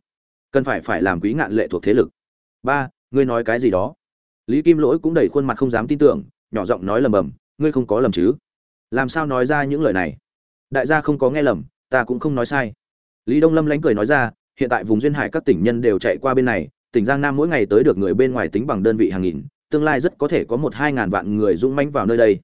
Cần phải phải làm quý ngạn lệ thuộc thế lực. Ba, ngươi nói cái gì đó? Lý kim lỗi cũng đầy khuôn mặt không dám tin tưởng, nhỏ giọng nói lầm bầm, ngươi không có lầm chứ? Làm sao nói ra những lời này? Đại gia không có nghe lầm, ta cũng không nói sai. Lý đông lâm lánh cười nói ra, hiện tại vùng duyên hải các tỉnh nhân đều chạy qua bên này, tỉnh giang nam mỗi ngày tới được người bên ngoài tính bằng đơn vị hàng nghìn, tương lai rất có thể có một hai ngàn vạn người dũng mánh vào nơi đây.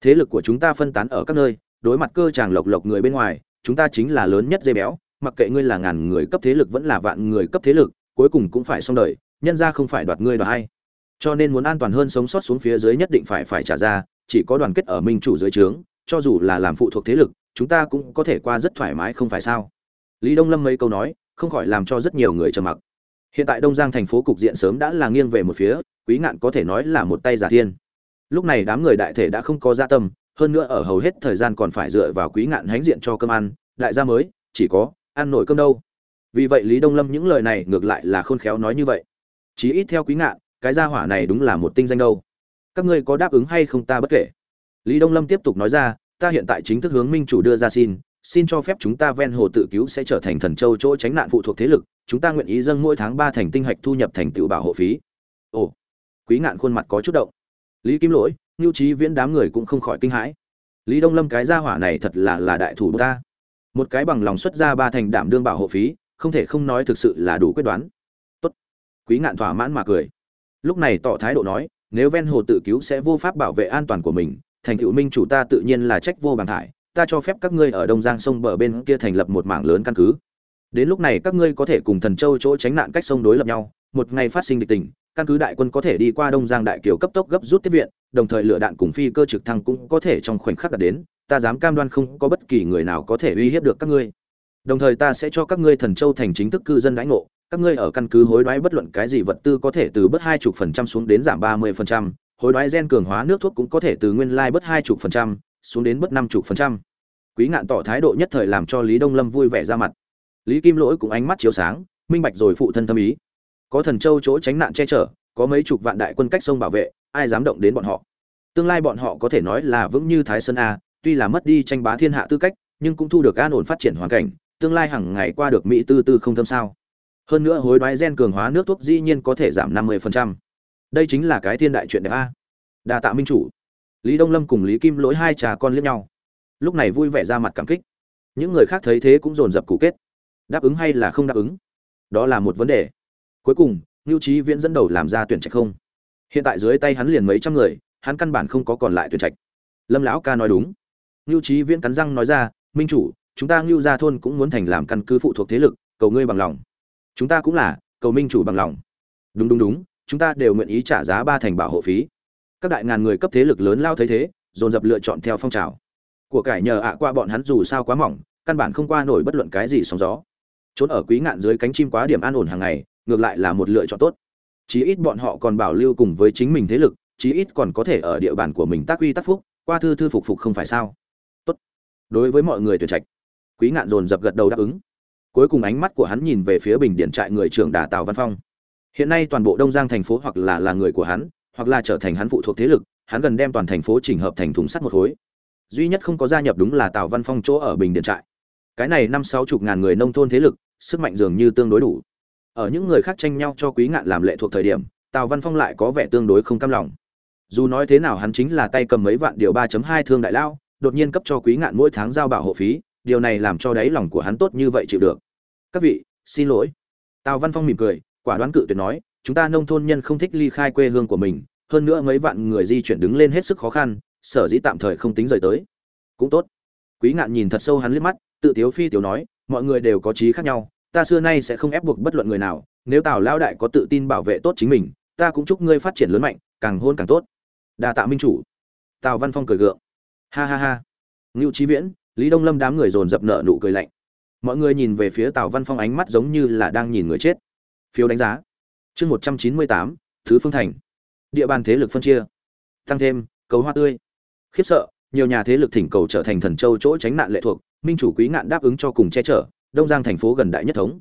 Thế lực của chúng ta phân tán ở các nơi đối mặt cơ chàng lộc lộc người bên ngoài, chúng ta chính là lớn nhất dây béo, mặc kệ ngươi là ngàn người cấp thế lực vẫn là vạn người cấp thế lực, cuối cùng cũng phải xong đời, nhân ra không phải đoạt ngươi đoạt hay cho nên muốn an toàn hơn sống sót xuống phía dưới nhất định phải phải trả ra, chỉ có đoàn kết ở minh chủ dưới trướng, cho dù là làm phụ thuộc thế lực, chúng ta cũng có thể qua rất thoải mái không phải sao? Lý đông lâm mấy câu nói, không khỏi làm cho rất nhiều người trầm mặc. Hiện tại đông giang thành phố cục diện sớm đã là nghiêng về một phía, quý ngạn có thể nói là một tay giả thiên. Lúc này đám người đại thể đã không có gia tâm hơn nữa ở hầu hết thời gian còn phải dựa vào quý ngạn hánh diện cho cơm ăn, đại gia mới, chỉ có ăn nổi cơm đâu. Vì vậy lý đông lâm những lời này ngược lại là khôn khéo nói như vậy. Chí ít theo quý ngạn, cái gia hỏa này đúng là một tinh danh đâu. Các ngươi có đáp ứng hay không ta bất kể. Lý đông lâm tiếp tục nói ra, ta hiện tại chính thức hướng minh chủ đưa ra xin xin cho phép chúng ta ven hồ tự cứu sẽ trở thành thần châu chỗ tránh nạn phụ thuộc thế lực, chúng ta nguyện ý dâng mỗi tháng ba thành tinh hạch thu nhập thành tựu bảo hộ phí. Ồ, quý ngạn khuôn mặt có chút động. Lý kim lỗi Nưu trí viễn đám người cũng không khỏi kinh hãi. Lý đông lâm cái gia hỏa này thật là là đại thủ ta. Một cái bằng lòng xuất ra ba thành đảm đương bảo hộ phí, không thể không nói thực sự là đủ quyết đoán. Tốt. Quý ngạn thỏa mãn mà cười. Lúc này tỏ thái độ nói, nếu ven hồ tự cứu sẽ vô pháp bảo vệ an toàn của mình, thành tựu minh chủ ta tự nhiên là trách vô bằng thải, ta cho phép các ngươi ở đông giang sông bờ bên kia thành lập một mảng lớn căn cứ. Đến lúc này các ngươi có thể cùng thần châu chỗ tránh nạn cách sông đối lập nhau, một ngày phát sinh địch tình, căn cứ đại quân có thể đi qua đông giang đại kiều cấp tốc gấp rút tiếp viện đồng thời lửa đạn cùng phi cơ trực thăng cũng có thể trong khoảnh khắc đạt đến, ta dám cam đoan không có bất kỳ người nào có thể uy hiếp được các ngươi. Đồng thời ta sẽ cho các ngươi thần châu thành chính thức cư dân đãi ngộ, các ngươi ở căn cứ hối đoái bất luận cái gì vật tư có thể từ bớt hai chục phần trăm xuống đến giảm ba mươi phần trăm, hối đoái gen cường hóa nước thuốc cũng có thể từ nguyên lai bớt hai chục phần trăm xuống đến bớt năm chục phần trăm. Quý ngạn tỏ thái độ nhất thời làm cho lý đông lâm vui vẻ ra mặt. Lý kim lỗi cũng ánh mắt chiếu sáng, minh bạch rồi phụ thân tâm ý. Có thần châu chỗ tránh nạn che chở, có mấy chục vạn đại quân cách sông bảo vệ ai dám động đến bọn họ. Tương lai bọn họ có thể nói là vững như thái sơn a, tuy là mất đi tranh bá thiên hạ tư cách, nhưng cũng thu được an ổn phát triển hoàn cảnh, tương lai hàng ngày qua được mỹ tư tư không thâm sao. Hơn nữa hối đoái gen cường hóa nước thuốc dĩ nhiên có thể giảm năm mươi đây chính là cái thiên đại chuyện đẹp a. Đa tạ minh chủ. Lý đông lâm cùng lý kim lỗi hai trà con liếc nhau. Lúc này vui vẻ ra mặt cảm kích. Những người khác thấy thế cũng dồn dập cụ kết. Đáp ứng hay là không đáp ứng? Đó là một vấn đề. Cuối cùng ngưu trí viễn dẫn đầu làm ra tuyển trạch không hiện tại dưới tay hắn liền mấy trăm người, hắn căn bản không có còn lại tuyển trạch. Lâm lão ca nói đúng. Ngưu trí viễn cắn răng nói ra, minh chủ, chúng ta ngưu gia thôn cũng muốn thành làm căn cứ phụ thuộc thế lực, cầu ngươi bằng lòng. Chúng ta cũng là, cầu minh chủ bằng lòng. Đúng đúng đúng, chúng ta đều nguyện ý trả giá ba thành bảo hộ phí. Các đại ngàn người cấp thế lực lớn lao thấy thế, dồn dập lựa chọn theo phong trào. Của cải nhờ ạ qua bọn hắn dù sao quá mỏng, căn bản không qua nổi bất luận cái gì sóng gió. Trốn ở quý ngạn dưới cánh chim quá điểm an ổn hàng ngày, ngược lại là một lựa chọn tốt chí ít bọn họ còn bảo lưu cùng với chính mình thế lực, chí ít còn có thể ở địa bàn của mình tác uy tác phúc, qua thư thư phục phục không phải sao? Tốt. Đối với mọi người tuyển trạch, quý ngạn dồn dập gật đầu đáp ứng. Cuối cùng ánh mắt của hắn nhìn về phía bình điện trại người trưởng đà tào văn phong. Hiện nay toàn bộ đông giang thành phố hoặc là là người của hắn, hoặc là trở thành hắn phụ thuộc thế lực, hắn gần đem toàn thành phố chỉnh hợp thành thùng sắt một khối. Duy nhất không có gia nhập đúng là tào văn phong chỗ ở bình điện trại. Cái này năm sáu chục ngàn người nông thôn thế lực, sức mạnh dường như tương đối đủ ở những người khác tranh nhau cho quý ngạn làm lệ thuộc thời điểm, tào văn phong lại có vẻ tương đối không cam lòng. Dù nói thế nào hắn chính là tay cầm mấy vạn điều ba hai thương đại lao, đột nhiên cấp cho quý ngạn mỗi tháng giao bảo hộ phí, điều này làm cho đáy lòng của hắn tốt như vậy chịu được. Các vị, xin lỗi. Tào văn phong mỉm cười, quả đoán cự tuyệt nói, chúng ta nông thôn nhân không thích ly khai quê hương của mình, hơn nữa mấy vạn người di chuyển đứng lên hết sức khó khăn, sở dĩ tạm thời không tính rời tới. Cũng tốt. Quý ngạn nhìn thật sâu hắn liếc mắt, tự tiếu phi tiểu nói, mọi người đều có trí khác nhau ta xưa nay sẽ không ép buộc bất luận người nào, nếu tào lao đại có tự tin bảo vệ tốt chính mình, ta cũng chúc ngươi phát triển lớn mạnh, càng hôn càng tốt. Đa tạ minh chủ. Tào văn phong cười gượng. Ha ha ha. Ngưu trí viễn, lý đông lâm đám người dồn dập nợ nụ cười lạnh. Mọi người nhìn về phía tào văn phong ánh mắt giống như là đang nhìn người chết. Phiếu đánh giá. Chương một trăm chín mươi tám, thứ phương thành. Địa bàn thế lực phân chia. Tăng thêm, cầu hoa tươi. Khiếp sợ, nhiều nhà thế lực thỉnh cầu trở thành thần châu chỗ tránh nạn lệ thuộc, minh chủ quý ngạn đáp ứng cho cùng che chở đông giang thành phố gần đại nhất thống.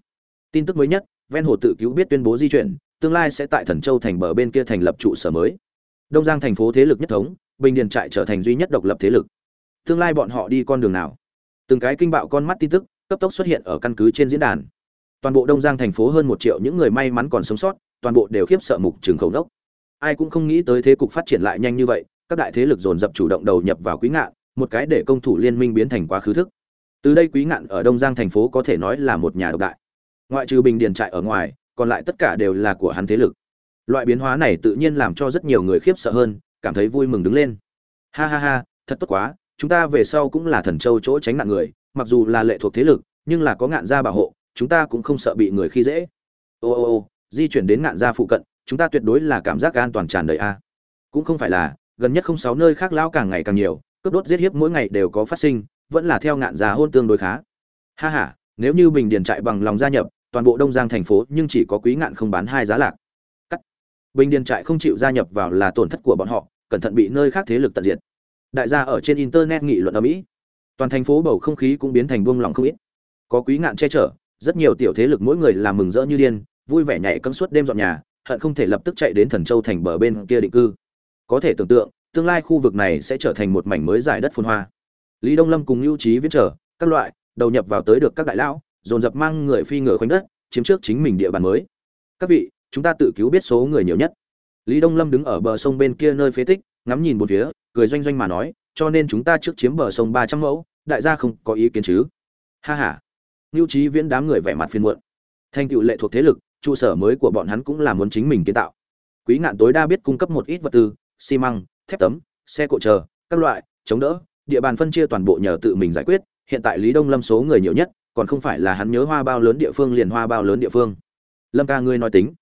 Tin tức mới nhất, ven hồ tự cứu biết tuyên bố di chuyển, tương lai sẽ tại thần châu thành bờ bên kia thành lập trụ sở mới. Đông giang thành phố thế lực nhất thống, bình điền trại trở thành duy nhất độc lập thế lực. Tương lai bọn họ đi con đường nào? Từng cái kinh bạo con mắt tin tức, cấp tốc xuất hiện ở căn cứ trên diễn đàn. Toàn bộ đông giang thành phố hơn một triệu những người may mắn còn sống sót, toàn bộ đều khiếp sợ mục trường khẩu đốc ai cũng không nghĩ tới thế cục phát triển lại nhanh như vậy, các đại thế lực dồn dập chủ động đầu nhập vào quý ngạn, một cái để công thủ liên minh biến thành quá khứ thức từ đây quý ngạn ở đông giang thành phố có thể nói là một nhà độc đại. Ngoại trừ bình điền trại ở ngoài, còn lại tất cả đều là của hắn thế lực. Loại biến hóa này tự nhiên làm cho rất nhiều người khiếp sợ hơn, cảm thấy vui mừng đứng lên. Ha ha ha, thật tốt quá, chúng ta về sau cũng là thần châu chỗ tránh nạn người, mặc dù là lệ thuộc thế lực, nhưng là có ngạn gia bảo hộ, chúng ta cũng không sợ bị người khi dễ. Ô ô ô, di chuyển đến ngạn gia phụ cận, chúng ta tuyệt đối là cảm giác an toàn tràn đầy a. Cũng không phải là, gần nhất không sáu nơi khác lao càng ngày càng nhiều, cướp đốt giết hiếp mỗi ngày đều có phát sinh vẫn là theo ngạn gia hôn tương đối khá. Ha ha, nếu như bình điền trại bằng lòng gia nhập, toàn bộ đông giang thành phố nhưng chỉ có quý ngạn không bán hai giá lạc. Cắt. Bình điền trại không chịu gia nhập vào là tổn thất của bọn họ, cẩn thận bị nơi khác thế lực tận diệt. Đại gia ở trên internet nghị luận ở mỹ. Toàn thành phố bầu không khí cũng biến thành buông lỏng không ít. Có quý ngạn che chở, rất nhiều tiểu thế lực mỗi người làm mừng rỡ như điên, vui vẻ nhảy cấm suốt đêm dọn nhà, hận không thể lập tức chạy đến thần châu thành bờ bên kia định cư. Có thể tưởng tượng, tương lai khu vực này sẽ trở thành một mảnh mới giải đất phồn hoa lý đông lâm cùng lưu trí viễn trở, các loại, đầu nhập vào tới được các đại lão, dồn dập mang người phi ngựa khoanh đất, chiếm trước chính mình địa bàn mới. Các vị, chúng ta tự cứu biết số người nhiều nhất. Lý đông lâm đứng ở bờ sông bên kia nơi phế tích, ngắm nhìn một phía, cười doanh doanh mà nói, cho nên chúng ta trước chiếm bờ sông ba trăm mẫu, đại gia không có ý kiến chứ. Ha ha. Lưu trí viễn đám người vẻ mặt phiền muộn. Thành tựu lệ thuộc thế lực, trụ sở mới của bọn hắn cũng là muốn chính mình kiến tạo. Quý ngạn tối đa biết cung cấp một ít vật tư, xi măng, thép tấm, xe cộ chờ, các loại, chống đỡ địa bàn phân chia toàn bộ nhờ tự mình giải quyết, hiện tại lý đông lâm số người nhiều nhất, còn không phải là hắn nhớ hoa bao lớn địa phương liền hoa bao lớn địa phương. Lâm ca ngươi nói tính.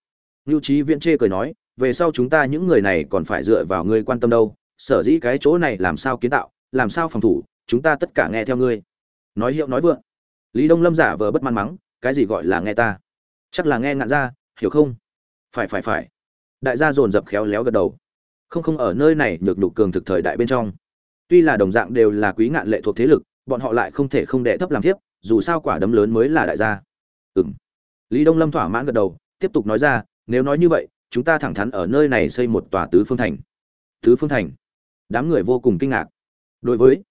Ngưu trí viễn chê cười nói, về sau chúng ta những người này còn phải dựa vào ngươi quan tâm đâu, sở dĩ cái chỗ này làm sao kiến tạo, làm sao phòng thủ, chúng ta tất cả nghe theo ngươi. Nói hiệu nói vượng. Lý đông lâm giả vờ bất mãn mắng, cái gì gọi là nghe ta? Chắc là nghe ngạn ra, hiểu không? Phải phải phải. Đại gia dồn dập khéo léo gật đầu. Không không, ở nơi này nhược nhục cường thực thời đại bên trong tuy là đồng dạng đều là quý ngạn lệ thuộc thế lực, bọn họ lại không thể không đệ thấp làm tiếp dù sao quả đấm lớn mới là đại gia. Ừng lý đông lâm thỏa mãn gật đầu, tiếp tục nói ra, nếu nói như vậy, chúng ta thẳng thắn ở nơi này xây một tòa tứ phương thành. Tứ phương thành? Đám người vô cùng kinh ngạc. Đối với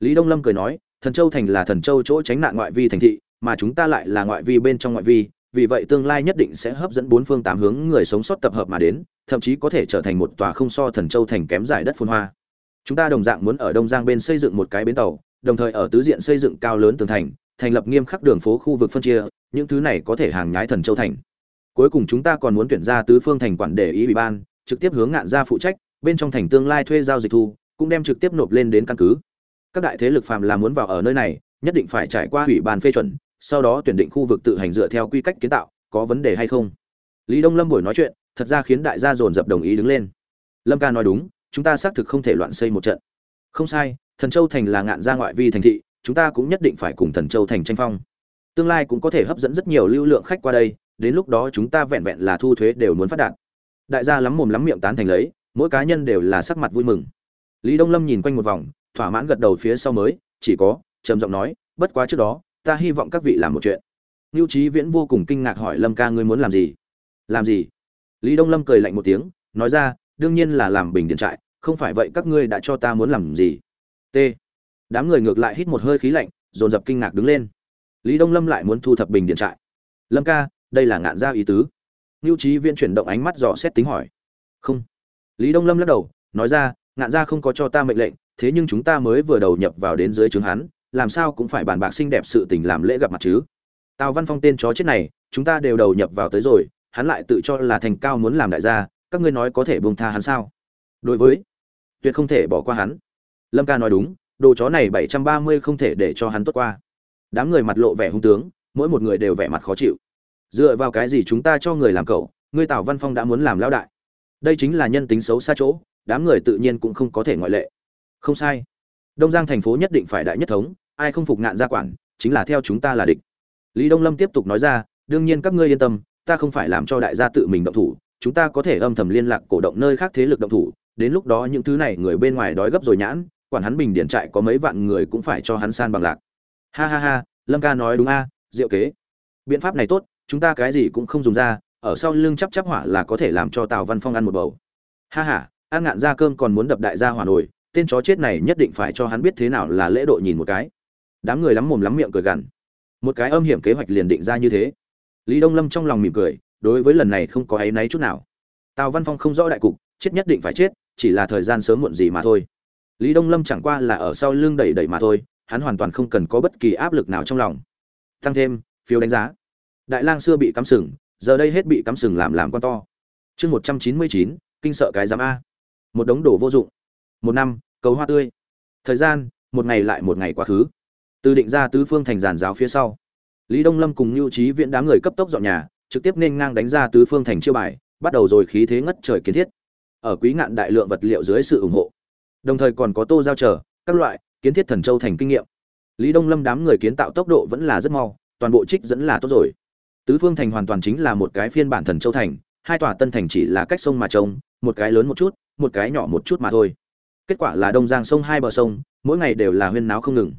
lý đông lâm cười nói, thần châu thành là thần châu chỗ tránh nạn ngoại vi thành thị, mà chúng ta lại là ngoại vi bên trong ngoại vi, vì vậy tương lai nhất định sẽ hấp dẫn bốn phương tám hướng người sống sót tập hợp mà đến, thậm chí có thể trở thành một tòa không so thần châu thành kém giải đất phun hoa chúng ta đồng dạng muốn ở đông giang bên xây dựng một cái bến tàu, đồng thời ở tứ diện xây dựng cao lớn tường thành thành lập nghiêm khắc đường phố khu vực phân chia, những thứ này có thể hàng nhái thần châu thành. Cuối cùng chúng ta còn muốn tuyển ra tứ phương thành quản để ý ủy ban, trực tiếp hướng ngạn ra phụ trách, bên trong thành tương lai thuê giao dịch thu, cũng đem trực tiếp nộp lên đến căn cứ. Các đại thế lực phàm là muốn vào ở nơi này, nhất định phải trải qua ủy ban phê chuẩn, sau đó tuyển định khu vực tự hành dựa theo quy cách kiến tạo, có vấn đề hay không? Lý đông lâm buổi nói chuyện, thật ra khiến đại gia dồn dập đồng ý đứng lên. Lâm ca nói đúng chúng ta xác thực không thể loạn xây một trận. Không sai thần châu thành là ngạn gia ngoại vi thành thị chúng ta cũng nhất định phải cùng thần châu thành tranh phong. Tương lai cũng có thể hấp dẫn rất nhiều lưu lượng khách qua đây đến lúc đó chúng ta vẹn vẹn là thu thuế đều muốn phát đạt. Đại gia lắm mồm lắm miệng tán thành lấy mỗi cá nhân đều là sắc mặt vui mừng. Lý đông lâm nhìn quanh một vòng thỏa mãn gật đầu phía sau mới chỉ có trầm giọng nói bất quá trước đó ta hy vọng các vị làm một chuyện. Nưu Chí Viễn vô cùng kinh ngạc hỏi Lâm ca ngươi muốn làm gì? Làm gì? Lý Đông Lâm cười lạnh một tiếng, nói ra, đương nhiên là làm bình điện trại, không phải vậy các ngươi đã cho ta muốn làm gì? T. Đám người ngược lại hít một hơi khí lạnh, dồn dập kinh ngạc đứng lên. Lý Đông Lâm lại muốn thu thập bình điện trại. Lâm ca, đây là ngạn gia ý tứ. ngưu Chí Viễn chuyển động ánh mắt dò xét tính hỏi. Không. Lý Đông Lâm lắc đầu, nói ra, ngạn gia không có cho ta mệnh lệnh, thế nhưng chúng ta mới vừa đầu nhập vào đến dưới trướng hắn, làm sao cũng phải bàn bạc xinh đẹp sự tình làm lễ gặp mặt chứ tào văn phong tên chó chết này chúng ta đều đầu nhập vào tới rồi hắn lại tự cho là thành cao muốn làm đại gia các ngươi nói có thể buông tha hắn sao? Đối với, tuyệt không thể bỏ qua hắn. Lâm ca nói đúng, đồ chó này bảy trăm ba mươi không thể để cho hắn tốt qua. Đám người mặt lộ vẻ hung tướng, mỗi một người đều vẻ mặt khó chịu. Dựa vào cái gì chúng ta cho người làm cậu, ngươi tào văn phong đã muốn làm lão đại. Đây chính là nhân tính xấu xa chỗ, đám người tự nhiên cũng không có thể ngoại lệ. Không sai. Đông giang thành phố nhất định phải đại nhất thống, ai không phục ngạn gia quản, chính là theo chúng ta là địch. Lý đông lâm tiếp tục nói ra, đương nhiên các ngươi yên tâm, ta không phải làm cho đại gia tự mình động thủ chúng ta có thể âm thầm liên lạc cổ động nơi khác thế lực động thủ, đến lúc đó những thứ này người bên ngoài đói gấp rồi nhãn, quản hắn bình điển trại có mấy vạn người cũng phải cho hắn san bằng lạc. Ha ha ha, lâm ca nói đúng a, diệu kế. Biện pháp này tốt, chúng ta cái gì cũng không dùng ra, ở sau lưng chắp chắp hỏa là có thể làm cho tào văn phong ăn một bầu. Ha ha, ăn ngạn ra cơm còn muốn đập đại gia hỏa nổi tên chó chết này nhất định phải cho hắn biết thế nào là lễ độ nhìn một cái. Đám người lắm mồm lắm miệng cười gằn. Một cái âm hiểm kế hoạch liền định ra như thế. Lý đông lâm trong lòng mỉm cười đối với lần này không có áy náy chút nào. Tào văn phong không rõ đại cục, chết nhất định phải chết, chỉ là thời gian sớm muộn gì mà thôi. Lý đông lâm chẳng qua là ở sau lưng đẩy đẩy mà thôi, hắn hoàn toàn không cần có bất kỳ áp lực nào trong lòng. Tăng thêm, phiếu đánh giá. Đại lang xưa bị cắm sừng, giờ đây hết bị cắm sừng làm làm con to. Chương một trăm chín mươi chín, kinh sợ cái giám a. Một đống đồ vô dụng. Một năm, cầu hoa tươi. Thời gian, một ngày lại một ngày quá khứ. Từ định ra tứ phương thành giàn giáo phía sau, lý đông lâm cùng nhu trí viễn đám người cấp tốc dọn nhà trực tiếp nên ngang đánh ra tứ phương thành chiêu bài, bắt đầu rồi khí thế ngất trời kiến thiết. Ở quý ngạn đại lượng vật liệu dưới sự ủng hộ. Đồng thời còn có tô giao trở, các loại, kiến thiết thần châu thành kinh nghiệm. Lý đông lâm đám người kiến tạo tốc độ vẫn là rất mau, toàn bộ trích dẫn là tốt rồi. Tứ phương thành hoàn toàn chính là một cái phiên bản thần châu thành, hai tòa tân thành chỉ là cách sông mà trông, một cái lớn một chút, một cái nhỏ một chút mà thôi. Kết quả là đông giang sông hai bờ sông, mỗi ngày đều là huyên náo không ngừng.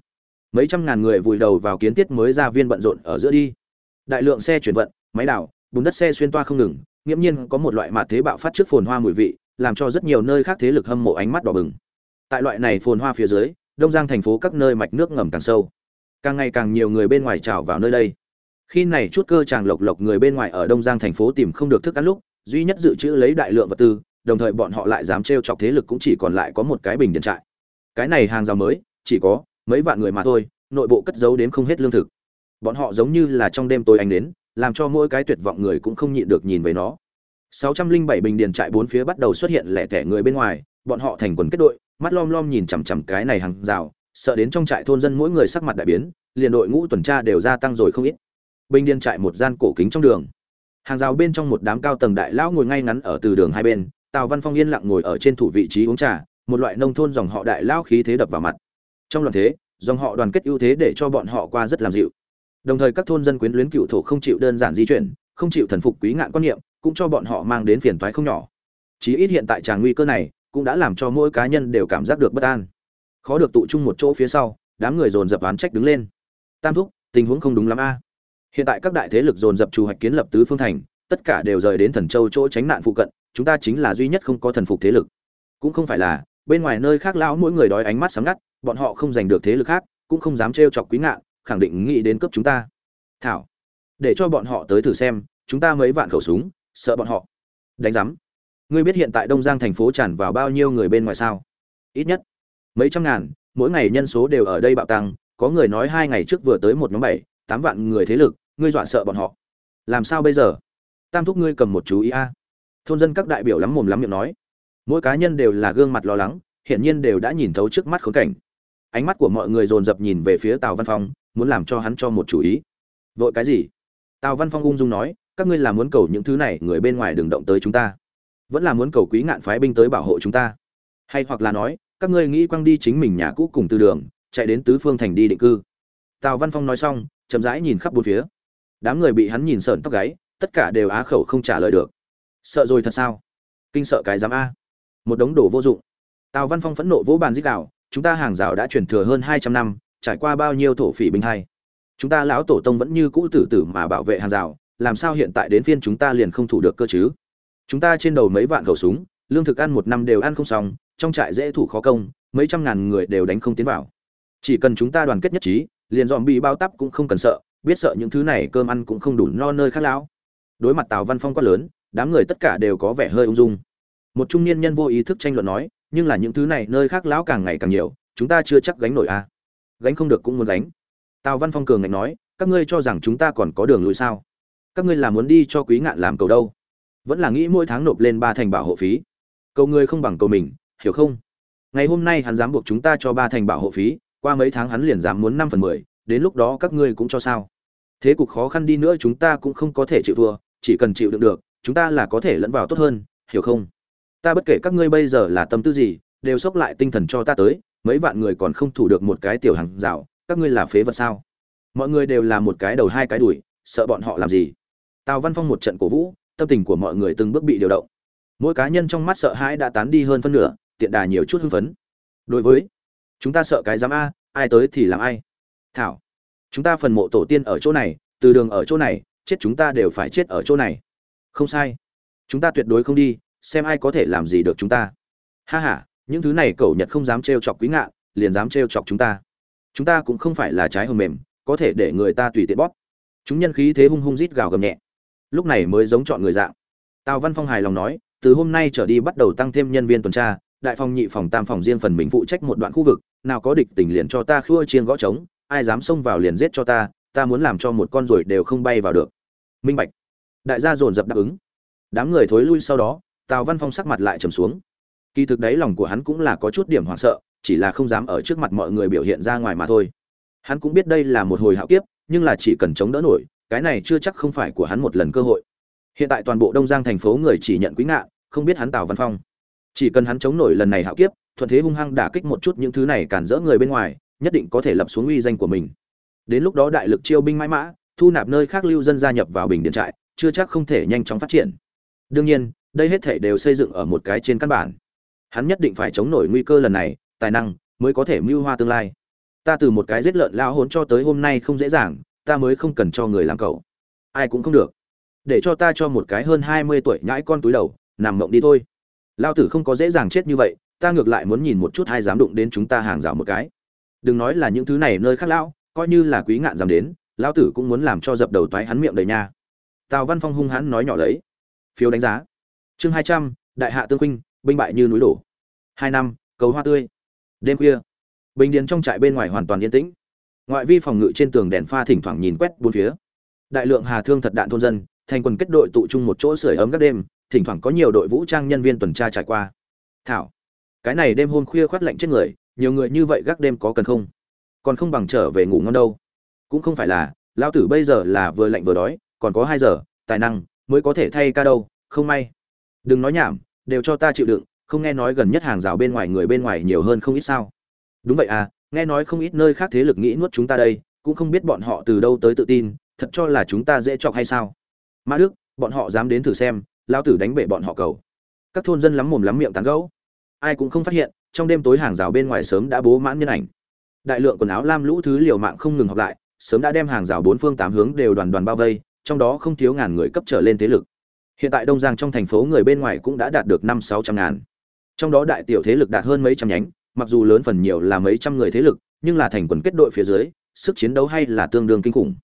Mấy trăm ngàn người vùi đầu vào kiến thiết mới ra viên bận rộn ở giữa đi. Đại lượng xe chuyển vận máy đảo bùn đất xe xuyên toa không ngừng, nghiễm nhiên có một loại mạt thế bạo phát trước phồn hoa mùi vị, làm cho rất nhiều nơi khác thế lực hâm mộ ánh mắt đỏ bừng. Tại loại này phồn hoa phía dưới, đông giang thành phố các nơi mạch nước ngầm càng sâu. Càng ngày càng nhiều người bên ngoài trào vào nơi đây. Khi này chút cơ chàng lộc lộc người bên ngoài ở đông giang thành phố tìm không được thức ăn lúc, duy nhất dự trữ lấy đại lượng vật tư, đồng thời bọn họ lại dám trêu chọc thế lực cũng chỉ còn lại có một cái bình điện trại. Cái này hàng rào mới, chỉ có mấy vạn người mà thôi, nội bộ cất giấu đến không hết lương thực. Bọn họ giống như là trong đêm tối ánh đến làm cho mỗi cái tuyệt vọng người cũng không nhịn được nhìn về nó. 607 bình điền trại bốn phía bắt đầu xuất hiện lẻ tẻ người bên ngoài, bọn họ thành quần kết đội, mắt lom lom nhìn chằm chằm cái này hàng rào, sợ đến trong trại thôn dân mỗi người sắc mặt đại biến, liền đội ngũ tuần tra đều gia tăng rồi không ít. Bình điền trại một gian cổ kính trong đường. Hàng rào bên trong một đám cao tầng đại lão ngồi ngay ngắn ở từ đường hai bên, tào văn phong yên lặng ngồi ở trên thủ vị trí uống trà, một loại nông thôn dòng họ đại lão khí thế đập vào mặt. Trong loạn thế, dòng họ đoàn kết ưu thế để cho bọn họ qua rất làm dịu đồng thời các thôn dân quyến luyến cựu thổ không chịu đơn giản di chuyển, không chịu thần phục quý ngạn quan niệm, cũng cho bọn họ mang đến phiền toái không nhỏ. Chí ít hiện tại tràng nguy cơ này cũng đã làm cho mỗi cá nhân đều cảm giác được bất an. Khó được tụ chung một chỗ phía sau, đám người dồn dập oán trách đứng lên. Tam thúc, tình huống không đúng lắm a. Hiện tại các đại thế lực dồn dập chủ hoạch kiến lập tứ phương thành, tất cả đều rời đến thần châu chỗ tránh nạn phụ cận, chúng ta chính là duy nhất không có thần phục thế lực. Cũng không phải là, bên ngoài nơi khác lão mỗi người đói ánh mắt sáng ngắt, bọn họ không giành được thế lực khác, cũng không dám trêu chọc quý ngạn khẳng định nghĩ đến cướp chúng ta. Thảo, để cho bọn họ tới thử xem, chúng ta mấy vạn khẩu súng, sợ bọn họ. Đánh giám, ngươi biết hiện tại đông giang thành phố tràn vào bao nhiêu người bên ngoài sao? Ít nhất, mấy trăm ngàn, mỗi ngày nhân số đều ở đây bạo tăng, có người nói hai ngày trước vừa tới một nhóm bảy, tám vạn người thế lực, ngươi dọa sợ bọn họ. Làm sao bây giờ? Tam thúc ngươi cầm một chú ý a. Thôn dân các đại biểu lắm mồm lắm miệng nói. Mỗi cá nhân đều là gương mặt lo lắng, hiển nhiên đều đã nhìn thấu trước mắt khốn cảnh. Ánh mắt của mọi người dồn dập nhìn về phía tào văn phong muốn làm cho hắn cho một chủ ý. Vội cái gì? Tào văn phong ung dung nói, các ngươi là muốn cầu những thứ này, người bên ngoài đừng động tới chúng ta. Vẫn là muốn cầu quý ngạn phái binh tới bảo hộ chúng ta. Hay hoặc là nói, các ngươi nghĩ quăng đi chính mình nhà cũ cùng từ đường, chạy đến tứ phương thành đi định cư. Tào văn phong nói xong, chậm rãi nhìn khắp bốn phía. Đám người bị hắn nhìn sợn tóc gáy, tất cả đều á khẩu không trả lời được. Sợ rồi thật sao? Kinh sợ cái dám a. Một đống đồ vô dụng. Tào văn phong phẫn nộ vỗ bàn dích đạo chúng ta hàng rào đã truyền thừa hơn hai trăm năm trải qua bao nhiêu thổ phỉ binh hay. Chúng ta lão tổ tông vẫn như cũ tử tử mà bảo vệ hàng rào, làm sao hiện tại đến phiên chúng ta liền không thủ được cơ chứ? Chúng ta trên đầu mấy vạn khẩu súng, lương thực ăn một năm đều ăn không xong, trong trại dễ thủ khó công, mấy trăm ngàn người đều đánh không tiến vào. Chỉ cần chúng ta đoàn kết nhất trí, liền dòm bị bao tắp cũng không cần sợ, biết sợ những thứ này cơm ăn cũng không đủ no nơi khác lão. Đối mặt tào văn phong quát lớn, đám người tất cả đều có vẻ hơi ung dung. Một trung niên nhân vô ý thức tranh luận nói, nhưng là những thứ này nơi khác lão càng ngày càng nhiều, chúng ta chưa chắc gánh nổi a à gánh không được cũng muốn gánh. Tào văn phong cường ngạnh nói, các ngươi cho rằng chúng ta còn có đường lùi sao? Các ngươi là muốn đi cho quý ngạn làm cầu đâu? Vẫn là nghĩ mỗi tháng nộp lên ba thành bảo hộ phí. Cầu ngươi không bằng cầu mình, hiểu không? Ngày hôm nay hắn dám buộc chúng ta cho ba thành bảo hộ phí, qua mấy tháng hắn liền dám muốn năm phần mười, đến lúc đó các ngươi cũng cho sao? Thế cục khó khăn đi nữa chúng ta cũng không có thể chịu thua, chỉ cần chịu đựng được, chúng ta là có thể lẫn vào tốt hơn, hiểu không? Ta bất kể các ngươi bây giờ là tâm tư gì, đều sốc lại tinh thần cho ta tới mấy vạn người còn không thủ được một cái tiểu hàng rào, các ngươi là phế vật sao? Mọi người đều là một cái đầu hai cái đùi, sợ bọn họ làm gì? Tào văn phong một trận cổ vũ, tâm tình của mọi người từng bước bị điều động. Mỗi cá nhân trong mắt sợ hãi đã tán đi hơn phân nửa, tiện đà nhiều chút hưng phấn. Đối với, chúng ta sợ cái dám a, ai tới thì làm ai. Thảo, chúng ta phần mộ tổ tiên ở chỗ này, từ đường ở chỗ này, chết chúng ta đều phải chết ở chỗ này. Không sai. Chúng ta tuyệt đối không đi, xem ai có thể làm gì được chúng ta. Ha h a những thứ này cậu nhật không dám trêu chọc quý ngạn liền dám trêu chọc chúng ta. Chúng ta cũng không phải là trái hồng mềm, có thể để người ta tùy tiện bóp. Chúng nhân khí thế hung hung rít gào gầm nhẹ. Lúc này mới giống chọn người dạng. Tào văn phong hài lòng nói, từ hôm nay trở đi bắt đầu tăng thêm nhân viên tuần tra, đại phòng nhị phòng tam phòng riêng phần mình phụ trách một đoạn khu vực, nào có địch tình liền cho ta khua chiên gõ trống, ai dám xông vào liền giết cho ta ta muốn làm cho một con ruồi đều không bay vào được. Minh bạch. Đại gia dồn dập đáp ứng. Đám người thối lui sau đó, tào văn phong sắc mặt lại trầm xuống kỳ thực đấy lòng của hắn cũng là có chút điểm hoảng sợ, chỉ là không dám ở trước mặt mọi người biểu hiện ra ngoài mà thôi. Hắn cũng biết đây là một hồi hạo kiếp, nhưng là chỉ cần chống đỡ nổi, cái này chưa chắc không phải của hắn một lần cơ hội. Hiện tại toàn bộ đông giang thành phố người chỉ nhận quý ngạn không biết hắn tào văn phong. Chỉ cần hắn chống nổi lần này hạo kiếp, thuận thế hung hăng đả kích một chút những thứ này cản rỡ người bên ngoài, nhất định có thể lập xuống uy danh của mình. Đến lúc đó đại lực chiêu binh mãi mã, thu nạp nơi khác lưu dân gia nhập vào bình điện trại, chưa chắc không thể nhanh chóng phát triển. Đương nhiên, đây hết thể đều xây dựng ở một cái trên căn bản hắn nhất định phải chống nổi nguy cơ lần này, tài năng mới có thể mưu hoa tương lai. Ta từ một cái giết lợn lao hốn cho tới hôm nay không dễ dàng, ta mới không cần cho người làm cậu. Ai cũng không được. Để cho ta cho một cái hơn hai mươi tuổi nhãi con túi đầu, nằm mộng đi thôi. Lao tử không có dễ dàng chết như vậy, ta ngược lại muốn nhìn một chút hai dám đụng đến chúng ta hàng rào một cái. Đừng nói là những thứ này nơi khác lão, coi như là quý ngạn dám đến, lão tử cũng muốn làm cho dập đầu toái hắn miệng đầy nha. Tào văn phong hung hãn nói nhỏ lấy. Phiếu đánh giá. Chương hai trăm, đại hạ tương huynh binh bại như núi đổ. Hai năm, cầu hoa tươi. Đêm khuya bình điện trong trại bên ngoài hoàn toàn yên tĩnh. Ngoại vi phòng ngự trên tường đèn pha thỉnh thoảng nhìn quét bốn phía. Đại lượng hà thương thật đạn thôn dân, thành quần kết đội tụ chung một chỗ sưởi ấm các đêm, thỉnh thoảng có nhiều đội vũ trang nhân viên tuần tra trải qua. Thảo, cái này đêm hôm khuya khoát lạnh chết người, nhiều người như vậy gác đêm có cần không? Còn không bằng trở về ngủ ngon đâu. Cũng không phải là lao tử bây giờ là vừa lạnh vừa đói, còn có hai giờ, tài năng mới có thể thay ca đâu, không may. Đừng nói nhảm đều cho ta chịu đựng, không nghe nói gần nhất hàng rào bên ngoài người bên ngoài nhiều hơn không ít sao? Đúng vậy à nghe nói không ít nơi khác thế lực nghĩ nuốt chúng ta đây, cũng không biết bọn họ từ đâu tới tự tin, thật cho là chúng ta dễ chọc hay sao? Mã đức, bọn họ dám đến thử xem lao tử đánh bể bọn họ cầu. Các thôn dân lắm mồm lắm miệng tán gẫu. Ai cũng không phát hiện, trong đêm tối hàng rào bên ngoài sớm đã bố mãn nhân ảnh. Đại lượng quần áo lam lũ thứ liều mạng không ngừng học lại, sớm đã đem hàng rào bốn phương tám hướng đều đoàn đoàn bao vây, trong đó không thiếu ngàn người cấp trở lên thế lực hiện tại đông giang trong thành phố người bên ngoài cũng đã đạt được năm sáu trăm ngàn. Trong đó đại tiểu thế lực đạt hơn mấy trăm nhánh, mặc dù lớn phần nhiều là mấy trăm người thế lực, nhưng là thành quần kết đội phía dưới, sức chiến đấu hay là tương đương kinh khủng.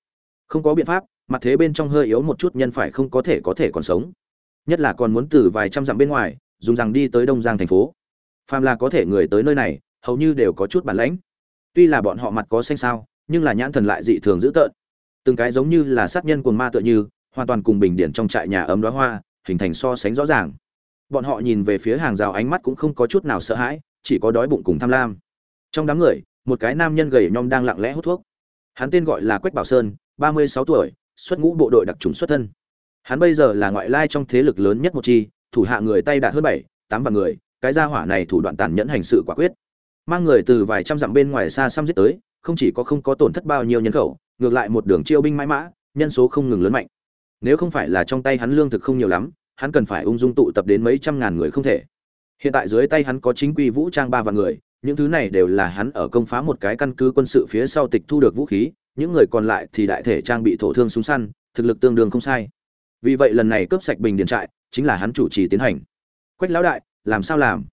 Không có biện pháp, mặt thế bên trong hơi yếu một chút nhân phải không có thể có thể còn sống. Nhất là còn muốn từ vài trăm dặm bên ngoài, dùng rằng đi tới đông giang thành phố. Phàm là có thể người tới nơi này, hầu như đều có chút bản lãnh. Tuy là bọn họ mặt có xanh sao, nhưng là nhãn thần lại dị thường dữ tợn. Từng cái giống như là sát nhân cuồng ma tựa như hoàn toàn cùng bình điển trong trại nhà ấm đóa hoa, hình thành so sánh rõ ràng. Bọn họ nhìn về phía hàng rào ánh mắt cũng không có chút nào sợ hãi, chỉ có đói bụng cùng tham lam. Trong đám người, một cái nam nhân gầy nhom đang lặng lẽ hút thuốc. Hắn tên gọi là quách bảo sơn, ba mươi sáu tuổi, xuất ngũ bộ đội đặc trùng xuất thân. Hắn bây giờ là ngoại lai trong thế lực lớn nhất một chi, thủ hạ người tay đạt hơn bảy, tám vạn người, cái gia hỏa này thủ đoạn tàn nhẫn hành sự quả quyết. Mang người từ vài trăm dặm bên ngoài xa xăm giết tới, không chỉ có không có tổn thất bao nhiêu nhân khẩu, ngược lại một đường chiêu binh mãi mã, nhân số không ngừng lớn mạnh nếu không phải là trong tay hắn lương thực không nhiều lắm, hắn cần phải ung dung tụ tập đến mấy trăm ngàn người không thể. Hiện tại dưới tay hắn có chính quy vũ trang ba vạn người, những thứ này đều là hắn ở công phá một cái căn cứ quân sự phía sau tịch thu được vũ khí, những người còn lại thì đại thể trang bị thổ thương súng săn, thực lực tương đương không sai. Vì vậy lần này cướp sạch bình điện trại, chính là hắn chủ trì tiến hành. Quách lão đại, làm sao làm?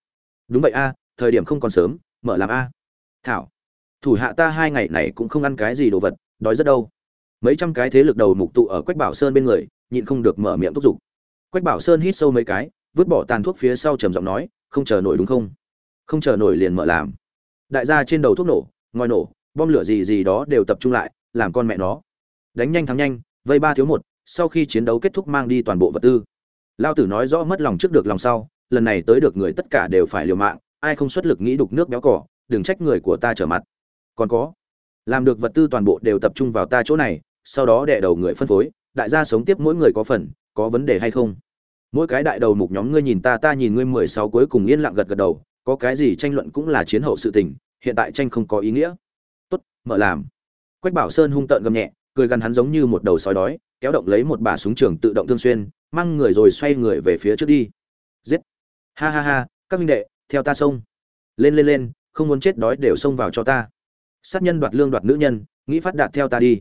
Đúng vậy a, thời điểm không còn sớm, mở làm a. Thảo, thủ hạ ta hai ngày này cũng không ăn cái gì đồ vật, đói rất đâu mấy trăm cái thế lực đầu mục tụ ở quách bảo sơn bên người, nhịn không được mở miệng thúc giục. Quách bảo sơn hít sâu mấy cái, vứt bỏ tàn thuốc phía sau trầm giọng nói, không chờ nổi đúng không? Không chờ nổi liền mở làm. Đại gia trên đầu thuốc nổ, ngòi nổ, bom lửa gì gì đó đều tập trung lại, làm con mẹ nó. Đánh nhanh thắng nhanh, vây ba thiếu một, sau khi chiến đấu kết thúc mang đi toàn bộ vật tư. Lao tử nói rõ mất lòng trước được lòng sau, lần này tới được người tất cả đều phải liều mạng, ai không xuất lực nghĩ đục nước béo cỏ, đừng trách người của ta trở mặt. Còn có làm được vật tư toàn bộ đều tập trung vào ta chỗ này, sau đó đệ đầu người phân phối, đại gia sống tiếp mỗi người có phần, có vấn đề hay không? Mỗi cái đại đầu mục nhóm ngươi nhìn ta ta nhìn ngươi mười sáu cuối cùng yên lặng gật gật đầu, có cái gì tranh luận cũng là chiến hậu sự tình, hiện tại tranh không có ý nghĩa. Tốt, mở làm. Quách bảo sơn hung tợn gầm nhẹ, cười gằn hắn giống như một đầu sói đói, kéo động lấy một bà súng trường tự động thương xuyên, mang người rồi xoay người về phía trước đi. Giết. Ha ha ha, các minh đệ, theo ta xông. Lên lên lên, không muốn chết đói đều xông vào cho ta sát nhân đoạt lương đoạt nữ nhân, nghĩ phát đạt theo ta đi.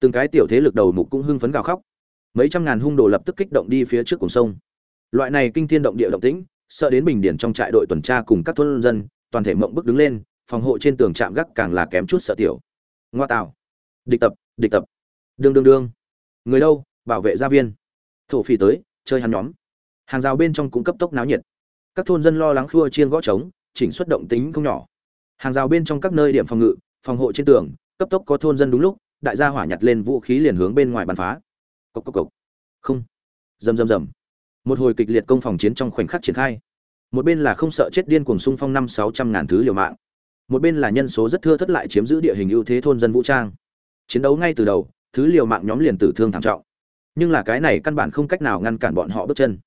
Từng cái tiểu thế lực đầu mục cũng hưng phấn gào khóc. Mấy trăm ngàn hung đồ lập tức kích động đi phía trước cùng sông. Loại này kinh thiên động địa động tĩnh, sợ đến bình điển trong trại đội tuần tra cùng các thôn dân, toàn thể mộng bức đứng lên, phòng hộ trên tường trạm gác càng là kém chút sợ tiểu. Ngoa tạo. Địch tập địch tập. Đương đương đương. Người đâu? Bảo vệ gia viên. Thổ phỉ tới, chơi hắn nhóm. Hàng rào bên trong cũng cấp tốc náo nhiệt. Các thôn dân lo lắng khua chiên gõ trống, chỉnh xuất động tính không nhỏ. Hàng rào bên trong các nơi điểm phòng ngự phòng hộ trên tường, cấp tốc có thôn dân đúng lúc, đại gia hỏa nhặt lên vũ khí liền hướng bên ngoài bắn phá. Cốc cốc cốc. không. Rầm rầm rầm. Một hồi kịch liệt công phòng chiến trong khoảnh khắc triển khai. Một bên là không sợ chết điên cuồng xung phong năm sáu trăm ngàn thứ liều mạng. Một bên là nhân số rất thưa thất lại chiếm giữ địa hình ưu thế thôn dân vũ trang. Chiến đấu ngay từ đầu, thứ liều mạng nhóm liền tử thương thảm trọng. Nhưng là cái này căn bản không cách nào ngăn cản bọn họ bước chân.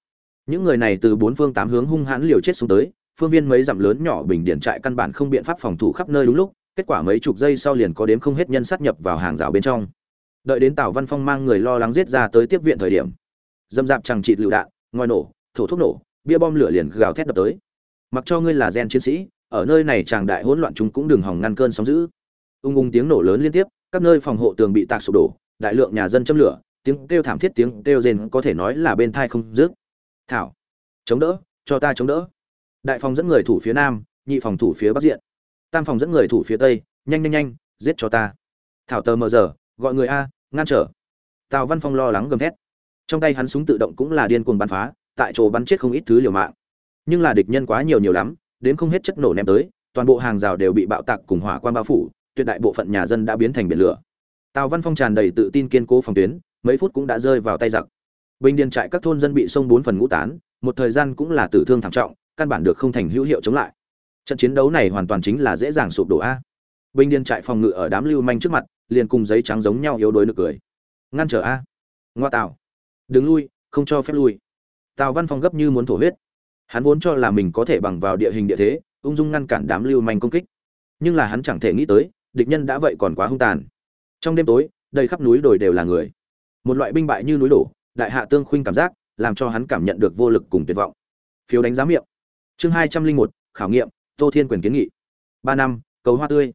Những người này từ bốn phương tám hướng hung hãn liều chết xuống tới, phương viên mấy dặm lớn nhỏ bình điển trại căn bản không biện pháp phòng thủ khắp nơi đúng lúc kết quả mấy chục giây sau liền có đếm không hết nhân sát nhập vào hàng rào bên trong. Đợi đến tào văn phong mang người lo lắng giết ra tới tiếp viện thời điểm, dâm dạp chẳng chịt lựu đạn, ngòi nổ, thổ thuốc nổ, bia bom lửa liền gào thét đập tới. Mặc cho ngươi là gen chiến sĩ, ở nơi này chàng đại hỗn loạn chúng cũng đừng hòng ngăn cơn sóng dữ. Ung ung tiếng nổ lớn liên tiếp, các nơi phòng hộ tường bị tạc sụp đổ, đại lượng nhà dân châm lửa, tiếng kêu thảm thiết tiếng kêu rên có thể nói là bên thai không dứt. Thảo, chống đỡ, cho ta chống đỡ. Đại phòng dẫn người thủ phía nam, nhị phòng thủ phía bắc diện tam phòng dẫn người thủ phía tây, nhanh nhanh nhanh, giết cho ta. Thảo tờ mờ giờ, gọi người a, ngăn trở. Tào văn phong lo lắng gầm thét. Trong tay hắn súng tự động cũng là điên cuồng bắn phá, tại chỗ bắn chết không ít thứ liều mạng. Nhưng là địch nhân quá nhiều nhiều lắm, đến không hết chất nổ ném tới, toàn bộ hàng rào đều bị bạo tạc cùng hỏa quan bao phủ, tuyệt đại bộ phận nhà dân đã biến thành biển lửa. Tào văn phong tràn đầy tự tin kiên cố phòng tuyến, mấy phút cũng đã rơi vào tay giặc. Bình điền trại các thôn dân bị sông bốn phần ngũ tán, một thời gian cũng là tử thương thảm trọng, căn bản được không thành hữu hiệu chống lại trận chiến đấu này hoàn toàn chính là dễ dàng sụp đổ a. Bình điền trại phòng ngự ở đám lưu manh trước mặt, liền cùng giấy trắng giống nhau yếu đuối nực cười. Ngăn trở a. Ngoa tào đứng lui, không cho phép lui. Tào văn phong gấp như muốn thổ huyết. Hắn vốn cho là mình có thể bằng vào địa hình địa thế, ung dung ngăn cản đám lưu manh công kích. Nhưng là hắn chẳng thể nghĩ tới, địch nhân đã vậy còn quá hung tàn. Trong đêm tối, đầy khắp núi đồi đều là người. Một loại binh bại như núi đổ, đại hạ tương khuynh cảm giác, làm cho hắn cảm nhận được vô lực cùng tuyệt vọng. Phiếu đánh giá miệng. Chương hai trăm linh một, khảo nghiệm tô thiên quyền kiến nghị. Ba năm, cầu hoa tươi.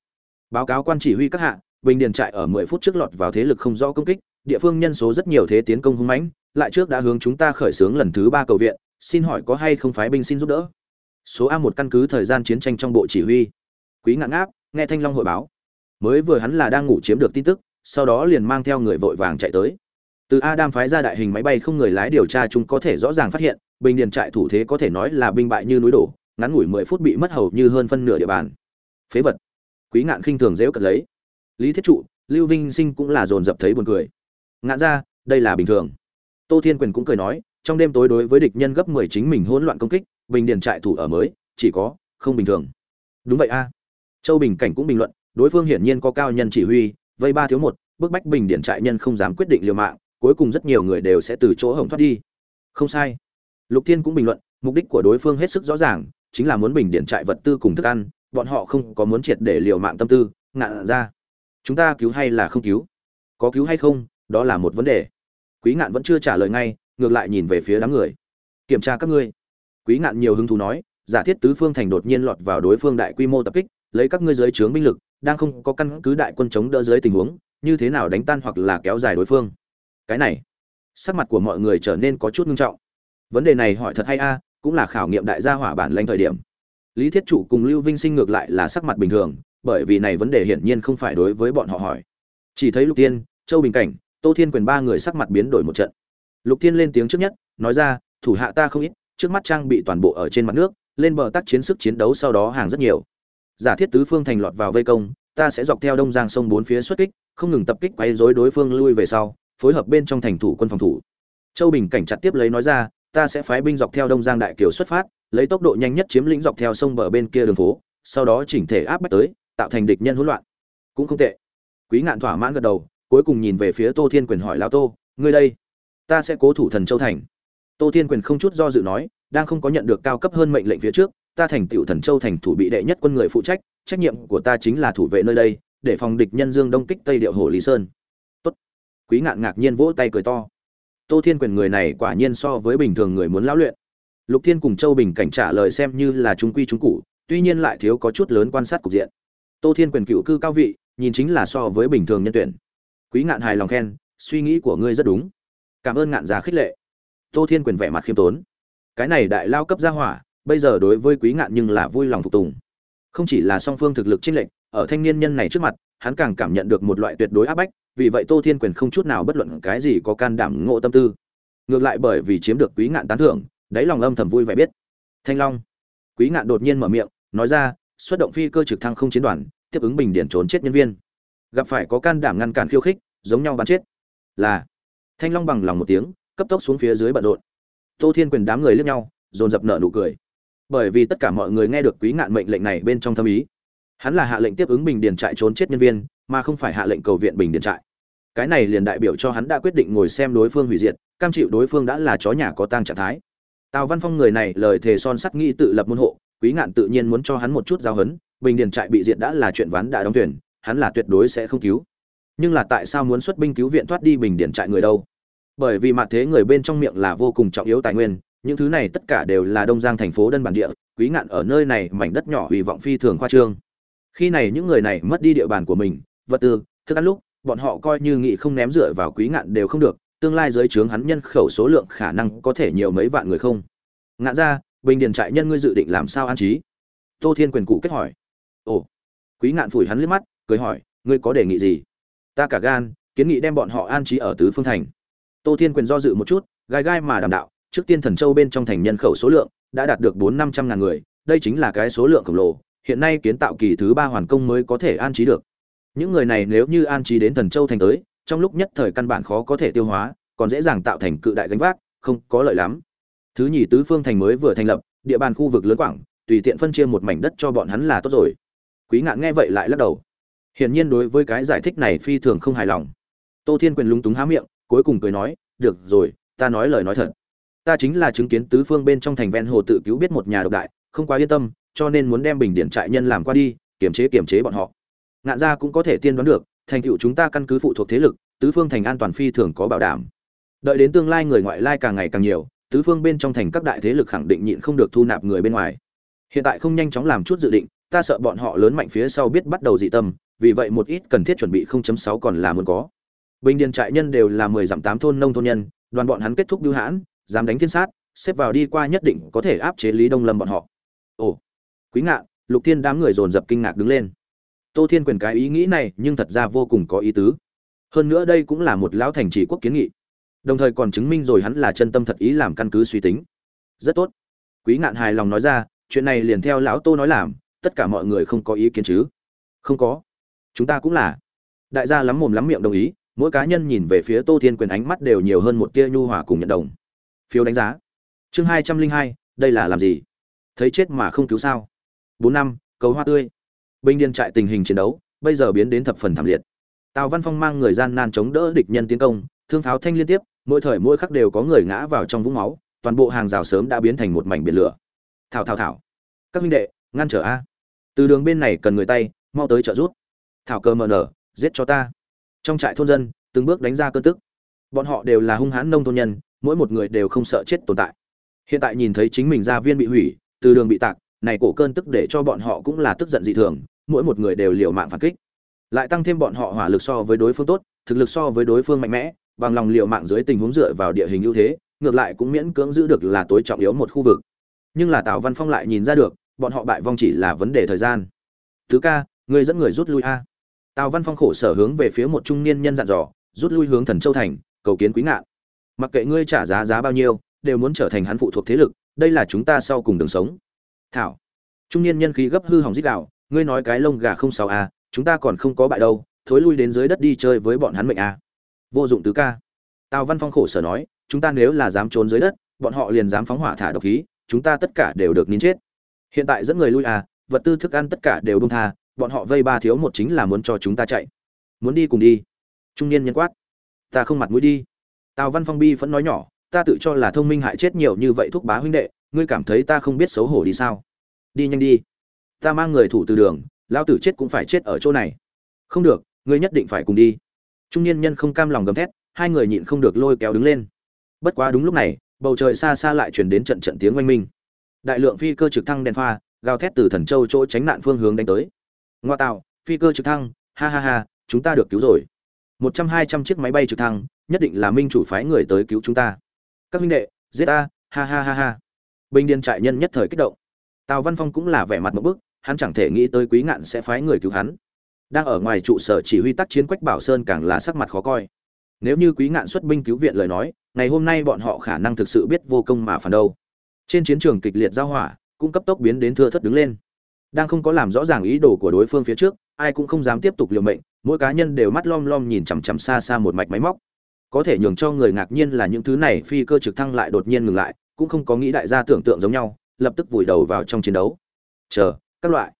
Báo cáo quan chỉ huy các hạ, bình điền trại ở mười phút trước lọt vào thế lực không rõ công kích, địa phương nhân số rất nhiều thế tiến công hung mãnh, lại trước đã hướng chúng ta khởi xướng lần thứ ba cầu viện, xin hỏi có hay không phái binh xin giúp đỡ? Số a một căn cứ thời gian chiến tranh trong bộ chỉ huy. Quý ngạn áp nghe thanh long hội báo. Mới vừa hắn là đang ngủ chiếm được tin tức, sau đó liền mang theo người vội vàng chạy tới. Từ A đam phái ra đại hình máy bay không người lái điều tra chúng có thể rõ ràng phát hiện, bình điền trại thủ thế có thể nói là binh bại như núi đổ ngắn ngủi mười phút bị mất hầu như hơn phân nửa địa bàn. Phế vật. Quý ngạn khinh thường dễu cật lấy. Lý thiết trụ, lưu vinh sinh cũng là dồn dập thấy buồn cười. Ngạn ra, đây là bình thường. Tô thiên quyền cũng cười nói, trong đêm tối đối với địch nhân gấp mười chính mình hỗn loạn công kích, bình điền trại thủ ở mới, chỉ có, không bình thường. Đúng vậy a. Châu bình cảnh cũng bình luận, đối phương hiển nhiên có cao nhân chỉ huy, vây ba thiếu một, bức bách bình điển trại nhân không dám quyết định liều mạng, cuối cùng rất nhiều người đều sẽ từ chỗ hổng thoát đi. Không sai. Lục thiên cũng bình luận, mục đích của đối phương hết sức rõ ràng chính là muốn bình điển trại vật tư cùng thức ăn, bọn họ không có muốn triệt để liều mạng tâm tư ngạn ra. Chúng ta cứu hay là không cứu? Có cứu hay không, đó là một vấn đề. Quý ngạn vẫn chưa trả lời ngay, ngược lại nhìn về phía đám người. Kiểm tra các ngươi. Quý ngạn nhiều hứng thú nói, giả thiết tứ phương thành đột nhiên lọt vào đối phương đại quy mô tập kích, lấy các ngươi dưới trướng binh lực, đang không có căn cứ đại quân chống đỡ dưới tình huống, như thế nào đánh tan hoặc là kéo dài đối phương? Cái này, sắc mặt của mọi người trở nên có chút nghiêm trọng. Vấn đề này hỏi thật hay a cũng là khảo nghiệm đại gia hỏa bản lãnh thời điểm. Lý thiết trụ cùng lưu vinh sinh ngược lại là sắc mặt bình thường, bởi vì này vấn đề hiển nhiên không phải đối với bọn họ hỏi. Chỉ thấy lục tiên châu bình cảnh, tô thiên quyền ba người sắc mặt biến đổi một trận. Lục thiên lên tiếng trước nhất, nói ra, thủ hạ ta không ít, trước mắt trang bị toàn bộ ở trên mặt nước, lên bờ tác chiến sức chiến đấu sau đó hàng rất nhiều. Giả thiết tứ phương thành lọt vào vây công, ta sẽ dọc theo đông giang sông bốn phía xuất kích, không ngừng tập kích quấy rối đối phương lui về sau, phối hợp bên trong thành thủ quân phòng thủ. Châu bình cảnh chặt tiếp lấy nói ra ta sẽ phái binh dọc theo đông giang đại kiều xuất phát, lấy tốc độ nhanh nhất chiếm lĩnh dọc theo sông bờ bên kia đường phố, sau đó chỉnh thể áp bách tới, tạo thành địch nhân hỗn loạn. Cũng không tệ. Quý ngạn thỏa mãn gật đầu, cuối cùng nhìn về phía tô thiên quyền hỏi lao tô, ngươi đây, ta sẽ cố thủ thần châu thành. Tô thiên quyền không chút do dự nói, đang không có nhận được cao cấp hơn mệnh lệnh phía trước, ta thành tựu thần châu thành thủ bị đệ nhất quân người phụ trách trách nhiệm của ta chính là thủ vệ nơi đây, để phòng địch nhân dương đông kích tây điệu hồ lý sơn. Tốt. Quý ngạn ngạc nhiên vỗ tay cười to tô thiên quyền người này quả nhiên so với bình thường người muốn lão luyện. Lục thiên cùng châu bình cảnh trả lời xem như là chúng quy chúng cụ, tuy nhiên lại thiếu có chút lớn quan sát cục diện. Tô thiên quyền cựu cư cao vị, nhìn chính là so với bình thường nhân tuyển. Quý ngạn hài lòng khen, suy nghĩ của ngươi rất đúng. Cảm ơn ngạn già khích lệ. Tô thiên quyền vẻ mặt khiêm tốn. Cái này đại lao cấp gia hỏa, bây giờ đối với quý ngạn nhưng là vui lòng phục tùng. Không chỉ là song phương thực lực chênh lệch, ở thanh niên nhân này trước mặt, hắn càng cảm nhận được một loại tuyệt đối áp bách vì vậy tô thiên quyền không chút nào bất luận cái gì có can đảm ngộ tâm tư. Ngược lại bởi vì chiếm được quý ngạn tán thưởng, đáy lòng âm thầm vui vẻ biết. Thanh long. Quý ngạn đột nhiên mở miệng, nói ra, xuất động phi cơ trực thăng không chiến đoàn, tiếp ứng bình điển trốn chết nhân viên. Gặp phải có can đảm ngăn cản khiêu khích, giống nhau bắn chết. Là. Thanh long bằng lòng một tiếng, cấp tốc xuống phía dưới bận rộn. Tô thiên quyền đám người liếc nhau, dồn dập nợ nụ cười. Bởi vì tất cả mọi người nghe được quý ngạn mệnh lệnh này bên trong thâm ý. Hắn là hạ lệnh tiếp ứng bình điền trại trốn chết nhân viên, mà không phải hạ lệnh cầu viện bình điền trại cái này liền đại biểu cho hắn đã quyết định ngồi xem đối phương hủy diệt, cam chịu đối phương đã là chó nhà có tang trạng thái. Tào văn phong người này lời thề son sắt nghĩ tự lập môn hộ, quý ngạn tự nhiên muốn cho hắn một chút giao hấn, bình điền trại bị diệt đã là chuyện ván đã đóng thuyền, hắn là tuyệt đối sẽ không cứu. Nhưng là tại sao muốn xuất binh cứu viện thoát đi bình điền trại người đâu? Bởi vì mặt thế người bên trong miệng là vô cùng trọng yếu tài nguyên, những thứ này tất cả đều là đông giang thành phố đơn bản địa, quý ngạn ở nơi này mảnh đất nhỏ hy vọng phi thường khoa trương. Khi này những người này mất đi địa bàn của mình, vật tư, thức ăn lúc bọn họ coi như nghị không ném dựa vào quý ngạn đều không được, tương lai dưới trướng hắn nhân khẩu số lượng khả năng có thể nhiều mấy vạn người không? Ngạn ra bình điền trại nhân ngươi dự định làm sao an trí? Tô thiên quyền cụ kết hỏi. Ồ. Quý ngạn phủi hắn liếc mắt, cười hỏi, ngươi có đề nghị gì? Ta cả gan, kiến nghị đem bọn họ an trí ở tứ phương thành. Tô thiên quyền do dự một chút, gai gai mà đảm đạo, trước tiên thần châu bên trong thành nhân khẩu số lượng đã đạt được bốn năm trăm ngàn người, đây chính là cái số lượng khổng lồ, hiện nay kiến tạo kỳ thứ ba hoàn công mới có thể an trí được những người này nếu như an trí đến thần châu thành tới, trong lúc nhất thời căn bản khó có thể tiêu hóa, còn dễ dàng tạo thành cự đại gánh vác, không có lợi lắm. Thứ nhì tứ phương thành mới vừa thành lập, địa bàn khu vực lớn quảng, tùy tiện phân chia một mảnh đất cho bọn hắn là tốt rồi. Quý ngạn nghe vậy lại lắc đầu. Hiển nhiên đối với cái giải thích này phi thường không hài lòng. Tô thiên quyền lúng túng há miệng, cuối cùng cười nói, được rồi, ta nói lời nói thật. Ta chính là chứng kiến tứ phương bên trong thành ven hồ tự cứu biết một nhà độc đại, không quá yên tâm, cho nên muốn đem bình điện trại nhân làm qua đi, kiềm chế kiềm chế bọn họ ngạn gia cũng có thể tiên đoán được, thành tựu chúng ta căn cứ phụ thuộc thế lực, tứ phương thành an toàn phi thường có bảo đảm. Đợi đến tương lai người ngoại lai càng ngày càng nhiều, tứ phương bên trong thành các đại thế lực khẳng định nhịn không được thu nạp người bên ngoài. Hiện tại không nhanh chóng làm chút dự định, ta sợ bọn họ lớn mạnh phía sau biết bắt đầu dị tâm, vì vậy một ít cần thiết chuẩn bị 0.6 còn là muốn có. Bình điền trại nhân đều là 10 dặm tám thôn nông thôn nhân, đoàn bọn hắn kết thúc biêu hãn, dám đánh thiên sát, xếp vào đi qua nhất định có thể áp chế lý đông lâm bọn họ. Ồ, quý ngạn, lục thiên đám người dồn dập kinh ngạc đứng lên tô thiên quyền cái ý nghĩ này nhưng thật ra vô cùng có ý tứ. Hơn nữa đây cũng là một lão thành trì quốc kiến nghị. Đồng thời còn chứng minh rồi hắn là chân tâm thật ý làm căn cứ suy tính. Rất tốt. Quý ngạn hài lòng nói ra, chuyện này liền theo lão tô nói làm, tất cả mọi người không có ý kiến chứ? Không có. Chúng ta cũng là. Đại gia lắm mồm lắm miệng đồng ý, mỗi cá nhân nhìn về phía tô thiên quyền ánh mắt đều nhiều hơn một tia nhu hòa cùng nhận đồng. Phiếu đánh giá. Chương hai trăm linh hai, đây là làm gì? Thấy chết mà không cứu sao? Bốn năm, cầu hoa tươi binh điền trại tình hình chiến đấu, bây giờ biến đến thập phần thảm liệt. Tào văn phong mang người gian nan chống đỡ địch nhân tiến công, thương pháo thanh liên tiếp, mỗi thời mỗi khắc đều có người ngã vào trong vũng máu, toàn bộ hàng rào sớm đã biến thành một mảnh biển lửa. Thảo thảo thảo. Các huynh đệ, ngăn trở a. Từ đường bên này cần người tay, mau tới trợ giúp. Thảo cơ mờ nở, giết cho ta. Trong trại thôn dân, từng bước đánh ra cơn tức. Bọn họ đều là hung hãn nông thôn nhân, mỗi một người đều không sợ chết tồn tại. Hiện tại nhìn thấy chính mình gia viên bị hủy, từ đường bị tạc này cổ cơn tức để cho bọn họ cũng là tức giận dị thường, mỗi một người đều liều mạng phản kích. Lại tăng thêm bọn họ hỏa lực so với đối phương tốt, thực lực so với đối phương mạnh mẽ, bằng lòng liều mạng dưới tình huống dựa vào địa hình ưu thế, ngược lại cũng miễn cưỡng giữ được là tối trọng yếu một khu vực. Nhưng là tào văn phong lại nhìn ra được, bọn họ bại vong chỉ là vấn đề thời gian. Thứ ca, ngươi dẫn người rút lui a. Tào văn phong khổ sở hướng về phía một trung niên nhân dặn dò, rút lui hướng thần châu thành, cầu kiến quý ngạn. Mặc kệ ngươi trả giá giá bao nhiêu, đều muốn trở thành hắn phụ thuộc thế lực, đây là chúng ta sau cùng đường sống thảo, trung niên nhân khí gấp hư hỏng dích đạo ngươi nói cái lông gà không sao a chúng ta còn không có bại đâu, thối lui đến dưới đất đi chơi với bọn hắn mệnh a vô dụng tứ ca. Tào văn phong khổ sở nói, chúng ta nếu là dám trốn dưới đất, bọn họ liền dám phóng hỏa thả độc khí, chúng ta tất cả đều được nín chết. Hiện tại dẫn người lui à vật tư thức ăn tất cả đều bông tha, bọn họ vây ba thiếu một chính là muốn cho chúng ta chạy. Muốn đi cùng đi. Trung niên nhân quát. Ta không mặt mũi đi. Tào văn phong bi vẫn nói nhỏ, ta tự cho là thông minh hại chết nhiều như vậy thúc bá huynh đệ ngươi cảm thấy ta không biết xấu hổ đi sao? Đi nhanh đi. Ta mang người thủ từ đường lao tử chết cũng phải chết ở chỗ này. Không được, ngươi nhất định phải cùng đi. Trung niên nhân không cam lòng gầm thét, hai người nhịn không được lôi kéo đứng lên. Bất quá đúng lúc này, bầu trời xa xa lại chuyển đến trận trận tiếng oanh minh. Đại lượng phi cơ trực thăng đèn pha, gào thét từ thần châu chỗ tránh nạn phương hướng đánh tới. Ngoa tạo, phi cơ trực thăng, ha ha ha, chúng ta được cứu rồi. Một trăm hai trăm chiếc máy bay trực thăng, nhất định là minh chủ phái người tới cứu chúng ta. Các minh đệ, giết ta, ha ha ha ha bình điền trại nhân nhất thời kích động. Tào văn phong cũng là vẻ mặt một bức, hắn chẳng thể nghĩ tới quý ngạn sẽ phái người cứu hắn. Đang ở ngoài trụ sở chỉ huy tác chiến quách bảo sơn càng là sắc mặt khó coi. Nếu như quý ngạn xuất binh cứu viện lời nói, ngày hôm nay bọn họ khả năng thực sự biết vô công mà phản đâu. Trên chiến trường kịch liệt giao hỏa, cũng cấp tốc biến đến thưa thất đứng lên. Đang không có làm rõ ràng ý đồ của đối phương phía trước, ai cũng không dám tiếp tục liều mệnh, mỗi cá nhân đều mắt lom lom nhìn chằm chằm xa xa một mạch máy móc. Có thể nhường cho người ngạc nhiên là những thứ này phi cơ trực thăng lại đột nhiên ngừng lại cũng không có nghĩ đại gia tưởng tượng giống nhau, lập tức vùi đầu vào trong chiến đấu. Chờ, các loại.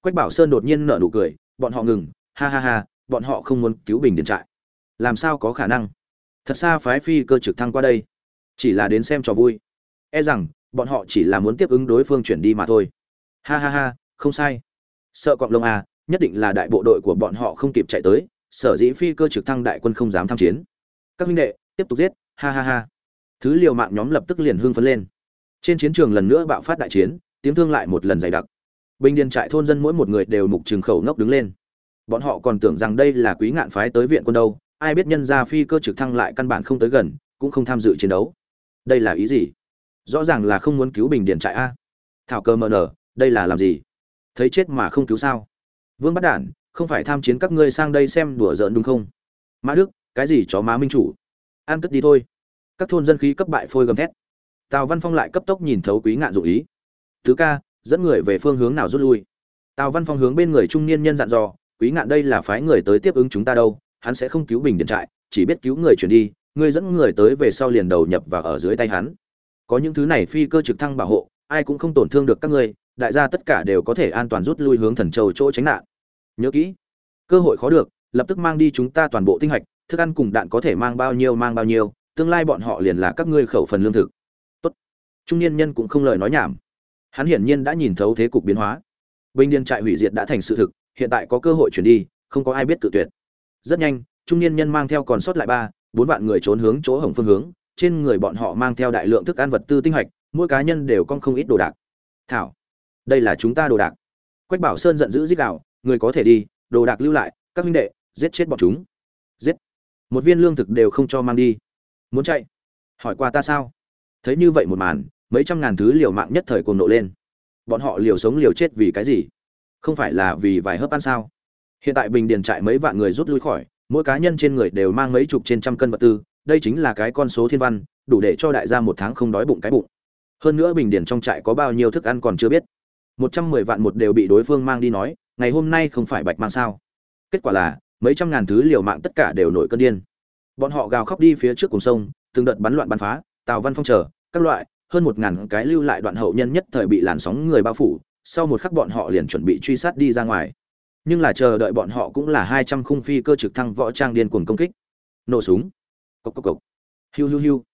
Quách bảo sơn đột nhiên nở nụ cười, bọn họ ngừng, ha ha ha, bọn họ không muốn cứu bình điện trại. Làm sao có khả năng? Thật xa phái phi cơ trực thăng qua đây. Chỉ là đến xem cho vui. E rằng, bọn họ chỉ là muốn tiếp ứng đối phương chuyển đi mà thôi. Ha ha ha, không sai. Sợ cọng lông à nhất định là đại bộ đội của bọn họ không kịp chạy tới, sở dĩ phi cơ trực thăng đại quân không dám tham chiến. Các huynh đệ, tiếp tục giết, ha ha ha thứ liều mạng nhóm lập tức liền hưng phấn lên. Trên chiến trường lần nữa bạo phát đại chiến, tiếng thương lại một lần dày đặc. Bình điền trại thôn dân mỗi một người đều mục trường khẩu ngốc đứng lên. Bọn họ còn tưởng rằng đây là quý ngạn phái tới viện quân đâu, ai biết nhân ra phi cơ trực thăng lại căn bản không tới gần, cũng không tham dự chiến đấu. Đây là ý gì? Rõ ràng là không muốn cứu bình điền trại a. Thảo cơ mờ nở, đây là làm gì? Thấy chết mà không cứu sao? Vương bắt đản, không phải tham chiến các ngươi sang đây xem đùa giỡn đúng không? Mã đức, cái gì chó má minh chủ? An cất đi thôi các thôn dân khí cấp bại phôi gầm thét. Tào văn phong lại cấp tốc nhìn thấu quý ngạn dụ ý. Thứ ca, dẫn người về phương hướng nào rút lui? Tào văn phong hướng bên người trung niên nhân dặn dò, quý ngạn đây là phái người tới tiếp ứng chúng ta đâu, hắn sẽ không cứu bình điện trại, chỉ biết cứu người chuyển đi ngươi dẫn người tới về sau liền đầu nhập và ở dưới tay hắn. Có những thứ này phi cơ trực thăng bảo hộ, ai cũng không tổn thương được các ngươi, đại gia tất cả đều có thể an toàn rút lui hướng thần châu chỗ tránh nạn. Nhớ kỹ, cơ hội khó được, lập tức mang đi chúng ta toàn bộ tinh hạch, thức ăn cùng đạn có thể mang bao nhiêu, mang bao nhiêu tương lai bọn họ liền là các ngươi khẩu phần lương thực. Tốt. Trung niên nhân cũng không lời nói nhảm. Hắn hiển nhiên đã nhìn thấu thế cục biến hóa. Bình điền trại hủy diệt đã thành sự thực, hiện tại có cơ hội chuyển đi, không có ai biết tự tuyệt. Rất nhanh, trung niên nhân mang theo còn sót lại ba, bốn vạn người trốn hướng chỗ hồng phương hướng, trên người bọn họ mang theo đại lượng thức ăn vật tư tinh hạch mỗi cá nhân đều con không ít đồ đạc. Thảo, đây là chúng ta đồ đạc. Quách bảo sơn giận dữ giết đạo người có thể đi, đồ đạc lưu lại, các huynh đệ, giết chết bọn chúng. Giết. Một viên lương thực đều không cho mang đi muốn chạy. Hỏi qua ta sao? Thấy như vậy một màn, mấy trăm ngàn thứ liều mạng nhất thời cuồng nộ lên. Bọn họ liều sống liều chết vì cái gì? Không phải là vì vài hớp ăn sao? Hiện tại bình điền trại mấy vạn người rút lui khỏi, mỗi cá nhân trên người đều mang mấy chục trên trăm cân vật tư, đây chính là cái con số thiên văn, đủ để cho đại gia một tháng không đói bụng cái bụng. Hơn nữa bình điền trong trại có bao nhiêu thức ăn còn chưa biết. Một trăm mười vạn một đều bị đối phương mang đi nói, ngày hôm nay không phải bạch mang sao? Kết quả là, mấy trăm ngàn thứ liều mạng tất cả đều nổi cơn điên bọn họ gào khóc đi phía trước cùng sông, từng đợt bắn loạn bắn phá, tào văn phong chờ, các loại, hơn một ngàn cái lưu lại đoạn hậu nhân nhất thời bị làn sóng người bao phủ, sau một khắc bọn họ liền chuẩn bị truy sát đi ra ngoài. Nhưng là chờ đợi bọn họ cũng là hai trăm khung phi cơ trực thăng võ trang điên cuồng công kích. Nổ súng. Cộc cộc cộc. Hiu hiu hiu.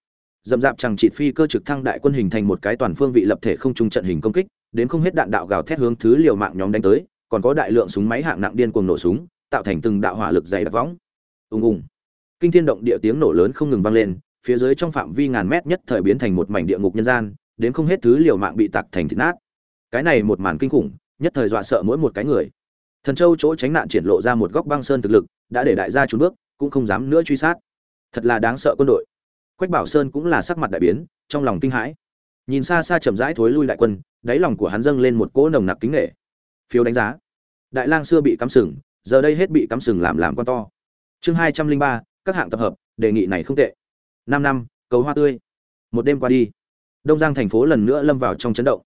Dầm dạp chẳng trị phi cơ trực thăng đại quân hình thành một cái toàn phương vị lập thể không trung trận hình công kích, đến không hết đạn đạo gào thét hướng thứ liều mạng nhóm đánh tới, còn có đại lượng súng máy hạng nặng điên cuồng nổ súng, tạo thành từng đạo hỏa lực dày đặc võng. Ùng ùng kinh thiên động địa tiếng nổ lớn không ngừng vang lên, phía dưới trong phạm vi ngàn mét nhất thời biến thành một mảnh địa ngục nhân gian, đến không hết thứ liều mạng bị tạc thành thịt nát. Cái này một màn kinh khủng, nhất thời dọa sợ mỗi một cái người. Thần châu chỗ tránh nạn triển lộ ra một góc băng sơn thực lực, đã để đại gia trốn bước, cũng không dám nữa truy sát. Thật là đáng sợ quân đội. Quách bảo sơn cũng là sắc mặt đại biến, trong lòng kinh hãi. Nhìn xa xa chậm rãi thối lui đại quân, đáy lòng của hắn dâng lên một cỗ nồng nặc kính nghệ phiếu đánh giá. Đại lang xưa bị cắm sừng, giờ đây hết bị cắm sừng làm làm con to. Chương hai trăm linh ba các hạng tập hợp, đề nghị này không tệ. Năm năm, cầu hoa tươi. Một đêm qua đi, đông giang thành phố lần nữa lâm vào trong chấn động.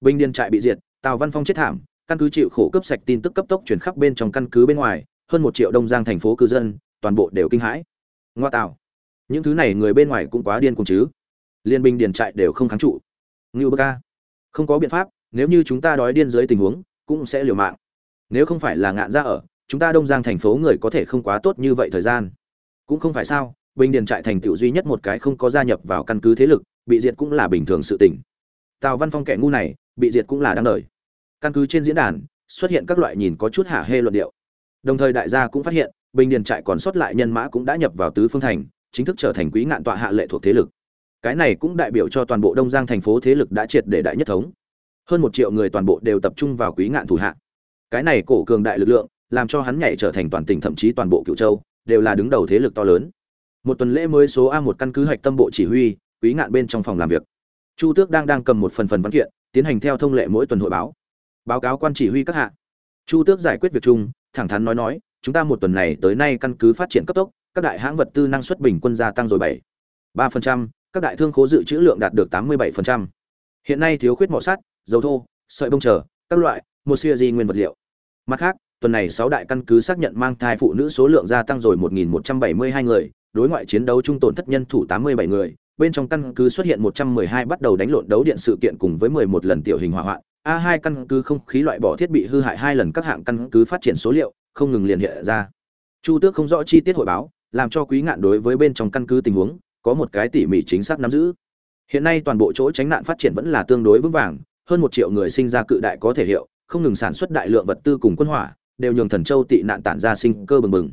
Binh điền trại bị diệt, tào văn phong chết thảm, căn cứ chịu khổ cấp sạch tin tức cấp tốc chuyển khắp bên trong căn cứ bên ngoài, hơn một triệu đông giang thành phố cư dân, toàn bộ đều kinh hãi. Ngoa tạo. Những thứ này người bên ngoài cũng quá điên cùng chứ. Liên binh điền trại đều không kháng trụ. Ngưu bơ ca. Không có biện pháp, nếu như chúng ta đói điên dưới tình huống, cũng sẽ liều mạng. Nếu không phải là ngạn ra ở, chúng ta đông giang thành phố người có thể không quá tốt như vậy thời gian cũng không phải sao, bình điền trại thành tựu duy nhất một cái không có gia nhập vào căn cứ thế lực, bị diệt cũng là bình thường sự tình. Tào văn phong kẻ ngu này, bị diệt cũng là đáng đời. Căn cứ trên diễn đàn, xuất hiện các loại nhìn có chút hạ hê luận điệu. Đồng thời đại gia cũng phát hiện, bình điền trại còn sót lại nhân mã cũng đã nhập vào tứ phương thành, chính thức trở thành quý ngạn tọa hạ lệ thuộc thế lực. Cái này cũng đại biểu cho toàn bộ đông giang thành phố thế lực đã triệt để đại nhất thống. Hơn một triệu người toàn bộ đều tập trung vào quý ngạn thủ hạ. Cái này cổ cường đại lực lượng, làm cho hắn nhảy trở thành toàn tỉnh thậm chí toàn bộ cựu châu đều là đứng đầu thế lực to lớn một tuần lễ mới số a một căn cứ hạch tâm bộ chỉ huy quý ngạn bên trong phòng làm việc chu tước đang đang cầm một phần phần văn kiện tiến hành theo thông lệ mỗi tuần hội báo báo cáo quan chỉ huy các hạ chu tước giải quyết việc chung thẳng thắn nói nói chúng ta một tuần này tới nay căn cứ phát triển cấp tốc các đại hãng vật tư năng suất bình quân gia tăng rồi 7. 3%, các đại thương khố dự trữ lượng đạt được 87%. Hiện nay thiếu khuyết mỏ sắt, dầu thô, sợi bông trở, các loại một siêu di nguyên vật liệu. Mặt khác, tuần này 6 đại căn cứ xác nhận mang thai phụ nữ số lượng gia tăng rồi 1172 người, đối ngoại chiến đấu trung tổn thất nhân thủ 87 người, bên trong căn cứ xuất hiện 112 bắt đầu đánh lộn đấu điện sự kiện cùng với 11 lần tiểu hình hỏa hoạn. A2 căn cứ không khí loại bỏ thiết bị hư hại hai lần các hạng căn cứ phát triển số liệu, không ngừng liền hiện ra. Chu Tước không rõ chi tiết hội báo, làm cho Quý Ngạn đối với bên trong căn cứ tình huống có một cái tỉ mỉ chính xác nắm giữ. Hiện nay toàn bộ chỗ tránh nạn phát triển vẫn là tương đối vững vàng, hơn một triệu người sinh ra cự đại có thể hiệu, không ngừng sản xuất đại lượng vật tư cùng quân hỏa, đều nhường Thần Châu tị nạn tản ra sinh cơ bừng bừng.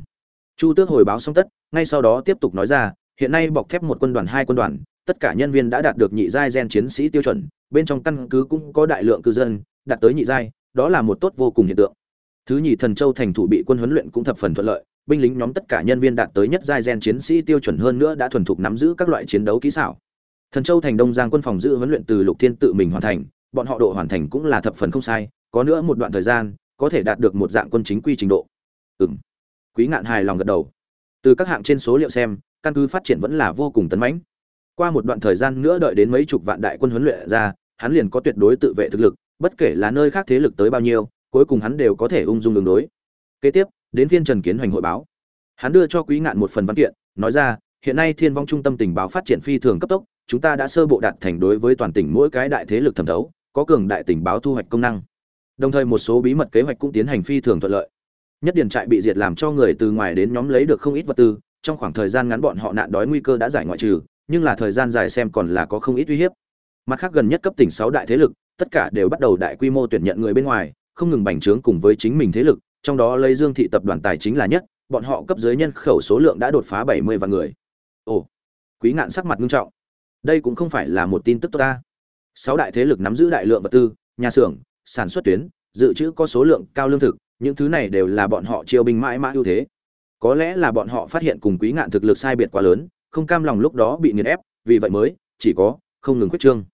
Chu Tước hồi báo xong tất, ngay sau đó tiếp tục nói ra, hiện nay bọc thép một quân đoàn hai quân đoàn, tất cả nhân viên đã đạt được nhị giai gen chiến sĩ tiêu chuẩn, bên trong căn cứ cũng có đại lượng cư dân đạt tới nhị giai, đó là một tốt vô cùng hiện tượng. Thứ nhì Thần Châu thành thủ bị quân huấn luyện cũng thập phần thuận lợi, binh lính nhóm tất cả nhân viên đạt tới nhất giai gen chiến sĩ tiêu chuẩn hơn nữa đã thuần thục nắm giữ các loại chiến đấu kỹ xảo. Thần Châu thành Đông Giang quân phòng giữ huấn luyện từ Lục Thiên tự mình hoàn thành, bọn họ độ hoàn thành cũng là thập phần không sai, có nữa một đoạn thời gian, có thể đạt được một dạng quân chính quy trình độ. Ừm. Quý Ngạn hài lòng gật đầu. Từ các hạng trên số liệu xem, căn cứ phát triển vẫn là vô cùng tấn mãnh. Qua một đoạn thời gian nữa đợi đến mấy chục vạn đại quân huấn luyện ra, hắn liền có tuyệt đối tự vệ thực lực, bất kể là nơi khác thế lực tới bao nhiêu, cuối cùng hắn đều có thể ung dung ứng đối. Kế tiếp, đến phiên Trần Kiến Hoành hội báo. Hắn đưa cho Quý Ngạn một phần văn kiện, nói ra, hiện nay Thiên Vong Trung tâm tình báo phát triển phi thường cấp tốc, chúng ta đã sơ bộ đạt thành đối với toàn tỉnh mỗi cái đại thế lực thẩm thấu, có cường đại tình báo thu hoạch công năng. Đồng thời một số bí mật kế hoạch cũng tiến hành phi thường thuận lợi. Nhất điền trại bị diệt làm cho người từ ngoài đến nhóm lấy được không ít vật tư, trong khoảng thời gian ngắn bọn họ nạn đói nguy cơ đã giải ngoại trừ, nhưng là thời gian dài xem còn là có không ít uy hiếp. Mặt khác gần nhất cấp tỉnh sáu đại thế lực, tất cả đều bắt đầu đại quy mô tuyển nhận người bên ngoài, không ngừng bành trướng cùng với chính mình thế lực, trong đó lấy Dương thị tập đoàn tài chính là nhất, bọn họ cấp dưới nhân khẩu số lượng đã đột phá 70 vạn người. Ồ, Quý Ngạn sắc mặt nghiêm trọng. Đây cũng không phải là một tin tức tốt ta. Sáu đại thế lực nắm giữ đại lượng vật tư, nhà xưởng, sản xuất tuyến, dự trữ có số lượng cao lương thực, những thứ này đều là bọn họ chiêu binh mãi mã ưu thế. Có lẽ là bọn họ phát hiện cùng Quý Ngạn thực lực sai biệt quá lớn, không cam lòng lúc đó bị nghiền ép, vì vậy mới chỉ có không ngừng quyết trương.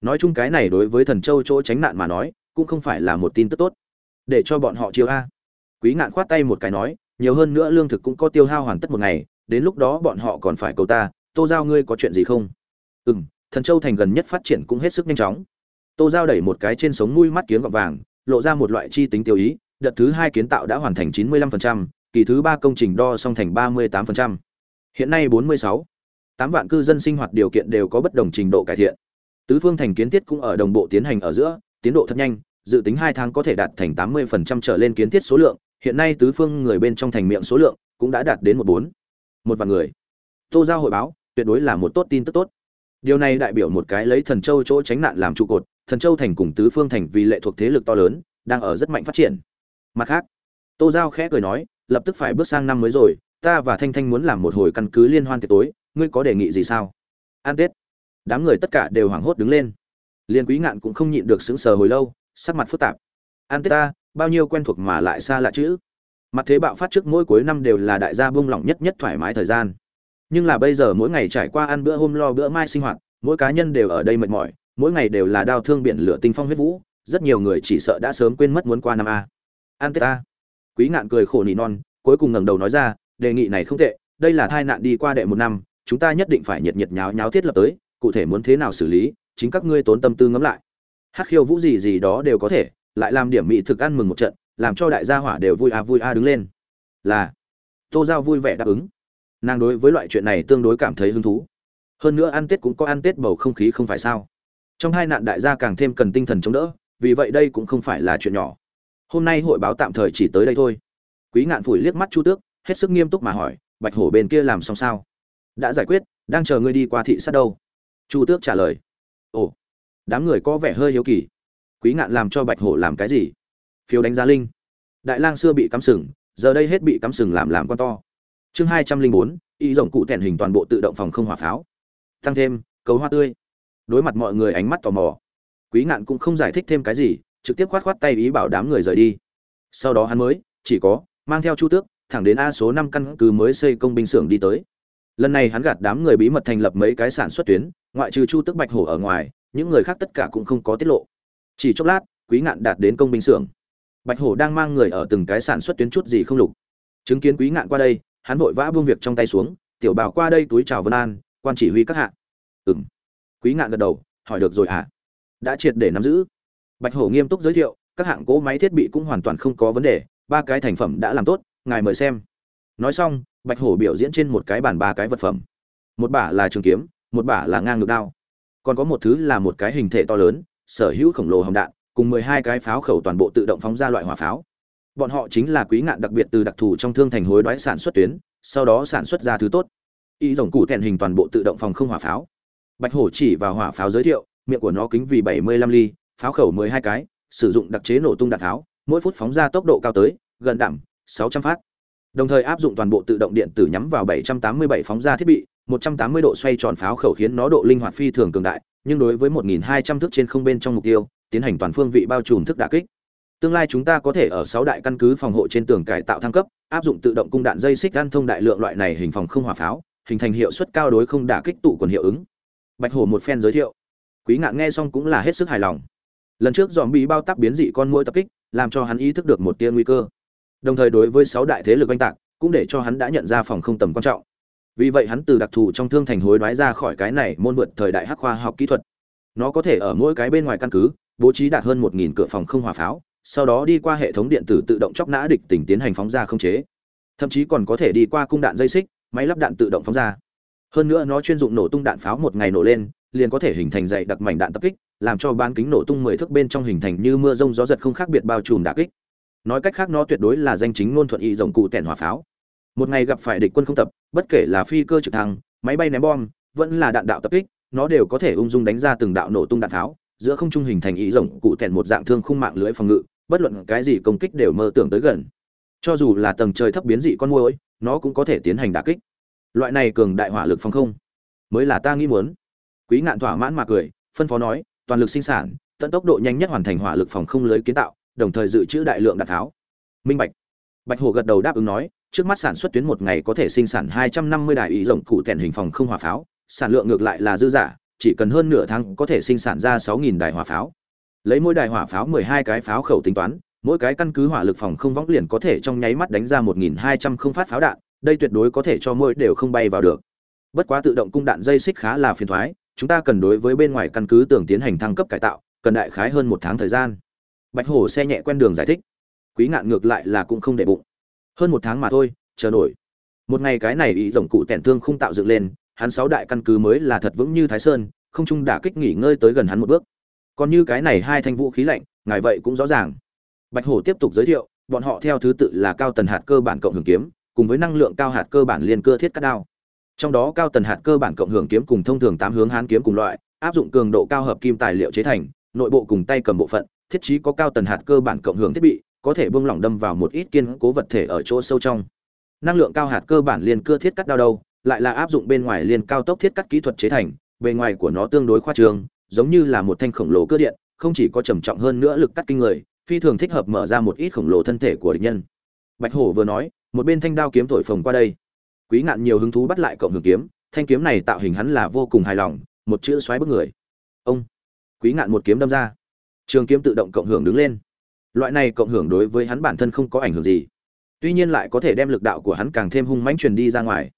Nói chung cái này đối với Thần Châu chỗ tránh nạn mà nói, cũng không phải là một tin tức tốt. Để cho bọn họ chiêu a. Quý Ngạn khoát tay một cái nói, nhiều hơn nữa lương thực cũng có tiêu hao hoàn tất một ngày, đến lúc đó bọn họ còn phải cầu ta, Tô giao ngươi có chuyện gì không? Ừm, Thần Châu thành gần nhất phát triển cũng hết sức nhanh chóng. Tô giao đẩy một cái trên sống mũi mắt kiến gọt vàng, lộ ra một loại chi tính tiêu ý, đợt thứ hai kiến tạo đã hoàn thành 95%, kỳ thứ ba công trình đo xong thành 38%. Hiện nay 46, 8 vạn cư dân sinh hoạt điều kiện đều có bất đồng trình độ cải thiện. Tứ phương thành kiến thiết cũng ở đồng bộ tiến hành ở giữa, tiến độ thật nhanh, dự tính hai tháng có thể đạt thành 80% trở lên kiến thiết số lượng, hiện nay tứ phương người bên trong thành miệng số lượng cũng đã đạt đến một bốn một vạn người. Tô giao hội báo, tuyệt đối là một tốt tin tức tốt. Điều này đại biểu một cái lấy Thần Châu chỗ tránh nạn làm trụ cột, Thần Châu thành cùng tứ phương thành vì lệ thuộc thế lực to lớn, đang ở rất mạnh phát triển. Mặt khác, Tô Giao khẽ cười nói, lập tức phải bước sang năm mới rồi, ta và Thanh Thanh muốn làm một hồi căn cứ liên hoan tiệc tối, ngươi có đề nghị gì sao? An Tết. Đám người tất cả đều hoảng hốt đứng lên. Liên Quý Ngạn cũng không nhịn được sững sờ hồi lâu, sắc mặt phức tạp. An Tết ta, bao nhiêu quen thuộc mà lại xa lạ chữ. Mặt thế bạo phát trước mỗi cuối năm đều là đại gia buông lỏng nhất nhất thoải mái thời gian. Nhưng là bây giờ mỗi ngày trải qua ăn bữa hôm lo bữa mai sinh hoạt, mỗi cá nhân đều ở đây mệt mỏi, mỗi ngày đều là đau thương biển lửa tinh phong huyết vũ, rất nhiều người chỉ sợ đã sớm quên mất muốn qua năm a. An Tết a. Quý ngạn cười khổ nỉ non, cuối cùng ngẩng đầu nói ra, đề nghị này không tệ, đây là thai nạn đi qua đệ một năm, chúng ta nhất định phải nhiệt nhiệt nháo nháo thiết lập tới, cụ thể muốn thế nào xử lý, chính các ngươi tốn tâm tư ngẫm lại. Hát khiêu vũ gì gì đó đều có thể, lại làm điểm mỹ thực ăn mừng một trận, làm cho đại gia hỏa đều vui a vui a đứng lên. Là. Tô Giao vui vẻ đáp ứng. Nàng đối với loại chuyện này tương đối cảm thấy hứng thú. Hơn nữa ăn Tết cũng có ăn Tết bầu không khí không phải sao? Trong hai nạn đại gia càng thêm cần tinh thần chống đỡ, vì vậy đây cũng không phải là chuyện nhỏ. Hôm nay hội báo tạm thời chỉ tới đây thôi. Quý ngạn phủi liếc mắt chu tước hết sức nghiêm túc mà hỏi bạch hổ bên kia làm xong sao? Đã giải quyết đang chờ ngươi đi qua thị sát đâu. Chu tước trả lời ồ đám người có vẻ hơi hiếu kỳ. Quý ngạn làm cho bạch hổ làm cái gì? Phiếu đánh giá linh. Đại lang xưa bị cắm sừng giờ đây hết bị cắm sừng làm làm con to chương hai trăm linh bốn, y rộng cụ tèn hình toàn bộ tự động phòng không hỏa pháo. Tăng thêm cầu hoa tươi. Đối mặt mọi người ánh mắt tò mò, quý ngạn cũng không giải thích thêm cái gì, trực tiếp khoát khoát tay ý bảo đám người rời đi. Sau đó hắn mới, chỉ có, mang theo chu tước, thẳng đến a số năm căn cứ mới xây công binh xưởng đi tới. Lần này hắn gạt đám người bí mật thành lập mấy cái sản xuất tuyến, ngoại trừ chu tước bạch hổ ở ngoài, những người khác tất cả cũng không có tiết lộ. Chỉ chốc lát, quý ngạn đạt đến công binh xưởng. Bạch hổ đang mang người ở từng cái sản xuất tuyến chút gì không lục. Chứng kiến quý ngạn qua đây hắn vội vã buông việc trong tay xuống, tiểu bảo qua đây túi chào vân an, quan chỉ huy các hạ. Ừng quý ngạn gật đầu, hỏi được rồi hả đã triệt để nắm giữ. Bạch hổ nghiêm túc giới thiệu, các hạng cỗ máy thiết bị cũng hoàn toàn không có vấn đề, ba cái thành phẩm đã làm tốt, ngài mời xem. Nói xong, bạch hổ biểu diễn trên một cái bàn ba cái vật phẩm. Một bả là trường kiếm, một bả là ngang ngược đao. Còn có một thứ là một cái hình thể to lớn, sở hữu khổng lồ hồng đạn, cùng mười hai cái pháo khẩu toàn bộ tự động phóng ra loại hỏa pháo bọn họ chính là quý ngạn đặc biệt từ đặc thù trong thương thành hối đoái sản xuất tuyến sau đó sản xuất ra thứ tốt. Y rồng cụ thẹn hình toàn bộ tự động phòng không hỏa pháo. Bạch hổ chỉ vào hỏa pháo giới thiệu miệng của nó kính vì bảy mươi lăm ly pháo khẩu mười hai cái sử dụng đặc chế nổ tung đạn tháo, mỗi phút phóng ra tốc độ cao tới gần đảm sáu trăm phát. Đồng thời áp dụng toàn bộ tự động điện tử nhắm vào bảy trăm tám mươi bảy phóng ra thiết bị một trăm tám mươi độ xoay tròn pháo khẩu khiến nó độ linh hoạt phi thường cường đại nhưng đối với một nghìn hai trăm thước trên không bên trong mục tiêu tiến hành toàn phương vị bao trùm thức đả kích tương lai chúng ta có thể ở sáu đại căn cứ phòng hộ trên tường cải tạo thăng cấp, áp dụng tự động cung đạn dây xích gan thông đại lượng loại này hình phòng không hỏa pháo, hình thành hiệu suất cao đối không đả kích tụ quần hiệu ứng. Bạch hổ một phen giới thiệu. Quý ngạn nghe xong cũng là hết sức hài lòng. Lần trước dòm bị bao tác biến dị con mũi tập kích, làm cho hắn ý thức được một tia nguy cơ. Đồng thời đối với sáu đại thế lực oanh tạc, cũng để cho hắn đã nhận ra phòng không tầm quan trọng. Vì vậy hắn từ đặc thù trong thương thành hối đoái ra khỏi cái này môn vượt thời đại hắc khoa học kỹ thuật. Nó có thể ở mỗi cái bên ngoài căn cứ, bố trí đạt hơn một nghìn cửa phòng không hỏa pháo sau đó đi qua hệ thống điện tử tự động chóc nã địch tỉnh tiến hành phóng ra không chế. Thậm chí còn có thể đi qua cung đạn dây xích, máy lắp đạn tự động phóng ra. Hơn nữa nó chuyên dụng nổ tung đạn pháo một ngày nổ lên, liền có thể hình thành dày đặc mảnh đạn tập kích, làm cho bán kính nổ tung mười thước bên trong hình thành như mưa rông gió giật không khác biệt bao trùm đả kích. Nói cách khác nó tuyệt đối là danh chính ngôn thuận y rồng cụ tẻn hỏa pháo. Một ngày gặp phải địch quân không tập, bất kể là phi cơ trực thăng, máy bay ném bom, vẫn là đạn đạo tập kích, nó đều có thể ung dung đánh ra từng đạo nổ tung đạn pháo, giữa không trung hình thành ý rồng cụ tẻn một dạng thương khung mạng lưới phòng ngự bất luận cái gì công kích đều mơ tưởng tới gần. Cho dù là tầng trời thấp biến dị con muỗi, nó cũng có thể tiến hành đả kích. Loại này cường đại hỏa lực phòng không, mới là ta nghĩ muốn. Quý ngạn thỏa mãn mà cười, phân phó nói, toàn lực sinh sản, tận tốc độ nhanh nhất hoàn thành hỏa lực phòng không lưới kiến tạo, đồng thời dự trữ đại lượng đạn tháo. Minh bạch. Bạch hổ gật đầu đáp ứng nói, trước mắt sản xuất tuyến một ngày có thể sinh sản 250 đại ý rộng cụ tèn hình phòng không hỏa pháo, sản lượng ngược lại là dư giả, chỉ cần hơn nửa tháng có thể sinh sản ra 6.000 đài hỏa pháo lấy mỗi đài hỏa pháo 12 cái pháo khẩu tính toán, mỗi cái căn cứ hỏa lực phòng không võng liền có thể trong nháy mắt đánh ra 1.200 không phát pháo đạn, đây tuyệt đối có thể cho mỗi đều không bay vào được. Bất quá tự động cung đạn dây xích khá là phiền thoái, chúng ta cần đối với bên ngoài căn cứ tưởng tiến hành thăng cấp cải tạo, cần đại khái hơn một tháng thời gian. Bạch hổ xe nhẹ quen đường giải thích. Quý ngạn ngược lại là cũng không để bụng. Hơn một tháng mà thôi, chờ nổi. Một ngày cái này ý rồng cụ tẻn thương không tạo dựng lên, hắn sáu đại căn cứ mới là thật vững như thái sơn, không trung đả kích nghỉ ngơi tới gần hắn một bước còn như cái này hai thanh vũ khí lạnh, ngài vậy cũng rõ ràng. Bạch hổ tiếp tục giới thiệu, bọn họ theo thứ tự là cao tần hạt cơ bản cộng hưởng kiếm, cùng với năng lượng cao hạt cơ bản liên cơ thiết cắt đao. Trong đó cao tần hạt cơ bản cộng hưởng kiếm cùng thông thường tám hướng hán kiếm cùng loại, áp dụng cường độ cao hợp kim tài liệu chế thành, nội bộ cùng tay cầm bộ phận, thiết trí có cao tần hạt cơ bản cộng hưởng thiết bị, có thể buông lỏng đâm vào một ít kiên cố vật thể ở chỗ sâu trong. Năng lượng cao hạt cơ bản liên cưa thiết cắt đao đâu, lại là áp dụng bên ngoài liên cao tốc thiết cắt kỹ thuật chế thành, bề ngoài của nó tương đối khoa trương giống như là một thanh khổng lồ cơ điện, không chỉ có trầm trọng hơn nữa lực cắt kinh người, phi thường thích hợp mở ra một ít khổng lồ thân thể của địch nhân. Bạch hổ vừa nói, một bên thanh đao kiếm thổi phồng qua đây. Quý ngạn nhiều hứng thú bắt lại cộng hưởng kiếm, thanh kiếm này tạo hình hắn là vô cùng hài lòng, một chữ xoáy bức người. Ông! Quý ngạn một kiếm đâm ra. Trường kiếm tự động cộng hưởng đứng lên. Loại này cộng hưởng đối với hắn bản thân không có ảnh hưởng gì. Tuy nhiên lại có thể đem lực đạo của hắn càng thêm hung mãnh truyền đi ra ngoài.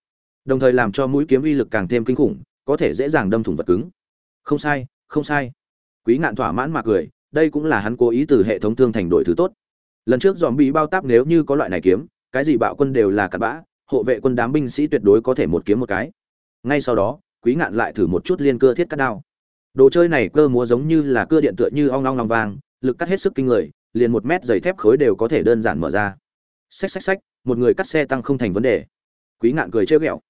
Đồng thời làm cho mũi kiếm uy lực càng thêm kinh khủng, có thể dễ dàng đâm thủng vật cứng. Không sai không sai. Quý ngạn thỏa mãn mà cười, đây cũng là hắn cố ý từ hệ thống thương thành đổi thứ tốt. Lần trước dòm bị bao táp nếu như có loại này kiếm, cái gì bạo quân đều là cặn bã, hộ vệ quân đám binh sĩ tuyệt đối có thể một kiếm một cái. Ngay sau đó, quý ngạn lại thử một chút liên cơ thiết cắt đao. Đồ chơi này cơ múa giống như là cưa điện tựa như ong long long vàng, lực cắt hết sức kinh người, liền một mét dày thép khối đều có thể đơn giản mở ra. Xách xách xách, một người cắt xe tăng không thành vấn đề. Quý ngạn cười chơi ghẹo.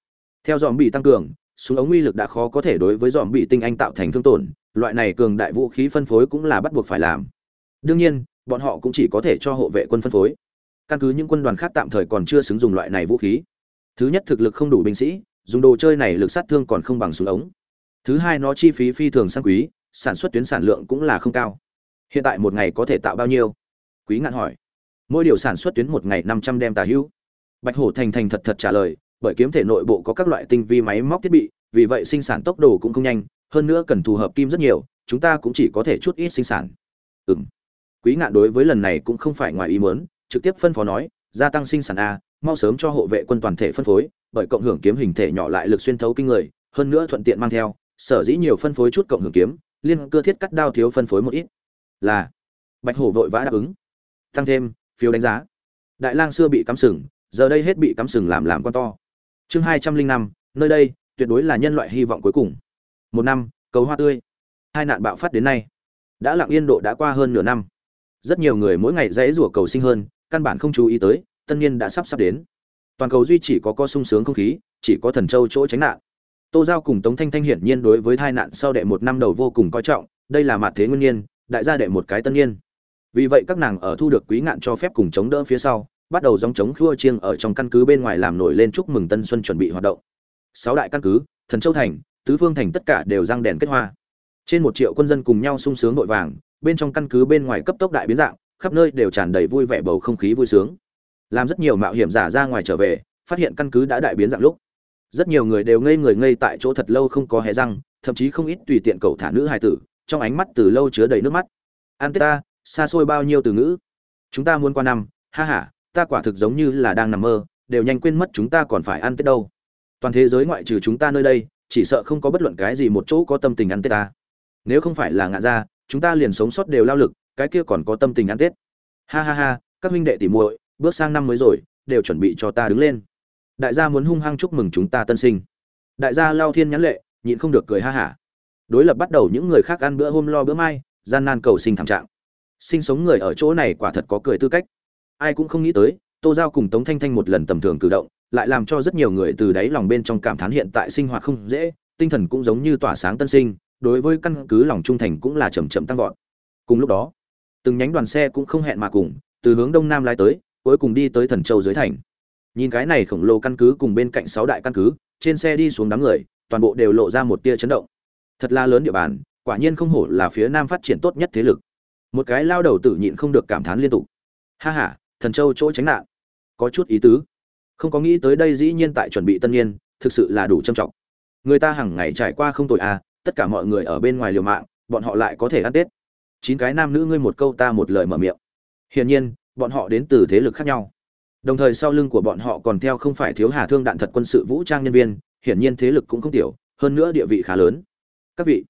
Theo dòm bị tăng cường súng ống uy lực đã khó có thể đối với dòm bị tinh anh tạo thành thương tổn, loại này cường đại vũ khí phân phối cũng là bắt buộc phải làm. Đương nhiên, bọn họ cũng chỉ có thể cho hộ vệ quân phân phối. Căn cứ những quân đoàn khác tạm thời còn chưa xứng dùng loại này vũ khí. Thứ nhất thực lực không đủ binh sĩ, dùng đồ chơi này lực sát thương còn không bằng súng ống. Thứ hai nó chi phí phi thường sang quý, sản xuất tuyến sản lượng cũng là không cao. Hiện tại một ngày có thể tạo bao nhiêu? Quý ngạn hỏi. Mỗi điều sản xuất tuyến một ngày năm trăm đem tà hữu bạch hổ thành thành thật thật trả lời bởi kiếm thể nội bộ có các loại tinh vi máy móc thiết bị, vì vậy sinh sản tốc độ cũng không nhanh, hơn nữa cần thu hợp kim rất nhiều, chúng ta cũng chỉ có thể chút ít sinh sản. Ừm. quý ngạn đối với lần này cũng không phải ngoài ý muốn, trực tiếp phân phó nói, gia tăng sinh sản a, mau sớm cho hộ vệ quân toàn thể phân phối, bởi cộng hưởng kiếm hình thể nhỏ lại lực xuyên thấu kinh người, hơn nữa thuận tiện mang theo, sở dĩ nhiều phân phối chút cộng hưởng kiếm, liên cơ thiết cắt đao thiếu phân phối một ít. Là. Bạch hổ vội vã đáp ứng. Tăng thêm, phiếu đánh giá. Đại lang xưa bị cắm sừng, giờ đây hết bị cắm sừng làm làm con to chương hai trăm linh năm, nơi đây, tuyệt đối là nhân loại hy vọng cuối cùng. Một năm, cầu hoa tươi. Hai nạn bạo phát đến nay. Đã lặng yên độ đã qua hơn nửa năm. Rất nhiều người mỗi ngày dãy rủa cầu sinh hơn, căn bản không chú ý tới, tân niên đã sắp sắp đến. Toàn cầu duy chỉ có co sung sướng không khí, chỉ có thần châu chỗ tránh nạn. Tô giao cùng tống thanh thanh hiển nhiên đối với tai nạn sau đệ một năm đầu vô cùng coi trọng, đây là mặt thế nguyên nhiên, đại gia đệ một cái tân niên. Vì vậy các nàng ở thu được quý ngạn cho phép cùng chống đỡ phía sau bắt đầu dòng chống khua chiêng ở trong căn cứ bên ngoài làm nổi lên chúc mừng tân xuân chuẩn bị hoạt động. Sáu đại căn cứ, thần châu thành, tứ phương thành tất cả đều răng đèn kết hoa. Trên một triệu quân dân cùng nhau sung sướng vội vàng, bên trong căn cứ bên ngoài cấp tốc đại biến dạng, khắp nơi đều tràn đầy vui vẻ bầu không khí vui sướng. Làm rất nhiều mạo hiểm giả ra ngoài trở về, phát hiện căn cứ đã đại biến dạng lúc. Rất nhiều người đều ngây người ngây tại chỗ thật lâu không có hé răng, thậm chí không ít tùy tiện cầu thả nữ hài tử, trong ánh mắt từ lâu chứa đầy nước mắt. An tết ta xa xôi bao nhiêu từ ngữ? Chúng ta muốn qua năm, ha ha ta quả thực giống như là đang nằm mơ, đều nhanh quên mất chúng ta còn phải ăn tết đâu. Toàn thế giới ngoại trừ chúng ta nơi đây, chỉ sợ không có bất luận cái gì một chỗ có tâm tình ăn tết ta. Nếu không phải là ngạ ra chúng ta liền sống sót đều lao lực, cái kia còn có tâm tình ăn tết. Ha ha ha, các huynh đệ tỉ muội, bước sang năm mới rồi, đều chuẩn bị cho ta đứng lên. Đại gia muốn hung hăng chúc mừng chúng ta tân sinh. Đại gia lao thiên nhãn lệ, nhịn không được cười ha hả. Đối lập bắt đầu những người khác ăn bữa hôm lo bữa mai, gian nan cầu sinh thảm trạng. Sinh sống người ở chỗ này quả thật có cười tư cách ai cũng không nghĩ tới, tô giao cùng tống thanh thanh một lần tầm thường cử động, lại làm cho rất nhiều người từ đáy lòng bên trong cảm thán hiện tại sinh hoạt không dễ, tinh thần cũng giống như tỏa sáng tân sinh, đối với căn cứ lòng trung thành cũng là chầm chậm tăng vọt. Cùng lúc đó, từng nhánh đoàn xe cũng không hẹn mà cùng, từ hướng đông nam lái tới, cuối cùng đi tới thần châu dưới thành. Nhìn cái này khổng lồ căn cứ cùng bên cạnh sáu đại căn cứ, trên xe đi xuống đám người, toàn bộ đều lộ ra một tia chấn động. Thật là lớn địa bàn, quả nhiên không hổ là phía nam phát triển tốt nhất thế lực. Một cái lao đầu tử nhịn không được cảm thán liên tục. Ha ha thần châu chỗ tránh nạn. Có chút ý tứ. Không có nghĩ tới đây dĩ nhiên tại chuẩn bị tân niên, thực sự là đủ trầm trọng. Người ta hàng ngày trải qua không tội à tất cả mọi người ở bên ngoài liều mạng, bọn họ lại có thể ăn tết. Chín cái nam nữ ngươi một câu ta một lời mở miệng. Hiển nhiên, bọn họ đến từ thế lực khác nhau. Đồng thời sau lưng của bọn họ còn theo không phải thiếu hà thương đạn thật quân sự vũ trang nhân viên, hiển nhiên thế lực cũng không tiểu, hơn nữa địa vị khá lớn. Các vị,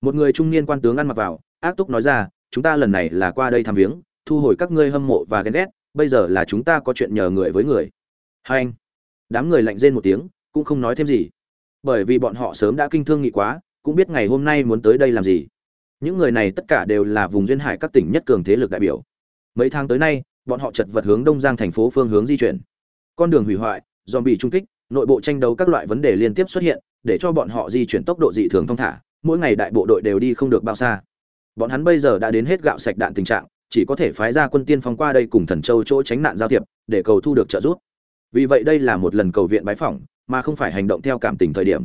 một người trung niên quan tướng ăn mặc vào, ác túc nói ra, chúng ta lần này là qua đây thăm viếng, thu hồi các ngươi hâm mộ và ghen ghét bây giờ là chúng ta có chuyện nhờ người với người. Hai anh. Đám người lạnh rên một tiếng, cũng không nói thêm gì. Bởi vì bọn họ sớm đã kinh thương nghị quá, cũng biết ngày hôm nay muốn tới đây làm gì. Những người này tất cả đều là vùng duyên hải các tỉnh nhất cường thế lực đại biểu. Mấy tháng tới nay, bọn họ chật vật hướng đông giang thành phố phương hướng di chuyển. Con đường hủy hoại dòm bị trung kích, nội bộ tranh đấu các loại vấn đề liên tiếp xuất hiện, để cho bọn họ di chuyển tốc độ dị thường thông thả, mỗi ngày đại bộ đội đều đi không được bao xa. Bọn hắn bây giờ đã đến hết gạo sạch đạn tình trạng chỉ có thể phái ra quân tiên phong qua đây cùng thần châu chỗ tránh nạn giao thiệp, để cầu thu được trợ giúp. Vì vậy đây là một lần cầu viện bái phỏng, mà không phải hành động theo cảm tình thời điểm.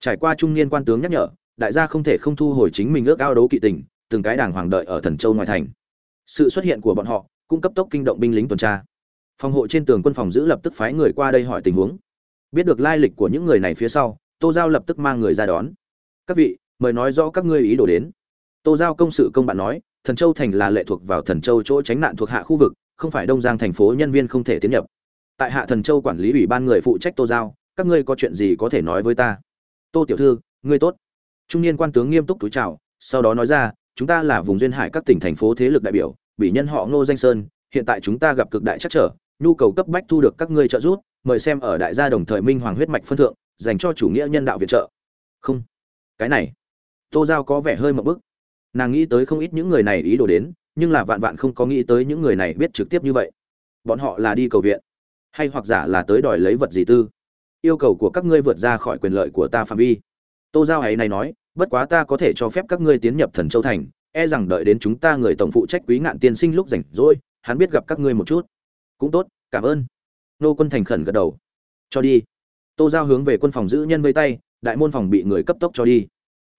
Trải qua trung niên quan tướng nhắc nhở, đại gia không thể không thu hồi chính mình ước ao đấu kỵ tình, từng cái đảng hoàng đợi ở thần châu ngoài thành. Sự xuất hiện của bọn họ cung cấp tốc kinh động binh lính tuần tra. Phòng hộ trên tường quân phòng giữ lập tức phái người qua đây hỏi tình huống. Biết được lai lịch của những người này phía sau, tô giao lập tức mang người ra đón. Các vị, mời nói rõ các ngươi ý đồ đến. Tô giao công sự công bạn nói thần châu thành là lệ thuộc vào thần châu chỗ tránh nạn thuộc hạ khu vực, không phải đông giang thành phố nhân viên không thể tiến nhập. Tại hạ thần châu quản lý ủy ban người phụ trách tô giao, các ngươi có chuyện gì có thể nói với ta? Tô tiểu thư, ngươi tốt. Trung niên quan tướng nghiêm túc túi chào, sau đó nói ra, chúng ta là vùng duyên hải các tỉnh thành phố thế lực đại biểu, bị nhân họ ngô danh sơn, hiện tại chúng ta gặp cực đại chắc trở, nhu cầu cấp bách thu được các ngươi trợ giúp, mời xem ở đại gia đồng thời minh hoàng huyết mạch phân thượng, dành cho chủ nghĩa nhân đạo viện trợ. Không. Cái này. Tô giao có vẻ hơi mập bức nàng nghĩ tới không ít những người này ý đồ đến, nhưng là vạn vạn không có nghĩ tới những người này biết trực tiếp như vậy. Bọn họ là đi cầu viện, hay hoặc giả là tới đòi lấy vật gì tư. Yêu cầu của các ngươi vượt ra khỏi quyền lợi của ta phạm vi. Tô giao ấy này nói, bất quá ta có thể cho phép các ngươi tiến nhập thần châu thành e rằng đợi đến chúng ta người tổng phụ trách quý ngạn tiên sinh lúc rảnh rỗi, hắn biết gặp các ngươi một chút. Cũng tốt, cảm ơn. Nô quân thành khẩn gật đầu. Cho đi. Tô giao hướng về quân phòng giữ nhân vây tay, đại môn phòng bị người cấp tốc cho đi.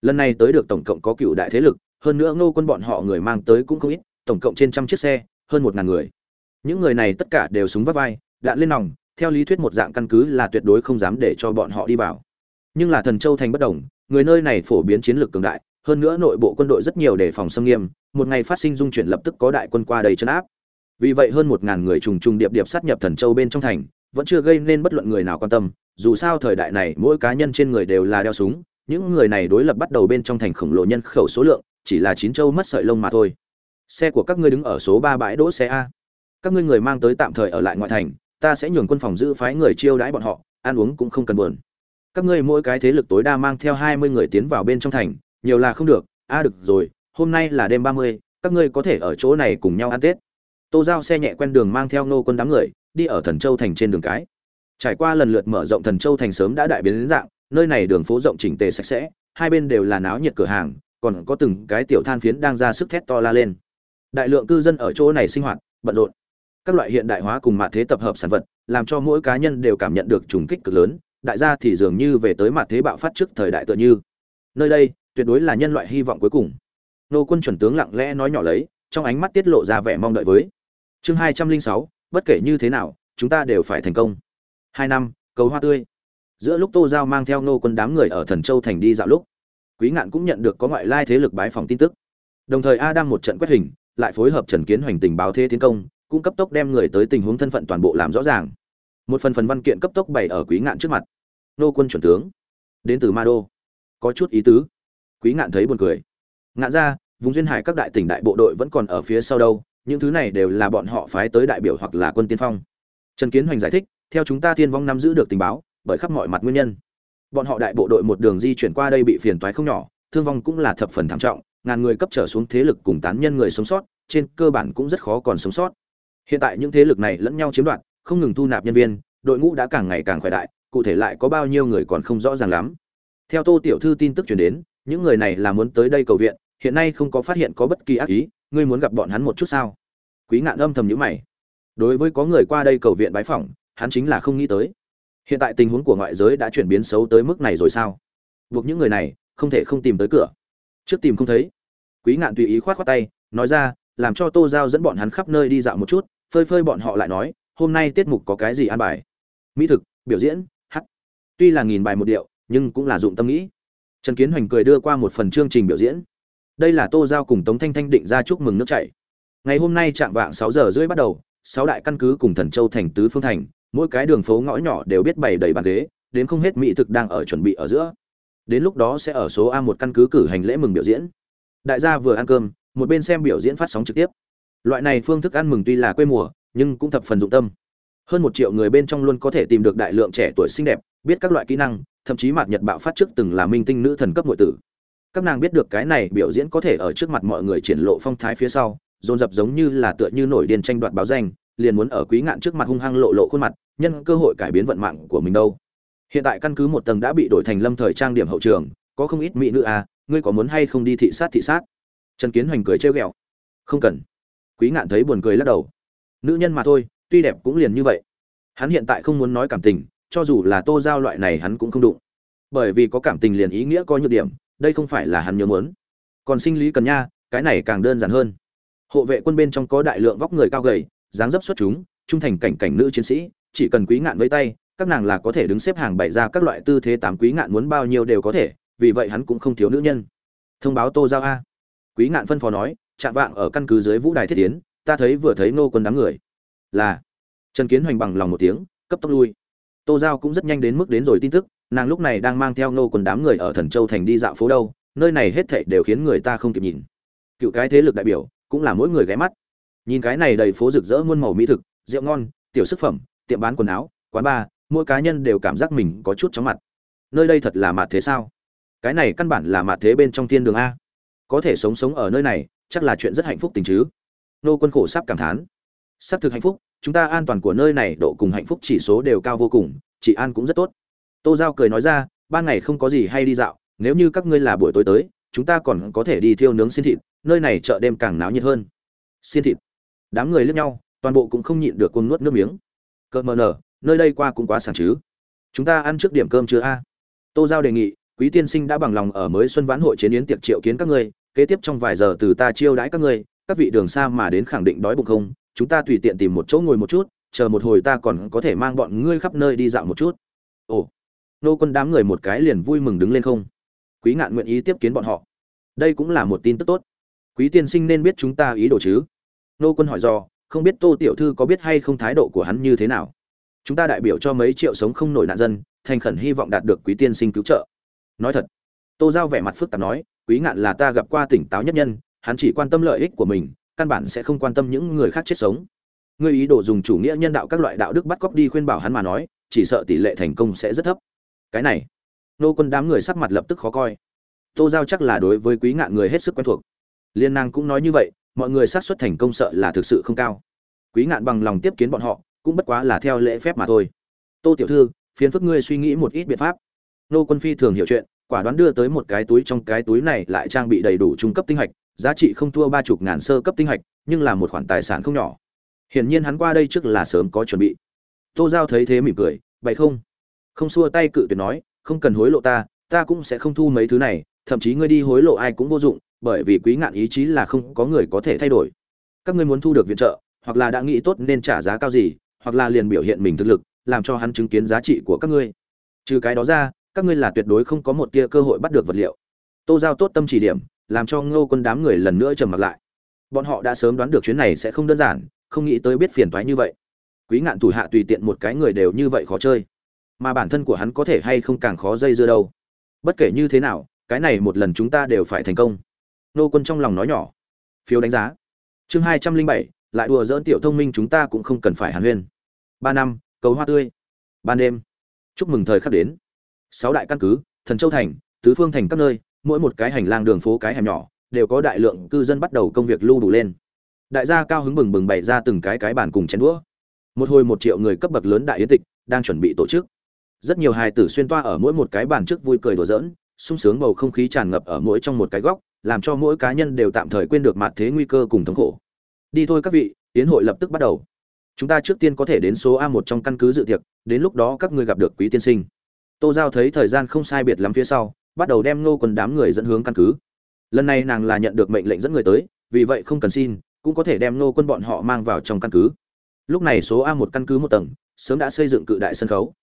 Lần này tới được tổng cộng có cựu đại thế lực hơn nữa Ngô quân bọn họ người mang tới cũng không ít, tổng cộng trên trăm chiếc xe, hơn một ngàn người. Những người này tất cả đều súng vắt vai, đạn lên nòng, theo lý thuyết một dạng căn cứ là tuyệt đối không dám để cho bọn họ đi vào. Nhưng là thần châu thành bất đồng, người nơi này phổ biến chiến lược cường đại, hơn nữa nội bộ quân đội rất nhiều để phòng xâm nghiêm, một ngày phát sinh dung chuyển lập tức có đại quân qua đầy chấn áp. Vì vậy hơn một ngàn người trùng trùng điệp điệp sát nhập thần châu bên trong thành, vẫn chưa gây nên bất luận người nào quan tâm, dù sao thời đại này mỗi cá nhân trên người đều là đeo súng, những người này đối lập bắt đầu bên trong thành khổng lồ nhân khẩu số lượng chỉ là chín châu mất sợi lông mà thôi. Xe của các ngươi đứng ở số ba bãi đỗ xe a. Các ngươi người mang tới tạm thời ở lại ngoại thành, ta sẽ nhường quân phòng giữ phái người chiêu đãi bọn họ, ăn uống cũng không cần buồn. Các ngươi mỗi cái thế lực tối đa mang theo hai mươi người tiến vào bên trong thành, nhiều là không được, a được rồi, hôm nay là đêm ba mươi, các ngươi có thể ở chỗ này cùng nhau ăn tết. Tô giao xe nhẹ quen đường mang theo nô quân đám người, đi ở thần châu thành trên đường cái. Trải qua lần lượt mở rộng thần châu thành sớm đã đại biến đến dạng, nơi này đường phố rộng chỉnh tề sạch sẽ, hai bên đều là náo nhiệt cửa hàng còn có từng cái tiểu than phiến đang ra sức thét to la lên. Đại lượng cư dân ở chỗ này sinh hoạt, bận rộn. Các loại hiện đại hóa cùng mạ thế tập hợp sản vật, làm cho mỗi cá nhân đều cảm nhận được trùng kích cực lớn, đại gia thì dường như về tới mạ thế bạo phát trước thời đại tựa như. Nơi đây, tuyệt đối là nhân loại hy vọng cuối cùng. Nô quân chuẩn tướng lặng lẽ nói nhỏ lấy, trong ánh mắt tiết lộ ra vẻ mong đợi với. Chương hai trăm linh sáu, bất kể như thế nào, chúng ta đều phải thành công. Hai năm, cầu hoa tươi. Giữa lúc tô giao mang theo nô quân đám người ở thần châu thành đi dạo lúc quý ngạn cũng nhận được có ngoại lai thế lực bái phòng tin tức. Đồng thời a đang một trận quét hình, lại phối hợp trần kiến hoành tình báo thế tiến công, cũng cấp tốc đem người tới tình huống thân phận toàn bộ làm rõ ràng. Một phần phần văn kiện cấp tốc bày ở quý ngạn trước mặt. Nô quân chuẩn tướng. Đến từ ma đô. Có chút ý tứ. Quý ngạn thấy buồn cười. Ngạn ra, vùng duyên hải các đại tỉnh đại bộ đội vẫn còn ở phía sau đâu, những thứ này đều là bọn họ phái tới đại biểu hoặc là quân tiên phong. Trần kiến hoành giải thích, theo chúng ta tiên vong nắm giữ được tình báo, bởi khắp mọi mặt nguyên nhân bọn họ đại bộ đội một đường di chuyển qua đây bị phiền toái không nhỏ, thương vong cũng là thập phần thảm trọng, ngàn người cấp trở xuống thế lực cùng tán nhân người sống sót, trên cơ bản cũng rất khó còn sống sót. Hiện tại những thế lực này lẫn nhau chiếm đoạt, không ngừng thu nạp nhân viên, đội ngũ đã càng ngày càng khỏe đại, cụ thể lại có bao nhiêu người còn không rõ ràng lắm. Theo tô tiểu thư tin tức truyền đến, những người này là muốn tới đây cầu viện, hiện nay không có phát hiện có bất kỳ ác ý, ngươi muốn gặp bọn hắn một chút sao? Quý ngạn âm thầm nhữ mày. Đối với có người qua đây cầu viện bái phỏng, hắn chính là không nghĩ tới hiện tại tình huống của ngoại giới đã chuyển biến xấu tới mức này rồi sao? Buộc những người này không thể không tìm tới cửa. Trước tìm không thấy, quý ngạn tùy ý khoát khoát tay, nói ra, làm cho tô giao dẫn bọn hắn khắp nơi đi dạo một chút, phơi phơi bọn họ lại nói, hôm nay tiết mục có cái gì an bài? Mỹ thực, biểu diễn, hát. Tuy là nghìn bài một điệu, nhưng cũng là dụng tâm nghĩ. Trần kiến hoành cười đưa qua một phần chương trình biểu diễn. Đây là tô giao cùng tống thanh thanh định ra chúc mừng nước chảy. Ngày hôm nay chạm vạng sáu giờ rưỡi bắt đầu, sáu đại căn cứ cùng thần châu thành tứ phương thành mỗi cái đường phố ngõ nhỏ đều biết bày đầy bàn ghế, đến không hết mỹ thực đang ở chuẩn bị ở giữa. Đến lúc đó sẽ ở số a một căn cứ cử hành lễ mừng biểu diễn. Đại gia vừa ăn cơm, một bên xem biểu diễn phát sóng trực tiếp. Loại này phương thức ăn mừng tuy là quê mùa, nhưng cũng thập phần dụng tâm. Hơn một triệu người bên trong luôn có thể tìm được đại lượng trẻ tuổi xinh đẹp, biết các loại kỹ năng, thậm chí mạt nhật bạo phát trước từng là minh tinh nữ thần cấp nội tử. Các nàng biết được cái này biểu diễn có thể ở trước mặt mọi người triển lộ phong thái phía sau, dồn dập giống như là tựa như nổi điên tranh đoạt báo danh liền muốn ở quý ngạn trước mặt hung hăng lộ lộ khuôn mặt, nhân cơ hội cải biến vận mạng của mình đâu. Hiện tại căn cứ một tầng đã bị đổi thành lâm thời trang điểm hậu trường, có không ít mỹ nữ à ngươi có muốn hay không đi thị sát thị sát? Trần kiến hoành cười trêu ghẹo. Không cần. Quý ngạn thấy buồn cười lắc đầu. Nữ nhân mà thôi, tuy đẹp cũng liền như vậy. Hắn hiện tại không muốn nói cảm tình, cho dù là tô giao loại này hắn cũng không đụng. Bởi vì có cảm tình liền ý nghĩa có nhược điểm, đây không phải là hắn nhớ muốn. Còn sinh lý cần nha, cái này càng đơn giản hơn. Hộ vệ quân bên trong có đại lượng vóc người cao gầy dáng dấp xuất chúng, trung thành cảnh cảnh nữ chiến sĩ, chỉ cần quý ngạn với tay, các nàng là có thể đứng xếp hàng bày ra các loại tư thế tám quý ngạn muốn bao nhiêu đều có thể, vì vậy hắn cũng không thiếu nữ nhân. Thông báo tô giao a. Quý ngạn phân phó nói chạm vạng ở căn cứ dưới vũ đài thiết tiến ta thấy vừa thấy nô quân đám người. Là. Trần kiến hoành bằng lòng một tiếng, cấp tốc lui. Tô giao cũng rất nhanh đến mức đến rồi tin tức, nàng lúc này đang mang theo nô quân đám người ở thần châu thành đi dạo phố đâu, nơi này hết thảy đều khiến người ta không kịp nhìn. Cựu cái thế lực đại biểu, cũng là mỗi người ghé mắt nhìn cái này đầy phố rực rỡ muôn màu mỹ thực, rượu ngon, tiểu sức phẩm, tiệm bán quần áo, quán bar, mỗi cá nhân đều cảm giác mình có chút chóng mặt. Nơi đây thật là mạt thế sao? Cái này căn bản là mạt thế bên trong thiên đường a. Có thể sống sống ở nơi này, chắc là chuyện rất hạnh phúc tình chứ. Nô quân khổ sắp cảm thán. Xác thực hạnh phúc, chúng ta an toàn của nơi này độ cùng hạnh phúc chỉ số đều cao vô cùng, chị an cũng rất tốt. Tô giao cười nói ra, ban ngày không có gì hay đi dạo, nếu như các ngươi là buổi tối tới, chúng ta còn có thể đi thiêu nướng xin thịt, nơi này chợ đêm càng náo nhiệt hơn. Xin thịt đám người lướt nhau, toàn bộ cũng không nhịn được cuồng nuốt nước miếng. Cợt mờ nở, nơi đây qua cũng quá sảng chứ. Chúng ta ăn trước điểm cơm chưa a? Tô giao đề nghị, quý tiên sinh đã bằng lòng ở mới xuân vãn hội chiến yến tiệc triệu kiến các ngươi, kế tiếp trong vài giờ từ ta chiêu đãi các ngươi, các vị đường xa mà đến khẳng định đói bụng không? Chúng ta tùy tiện tìm một chỗ ngồi một chút, chờ một hồi ta còn có thể mang bọn ngươi khắp nơi đi dạo một chút. Ồ, nô quân đám người một cái liền vui mừng đứng lên không? Quý ngạn nguyện ý tiếp kiến bọn họ. Đây cũng là một tin tức tốt. Quý tiên sinh nên biết chúng ta ý đồ chứ? Nô quân hỏi do, không biết tô tiểu thư có biết hay không thái độ của hắn như thế nào? Chúng ta đại biểu cho mấy triệu sống không nổi nạn dân, thành khẩn hy vọng đạt được quý tiên sinh cứu trợ. Nói thật, tô giao vẻ mặt phức tạp nói, quý ngạn là ta gặp qua tỉnh táo nhất nhân, hắn chỉ quan tâm lợi ích của mình, căn bản sẽ không quan tâm những người khác chết sống. Ngươi ý đồ dùng chủ nghĩa nhân đạo các loại đạo đức bắt cóc đi khuyên bảo hắn mà nói, chỉ sợ tỷ lệ thành công sẽ rất thấp. Cái này, nô quân đám người sắc mặt lập tức khó coi. Tô giao chắc là đối với quý ngạn người hết sức quen thuộc. Liên nàng cũng nói như vậy mọi người xác suất thành công sợ là thực sự không cao. Quý ngạn bằng lòng tiếp kiến bọn họ, cũng bất quá là theo lễ phép mà thôi. Tô tiểu thư, phiền phức ngươi suy nghĩ một ít biện pháp. Nô quân phi thường hiểu chuyện, quả đoán đưa tới một cái túi trong cái túi này lại trang bị đầy đủ trung cấp tinh hạch, giá trị không thua ba chục ngàn sơ cấp tinh hạch, nhưng là một khoản tài sản không nhỏ. Hiển nhiên hắn qua đây trước là sớm có chuẩn bị. Tô giao thấy thế mỉm cười, bậy không? Không xua tay cự tuyệt nói, không cần hối lộ ta ta cũng sẽ không thu mấy thứ này, thậm chí ngươi đi hối lộ ai cũng vô dụng bởi vì quý ngạn ý chí là không có người có thể thay đổi. Các ngươi muốn thu được viện trợ, hoặc là đã nghĩ tốt nên trả giá cao gì, hoặc là liền biểu hiện mình thực lực, làm cho hắn chứng kiến giá trị của các ngươi. Trừ cái đó ra, các ngươi là tuyệt đối không có một tia cơ hội bắt được vật liệu. Tô giao tốt tâm chỉ điểm, làm cho ngô quân đám người lần nữa trầm mặt lại. Bọn họ đã sớm đoán được chuyến này sẽ không đơn giản, không nghĩ tới biết phiền toái như vậy. Quý ngạn thủ hạ tùy tiện một cái người đều như vậy khó chơi. Mà bản thân của hắn có thể hay không càng khó dây dưa đâu. Bất kể như thế nào, cái này một lần chúng ta đều phải thành công nô quân trong lòng nói nhỏ. Phiếu đánh giá. Chương hai trăm linh bảy, lại đùa dỡn tiểu thông minh chúng ta cũng không cần phải hàn huyên. Ba năm, cầu hoa tươi. Ban đêm, chúc mừng thời khắc đến. Sáu đại căn cứ, thần châu thành, tứ phương thành các nơi, mỗi một cái hành lang đường phố cái hẻm nhỏ, đều có đại lượng cư dân bắt đầu công việc lưu đủ lên. Đại gia cao hứng bừng bừng bày ra từng cái cái bàn cùng chén đũa. Một hồi một triệu người cấp bậc lớn đại yến tịch đang chuẩn bị tổ chức. Rất nhiều hài tử xuyên toa ở mỗi một cái bàn trước vui cười đùa giỡn, sung sướng bầu không khí tràn ngập ở mỗi trong một cái góc làm cho mỗi cá nhân đều tạm thời quên được mặt thế nguy cơ cùng thống khổ. Đi thôi các vị tiến hội lập tức bắt đầu. Chúng ta trước tiên có thể đến số a một trong căn cứ dự tiệc, đến lúc đó các ngươi gặp được quý tiên sinh. Tô giao thấy thời gian không sai biệt lắm phía sau, bắt đầu đem nô quần đám người dẫn hướng căn cứ. Lần này nàng là nhận được mệnh lệnh dẫn người tới, vì vậy không cần xin, cũng có thể đem nô quân bọn họ mang vào trong căn cứ. Lúc này số a một căn cứ một tầng, sớm đã xây dựng cự đại sân khấu.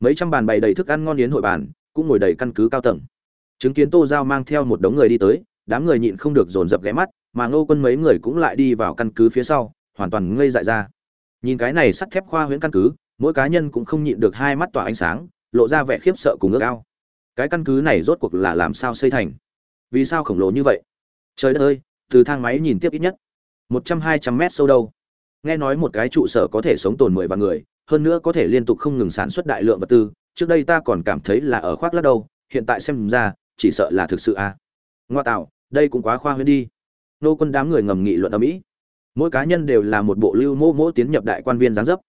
Mấy trăm bàn bày đầy thức ăn ngon yến hội bàn, cũng ngồi đầy căn cứ cao tầng. Chứng kiến tô giao mang theo một đống người đi tới đám người nhịn không được dồn dập ghé mắt, mà ngô quân mấy người cũng lại đi vào căn cứ phía sau, hoàn toàn ngây dại ra. Nhìn cái này sắt thép khoa huyễn căn cứ, mỗi cá nhân cũng không nhịn được hai mắt tỏa ánh sáng, lộ ra vẻ khiếp sợ cùng ước ao. Cái căn cứ này rốt cuộc là làm sao xây thành? Vì sao khổng lồ như vậy? Trời đất ơi, từ thang máy nhìn tiếp ít nhất một trăm hai trăm mét sâu đâu. Nghe nói một cái trụ sở có thể sống tồn mười vạn người, hơn nữa có thể liên tục không ngừng sản xuất đại lượng vật tư, trước đây ta còn cảm thấy là ở khoác lắc đâu, hiện tại xem ra, chỉ sợ là thực sự à. Ngoa tạo đây cũng quá khoa huyễn đi. Nô quân đám người ngầm nghị luận ở mỹ. Mỗi cá nhân đều là một bộ lưu mô mỗ tiến nhập đại quan viên giáng dấp.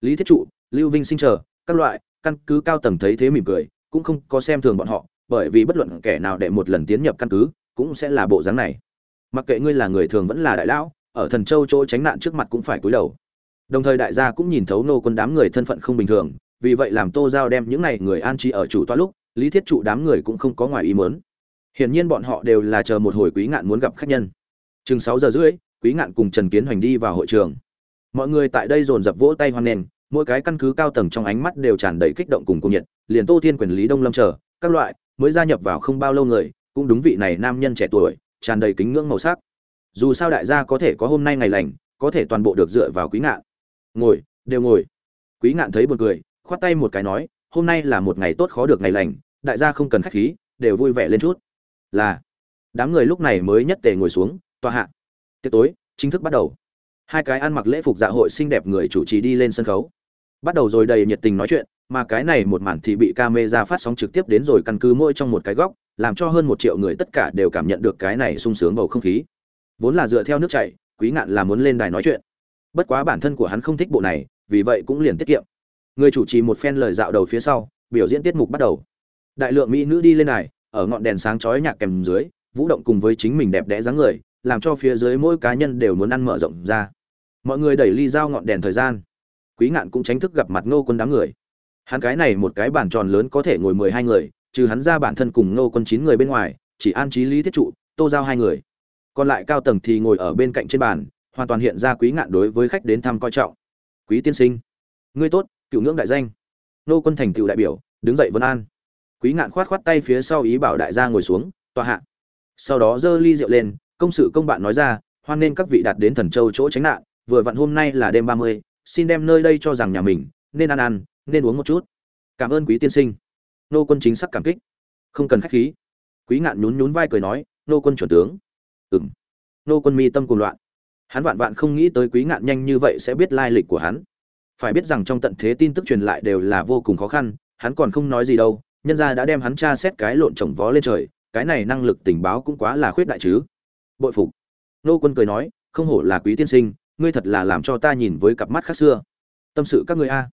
Lý thiết trụ, lưu vinh sinh chờ, các loại, căn cứ cao tầng thấy thế mỉm cười, cũng không có xem thường bọn họ, bởi vì bất luận kẻ nào để một lần tiến nhập căn cứ, cũng sẽ là bộ dáng này. Mặc kệ ngươi là người thường vẫn là đại lão, ở thần châu chỗ tránh nạn trước mặt cũng phải cúi đầu. Đồng thời đại gia cũng nhìn thấu nô quân đám người thân phận không bình thường, vì vậy làm tô giao đem những này người an trí ở chủ toa lúc, lý thiết trụ đám người cũng không có ngoài ý mớn hiển nhiên bọn họ đều là chờ một hồi quý ngạn muốn gặp khách nhân. Chừng sáu giờ rưỡi, quý ngạn cùng trần kiến hoành đi vào hội trường. Mọi người tại đây dồn dập vỗ tay hoan nghênh, mỗi cái căn cứ cao tầng trong ánh mắt đều tràn đầy kích động cùng cung nhiệt, liền tô thiên quyền, lý đông lâm chờ, các loại, mới gia nhập vào không bao lâu người, cũng đúng vị này nam nhân trẻ tuổi, tràn đầy kính ngưỡng màu sắc. Dù sao đại gia có thể có hôm nay ngày lành, có thể toàn bộ được dựa vào quý ngạn. Ngồi, đều ngồi. Quý ngạn thấy buồn cười, khoát tay một cái nói, hôm nay là một ngày tốt khó được ngày lành, đại gia không cần khách khí, đều vui vẻ lên chút là, đám người lúc này mới nhất tề ngồi xuống, tòa hạ. Tiệc tối, chính thức bắt đầu. Hai cái ăn mặc lễ phục dạ hội xinh đẹp người chủ trì đi lên sân khấu. Bắt đầu rồi đầy nhiệt tình nói chuyện, mà cái này một màn thì bị camera phát sóng trực tiếp đến rồi căn cứ mỗi trong một cái góc, làm cho hơn một triệu người tất cả đều cảm nhận được cái này sung sướng bầu không khí. Vốn là dựa theo nước chảy, quý ngạn là muốn lên đài nói chuyện. Bất quá bản thân của hắn không thích bộ này, vì vậy cũng liền tiết kiệm. Người chủ trì một phen lời dạo đầu phía sau, biểu diễn tiết mục bắt đầu. Đại lượng mỹ nữ đi lên đài ở ngọn đèn sáng chói nhạc kèm dưới, vũ động cùng với chính mình đẹp đẽ dáng người, làm cho phía dưới mỗi cá nhân đều muốn ăn mở rộng ra. Mọi người đẩy ly dao ngọn đèn thời gian. Quý ngạn cũng tránh thức gặp mặt ngô quân đám người. Hắn cái này một cái bàn tròn lớn có thể ngồi mười hai người, trừ hắn ra bản thân cùng ngô quân chín người bên ngoài, chỉ an trí lý thiết trụ, tô giao hai người. Còn lại cao tầng thì ngồi ở bên cạnh trên bàn, hoàn toàn hiện ra quý ngạn đối với khách đến thăm coi trọng. Quý tiên sinh, ngươi tốt, cựu ngưỡng đại danh. Nô quân thành cựu đại biểu, đứng dậy vân an quý ngạn khoát khoát tay phía sau ý bảo đại gia ngồi xuống, tòa hạ. Sau đó giơ ly rượu lên, công sự công bạn nói ra, hoan nên các vị đạt đến thần châu chỗ tránh nạn, vừa vặn hôm nay là đêm ba mươi, xin đem nơi đây cho rằng nhà mình, nên ăn ăn, nên uống một chút. Cảm ơn quý tiên sinh. Nô quân chính xác cảm kích. Không cần khách khí. Quý ngạn nhún nhún vai cười nói, nô quân chuẩn tướng. Ừng nô quân mi tâm cùng loạn. Hắn vạn vạn không nghĩ tới quý ngạn nhanh như vậy sẽ biết lai lịch của hắn. Phải biết rằng trong tận thế tin tức truyền lại đều là vô cùng khó khăn, hắn còn không nói gì đâu nhân gia đã đem hắn tra xét cái lộn trồng vó lên trời, cái này năng lực tình báo cũng quá là khuyết đại chứ. Bội phục. Nô quân cười nói, không hổ là quý tiên sinh, ngươi thật là làm cho ta nhìn với cặp mắt khác xưa. Tâm sự các ngươi a.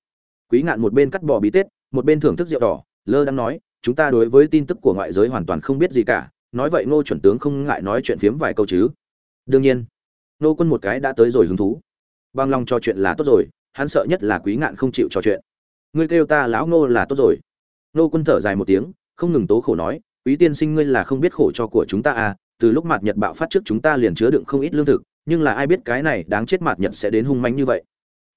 Quý ngạn một bên cắt bỏ bí tết, một bên thưởng thức rượu đỏ, lơ đang nói, chúng ta đối với tin tức của ngoại giới hoàn toàn không biết gì cả, nói vậy ngô chuẩn tướng không ngại nói chuyện phiếm vài câu chứ. Đương nhiên. Nô quân một cái đã tới rồi hứng thú. Bằng lòng trò chuyện là tốt rồi, hắn sợ nhất là quý ngạn không chịu trò chuyện. Ngươi kêu ta lão ngô là tốt rồi nô quân thở dài một tiếng, không ngừng tố khổ nói, quý tiên sinh ngươi là không biết khổ cho của chúng ta à từ lúc mạt nhật bạo phát trước chúng ta liền chứa đựng không ít lương thực, nhưng là ai biết cái này đáng chết mạt nhật sẽ đến hung manh như vậy.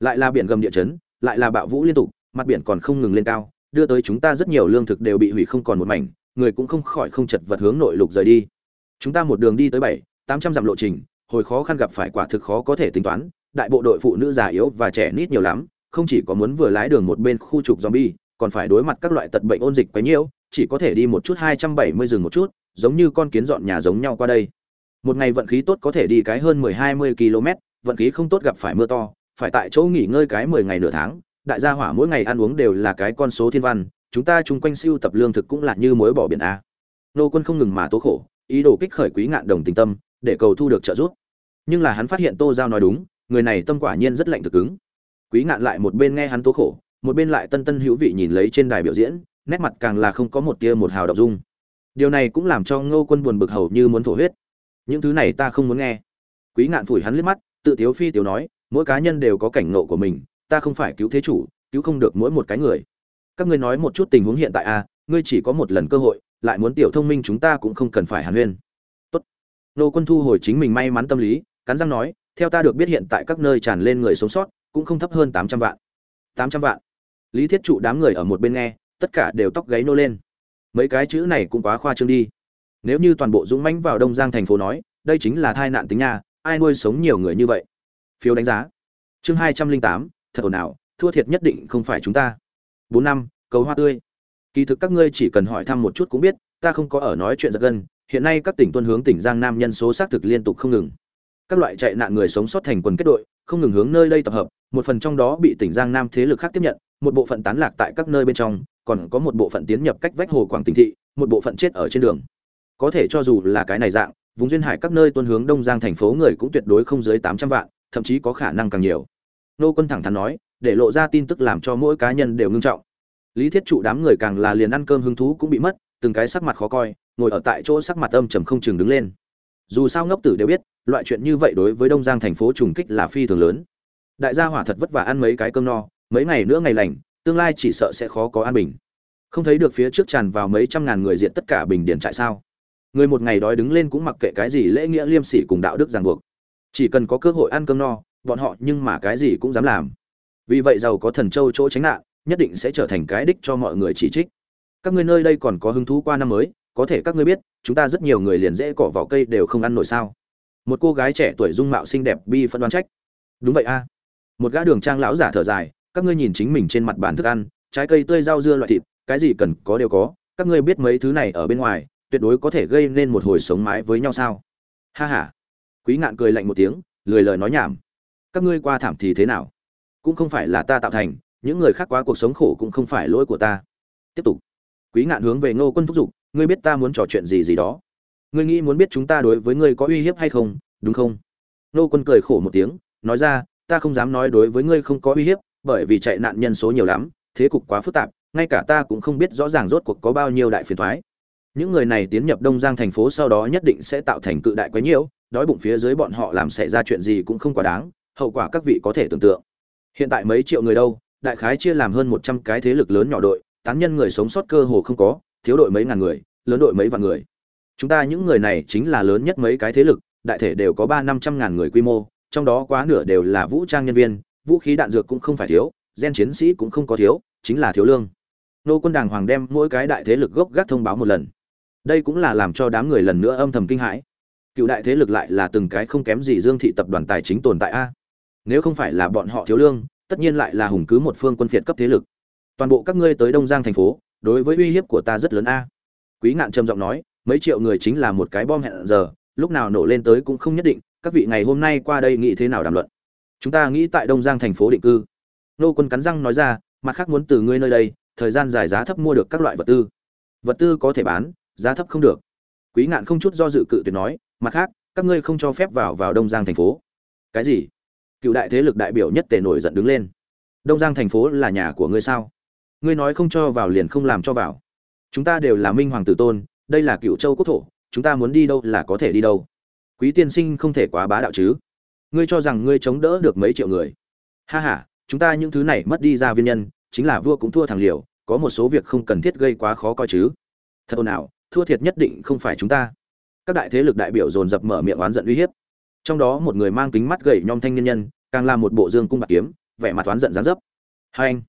Lại là biển gầm địa chấn, lại là bạo vũ liên tục, mặt biển còn không ngừng lên cao, đưa tới chúng ta rất nhiều lương thực đều bị hủy không còn một mảnh, người cũng không khỏi không chật vật hướng nội lục rời đi. Chúng ta một đường đi tới bảy, tám trăm dặm lộ trình, hồi khó khăn gặp phải quả thực khó có thể tính toán, đại bộ đội phụ nữ già yếu và trẻ nít nhiều lắm, không chỉ có muốn vừa lái đường một bên khu trục zombie còn phải đối mặt các loại tật bệnh ôn dịch quấy nhiễu, chỉ có thể đi một chút hai trăm bảy dừng một chút, giống như con kiến dọn nhà giống nhau qua đây. Một ngày vận khí tốt có thể đi cái hơn mười hai mươi km, vận khí không tốt gặp phải mưa to, phải tại chỗ nghỉ ngơi cái mười ngày nửa tháng. Đại gia hỏa mỗi ngày ăn uống đều là cái con số thiên văn, chúng ta chung quanh siêu tập lương thực cũng là như mối bỏ biển a. Nô quân không ngừng mà tố khổ, ý đồ kích khởi quý ngạn đồng tình tâm, để cầu thu được trợ giúp. Nhưng là hắn phát hiện tô giao nói đúng, người này tâm quả nhiên rất lạnh thực cứng. Quý ngạn lại một bên nghe hắn tố khổ một bên lại tân tân hữu vị nhìn lấy trên đài biểu diễn, nét mặt càng là không có một tia một hào đ dung. Điều này cũng làm cho ngô quân buồn bực hầu như muốn thổ huyết. Những thứ này ta không muốn nghe. Quý ngạn phủi hắn liếc mắt, tự tiếu phi tiếu nói, mỗi cá nhân đều có cảnh ngộ của mình, ta không phải cứu thế chủ, cứu không được mỗi một cái người. Các ngươi nói một chút tình huống hiện tại a ngươi chỉ có một lần cơ hội, lại muốn tiểu thông minh chúng ta cũng không cần phải hàn huyên. Tốt. Nô quân thu hồi chính mình may mắn tâm lý, cắn răng nói, theo ta được biết hiện tại các nơi tràn lên người sống sót, cũng không thấp hơn tám trăm vạn. Tám trăm vạn lý thiết trụ đám người ở một bên nghe, tất cả đều tóc gáy nô lên. Mấy cái chữ này cũng quá khoa trương đi. Nếu như toàn bộ dũng mãnh vào đông giang thành phố nói, đây chính là tai nạn tính nha, ai nuôi sống nhiều người như vậy? Phiếu đánh giá. Chương hai trăm linh tám, thật ồn ào, thua thiệt nhất định không phải chúng ta. Bốn năm, cầu hoa tươi. Kỳ thực các ngươi chỉ cần hỏi thăm một chút cũng biết, ta không có ở nói chuyện giật gân, hiện nay các tỉnh tuân hướng tỉnh giang nam nhân số xác thực liên tục không ngừng. Các loại chạy nạn người sống sót thành quần kết đội, không ngừng hướng nơi đây tập hợp, một phần trong đó bị tỉnh giang nam thế lực khác tiếp nhận một bộ phận tán lạc tại các nơi bên trong, còn có một bộ phận tiến nhập cách vách hồ quảng tỉnh thị, một bộ phận chết ở trên đường. Có thể cho dù là cái này dạng, vùng duyên hải các nơi tuân hướng đông giang thành phố người cũng tuyệt đối không dưới tám trăm vạn, thậm chí có khả năng càng nhiều. Nô quân thẳng thắn nói, để lộ ra tin tức làm cho mỗi cá nhân đều ngưng trọng. Lý thiết trụ đám người càng là liền ăn cơm hứng thú cũng bị mất, từng cái sắc mặt khó coi, ngồi ở tại chỗ sắc mặt âm trầm không chừng đứng lên. Dù sao ngốc tử đều biết, loại chuyện như vậy đối với đông giang thành phố trùng kích là phi thường lớn. Đại gia hỏa thật vất vả ăn mấy cái cơm no mấy ngày nữa ngày lành, tương lai chỉ sợ sẽ khó có an bình. Không thấy được phía trước tràn vào mấy trăm ngàn người diện tất cả bình điền trại sao? Người một ngày đói đứng lên cũng mặc kệ cái gì lễ nghĩa liêm sỉ cùng đạo đức ràng buộc. Chỉ cần có cơ hội ăn cơm no, bọn họ nhưng mà cái gì cũng dám làm. Vì vậy giàu có thần châu chỗ tránh nạn, nhất định sẽ trở thành cái đích cho mọi người chỉ trích. Các ngươi nơi đây còn có hứng thú qua năm mới, có thể các ngươi biết, chúng ta rất nhiều người liền dễ cỏ vào cây đều không ăn nổi sao? Một cô gái trẻ tuổi dung mạo xinh đẹp bi phân đoán trách. Đúng vậy a. Một gã đường trang lão giả thở dài các ngươi nhìn chính mình trên mặt bàn thức ăn, trái cây tươi rau dưa loại thịt, cái gì cần có đều có, các ngươi biết mấy thứ này ở bên ngoài, tuyệt đối có thể gây nên một hồi sống mái với nhau sao? Ha ha. Quý ngạn cười lạnh một tiếng, lười lời nói nhảm. Các ngươi qua thảm thì thế nào? Cũng không phải là ta tạo thành, những người khác quá cuộc sống khổ cũng không phải lỗi của ta. Tiếp tục. Quý ngạn hướng về ngô quân thúc giục, ngươi biết ta muốn trò chuyện gì gì đó. Ngươi nghĩ muốn biết chúng ta đối với ngươi có uy hiếp hay không, đúng không? Ngô quân cười khổ một tiếng, nói ra, ta không dám nói đối với ngươi không có uy hiếp bởi vì chạy nạn nhân số nhiều lắm, thế cục quá phức tạp, ngay cả ta cũng không biết rõ ràng rốt cuộc có bao nhiêu đại phiền thoái. Những người này tiến nhập đông giang thành phố sau đó nhất định sẽ tạo thành cự đại quấy nhiễu, đói bụng phía dưới bọn họ làm xảy ra chuyện gì cũng không quá đáng, hậu quả các vị có thể tưởng tượng. Hiện tại mấy triệu người đâu, đại khái chia làm hơn một trăm cái thế lực lớn nhỏ đội, tán nhân người sống sót cơ hồ không có, thiếu đội mấy ngàn người, lớn đội mấy vạn người. Chúng ta những người này chính là lớn nhất mấy cái thế lực, đại thể đều có ba năm trăm ngàn người quy mô, trong đó quá nửa đều là vũ trang nhân viên vũ khí đạn dược cũng không phải thiếu, gen chiến sĩ cũng không có thiếu, chính là thiếu lương. Nô quân đàng hoàng đem mỗi cái đại thế lực gốc gác thông báo một lần. Đây cũng là làm cho đám người lần nữa âm thầm kinh hãi. Cựu đại thế lực lại là từng cái không kém gì dương thị tập đoàn tài chính tồn tại a. Nếu không phải là bọn họ thiếu lương, tất nhiên lại là hùng cứ một phương quân phiệt cấp thế lực. Toàn bộ các ngươi tới đông giang thành phố, đối với uy hiếp của ta rất lớn a. Quý ngạn trầm giọng nói, mấy triệu người chính là một cái bom hẹn giờ, lúc nào nổ lên tới cũng không nhất định, các vị ngày hôm nay qua đây nghĩ thế nào đàm luận chúng ta nghĩ tại đông giang thành phố định cư. Nô quân cắn răng nói ra, mặt khác muốn từ ngươi nơi đây, thời gian dài giá thấp mua được các loại vật tư. Vật tư có thể bán, giá thấp không được. Quý ngạn không chút do dự cự tuyệt nói, mặt khác, các ngươi không cho phép vào vào đông giang thành phố. Cái gì? Cựu đại thế lực đại biểu nhất tề nổi giận đứng lên. Đông giang thành phố là nhà của ngươi sao? Ngươi nói không cho vào liền không làm cho vào. Chúng ta đều là minh hoàng tử tôn, đây là cựu châu quốc thổ, chúng ta muốn đi đâu là có thể đi đâu. Quý tiên sinh không thể quá bá đạo chứ? Ngươi cho rằng ngươi chống đỡ được mấy triệu người. Ha h a chúng ta những thứ này mất đi ra viên nhân, chính là vua cũng thua thằng liều, có một số việc không cần thiết gây quá khó coi chứ. Thật ồn ào, thua thiệt nhất định không phải chúng ta. Các đại thế lực đại biểu dồn dập mở miệng oán giận uy hiếp. Trong đó một người mang kính mắt gầy nhom thanh niên nhân, càng làm một bộ dương cung bạc kiếm, vẻ mặt oán giận dán dấp. Hai anh,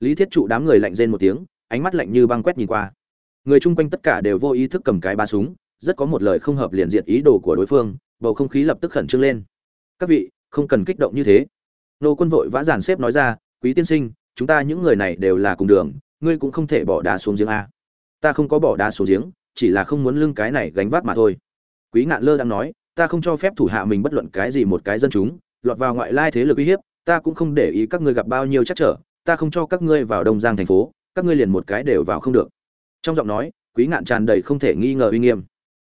lý thiết trụ đám người lạnh rên một tiếng, ánh mắt lạnh như băng quét nhìn qua. Người chung quanh tất cả đều vô ý thức cầm cái ba súng, rất có một lời không hợp liền diệt ý đồ của đối phương, bầu không khí lập tức khẩn trương lên các vị, không cần kích động như thế. Nô quân vội vã giàn xếp nói ra, quý tiên sinh, chúng ta những người này đều là cùng đường, ngươi cũng không thể bỏ đá xuống giếng a. Ta không có bỏ đá xuống giếng, chỉ là không muốn lưng cái này gánh vác mà thôi. Quý ngạn lơ đang nói, ta không cho phép thủ hạ mình bất luận cái gì một cái dân chúng, lọt vào ngoại lai thế lực uy hiếp, ta cũng không để ý các ngươi gặp bao nhiêu chắc trở, ta không cho các ngươi vào đông giang thành phố, các ngươi liền một cái đều vào không được. Trong giọng nói, quý ngạn tràn đầy không thể nghi ngờ uy nghiêm.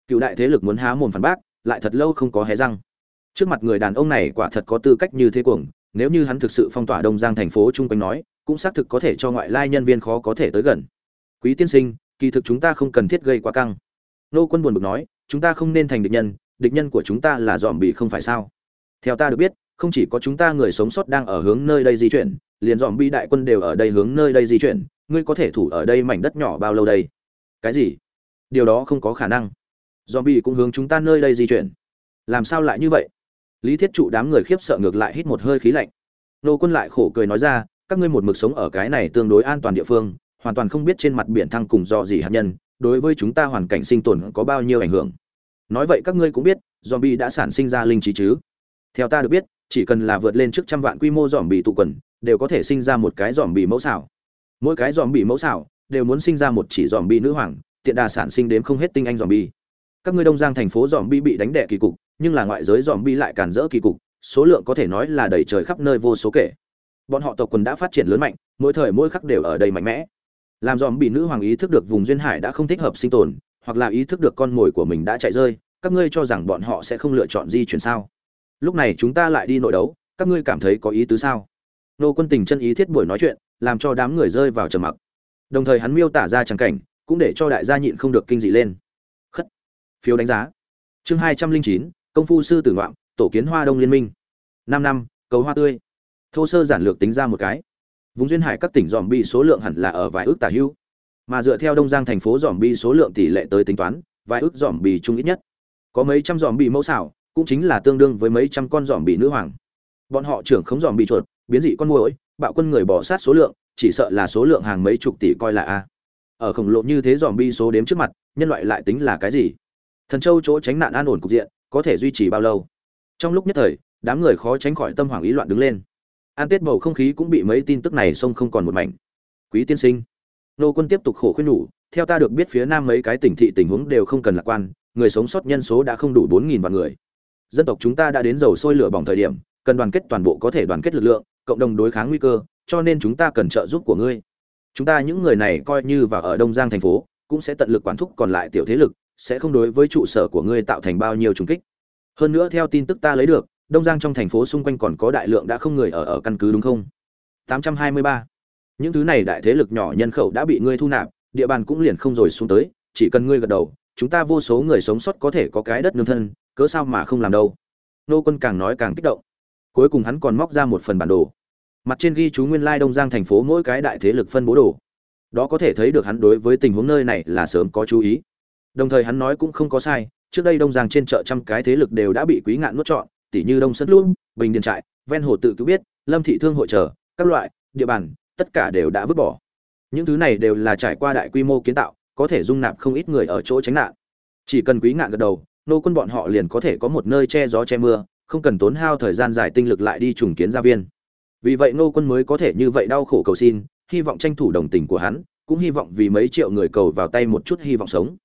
Cựu đại thế lực muốn há mồm phản bác, lại thật lâu không có hé răng trước mặt người đàn ông này quả thật có tư cách như thế cuồng, nếu như hắn thực sự phong tỏa đông giang thành phố chung quanh nói, cũng xác thực có thể cho ngoại lai nhân viên khó có thể tới gần. Quý tiên sinh, kỳ thực chúng ta không cần thiết gây quá căng. Nô quân buồn bực nói, chúng ta không nên thành địch nhân địch nhân của chúng ta là dòm bị không phải sao? Theo ta được biết, không chỉ có chúng ta người sống sót đang ở hướng nơi đây di chuyển, liền dòm bi đại quân đều ở đây hướng nơi đây di chuyển, ngươi có thể thủ ở đây mảnh đất nhỏ bao lâu đây? Cái gì? Điều đó không có khả năng. Dòm bi cũng hướng chúng ta nơi đây di chuyển. Làm sao lại như vậy? Lý thiết trụ đám người khiếp sợ ngược lại hít một hơi khí lạnh. Nô quân lại khổ cười nói ra, các ngươi một mực sống ở cái này tương đối an toàn địa phương, hoàn toàn không biết trên mặt biển thăng cùng dò gì hạt nhân, đối với chúng ta hoàn cảnh sinh tồn có bao nhiêu ảnh hưởng. Nói vậy các ngươi cũng biết, zombie đã sản sinh ra linh trí chứ. Theo ta được biết, chỉ cần là vượt lên trước trăm vạn quy mô zombie tụ quần, đều có thể sinh ra một cái zombie mẫu xảo. Mỗi cái zombie mẫu xảo đều muốn sinh ra một chỉ zombie nữ hoàng, tiện đà sản sinh đến không hết tinh anh zombie. Các ngươi đông giang thành phố zombie bị đánh đẻ kỳ cục nhưng là ngoại giới dòm bi lại càn rỡ kỳ cục, số lượng có thể nói là đầy trời khắp nơi vô số kể. Bọn họ tộc quần đã phát triển lớn mạnh, mỗi thời mỗi khắc đều ở đây mạnh mẽ. Làm dòm bị nữ hoàng ý thức được vùng duyên hải đã không thích hợp sinh tồn, hoặc là ý thức được con mồi của mình đã chạy rơi, các ngươi cho rằng bọn họ sẽ không lựa chọn di chuyển sao? Lúc này chúng ta lại đi nội đấu, các ngươi cảm thấy có ý tứ sao? Nô quân tình chân ý thiết buổi nói chuyện, làm cho đám người rơi vào trầm mặc. Đồng thời hắn miêu tả ra trắng cảnh, cũng để cho đại gia nhịn không được kinh dị lên. Khất. Phiếu đánh giá. Chương hai trăm linh chín công phu sư tử ngoạm, tổ kiến hoa đông liên minh. Năm năm, cầu hoa tươi. Thô sơ giản lược tính ra một cái. Vùng duyên hải các tỉnh dòm bi số lượng hẳn là ở vài ước tả hưu. Mà dựa theo đông giang thành phố dòm bi số lượng tỷ lệ tới tính toán, vài ước dòm bi chung ít nhất. Có mấy trăm dòm bi mẫu xảo, cũng chính là tương đương với mấy trăm con dòm bi nữ hoàng. Bọn họ trưởng khống dòm bi chuột, biến dị con muỗi, bạo quân người bỏ sát số lượng, chỉ sợ là số lượng hàng mấy chục tỷ coi là a. Ở khổng lồ như thế dòm bi số đếm trước mặt, nhân loại lại tính là cái gì? Thần châu chỗ tránh nạn an ổn cục diện có thể duy trì bao lâu. Trong lúc nhất thời, đám người khó tránh khỏi tâm hoảng ý loạn đứng lên. An tết bầu không khí cũng bị mấy tin tức này xông không còn một mảnh. Quý tiên sinh, nô quân tiếp tục khổ khuyên nhủ, theo ta được biết phía nam mấy cái tỉnh thị tình huống đều không cần lạc quan, người sống sót nhân số đã không đủ bốn nghìn vạn người. Dân tộc chúng ta đã đến dầu sôi lửa bỏng thời điểm, cần đoàn kết toàn bộ có thể đoàn kết lực lượng, cộng đồng đối kháng nguy cơ, cho nên chúng ta cần trợ giúp của ngươi. Chúng ta những người này coi như và ở đông giang thành phố, cũng sẽ tận lực quản thúc còn lại tiểu thế lực sẽ không đối với trụ sở của ngươi tạo thành bao nhiêu trùng kích. Hơn nữa theo tin tức ta lấy được, đông giang trong thành phố xung quanh còn có đại lượng đã không người ở ở căn cứ đúng không? 823. những thứ này đại thế lực nhỏ nhân khẩu đã bị ngươi thu nạp, địa bàn cũng liền không rồi xuống tới, chỉ cần ngươi gật đầu, chúng ta vô số người sống sót có thể có cái đất nương thân, cớ sao mà không làm đâu? Nô quân càng nói càng kích động. Cuối cùng hắn còn móc ra một phần bản đồ. Mặt trên ghi chú nguyên lai đông giang thành phố mỗi cái đại thế lực phân bố đồ. Đó có thể thấy được hắn đối với tình huống nơi này là sớm có chú ý đồng thời hắn nói cũng không có sai trước đây đông giang trên chợ trăm cái thế lực đều đã bị quý ngạn nuốt trọn tỷ như đông sân Lũng, bình điền trại ven hồ tự cứ biết lâm thị thương hội trở các loại địa bàn tất cả đều đã vứt bỏ. Những thứ này đều là trải qua đại quy mô kiến tạo có thể dung nạp không ít người ở chỗ tránh nạn. Chỉ cần quý ngạn gật đầu nô quân bọn họ liền có thể có một nơi che gió che mưa không cần tốn hao thời gian dài tinh lực lại đi trùng kiến gia viên. Vì vậy nô quân mới có thể như vậy đau khổ cầu xin hy vọng tranh thủ đồng tình của hắn cũng hy vọng vì mấy triệu người cầu vào tay một chút hy vọng sống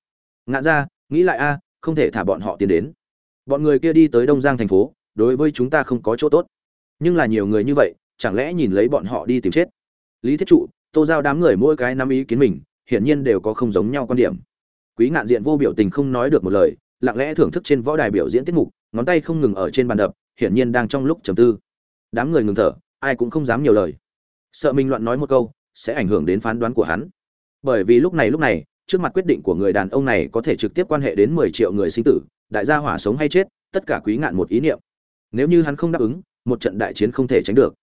ngạn ra, nghĩ lại a, không thể thả bọn họ tiến đến. Bọn người kia đi tới đông giang thành phố, đối với chúng ta không có chỗ tốt. Nhưng là nhiều người như vậy, chẳng lẽ nhìn lấy bọn họ đi tìm chết? Lý thiết trụ, tô giao đám người mỗi cái nắm ý kiến mình, hiển nhiên đều có không giống nhau quan điểm. Quý ngạn diện vô biểu tình không nói được một lời, lặng lẽ thưởng thức trên võ đài biểu diễn tiết mục, ngón tay không ngừng ở trên bàn đập, hiển nhiên đang trong lúc trầm tư. Đám người ngừng thở, ai cũng không dám nhiều lời. Sợ mình loạn nói một câu, sẽ ảnh hưởng đến phán đoán của hắn. Bởi vì lúc này lúc này trước mặt quyết định của người đàn ông này có thể trực tiếp quan hệ đến mười triệu người sinh tử, đại gia hỏa sống hay chết, tất cả quý ngạn một ý niệm. Nếu như hắn không đáp ứng, một trận đại chiến không thể tránh được.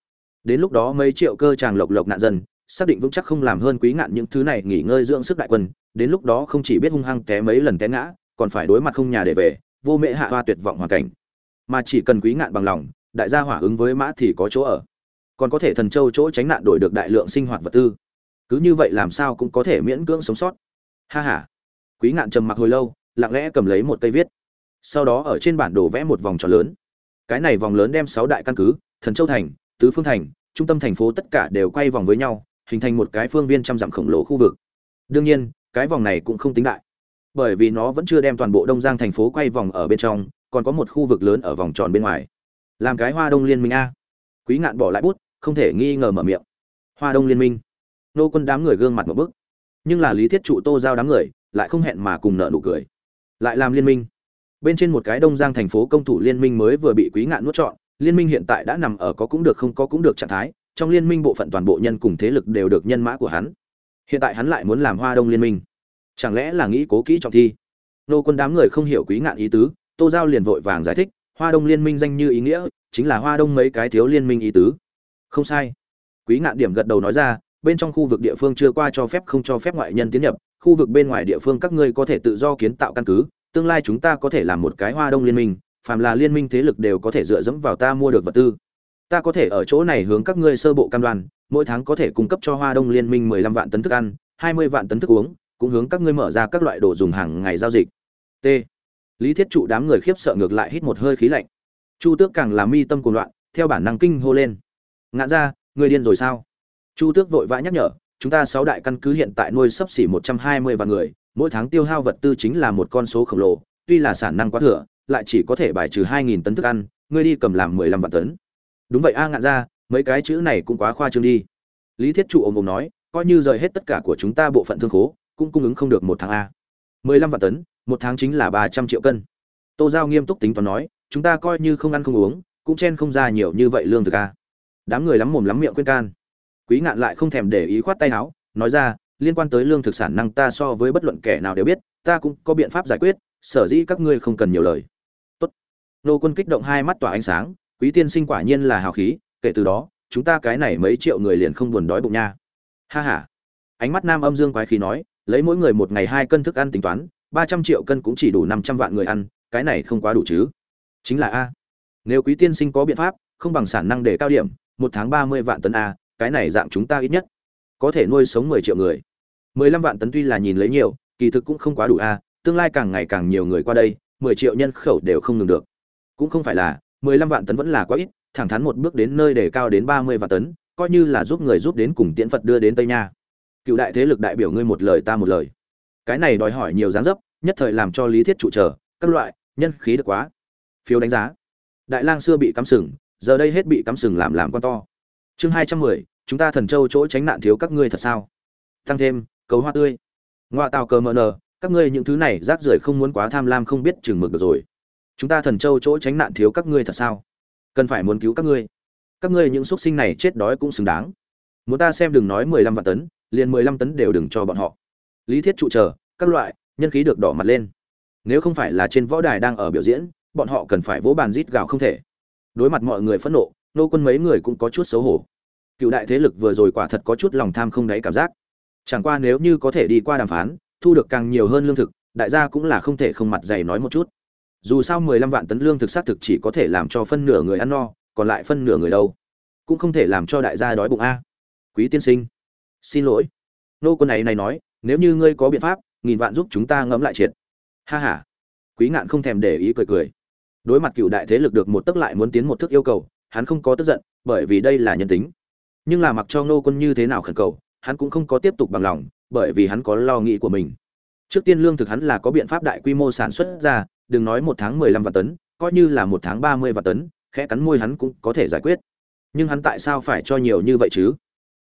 Đến lúc đó mấy triệu cơ tràng lộc lộc nạn dân, xác định vững chắc không làm hơn quý ngạn những thứ này nghỉ ngơi dưỡng sức đại quân, đến lúc đó không chỉ biết hung hăng té mấy lần té ngã, còn phải đối mặt không nhà để về, vô mẹ hạ hoa tuyệt vọng hoàn cảnh. Mà chỉ cần quý ngạn bằng lòng, đại gia hỏa ứng với mã thì có chỗ ở. Còn có thể thần châu chỗ tránh nạn đổi được đại lượng sinh hoạt vật tư. Cứ như vậy làm sao cũng có thể miễn cưỡng sống sót ha ha. Quý ngạn trầm mặc hồi lâu, lặng lẽ cầm lấy một cây viết. Sau đó ở trên bản đồ vẽ một vòng tròn lớn. Cái này vòng lớn đem sáu đại căn cứ, thần châu thành, tứ phương thành, trung tâm thành phố tất cả đều quay vòng với nhau, hình thành một cái phương viên trăm dặm khổng lồ khu vực. Đương nhiên, cái vòng này cũng không tính đại. Bởi vì nó vẫn chưa đem toàn bộ đông giang thành phố quay vòng ở bên trong, còn có một khu vực lớn ở vòng tròn bên ngoài. Làm cái hoa đông liên minh a. Quý ngạn bỏ lại bút, không thể nghi ngờ mở miệng. Hoa đông liên minh. Nô quân đám người gương mặt một bức nhưng là lý thiết trụ tô giao đám người lại không hẹn mà cùng nợ nụ cười. Lại làm liên minh. Bên trên một cái đông giang thành phố công thủ liên minh mới vừa bị quý ngạn nuốt trọn, liên minh hiện tại đã nằm ở có cũng được không có cũng được trạng thái, trong liên minh bộ phận toàn bộ nhân cùng thế lực đều được nhân mã của hắn. Hiện tại hắn lại muốn làm hoa đông liên minh. Chẳng lẽ là nghĩ cố kỹ trọng thi? Nô quân đám người không hiểu quý ngạn ý tứ, tô giao liền vội vàng giải thích, hoa đông liên minh danh như ý nghĩa, chính là hoa đông mấy cái thiếu liên minh ý tứ. Không sai. Quý ngạn điểm gật đầu nói ra bên trong khu vực địa phương chưa qua cho phép không cho phép ngoại nhân tiến nhập, khu vực bên ngoài địa phương các ngươi có thể tự do kiến tạo căn cứ, tương lai chúng ta có thể làm một cái hoa đông liên minh, phàm là liên minh thế lực đều có thể dựa dẫm vào ta mua được vật tư. Ta có thể ở chỗ này hướng các ngươi sơ bộ cam đoan, mỗi tháng có thể cung cấp cho hoa đông liên minh mười lăm vạn tấn thức ăn, hai mươi vạn tấn thức uống, cũng hướng các ngươi mở ra các loại đồ dùng hàng ngày giao dịch. T. Lý thiết trụ đám người khiếp sợ ngược lại hít một hơi khí lạnh. Chu tước càng làm mi tâm cuồng loạn, theo bản năng kinh hô lên. Ngã ra người điên rồi sao? Chu tước vội vã nhắc nhở, chúng ta sáu đại căn cứ hiện tại nuôi sấp xỉ một trăm hai mươi vạn người, mỗi tháng tiêu hao vật tư chính là một con số khổng lồ, tuy là sản năng quá thừa, lại chỉ có thể bài trừ hai nghìn tấn thức ăn, ngươi đi cầm làm mười lăm vạn tấn. Đúng vậy a ngạn ra mấy cái chữ này cũng quá khoa trương đi. Lý thiết trụ ồm ồm nói, coi như rời hết tất cả của chúng ta bộ phận thương khố, cũng cung ứng không được một tháng a. Mười lăm vạn tấn, một tháng chính là ba trăm triệu cân. Tô giao nghiêm túc tính toán nói, chúng ta coi như không ăn không uống, cũng chen không ra nhiều như vậy lương thực a. Đám người lắm mồm lắm miệng khuyên can quý ngạn lại không thèm để ý khoát tay áo, nói ra, liên quan tới lương thực sản năng ta so với bất luận kẻ nào đều biết, ta cũng có biện pháp giải quyết, sở dĩ các ngươi không cần nhiều lời. Tốt. Nô quân kích động hai mắt tỏa ánh sáng, quý tiên sinh quả nhiên là hào khí, kể từ đó, chúng ta cái này mấy triệu người liền không buồn đói bụng nha. Ha ha. Ánh mắt nam âm dương quái khí nói, lấy mỗi người một ngày hai cân thức ăn tính toán, ba trăm triệu cân cũng chỉ đủ năm trăm vạn người ăn, cái này không quá đủ chứ. Chính là a. Nếu quý tiên sinh có biện pháp, không bằng sản năng để cao điểm, một tháng ba mươi vạn tấn a cái này dạng chúng ta ít nhất có thể nuôi sống mười triệu người. Mười lăm vạn tấn tuy là nhìn lấy nhiều, kỳ thực cũng không quá đủ a, tương lai càng ngày càng nhiều người qua đây, mười triệu nhân khẩu đều không ngừng được. Cũng không phải là, mười lăm vạn tấn vẫn là quá ít, thẳng thắn một bước đến nơi để cao đến ba mươi vạn tấn, coi như là giúp người giúp đến cùng tiễn phật đưa đến tây nha. Cựu đại thế lực đại biểu ngươi một lời ta một lời. Cái này đòi hỏi nhiều dáng dấp, nhất thời làm cho lý thiết trụ trở, các loại, nhân khí được quá. Phiếu đánh giá. Đại lang xưa bị cắm sừng, giờ đây hết bị cắm sừng làm làm con to chương hai trăm mười, chúng ta thần châu chỗ tránh nạn thiếu các ngươi thật sao? Tăng thêm, cầu hoa tươi. Ngoại tàu cờ mờ nờ, các ngươi những thứ này rác rưởi không muốn quá tham lam không biết chừng mực được rồi. Chúng ta thần châu chỗ tránh nạn thiếu các ngươi thật sao? Cần phải muốn cứu các ngươi. Các ngươi những xuất sinh này chết đói cũng xứng đáng. Muốn ta xem đừng nói mười lăm vạn tấn, liền mười lăm tấn đều đừng cho bọn họ. Lý thiết trụ chờ, các loại, nhân khí được đỏ mặt lên. Nếu không phải là trên võ đài đang ở biểu diễn, bọn họ cần phải vỗ bàn rít gào không thể. Đối mặt mọi người phẫn nộ nô quân mấy người cũng có chút xấu hổ. Cựu đại thế lực vừa rồi quả thật có chút lòng tham không đáy cảm giác. Chẳng qua nếu như có thể đi qua đàm phán, thu được càng nhiều hơn lương thực, đại gia cũng là không thể không mặt dày nói một chút. Dù sao mười lăm vạn tấn lương thực xác thực chỉ có thể làm cho phân nửa người ăn no, còn lại phân nửa người đâu. Cũng không thể làm cho đại gia đói bụng a. Quý tiên sinh, xin lỗi. Nô quân này này nói, nếu như ngươi có biện pháp, nghìn vạn giúp chúng ta ngẫm lại triệt. Ha ha. Quý ngạn không thèm để ý cười cười. Đối mặt cựu đại thế lực được một tức lại muốn tiến một thức yêu cầu hắn không có tức giận, bởi vì đây là nhân tính. Nhưng là mặc cho ngô quân như thế nào khẩn cầu, hắn cũng không có tiếp tục bằng lòng, bởi vì hắn có lo nghĩ của mình. Trước tiên lương thực hắn là có biện pháp đại quy mô sản xuất ra, đừng nói một tháng mười lăm vạn tấn, coi như là một tháng ba mươi vạn tấn, khẽ cắn môi hắn cũng có thể giải quyết. Nhưng hắn tại sao phải cho nhiều như vậy chứ?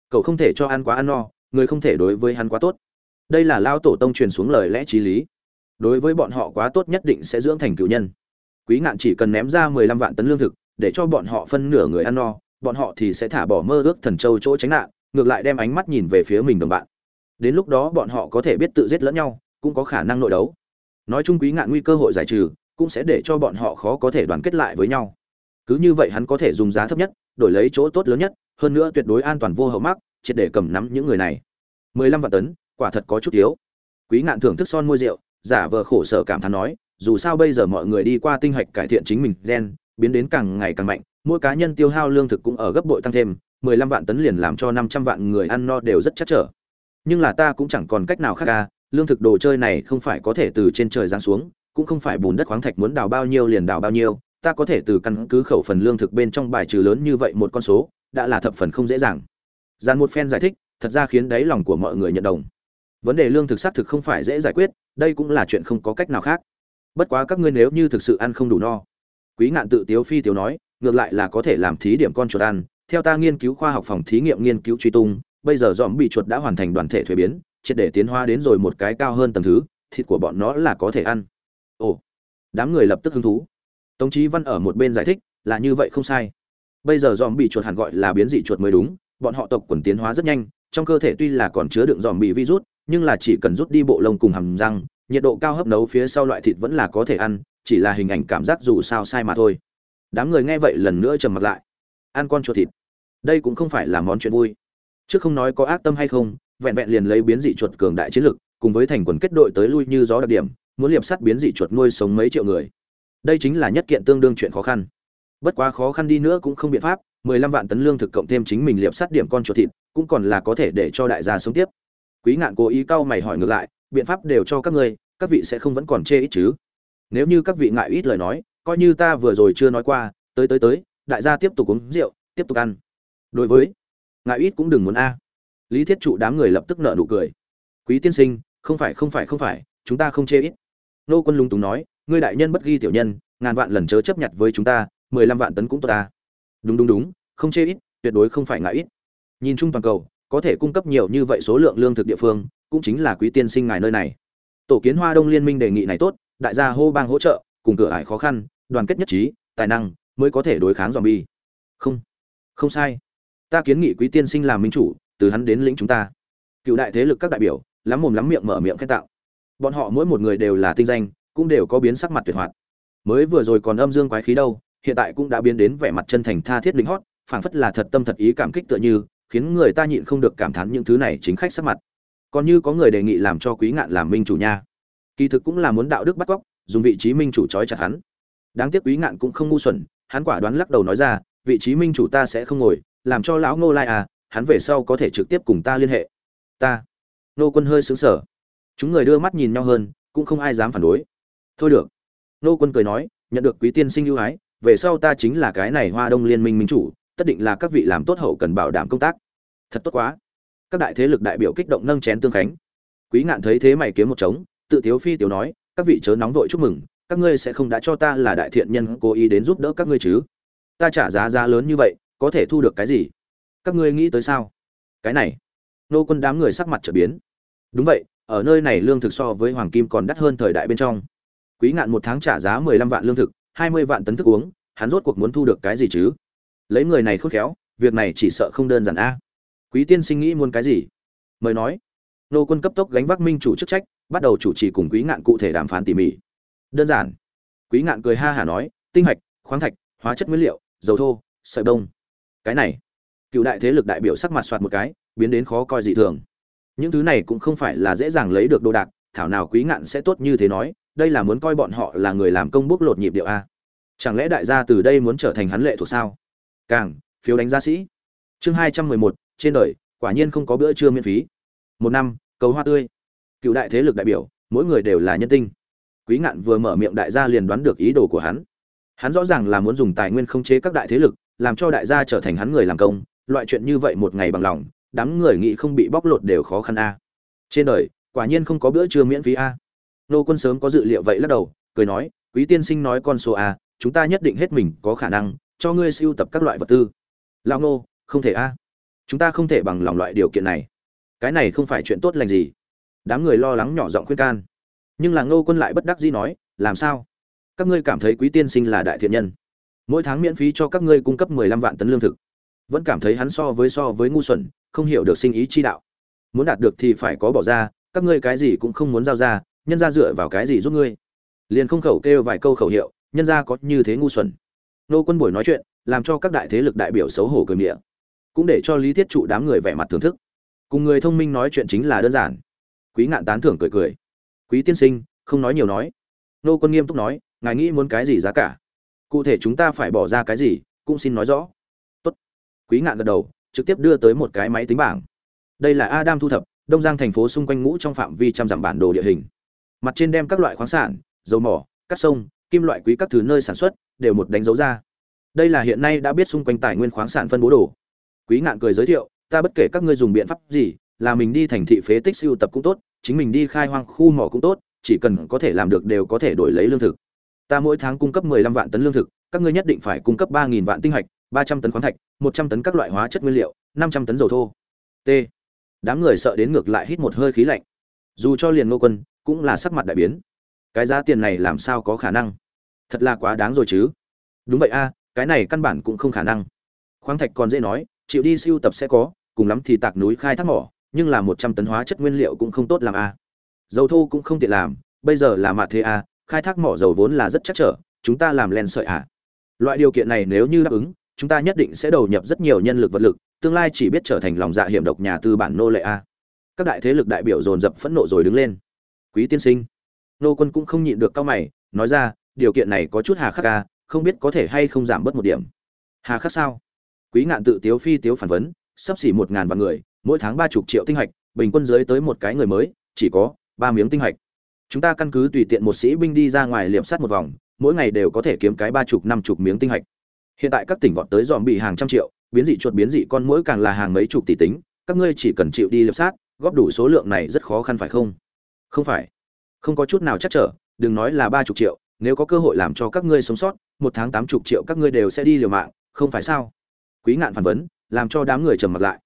Cậu không thể cho ăn quá ăn no, người không thể đối với hắn quá tốt. Đây là lao tổ tông truyền xuống lời lẽ t r í lý. Đối với bọn họ quá tốt nhất định sẽ dưỡng thành cựu nhân. Quý ngạn chỉ cần ném ra mười lăm vạn tấn lương thực để cho bọn họ phân nửa người ăn no, bọn họ thì sẽ thả bỏ mơ ước thần châu chỗ tránh nạn, ngược lại đem ánh mắt nhìn về phía mình đồng bạn. Đến lúc đó bọn họ có thể biết tự giết lẫn nhau, cũng có khả năng nội đấu. Nói chung quý ngạn nguy cơ hội giải trừ, cũng sẽ để cho bọn họ khó có thể đoàn kết lại với nhau. Cứ như vậy hắn có thể dùng giá thấp nhất, đổi lấy chỗ tốt lớn nhất, hơn nữa tuyệt đối an toàn vô hậu mắc, triệt để cầm nắm những người này. Mười lăm vạn tấn, quả thật có chút thiếu. Quý ngạn thưởng thức son môi rượu, giả vờ khổ sở cảm thán nói, dù sao bây giờ mọi người đi qua tinh hạch cải thiện chính mình gen biến đến càng ngày càng mạnh mỗi cá nhân tiêu hao lương thực cũng ở gấp bội tăng thêm mười lăm vạn tấn liền làm cho năm trăm vạn người ăn no đều rất chắc trở. Nhưng là ta cũng chẳng còn cách nào khác cả, lương thực đồ chơi này không phải có thể từ trên trời giáng xuống cũng không phải bùn đất khoáng thạch muốn đào bao nhiêu liền đào bao nhiêu ta có thể từ căn cứ khẩu phần lương thực bên trong bài trừ lớn như vậy một con số đã là thập phần không dễ dàng. Gian một phen giải thích thật ra khiến đáy lòng của mọi người nhận đồng. Vấn đề lương thực xác thực không phải dễ giải quyết đây cũng là chuyện không có cách nào khác. Bất quá các ngươi nếu như thực sự ăn không đủ no quý ngạn tự tiếu phi tiếu nói, ngược lại là có thể làm thí điểm con chuột ăn. Theo ta nghiên cứu khoa học phòng thí nghiệm nghiên cứu truy tung, bây giờ dòm bị chuột đã hoàn thành đoàn thể thuế biến, triệt để tiến hóa đến rồi một cái cao hơn tầng thứ, thịt của bọn nó là có thể ăn. Ồ, đám người lập tức hứng thú. Tống chí văn ở một bên giải thích, là như vậy không sai. Bây giờ dòm bị chuột hẳn gọi là biến dị chuột mới đúng, bọn họ tộc quần tiến hóa rất nhanh, trong cơ thể tuy là còn chứa đựng dòm bị virus, nhưng là chỉ cần rút đi bộ lông cùng hàm răng, nhiệt độ cao hấp nấu phía sau loại thịt vẫn là có thể ăn chỉ là hình ảnh cảm giác dù sao sai mà thôi. Đám người nghe vậy lần nữa trầm mặt lại. Ăn con chuột thịt. Đây cũng không phải là món chuyện vui. Trước không nói có ác tâm hay không, vẹn vẹn liền lấy biến dị chuột cường đại chiến lực, cùng với thành quần kết đội tới lui như gió đặc điểm, muốn liệp sắt biến dị chuột nuôi sống mấy triệu người. Đây chính là nhất kiện tương đương chuyện khó khăn. Bất quá khó khăn đi nữa cũng không biện pháp, mười lăm vạn tấn lương thực cộng thêm chính mình liệp sát điểm con chuột thịt, cũng còn là có thể để cho đại gia sống tiếp. Quý ngạn cố ý cau mày hỏi ngược lại, biện pháp đều cho các ngươi, các vị sẽ không vẫn còn chê ít chứ? Nếu như các vị ngại ít lời nói, coi như ta vừa rồi chưa nói qua, tới tới tới, đại gia tiếp tục uống rượu, tiếp tục ăn. Đối với, ngại ít cũng đừng muốn a. Lý thiết trụ đám người lập tức nợ nụ cười. Quý tiên sinh, không phải không phải không phải, chúng ta không chê ít. Nô quân lung túng nói, ngươi đại nhân bất ghi tiểu nhân, ngàn vạn lần chớ chấp nhận với chúng ta, mười lăm vạn tấn cũng tốt ta. Đúng đúng đúng, không chê ít, tuyệt đối không phải ngại ít. Nhìn chung toàn cầu, có thể cung cấp nhiều như vậy số lượng lương thực địa phương, cũng chính là quý tiên sinh ngài nơi này. Tổ kiến hoa đông liên minh đề nghị này tốt đại gia hô bang hỗ trợ, cùng cửa ải khó khăn, đoàn kết nhất trí, tài năng mới có thể đối kháng zombie. không không sai. Ta kiến nghị quý tiên sinh làm minh chủ, từ hắn đến lĩnh chúng ta. Cựu đại thế lực các đại biểu, lắm mồm lắm miệng mở miệng khen tạo. Bọn họ mỗi một người đều là tinh danh, cũng đều có biến sắc mặt tuyệt hoạt. Mới vừa rồi còn âm dương quái khí đâu, hiện tại cũng đã biến đến vẻ mặt chân thành tha thiết lính hót, phảng phất là thật tâm thật ý cảm kích tựa như, khiến người ta nhịn không được cảm thán những thứ này chính khách sắc mặt. Còn như có người đề nghị làm cho quý ngạn làm minh chủ nha kỳ thực cũng là muốn đạo đức bắt cóc, dùng vị trí minh chủ trói chặt hắn. Đáng tiếc quý ngạn cũng không ngu xuẩn, hắn quả đoán lắc đầu nói ra, vị trí minh chủ ta sẽ không ngồi, làm cho lão ngô lai à hắn về sau có thể trực tiếp cùng ta liên hệ. Ta. Nô quân hơi xứng sở chúng người đưa mắt nhìn nhau hơn, cũng không ai dám phản đối. Thôi được. Nô quân cười nói, nhận được quý tiên sinh ưu ái, về sau ta chính là cái này hoa đông liên minh minh chủ, tất định là các vị làm tốt hậu cần bảo đảm công tác. Thật tốt quá. Các đại thế lực đại biểu kích động nâng chén tương khánh. Quý ngạn thấy thế mày kiếm một trống tự tiếu phi tiểu nói, các vị chớ nóng vội chúc mừng, các ngươi sẽ không đã cho ta là đại thiện nhân cố ý đến giúp đỡ các ngươi chứ. Ta trả giá giá lớn như vậy, có thể thu được cái gì? Các ngươi nghĩ tới sao? Cái này, nô quân đám người sắc mặt trở biến. Đúng vậy, ở nơi này lương thực so với hoàng kim còn đắt hơn thời đại bên trong. Quý ngạn một tháng trả giá mười lăm vạn lương thực, hai mươi vạn tấn thức uống, hắn rốt cuộc muốn thu được cái gì chứ? Lấy người này khôn khéo, việc này chỉ sợ không đơn giản a. Quý tiên sinh nghĩ muốn cái gì? Mời nói. Nô quân cấp tốc gánh vác minh chủ chức trách bắt đầu chủ trì cùng quý ngạn cụ thể đàm phán tỉ mỉ. Đơn giản. Quý ngạn cười ha hả nói, tinh hạch, khoáng thạch, hóa chất nguyên liệu, dầu thô, sợi bông. Cái này, cựu đại thế lực đại biểu sắc mặt soạt một cái, biến đến khó coi dị thường. Những thứ này cũng không phải là dễ dàng lấy được đồ đạc, thảo nào quý ngạn sẽ tốt như thế nói, đây là muốn coi bọn họ là người làm công bốc lột nhịp điệu a. Chẳng lẽ đại gia từ đây muốn trở thành hắn lệ thuộc sao? Càng, phiếu đánh giá sĩ. Chương hai trăm mười một, trên đời, quả nhiên không có bữa trưa miễn phí. Một năm, cầu hoa tươi cựu đại thế lực đại biểu, mỗi người đều là nhân tinh. Quý ngạn vừa mở miệng đại gia liền đoán được ý đồ của hắn. Hắn rõ ràng là muốn dùng tài nguyên khống chế các đại thế lực, làm cho đại gia trở thành hắn người làm công, loại chuyện như vậy một ngày bằng lòng, đám người nghĩ không bị bóc lột đều khó khăn a. Trên đời, quả nhiên không có bữa trưa miễn phí a. Nô quân sớm có dự liệu vậy lắc đầu, cười nói, quý tiên sinh nói con số a, chúng ta nhất định hết mình, có khả năng cho ngươi siêu tập các loại vật tư. Lao nô, không thể a. Chúng ta không thể bằng lòng loại điều kiện này. Cái này không phải chuyện tốt lành gì đám người lo lắng nhỏ giọng khuyên can. Nhưng là ngô quân lại bất đắc dĩ nói, làm sao? Các ngươi cảm thấy quý tiên sinh là đại thiện nhân? Mỗi tháng miễn phí cho các ngươi cung cấp mười lăm vạn tấn lương thực. Vẫn cảm thấy hắn so với so với ngu xuẩn, không hiểu được sinh ý chi đạo. Muốn đạt được thì phải có bỏ ra, các ngươi cái gì cũng không muốn giao ra, nhân ra dựa vào cái gì giúp ngươi? Liền không khẩu kêu vài câu khẩu hiệu, nhân ra có như thế ngu xuẩn. Nô quân buổi nói chuyện, làm cho các đại thế lực đại biểu xấu hổ cười miệng, cũng để cho lý thiết trụ đám người vẻ mặt thưởng thức. Cùng người thông minh nói chuyện chính là đơn giản quý ngạn tán thưởng cười cười. Quý tiên sinh, không nói nhiều nói. Nô quân nghiêm túc nói, ngài nghĩ muốn cái gì giá cả? Cụ thể chúng ta phải bỏ ra cái gì, cũng xin nói rõ. Tốt. quý ngạn gật đầu, trực tiếp đưa tới một cái máy tính bảng. Đây là adam thu thập, đông giang thành phố xung quanh ngũ trong phạm vi trăm dặm bản đồ địa hình. Mặt trên đem các loại khoáng sản, dầu mỏ các sông, kim loại quý các thứ nơi sản xuất đều một đánh dấu ra. Đây là hiện nay đã biết xung quanh tài nguyên khoáng sản phân bố đồ. Quý ngạn cười giới thiệu, ta bất kể các ngươi dùng biện pháp gì là mình đi thành thị phế tích siêu tập cũng tốt, chính mình đi khai hoang khu mỏ cũng tốt, chỉ cần có thể làm được đều có thể đổi lấy lương thực. Ta mỗi tháng cung cấp 15 vạn tấn lương thực, các ngươi nhất định phải cung cấp 3000 vạn tinh hạch 300 tấn khoáng thạch 100 tấn các loại hóa chất nguyên liệu 500 tấn dầu thô. T. Đám người sợ đến ngược lại hít một hơi khí lạnh. Dù cho liền Ngô quân, cũng là sắc mặt đại biến. Cái giá tiền này làm sao có khả năng? Thật là quá đáng rồi chứ. Đúng vậy a, cái này căn bản cũng không khả năng. Khoáng thạch còn dễ nói, chịu đi siêu tập sẽ có, cùng lắm thì tạc núi khai thác mỏ nhưng là một trăm tấn hóa chất nguyên liệu cũng không tốt làm a. Dầu thô cũng không tiện làm, bây giờ là mặt thế a, khai thác mỏ dầu vốn là rất chắc trở, chúng ta làm len sợi à? Loại điều kiện này nếu như đáp ứng, chúng ta nhất định sẽ đầu nhập rất nhiều nhân lực vật lực, tương lai chỉ biết trở thành lòng dạ hiểm độc nhà tư bản nô lệ a. Các đại thế lực đại biểu dồn dập phẫn nộ rồi đứng lên. Quý tiên sinh, nô quân cũng không nhịn được cao mày, nói ra, điều kiện này có chút hà khắc a, không biết có thể hay không giảm bớt một điểm. Hà khắc sao? Quý ngạn tự tiếu phi tiếu phản vấn, sắp xỉ một ngàn vạn người mỗi tháng ba chục triệu tinh hạch, bình quân dưới tới một cái người mới, chỉ có ba miếng tinh hạch. Chúng ta căn cứ tùy tiện một sĩ binh đi ra ngoài liệm sát một vòng, mỗi ngày đều có thể kiếm cái ba chục, năm chục miếng tinh hạch. Hiện tại các tỉnh vọt tới dòm bị hàng trăm triệu, biến dị chuột biến dị con mỗi càng là hàng mấy chục tỷ tính, các ngươi chỉ cần chịu đi liệp sát, góp đủ số lượng này rất khó khăn phải không? Không phải. Không có chút nào chắc trở, đừng nói là ba chục triệu, nếu có cơ hội làm cho các ngươi sống sót, một tháng tám chục triệu các ngươi đều sẽ đi liều mạng, không phải sao? Quý ngạn phản vấn, làm cho đám người trầm mặt lại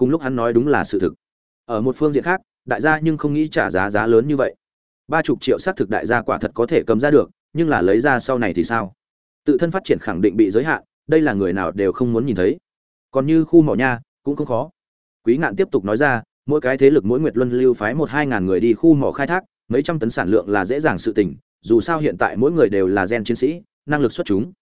cùng lúc hắn nói đúng là sự thực. Ở một phương diện khác, đại gia nhưng không nghĩ trả giá giá lớn như vậy. Ba chục triệu xác thực đại gia quả thật có thể cầm ra được, nhưng là lấy ra sau này thì sao? Tự thân phát triển khẳng định bị giới hạn, đây là người nào đều không muốn nhìn thấy. Còn như khu mỏ nha, cũng không khó. Quý ngạn tiếp tục nói ra, mỗi cái thế lực mỗi nguyệt luân lưu phái một hai ngàn người đi khu mỏ khai thác, mấy trăm tấn sản lượng là dễ dàng sự tình, dù sao hiện tại mỗi người đều là gen chiến sĩ, năng lực xuất chúng.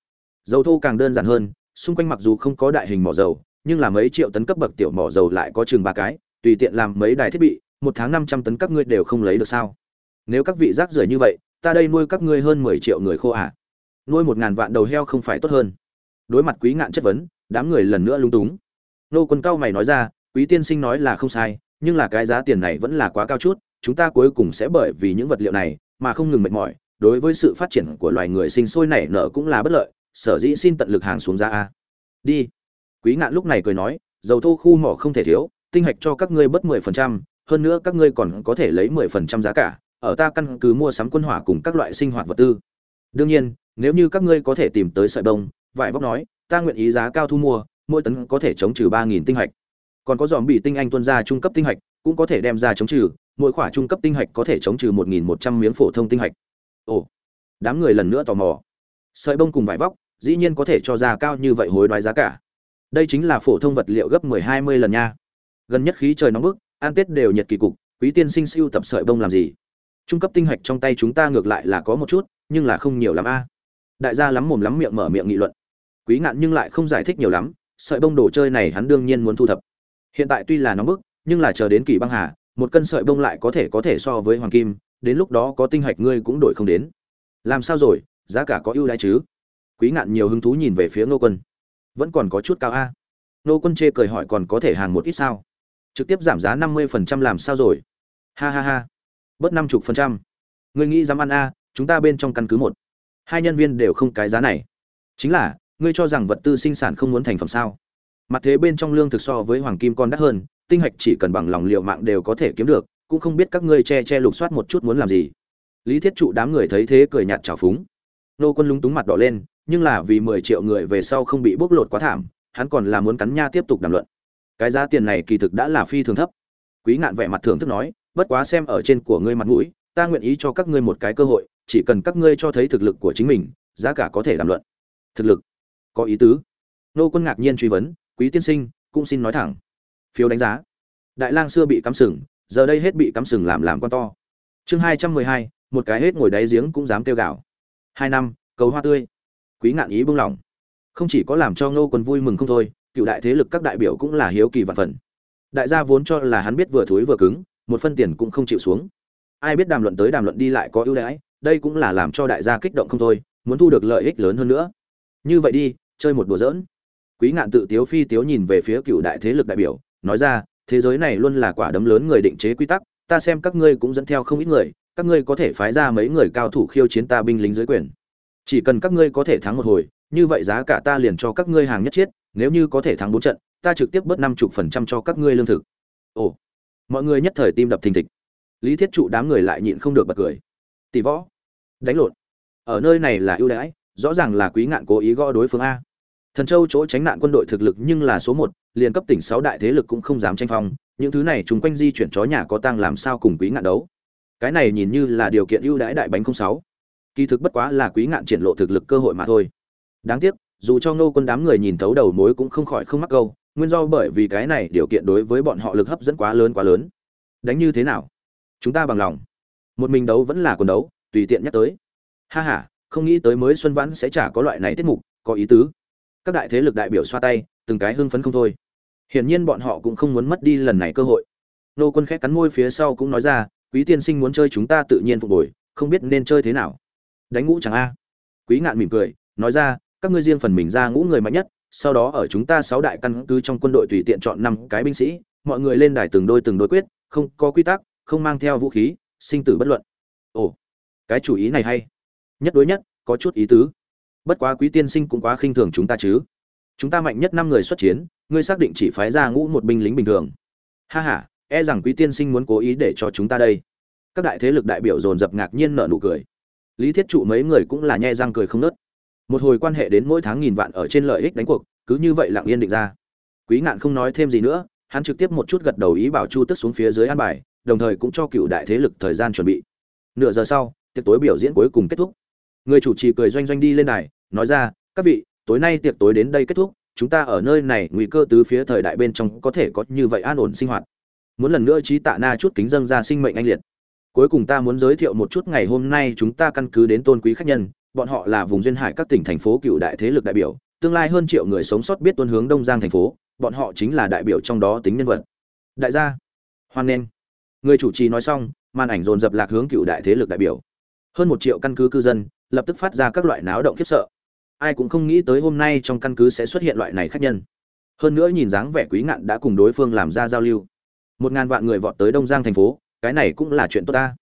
Dầu thô càng đơn giản hơn, xung quanh mặc dù không có đại hình mỏ dầu nhưng là mấy triệu tấn cấp bậc tiểu mỏ dầu lại có chừng ba cái, tùy tiện làm mấy đài thiết bị, một tháng năm trăm tấn các ngươi đều không lấy được sao? Nếu các vị rác rưởi như vậy, ta đây nuôi các ngươi hơn mười triệu người khô à? Nuôi một ngàn vạn đầu heo không phải tốt hơn. Đối mặt quý ngạn chất vấn, đám người lần nữa lung túng. Nô quân cao mày nói ra, quý tiên sinh nói là không sai, nhưng là cái giá tiền này vẫn là quá cao chút, chúng ta cuối cùng sẽ bởi vì những vật liệu này mà không ngừng mệt mỏi, đối với sự phát triển của loài người sinh sôi nảy nở cũng là bất lợi, sở dĩ xin tận lực hàng xuống ra a. Đi quý ngạn lúc này cười nói, dầu thô khu mỏ không thể thiếu, tinh hạch cho các ngươi bất mười phần trăm, hơn nữa các ngươi còn có thể lấy mười phần trăm giá cả, ở ta căn cứ mua sắm quân hỏa cùng các loại sinh hoạt vật tư. Đương nhiên, nếu như các ngươi có thể tìm tới sợi bông, vải vóc nói, ta nguyện ý giá cao thu mua, mỗi tấn có thể chống trừ ba nghìn tinh hạch. Còn có dòm bị tinh anh tuân ra trung cấp tinh hạch, cũng có thể đem ra chống trừ, mỗi khỏa trung cấp tinh hạch có thể chống trừ một nghìn một trăm miếng phổ thông tinh hạch. Ồ, đám người lần nữa tò mò. Sợi bông cùng vải vóc, dĩ nhiên có thể cho ra cao như vậy hối đoái giá cả đây chính là phổ thông vật liệu gấp mười hai mươi lần nha. Gần nhất khí trời nóng bức an tết đều nhiệt kỳ cục, quý tiên sinh siêu tập sợi bông làm gì? Trung cấp tinh hạch trong tay chúng ta ngược lại là có một chút, nhưng là không nhiều lắm a. Đại gia lắm mồm lắm miệng mở miệng nghị luận. Quý ngạn nhưng lại không giải thích nhiều lắm, sợi bông đồ chơi này hắn đương nhiên muốn thu thập. Hiện tại tuy là nóng bức, nhưng là chờ đến kỳ băng hà, một cân sợi bông lại có thể có thể so với hoàng kim, đến lúc đó có tinh hạch ngươi cũng đổi không đến. Làm sao rồi? Giá cả có ưu đãi chứ? Quý ngạn nhiều hứng thú nhìn về phía ngô quân vẫn còn có chút cao a. Nô quân chê cười hỏi còn có thể hàng một ít sao? Trực tiếp giảm giá năm mươi phần trăm làm sao rồi? Ha ha ha. Bớt năm chục phần trăm. Ngươi nghĩ dám ăn a, chúng ta bên trong căn cứ một. Hai nhân viên đều không cái giá này. Chính là, ngươi cho rằng vật tư sinh sản không muốn thành phẩm sao? Mặt thế bên trong lương thực so với hoàng kim còn đắt hơn, tinh hạch chỉ cần bằng lòng liệu mạng đều có thể kiếm được, cũng không biết các ngươi che che lục soát một chút muốn làm gì. Lý thiết trụ đám người thấy thế cười nhạt trào phúng. Nô quân lúng túng mặt đỏ lên nhưng là vì mười triệu người về sau không bị bóc lột quá thảm, hắn còn là muốn cắn nha tiếp tục đàm luận. Cái giá tiền này kỳ thực đã là phi thường thấp. Quý ngạn vẻ mặt thưởng thức nói, bất quá xem ở trên của ngươi mặt mũi, ta nguyện ý cho các ngươi một cái cơ hội, chỉ cần các ngươi cho thấy thực lực của chính mình, giá cả có thể đàm luận. Thực lực? Có ý tứ. Nô quân ngạc nhiên truy vấn, quý tiên sinh, cũng xin nói thẳng. Phiếu đánh giá. Đại lang xưa bị cắm sừng, giờ đây hết bị cắm sừng làm làm con to. Chương hai trăm mười hai, một cái hết ngồi đáy giếng cũng dám kêu gạo. hai năm, cầu hoa tươi quý ngạn ý bưng lòng. Không chỉ có làm cho ngô quân vui mừng không thôi, cựu đại thế lực các đại biểu cũng là hiếu kỳ vạn phần. Đại gia vốn cho là hắn biết vừa thối vừa cứng, một phân tiền cũng không chịu xuống. Ai biết đàm luận tới đàm luận đi lại có ưu đãi, đây cũng là làm cho đại gia kích động không thôi, muốn thu được lợi ích lớn hơn nữa. Như vậy đi, chơi một đùa giỡn. Quý ngạn tự tiếu phi tiếu nhìn về phía cựu đại thế lực đại biểu, nói ra, thế giới này luôn là quả đấm lớn người định chế quy tắc, ta xem các ngươi cũng dẫn theo không ít người, các ngươi có thể phái ra mấy người cao thủ khiêu chiến ta binh lính dưới quyền chỉ cần các ngươi có thể thắng một hồi, như vậy giá cả ta liền cho các ngươi hàng nhất chiết, nếu như có thể thắng bốn trận, ta trực tiếp bớt năm chục phần trăm cho các ngươi lương thực. Ồ, mọi người nhất thời tim đập thình thịch. Lý thiết trụ đám người lại nhịn không được bật cười. Tỷ võ, đánh lộn. Ở nơi này là ưu đãi, rõ ràng là quý ngạn cố ý gõ đối phương a. Thần châu chỗ tránh nạn quân đội thực lực nhưng là số một, liền cấp tỉnh sáu đại thế lực cũng không dám tranh phong, những thứ này chúng quanh di chuyển chó nhà có tăng làm sao cùng quý ngạn đấu. Cái này nhìn như là điều kiện ưu đãi đại bánh không sáu kỳ thực bất quá là quý ngạn triển lộ thực lực cơ hội mà thôi. Đáng tiếc, dù cho ngô quân đám người nhìn thấu đầu mối cũng không khỏi không mắc câu, nguyên do bởi vì cái này điều kiện đối với bọn họ lực hấp dẫn quá lớn quá lớn. Đánh như thế nào? Chúng ta bằng lòng. Một mình đấu vẫn là quần đấu, tùy tiện nhắc tới. Ha ha, không nghĩ tới mới xuân vãn sẽ chả có loại này tiết mục, có ý tứ. Các đại thế lực đại biểu xoa tay, từng cái hưng phấn không thôi. Hiển nhiên bọn họ cũng không muốn mất đi lần này cơ hội. Nô quân khét cắn môi phía sau cũng nói ra, quý tiên sinh muốn chơi chúng ta tự nhiên phục hồi, không biết nên chơi thế nào đánh ngũ chẳng a. Quý ngạn mỉm cười, nói ra, các ngươi riêng phần mình ra ngũ người mạnh nhất, sau đó ở chúng ta sáu đại căn cứ trong quân đội tùy tiện chọn năm cái binh sĩ, mọi người lên đài từng đôi từng đôi quyết, không có quy tắc, không mang theo vũ khí, sinh tử bất luận. Ồ, cái chủ ý này hay. Nhất đối nhất, có chút ý tứ. Bất quá quý tiên sinh cũng quá khinh thường chúng ta chứ. Chúng ta mạnh nhất năm người xuất chiến, ngươi xác định chỉ phái ra ngũ một binh lính bình thường. Ha ha e rằng quý tiên sinh muốn cố ý để cho chúng ta đây. Các đại thế lực đại biểu dồn dập ngạc nhiên nở nụ cười lý thiết trụ mấy người cũng là nhe răng cười không nớt. Một hồi quan hệ đến mỗi tháng nghìn vạn ở trên lợi ích đánh cuộc, cứ như vậy lặng yên định ra. Quý ngạn không nói thêm gì nữa, hắn trực tiếp một chút gật đầu ý bảo chu tức xuống phía dưới an bài, đồng thời cũng cho cựu đại thế lực thời gian chuẩn bị. Nửa giờ sau, tiệc tối biểu diễn cuối cùng kết thúc. Người chủ trì cười doanh doanh đi lên này nói ra, các vị, tối nay tiệc tối đến đây kết thúc, chúng ta ở nơi này nguy cơ tứ phía thời đại bên trong có thể có như vậy an ổn sinh hoạt. Muốn lần nữa trí tạ na chút kính dâng ra sinh mệnh anh liệt cuối cùng ta muốn giới thiệu một chút ngày hôm nay chúng ta căn cứ đến tôn quý khách nhân, bọn họ là vùng duyên hải các tỉnh thành phố cựu đại thế lực đại biểu, tương lai hơn triệu người sống sót biết tuân hướng đông giang thành phố, bọn họ chính là đại biểu trong đó tính nhân vật. Đại gia, hoan nghênh. Người chủ trì nói xong, màn ảnh dồn dập lạc hướng cựu đại thế lực đại biểu. Hơn một triệu căn cứ cư dân, lập tức phát ra các loại náo động khiếp sợ. Ai cũng không nghĩ tới hôm nay trong căn cứ sẽ xuất hiện loại này khách nhân. Hơn nữa nhìn dáng vẻ quý ngạn đã cùng đối phương làm ra giao lưu. Một ngàn vạn người vọt tới đông giang thành phố cái này cũng là chuyện tốt ta.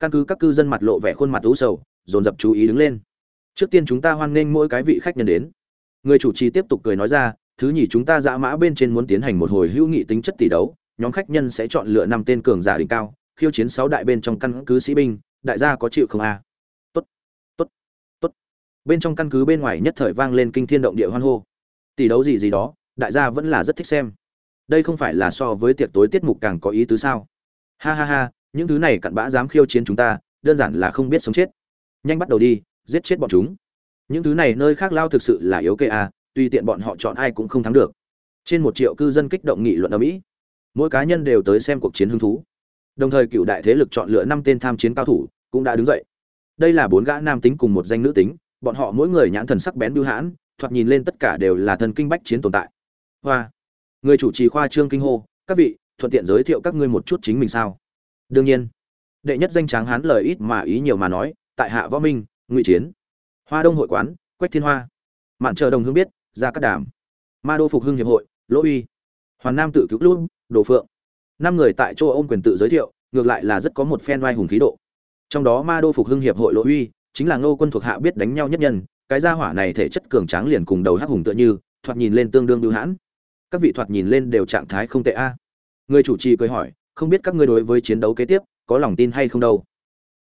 Căn cứ các cư dân mặt lộ vẻ khuôn mặt u sầu, dồn dập chú ý đứng lên. Trước tiên chúng ta hoan nghênh mỗi cái vị khách nhân đến. Người chủ trì tiếp tục cười nói ra, thứ nhì chúng ta dã mã bên trên muốn tiến hành một hồi hữu nghị tính chất tỷ đấu, nhóm khách nhân sẽ chọn lựa năm tên cường giả đỉnh cao, khiêu chiến sáu đại bên trong căn cứ sĩ binh, đại gia có chịu không a? À? tốt tốt tốt. Bên trong căn cứ bên ngoài nhất thời vang lên kinh thiên động địa hoan hô. Tỷ đấu gì gì đó, đại gia vẫn là rất thích xem. Đây không phải là so với tiệc tối tiết mục càng có ý tứ sao? Ha ha ha, những thứ này cặn bã dám khiêu chiến chúng ta, đơn giản là không biết sống chết. Nhanh bắt đầu đi, giết chết bọn chúng. Những thứ này nơi khác lao thực sự là yếu kê a tùy tiện bọn họ chọn ai cũng không thắng được. Trên một triệu cư dân kích động nghị luận ở mỹ, mỗi cá nhân đều tới xem cuộc chiến hứng thú. Đồng thời cựu đại thế lực chọn lựa năm tên tham chiến cao thủ cũng đã đứng dậy. Đây là bốn gã nam tính cùng một danh nữ tính, bọn họ mỗi người nhãn thần sắc bén bưu hãn, thoạt nhìn lên tất cả đều là thần kinh bách chiến tồn tại. Hoa. Người chủ trì khoa trương kinh hô, các vị thuận tiện giới thiệu các ngươi một chút chính mình sao? Đương nhiên. Đệ nhất danh tráng hán lời ít mà ý nhiều mà nói, tại hạ võ minh, ngụy chiến, hoa đông hội quán, quách thiên hoa, mạn chờ đồng hương biết ra cắt đàm, ma đô phục hưng hiệp hội, lỗ uy, hoàn nam tự cứu luôn đồ phượng. Năm người tại chỗ ôm quyền tự giới thiệu, ngược lại là rất có một phen oai hùng khí độ. Trong đó ma đô phục hưng hiệp hội lỗ uy, chính là ngô quân thuộc hạ biết đánh nhau nhất nhân, cái gia hỏa này thể chất cường tráng liền cùng đầu hắc hùng tựa như, thoạt nhìn lên tương đương bưu hãn. Các vị thoạt nhìn lên đều trạng thái không tệ a người chủ trì cười hỏi, không biết các ngươi đối với chiến đấu kế tiếp có lòng tin hay không đâu?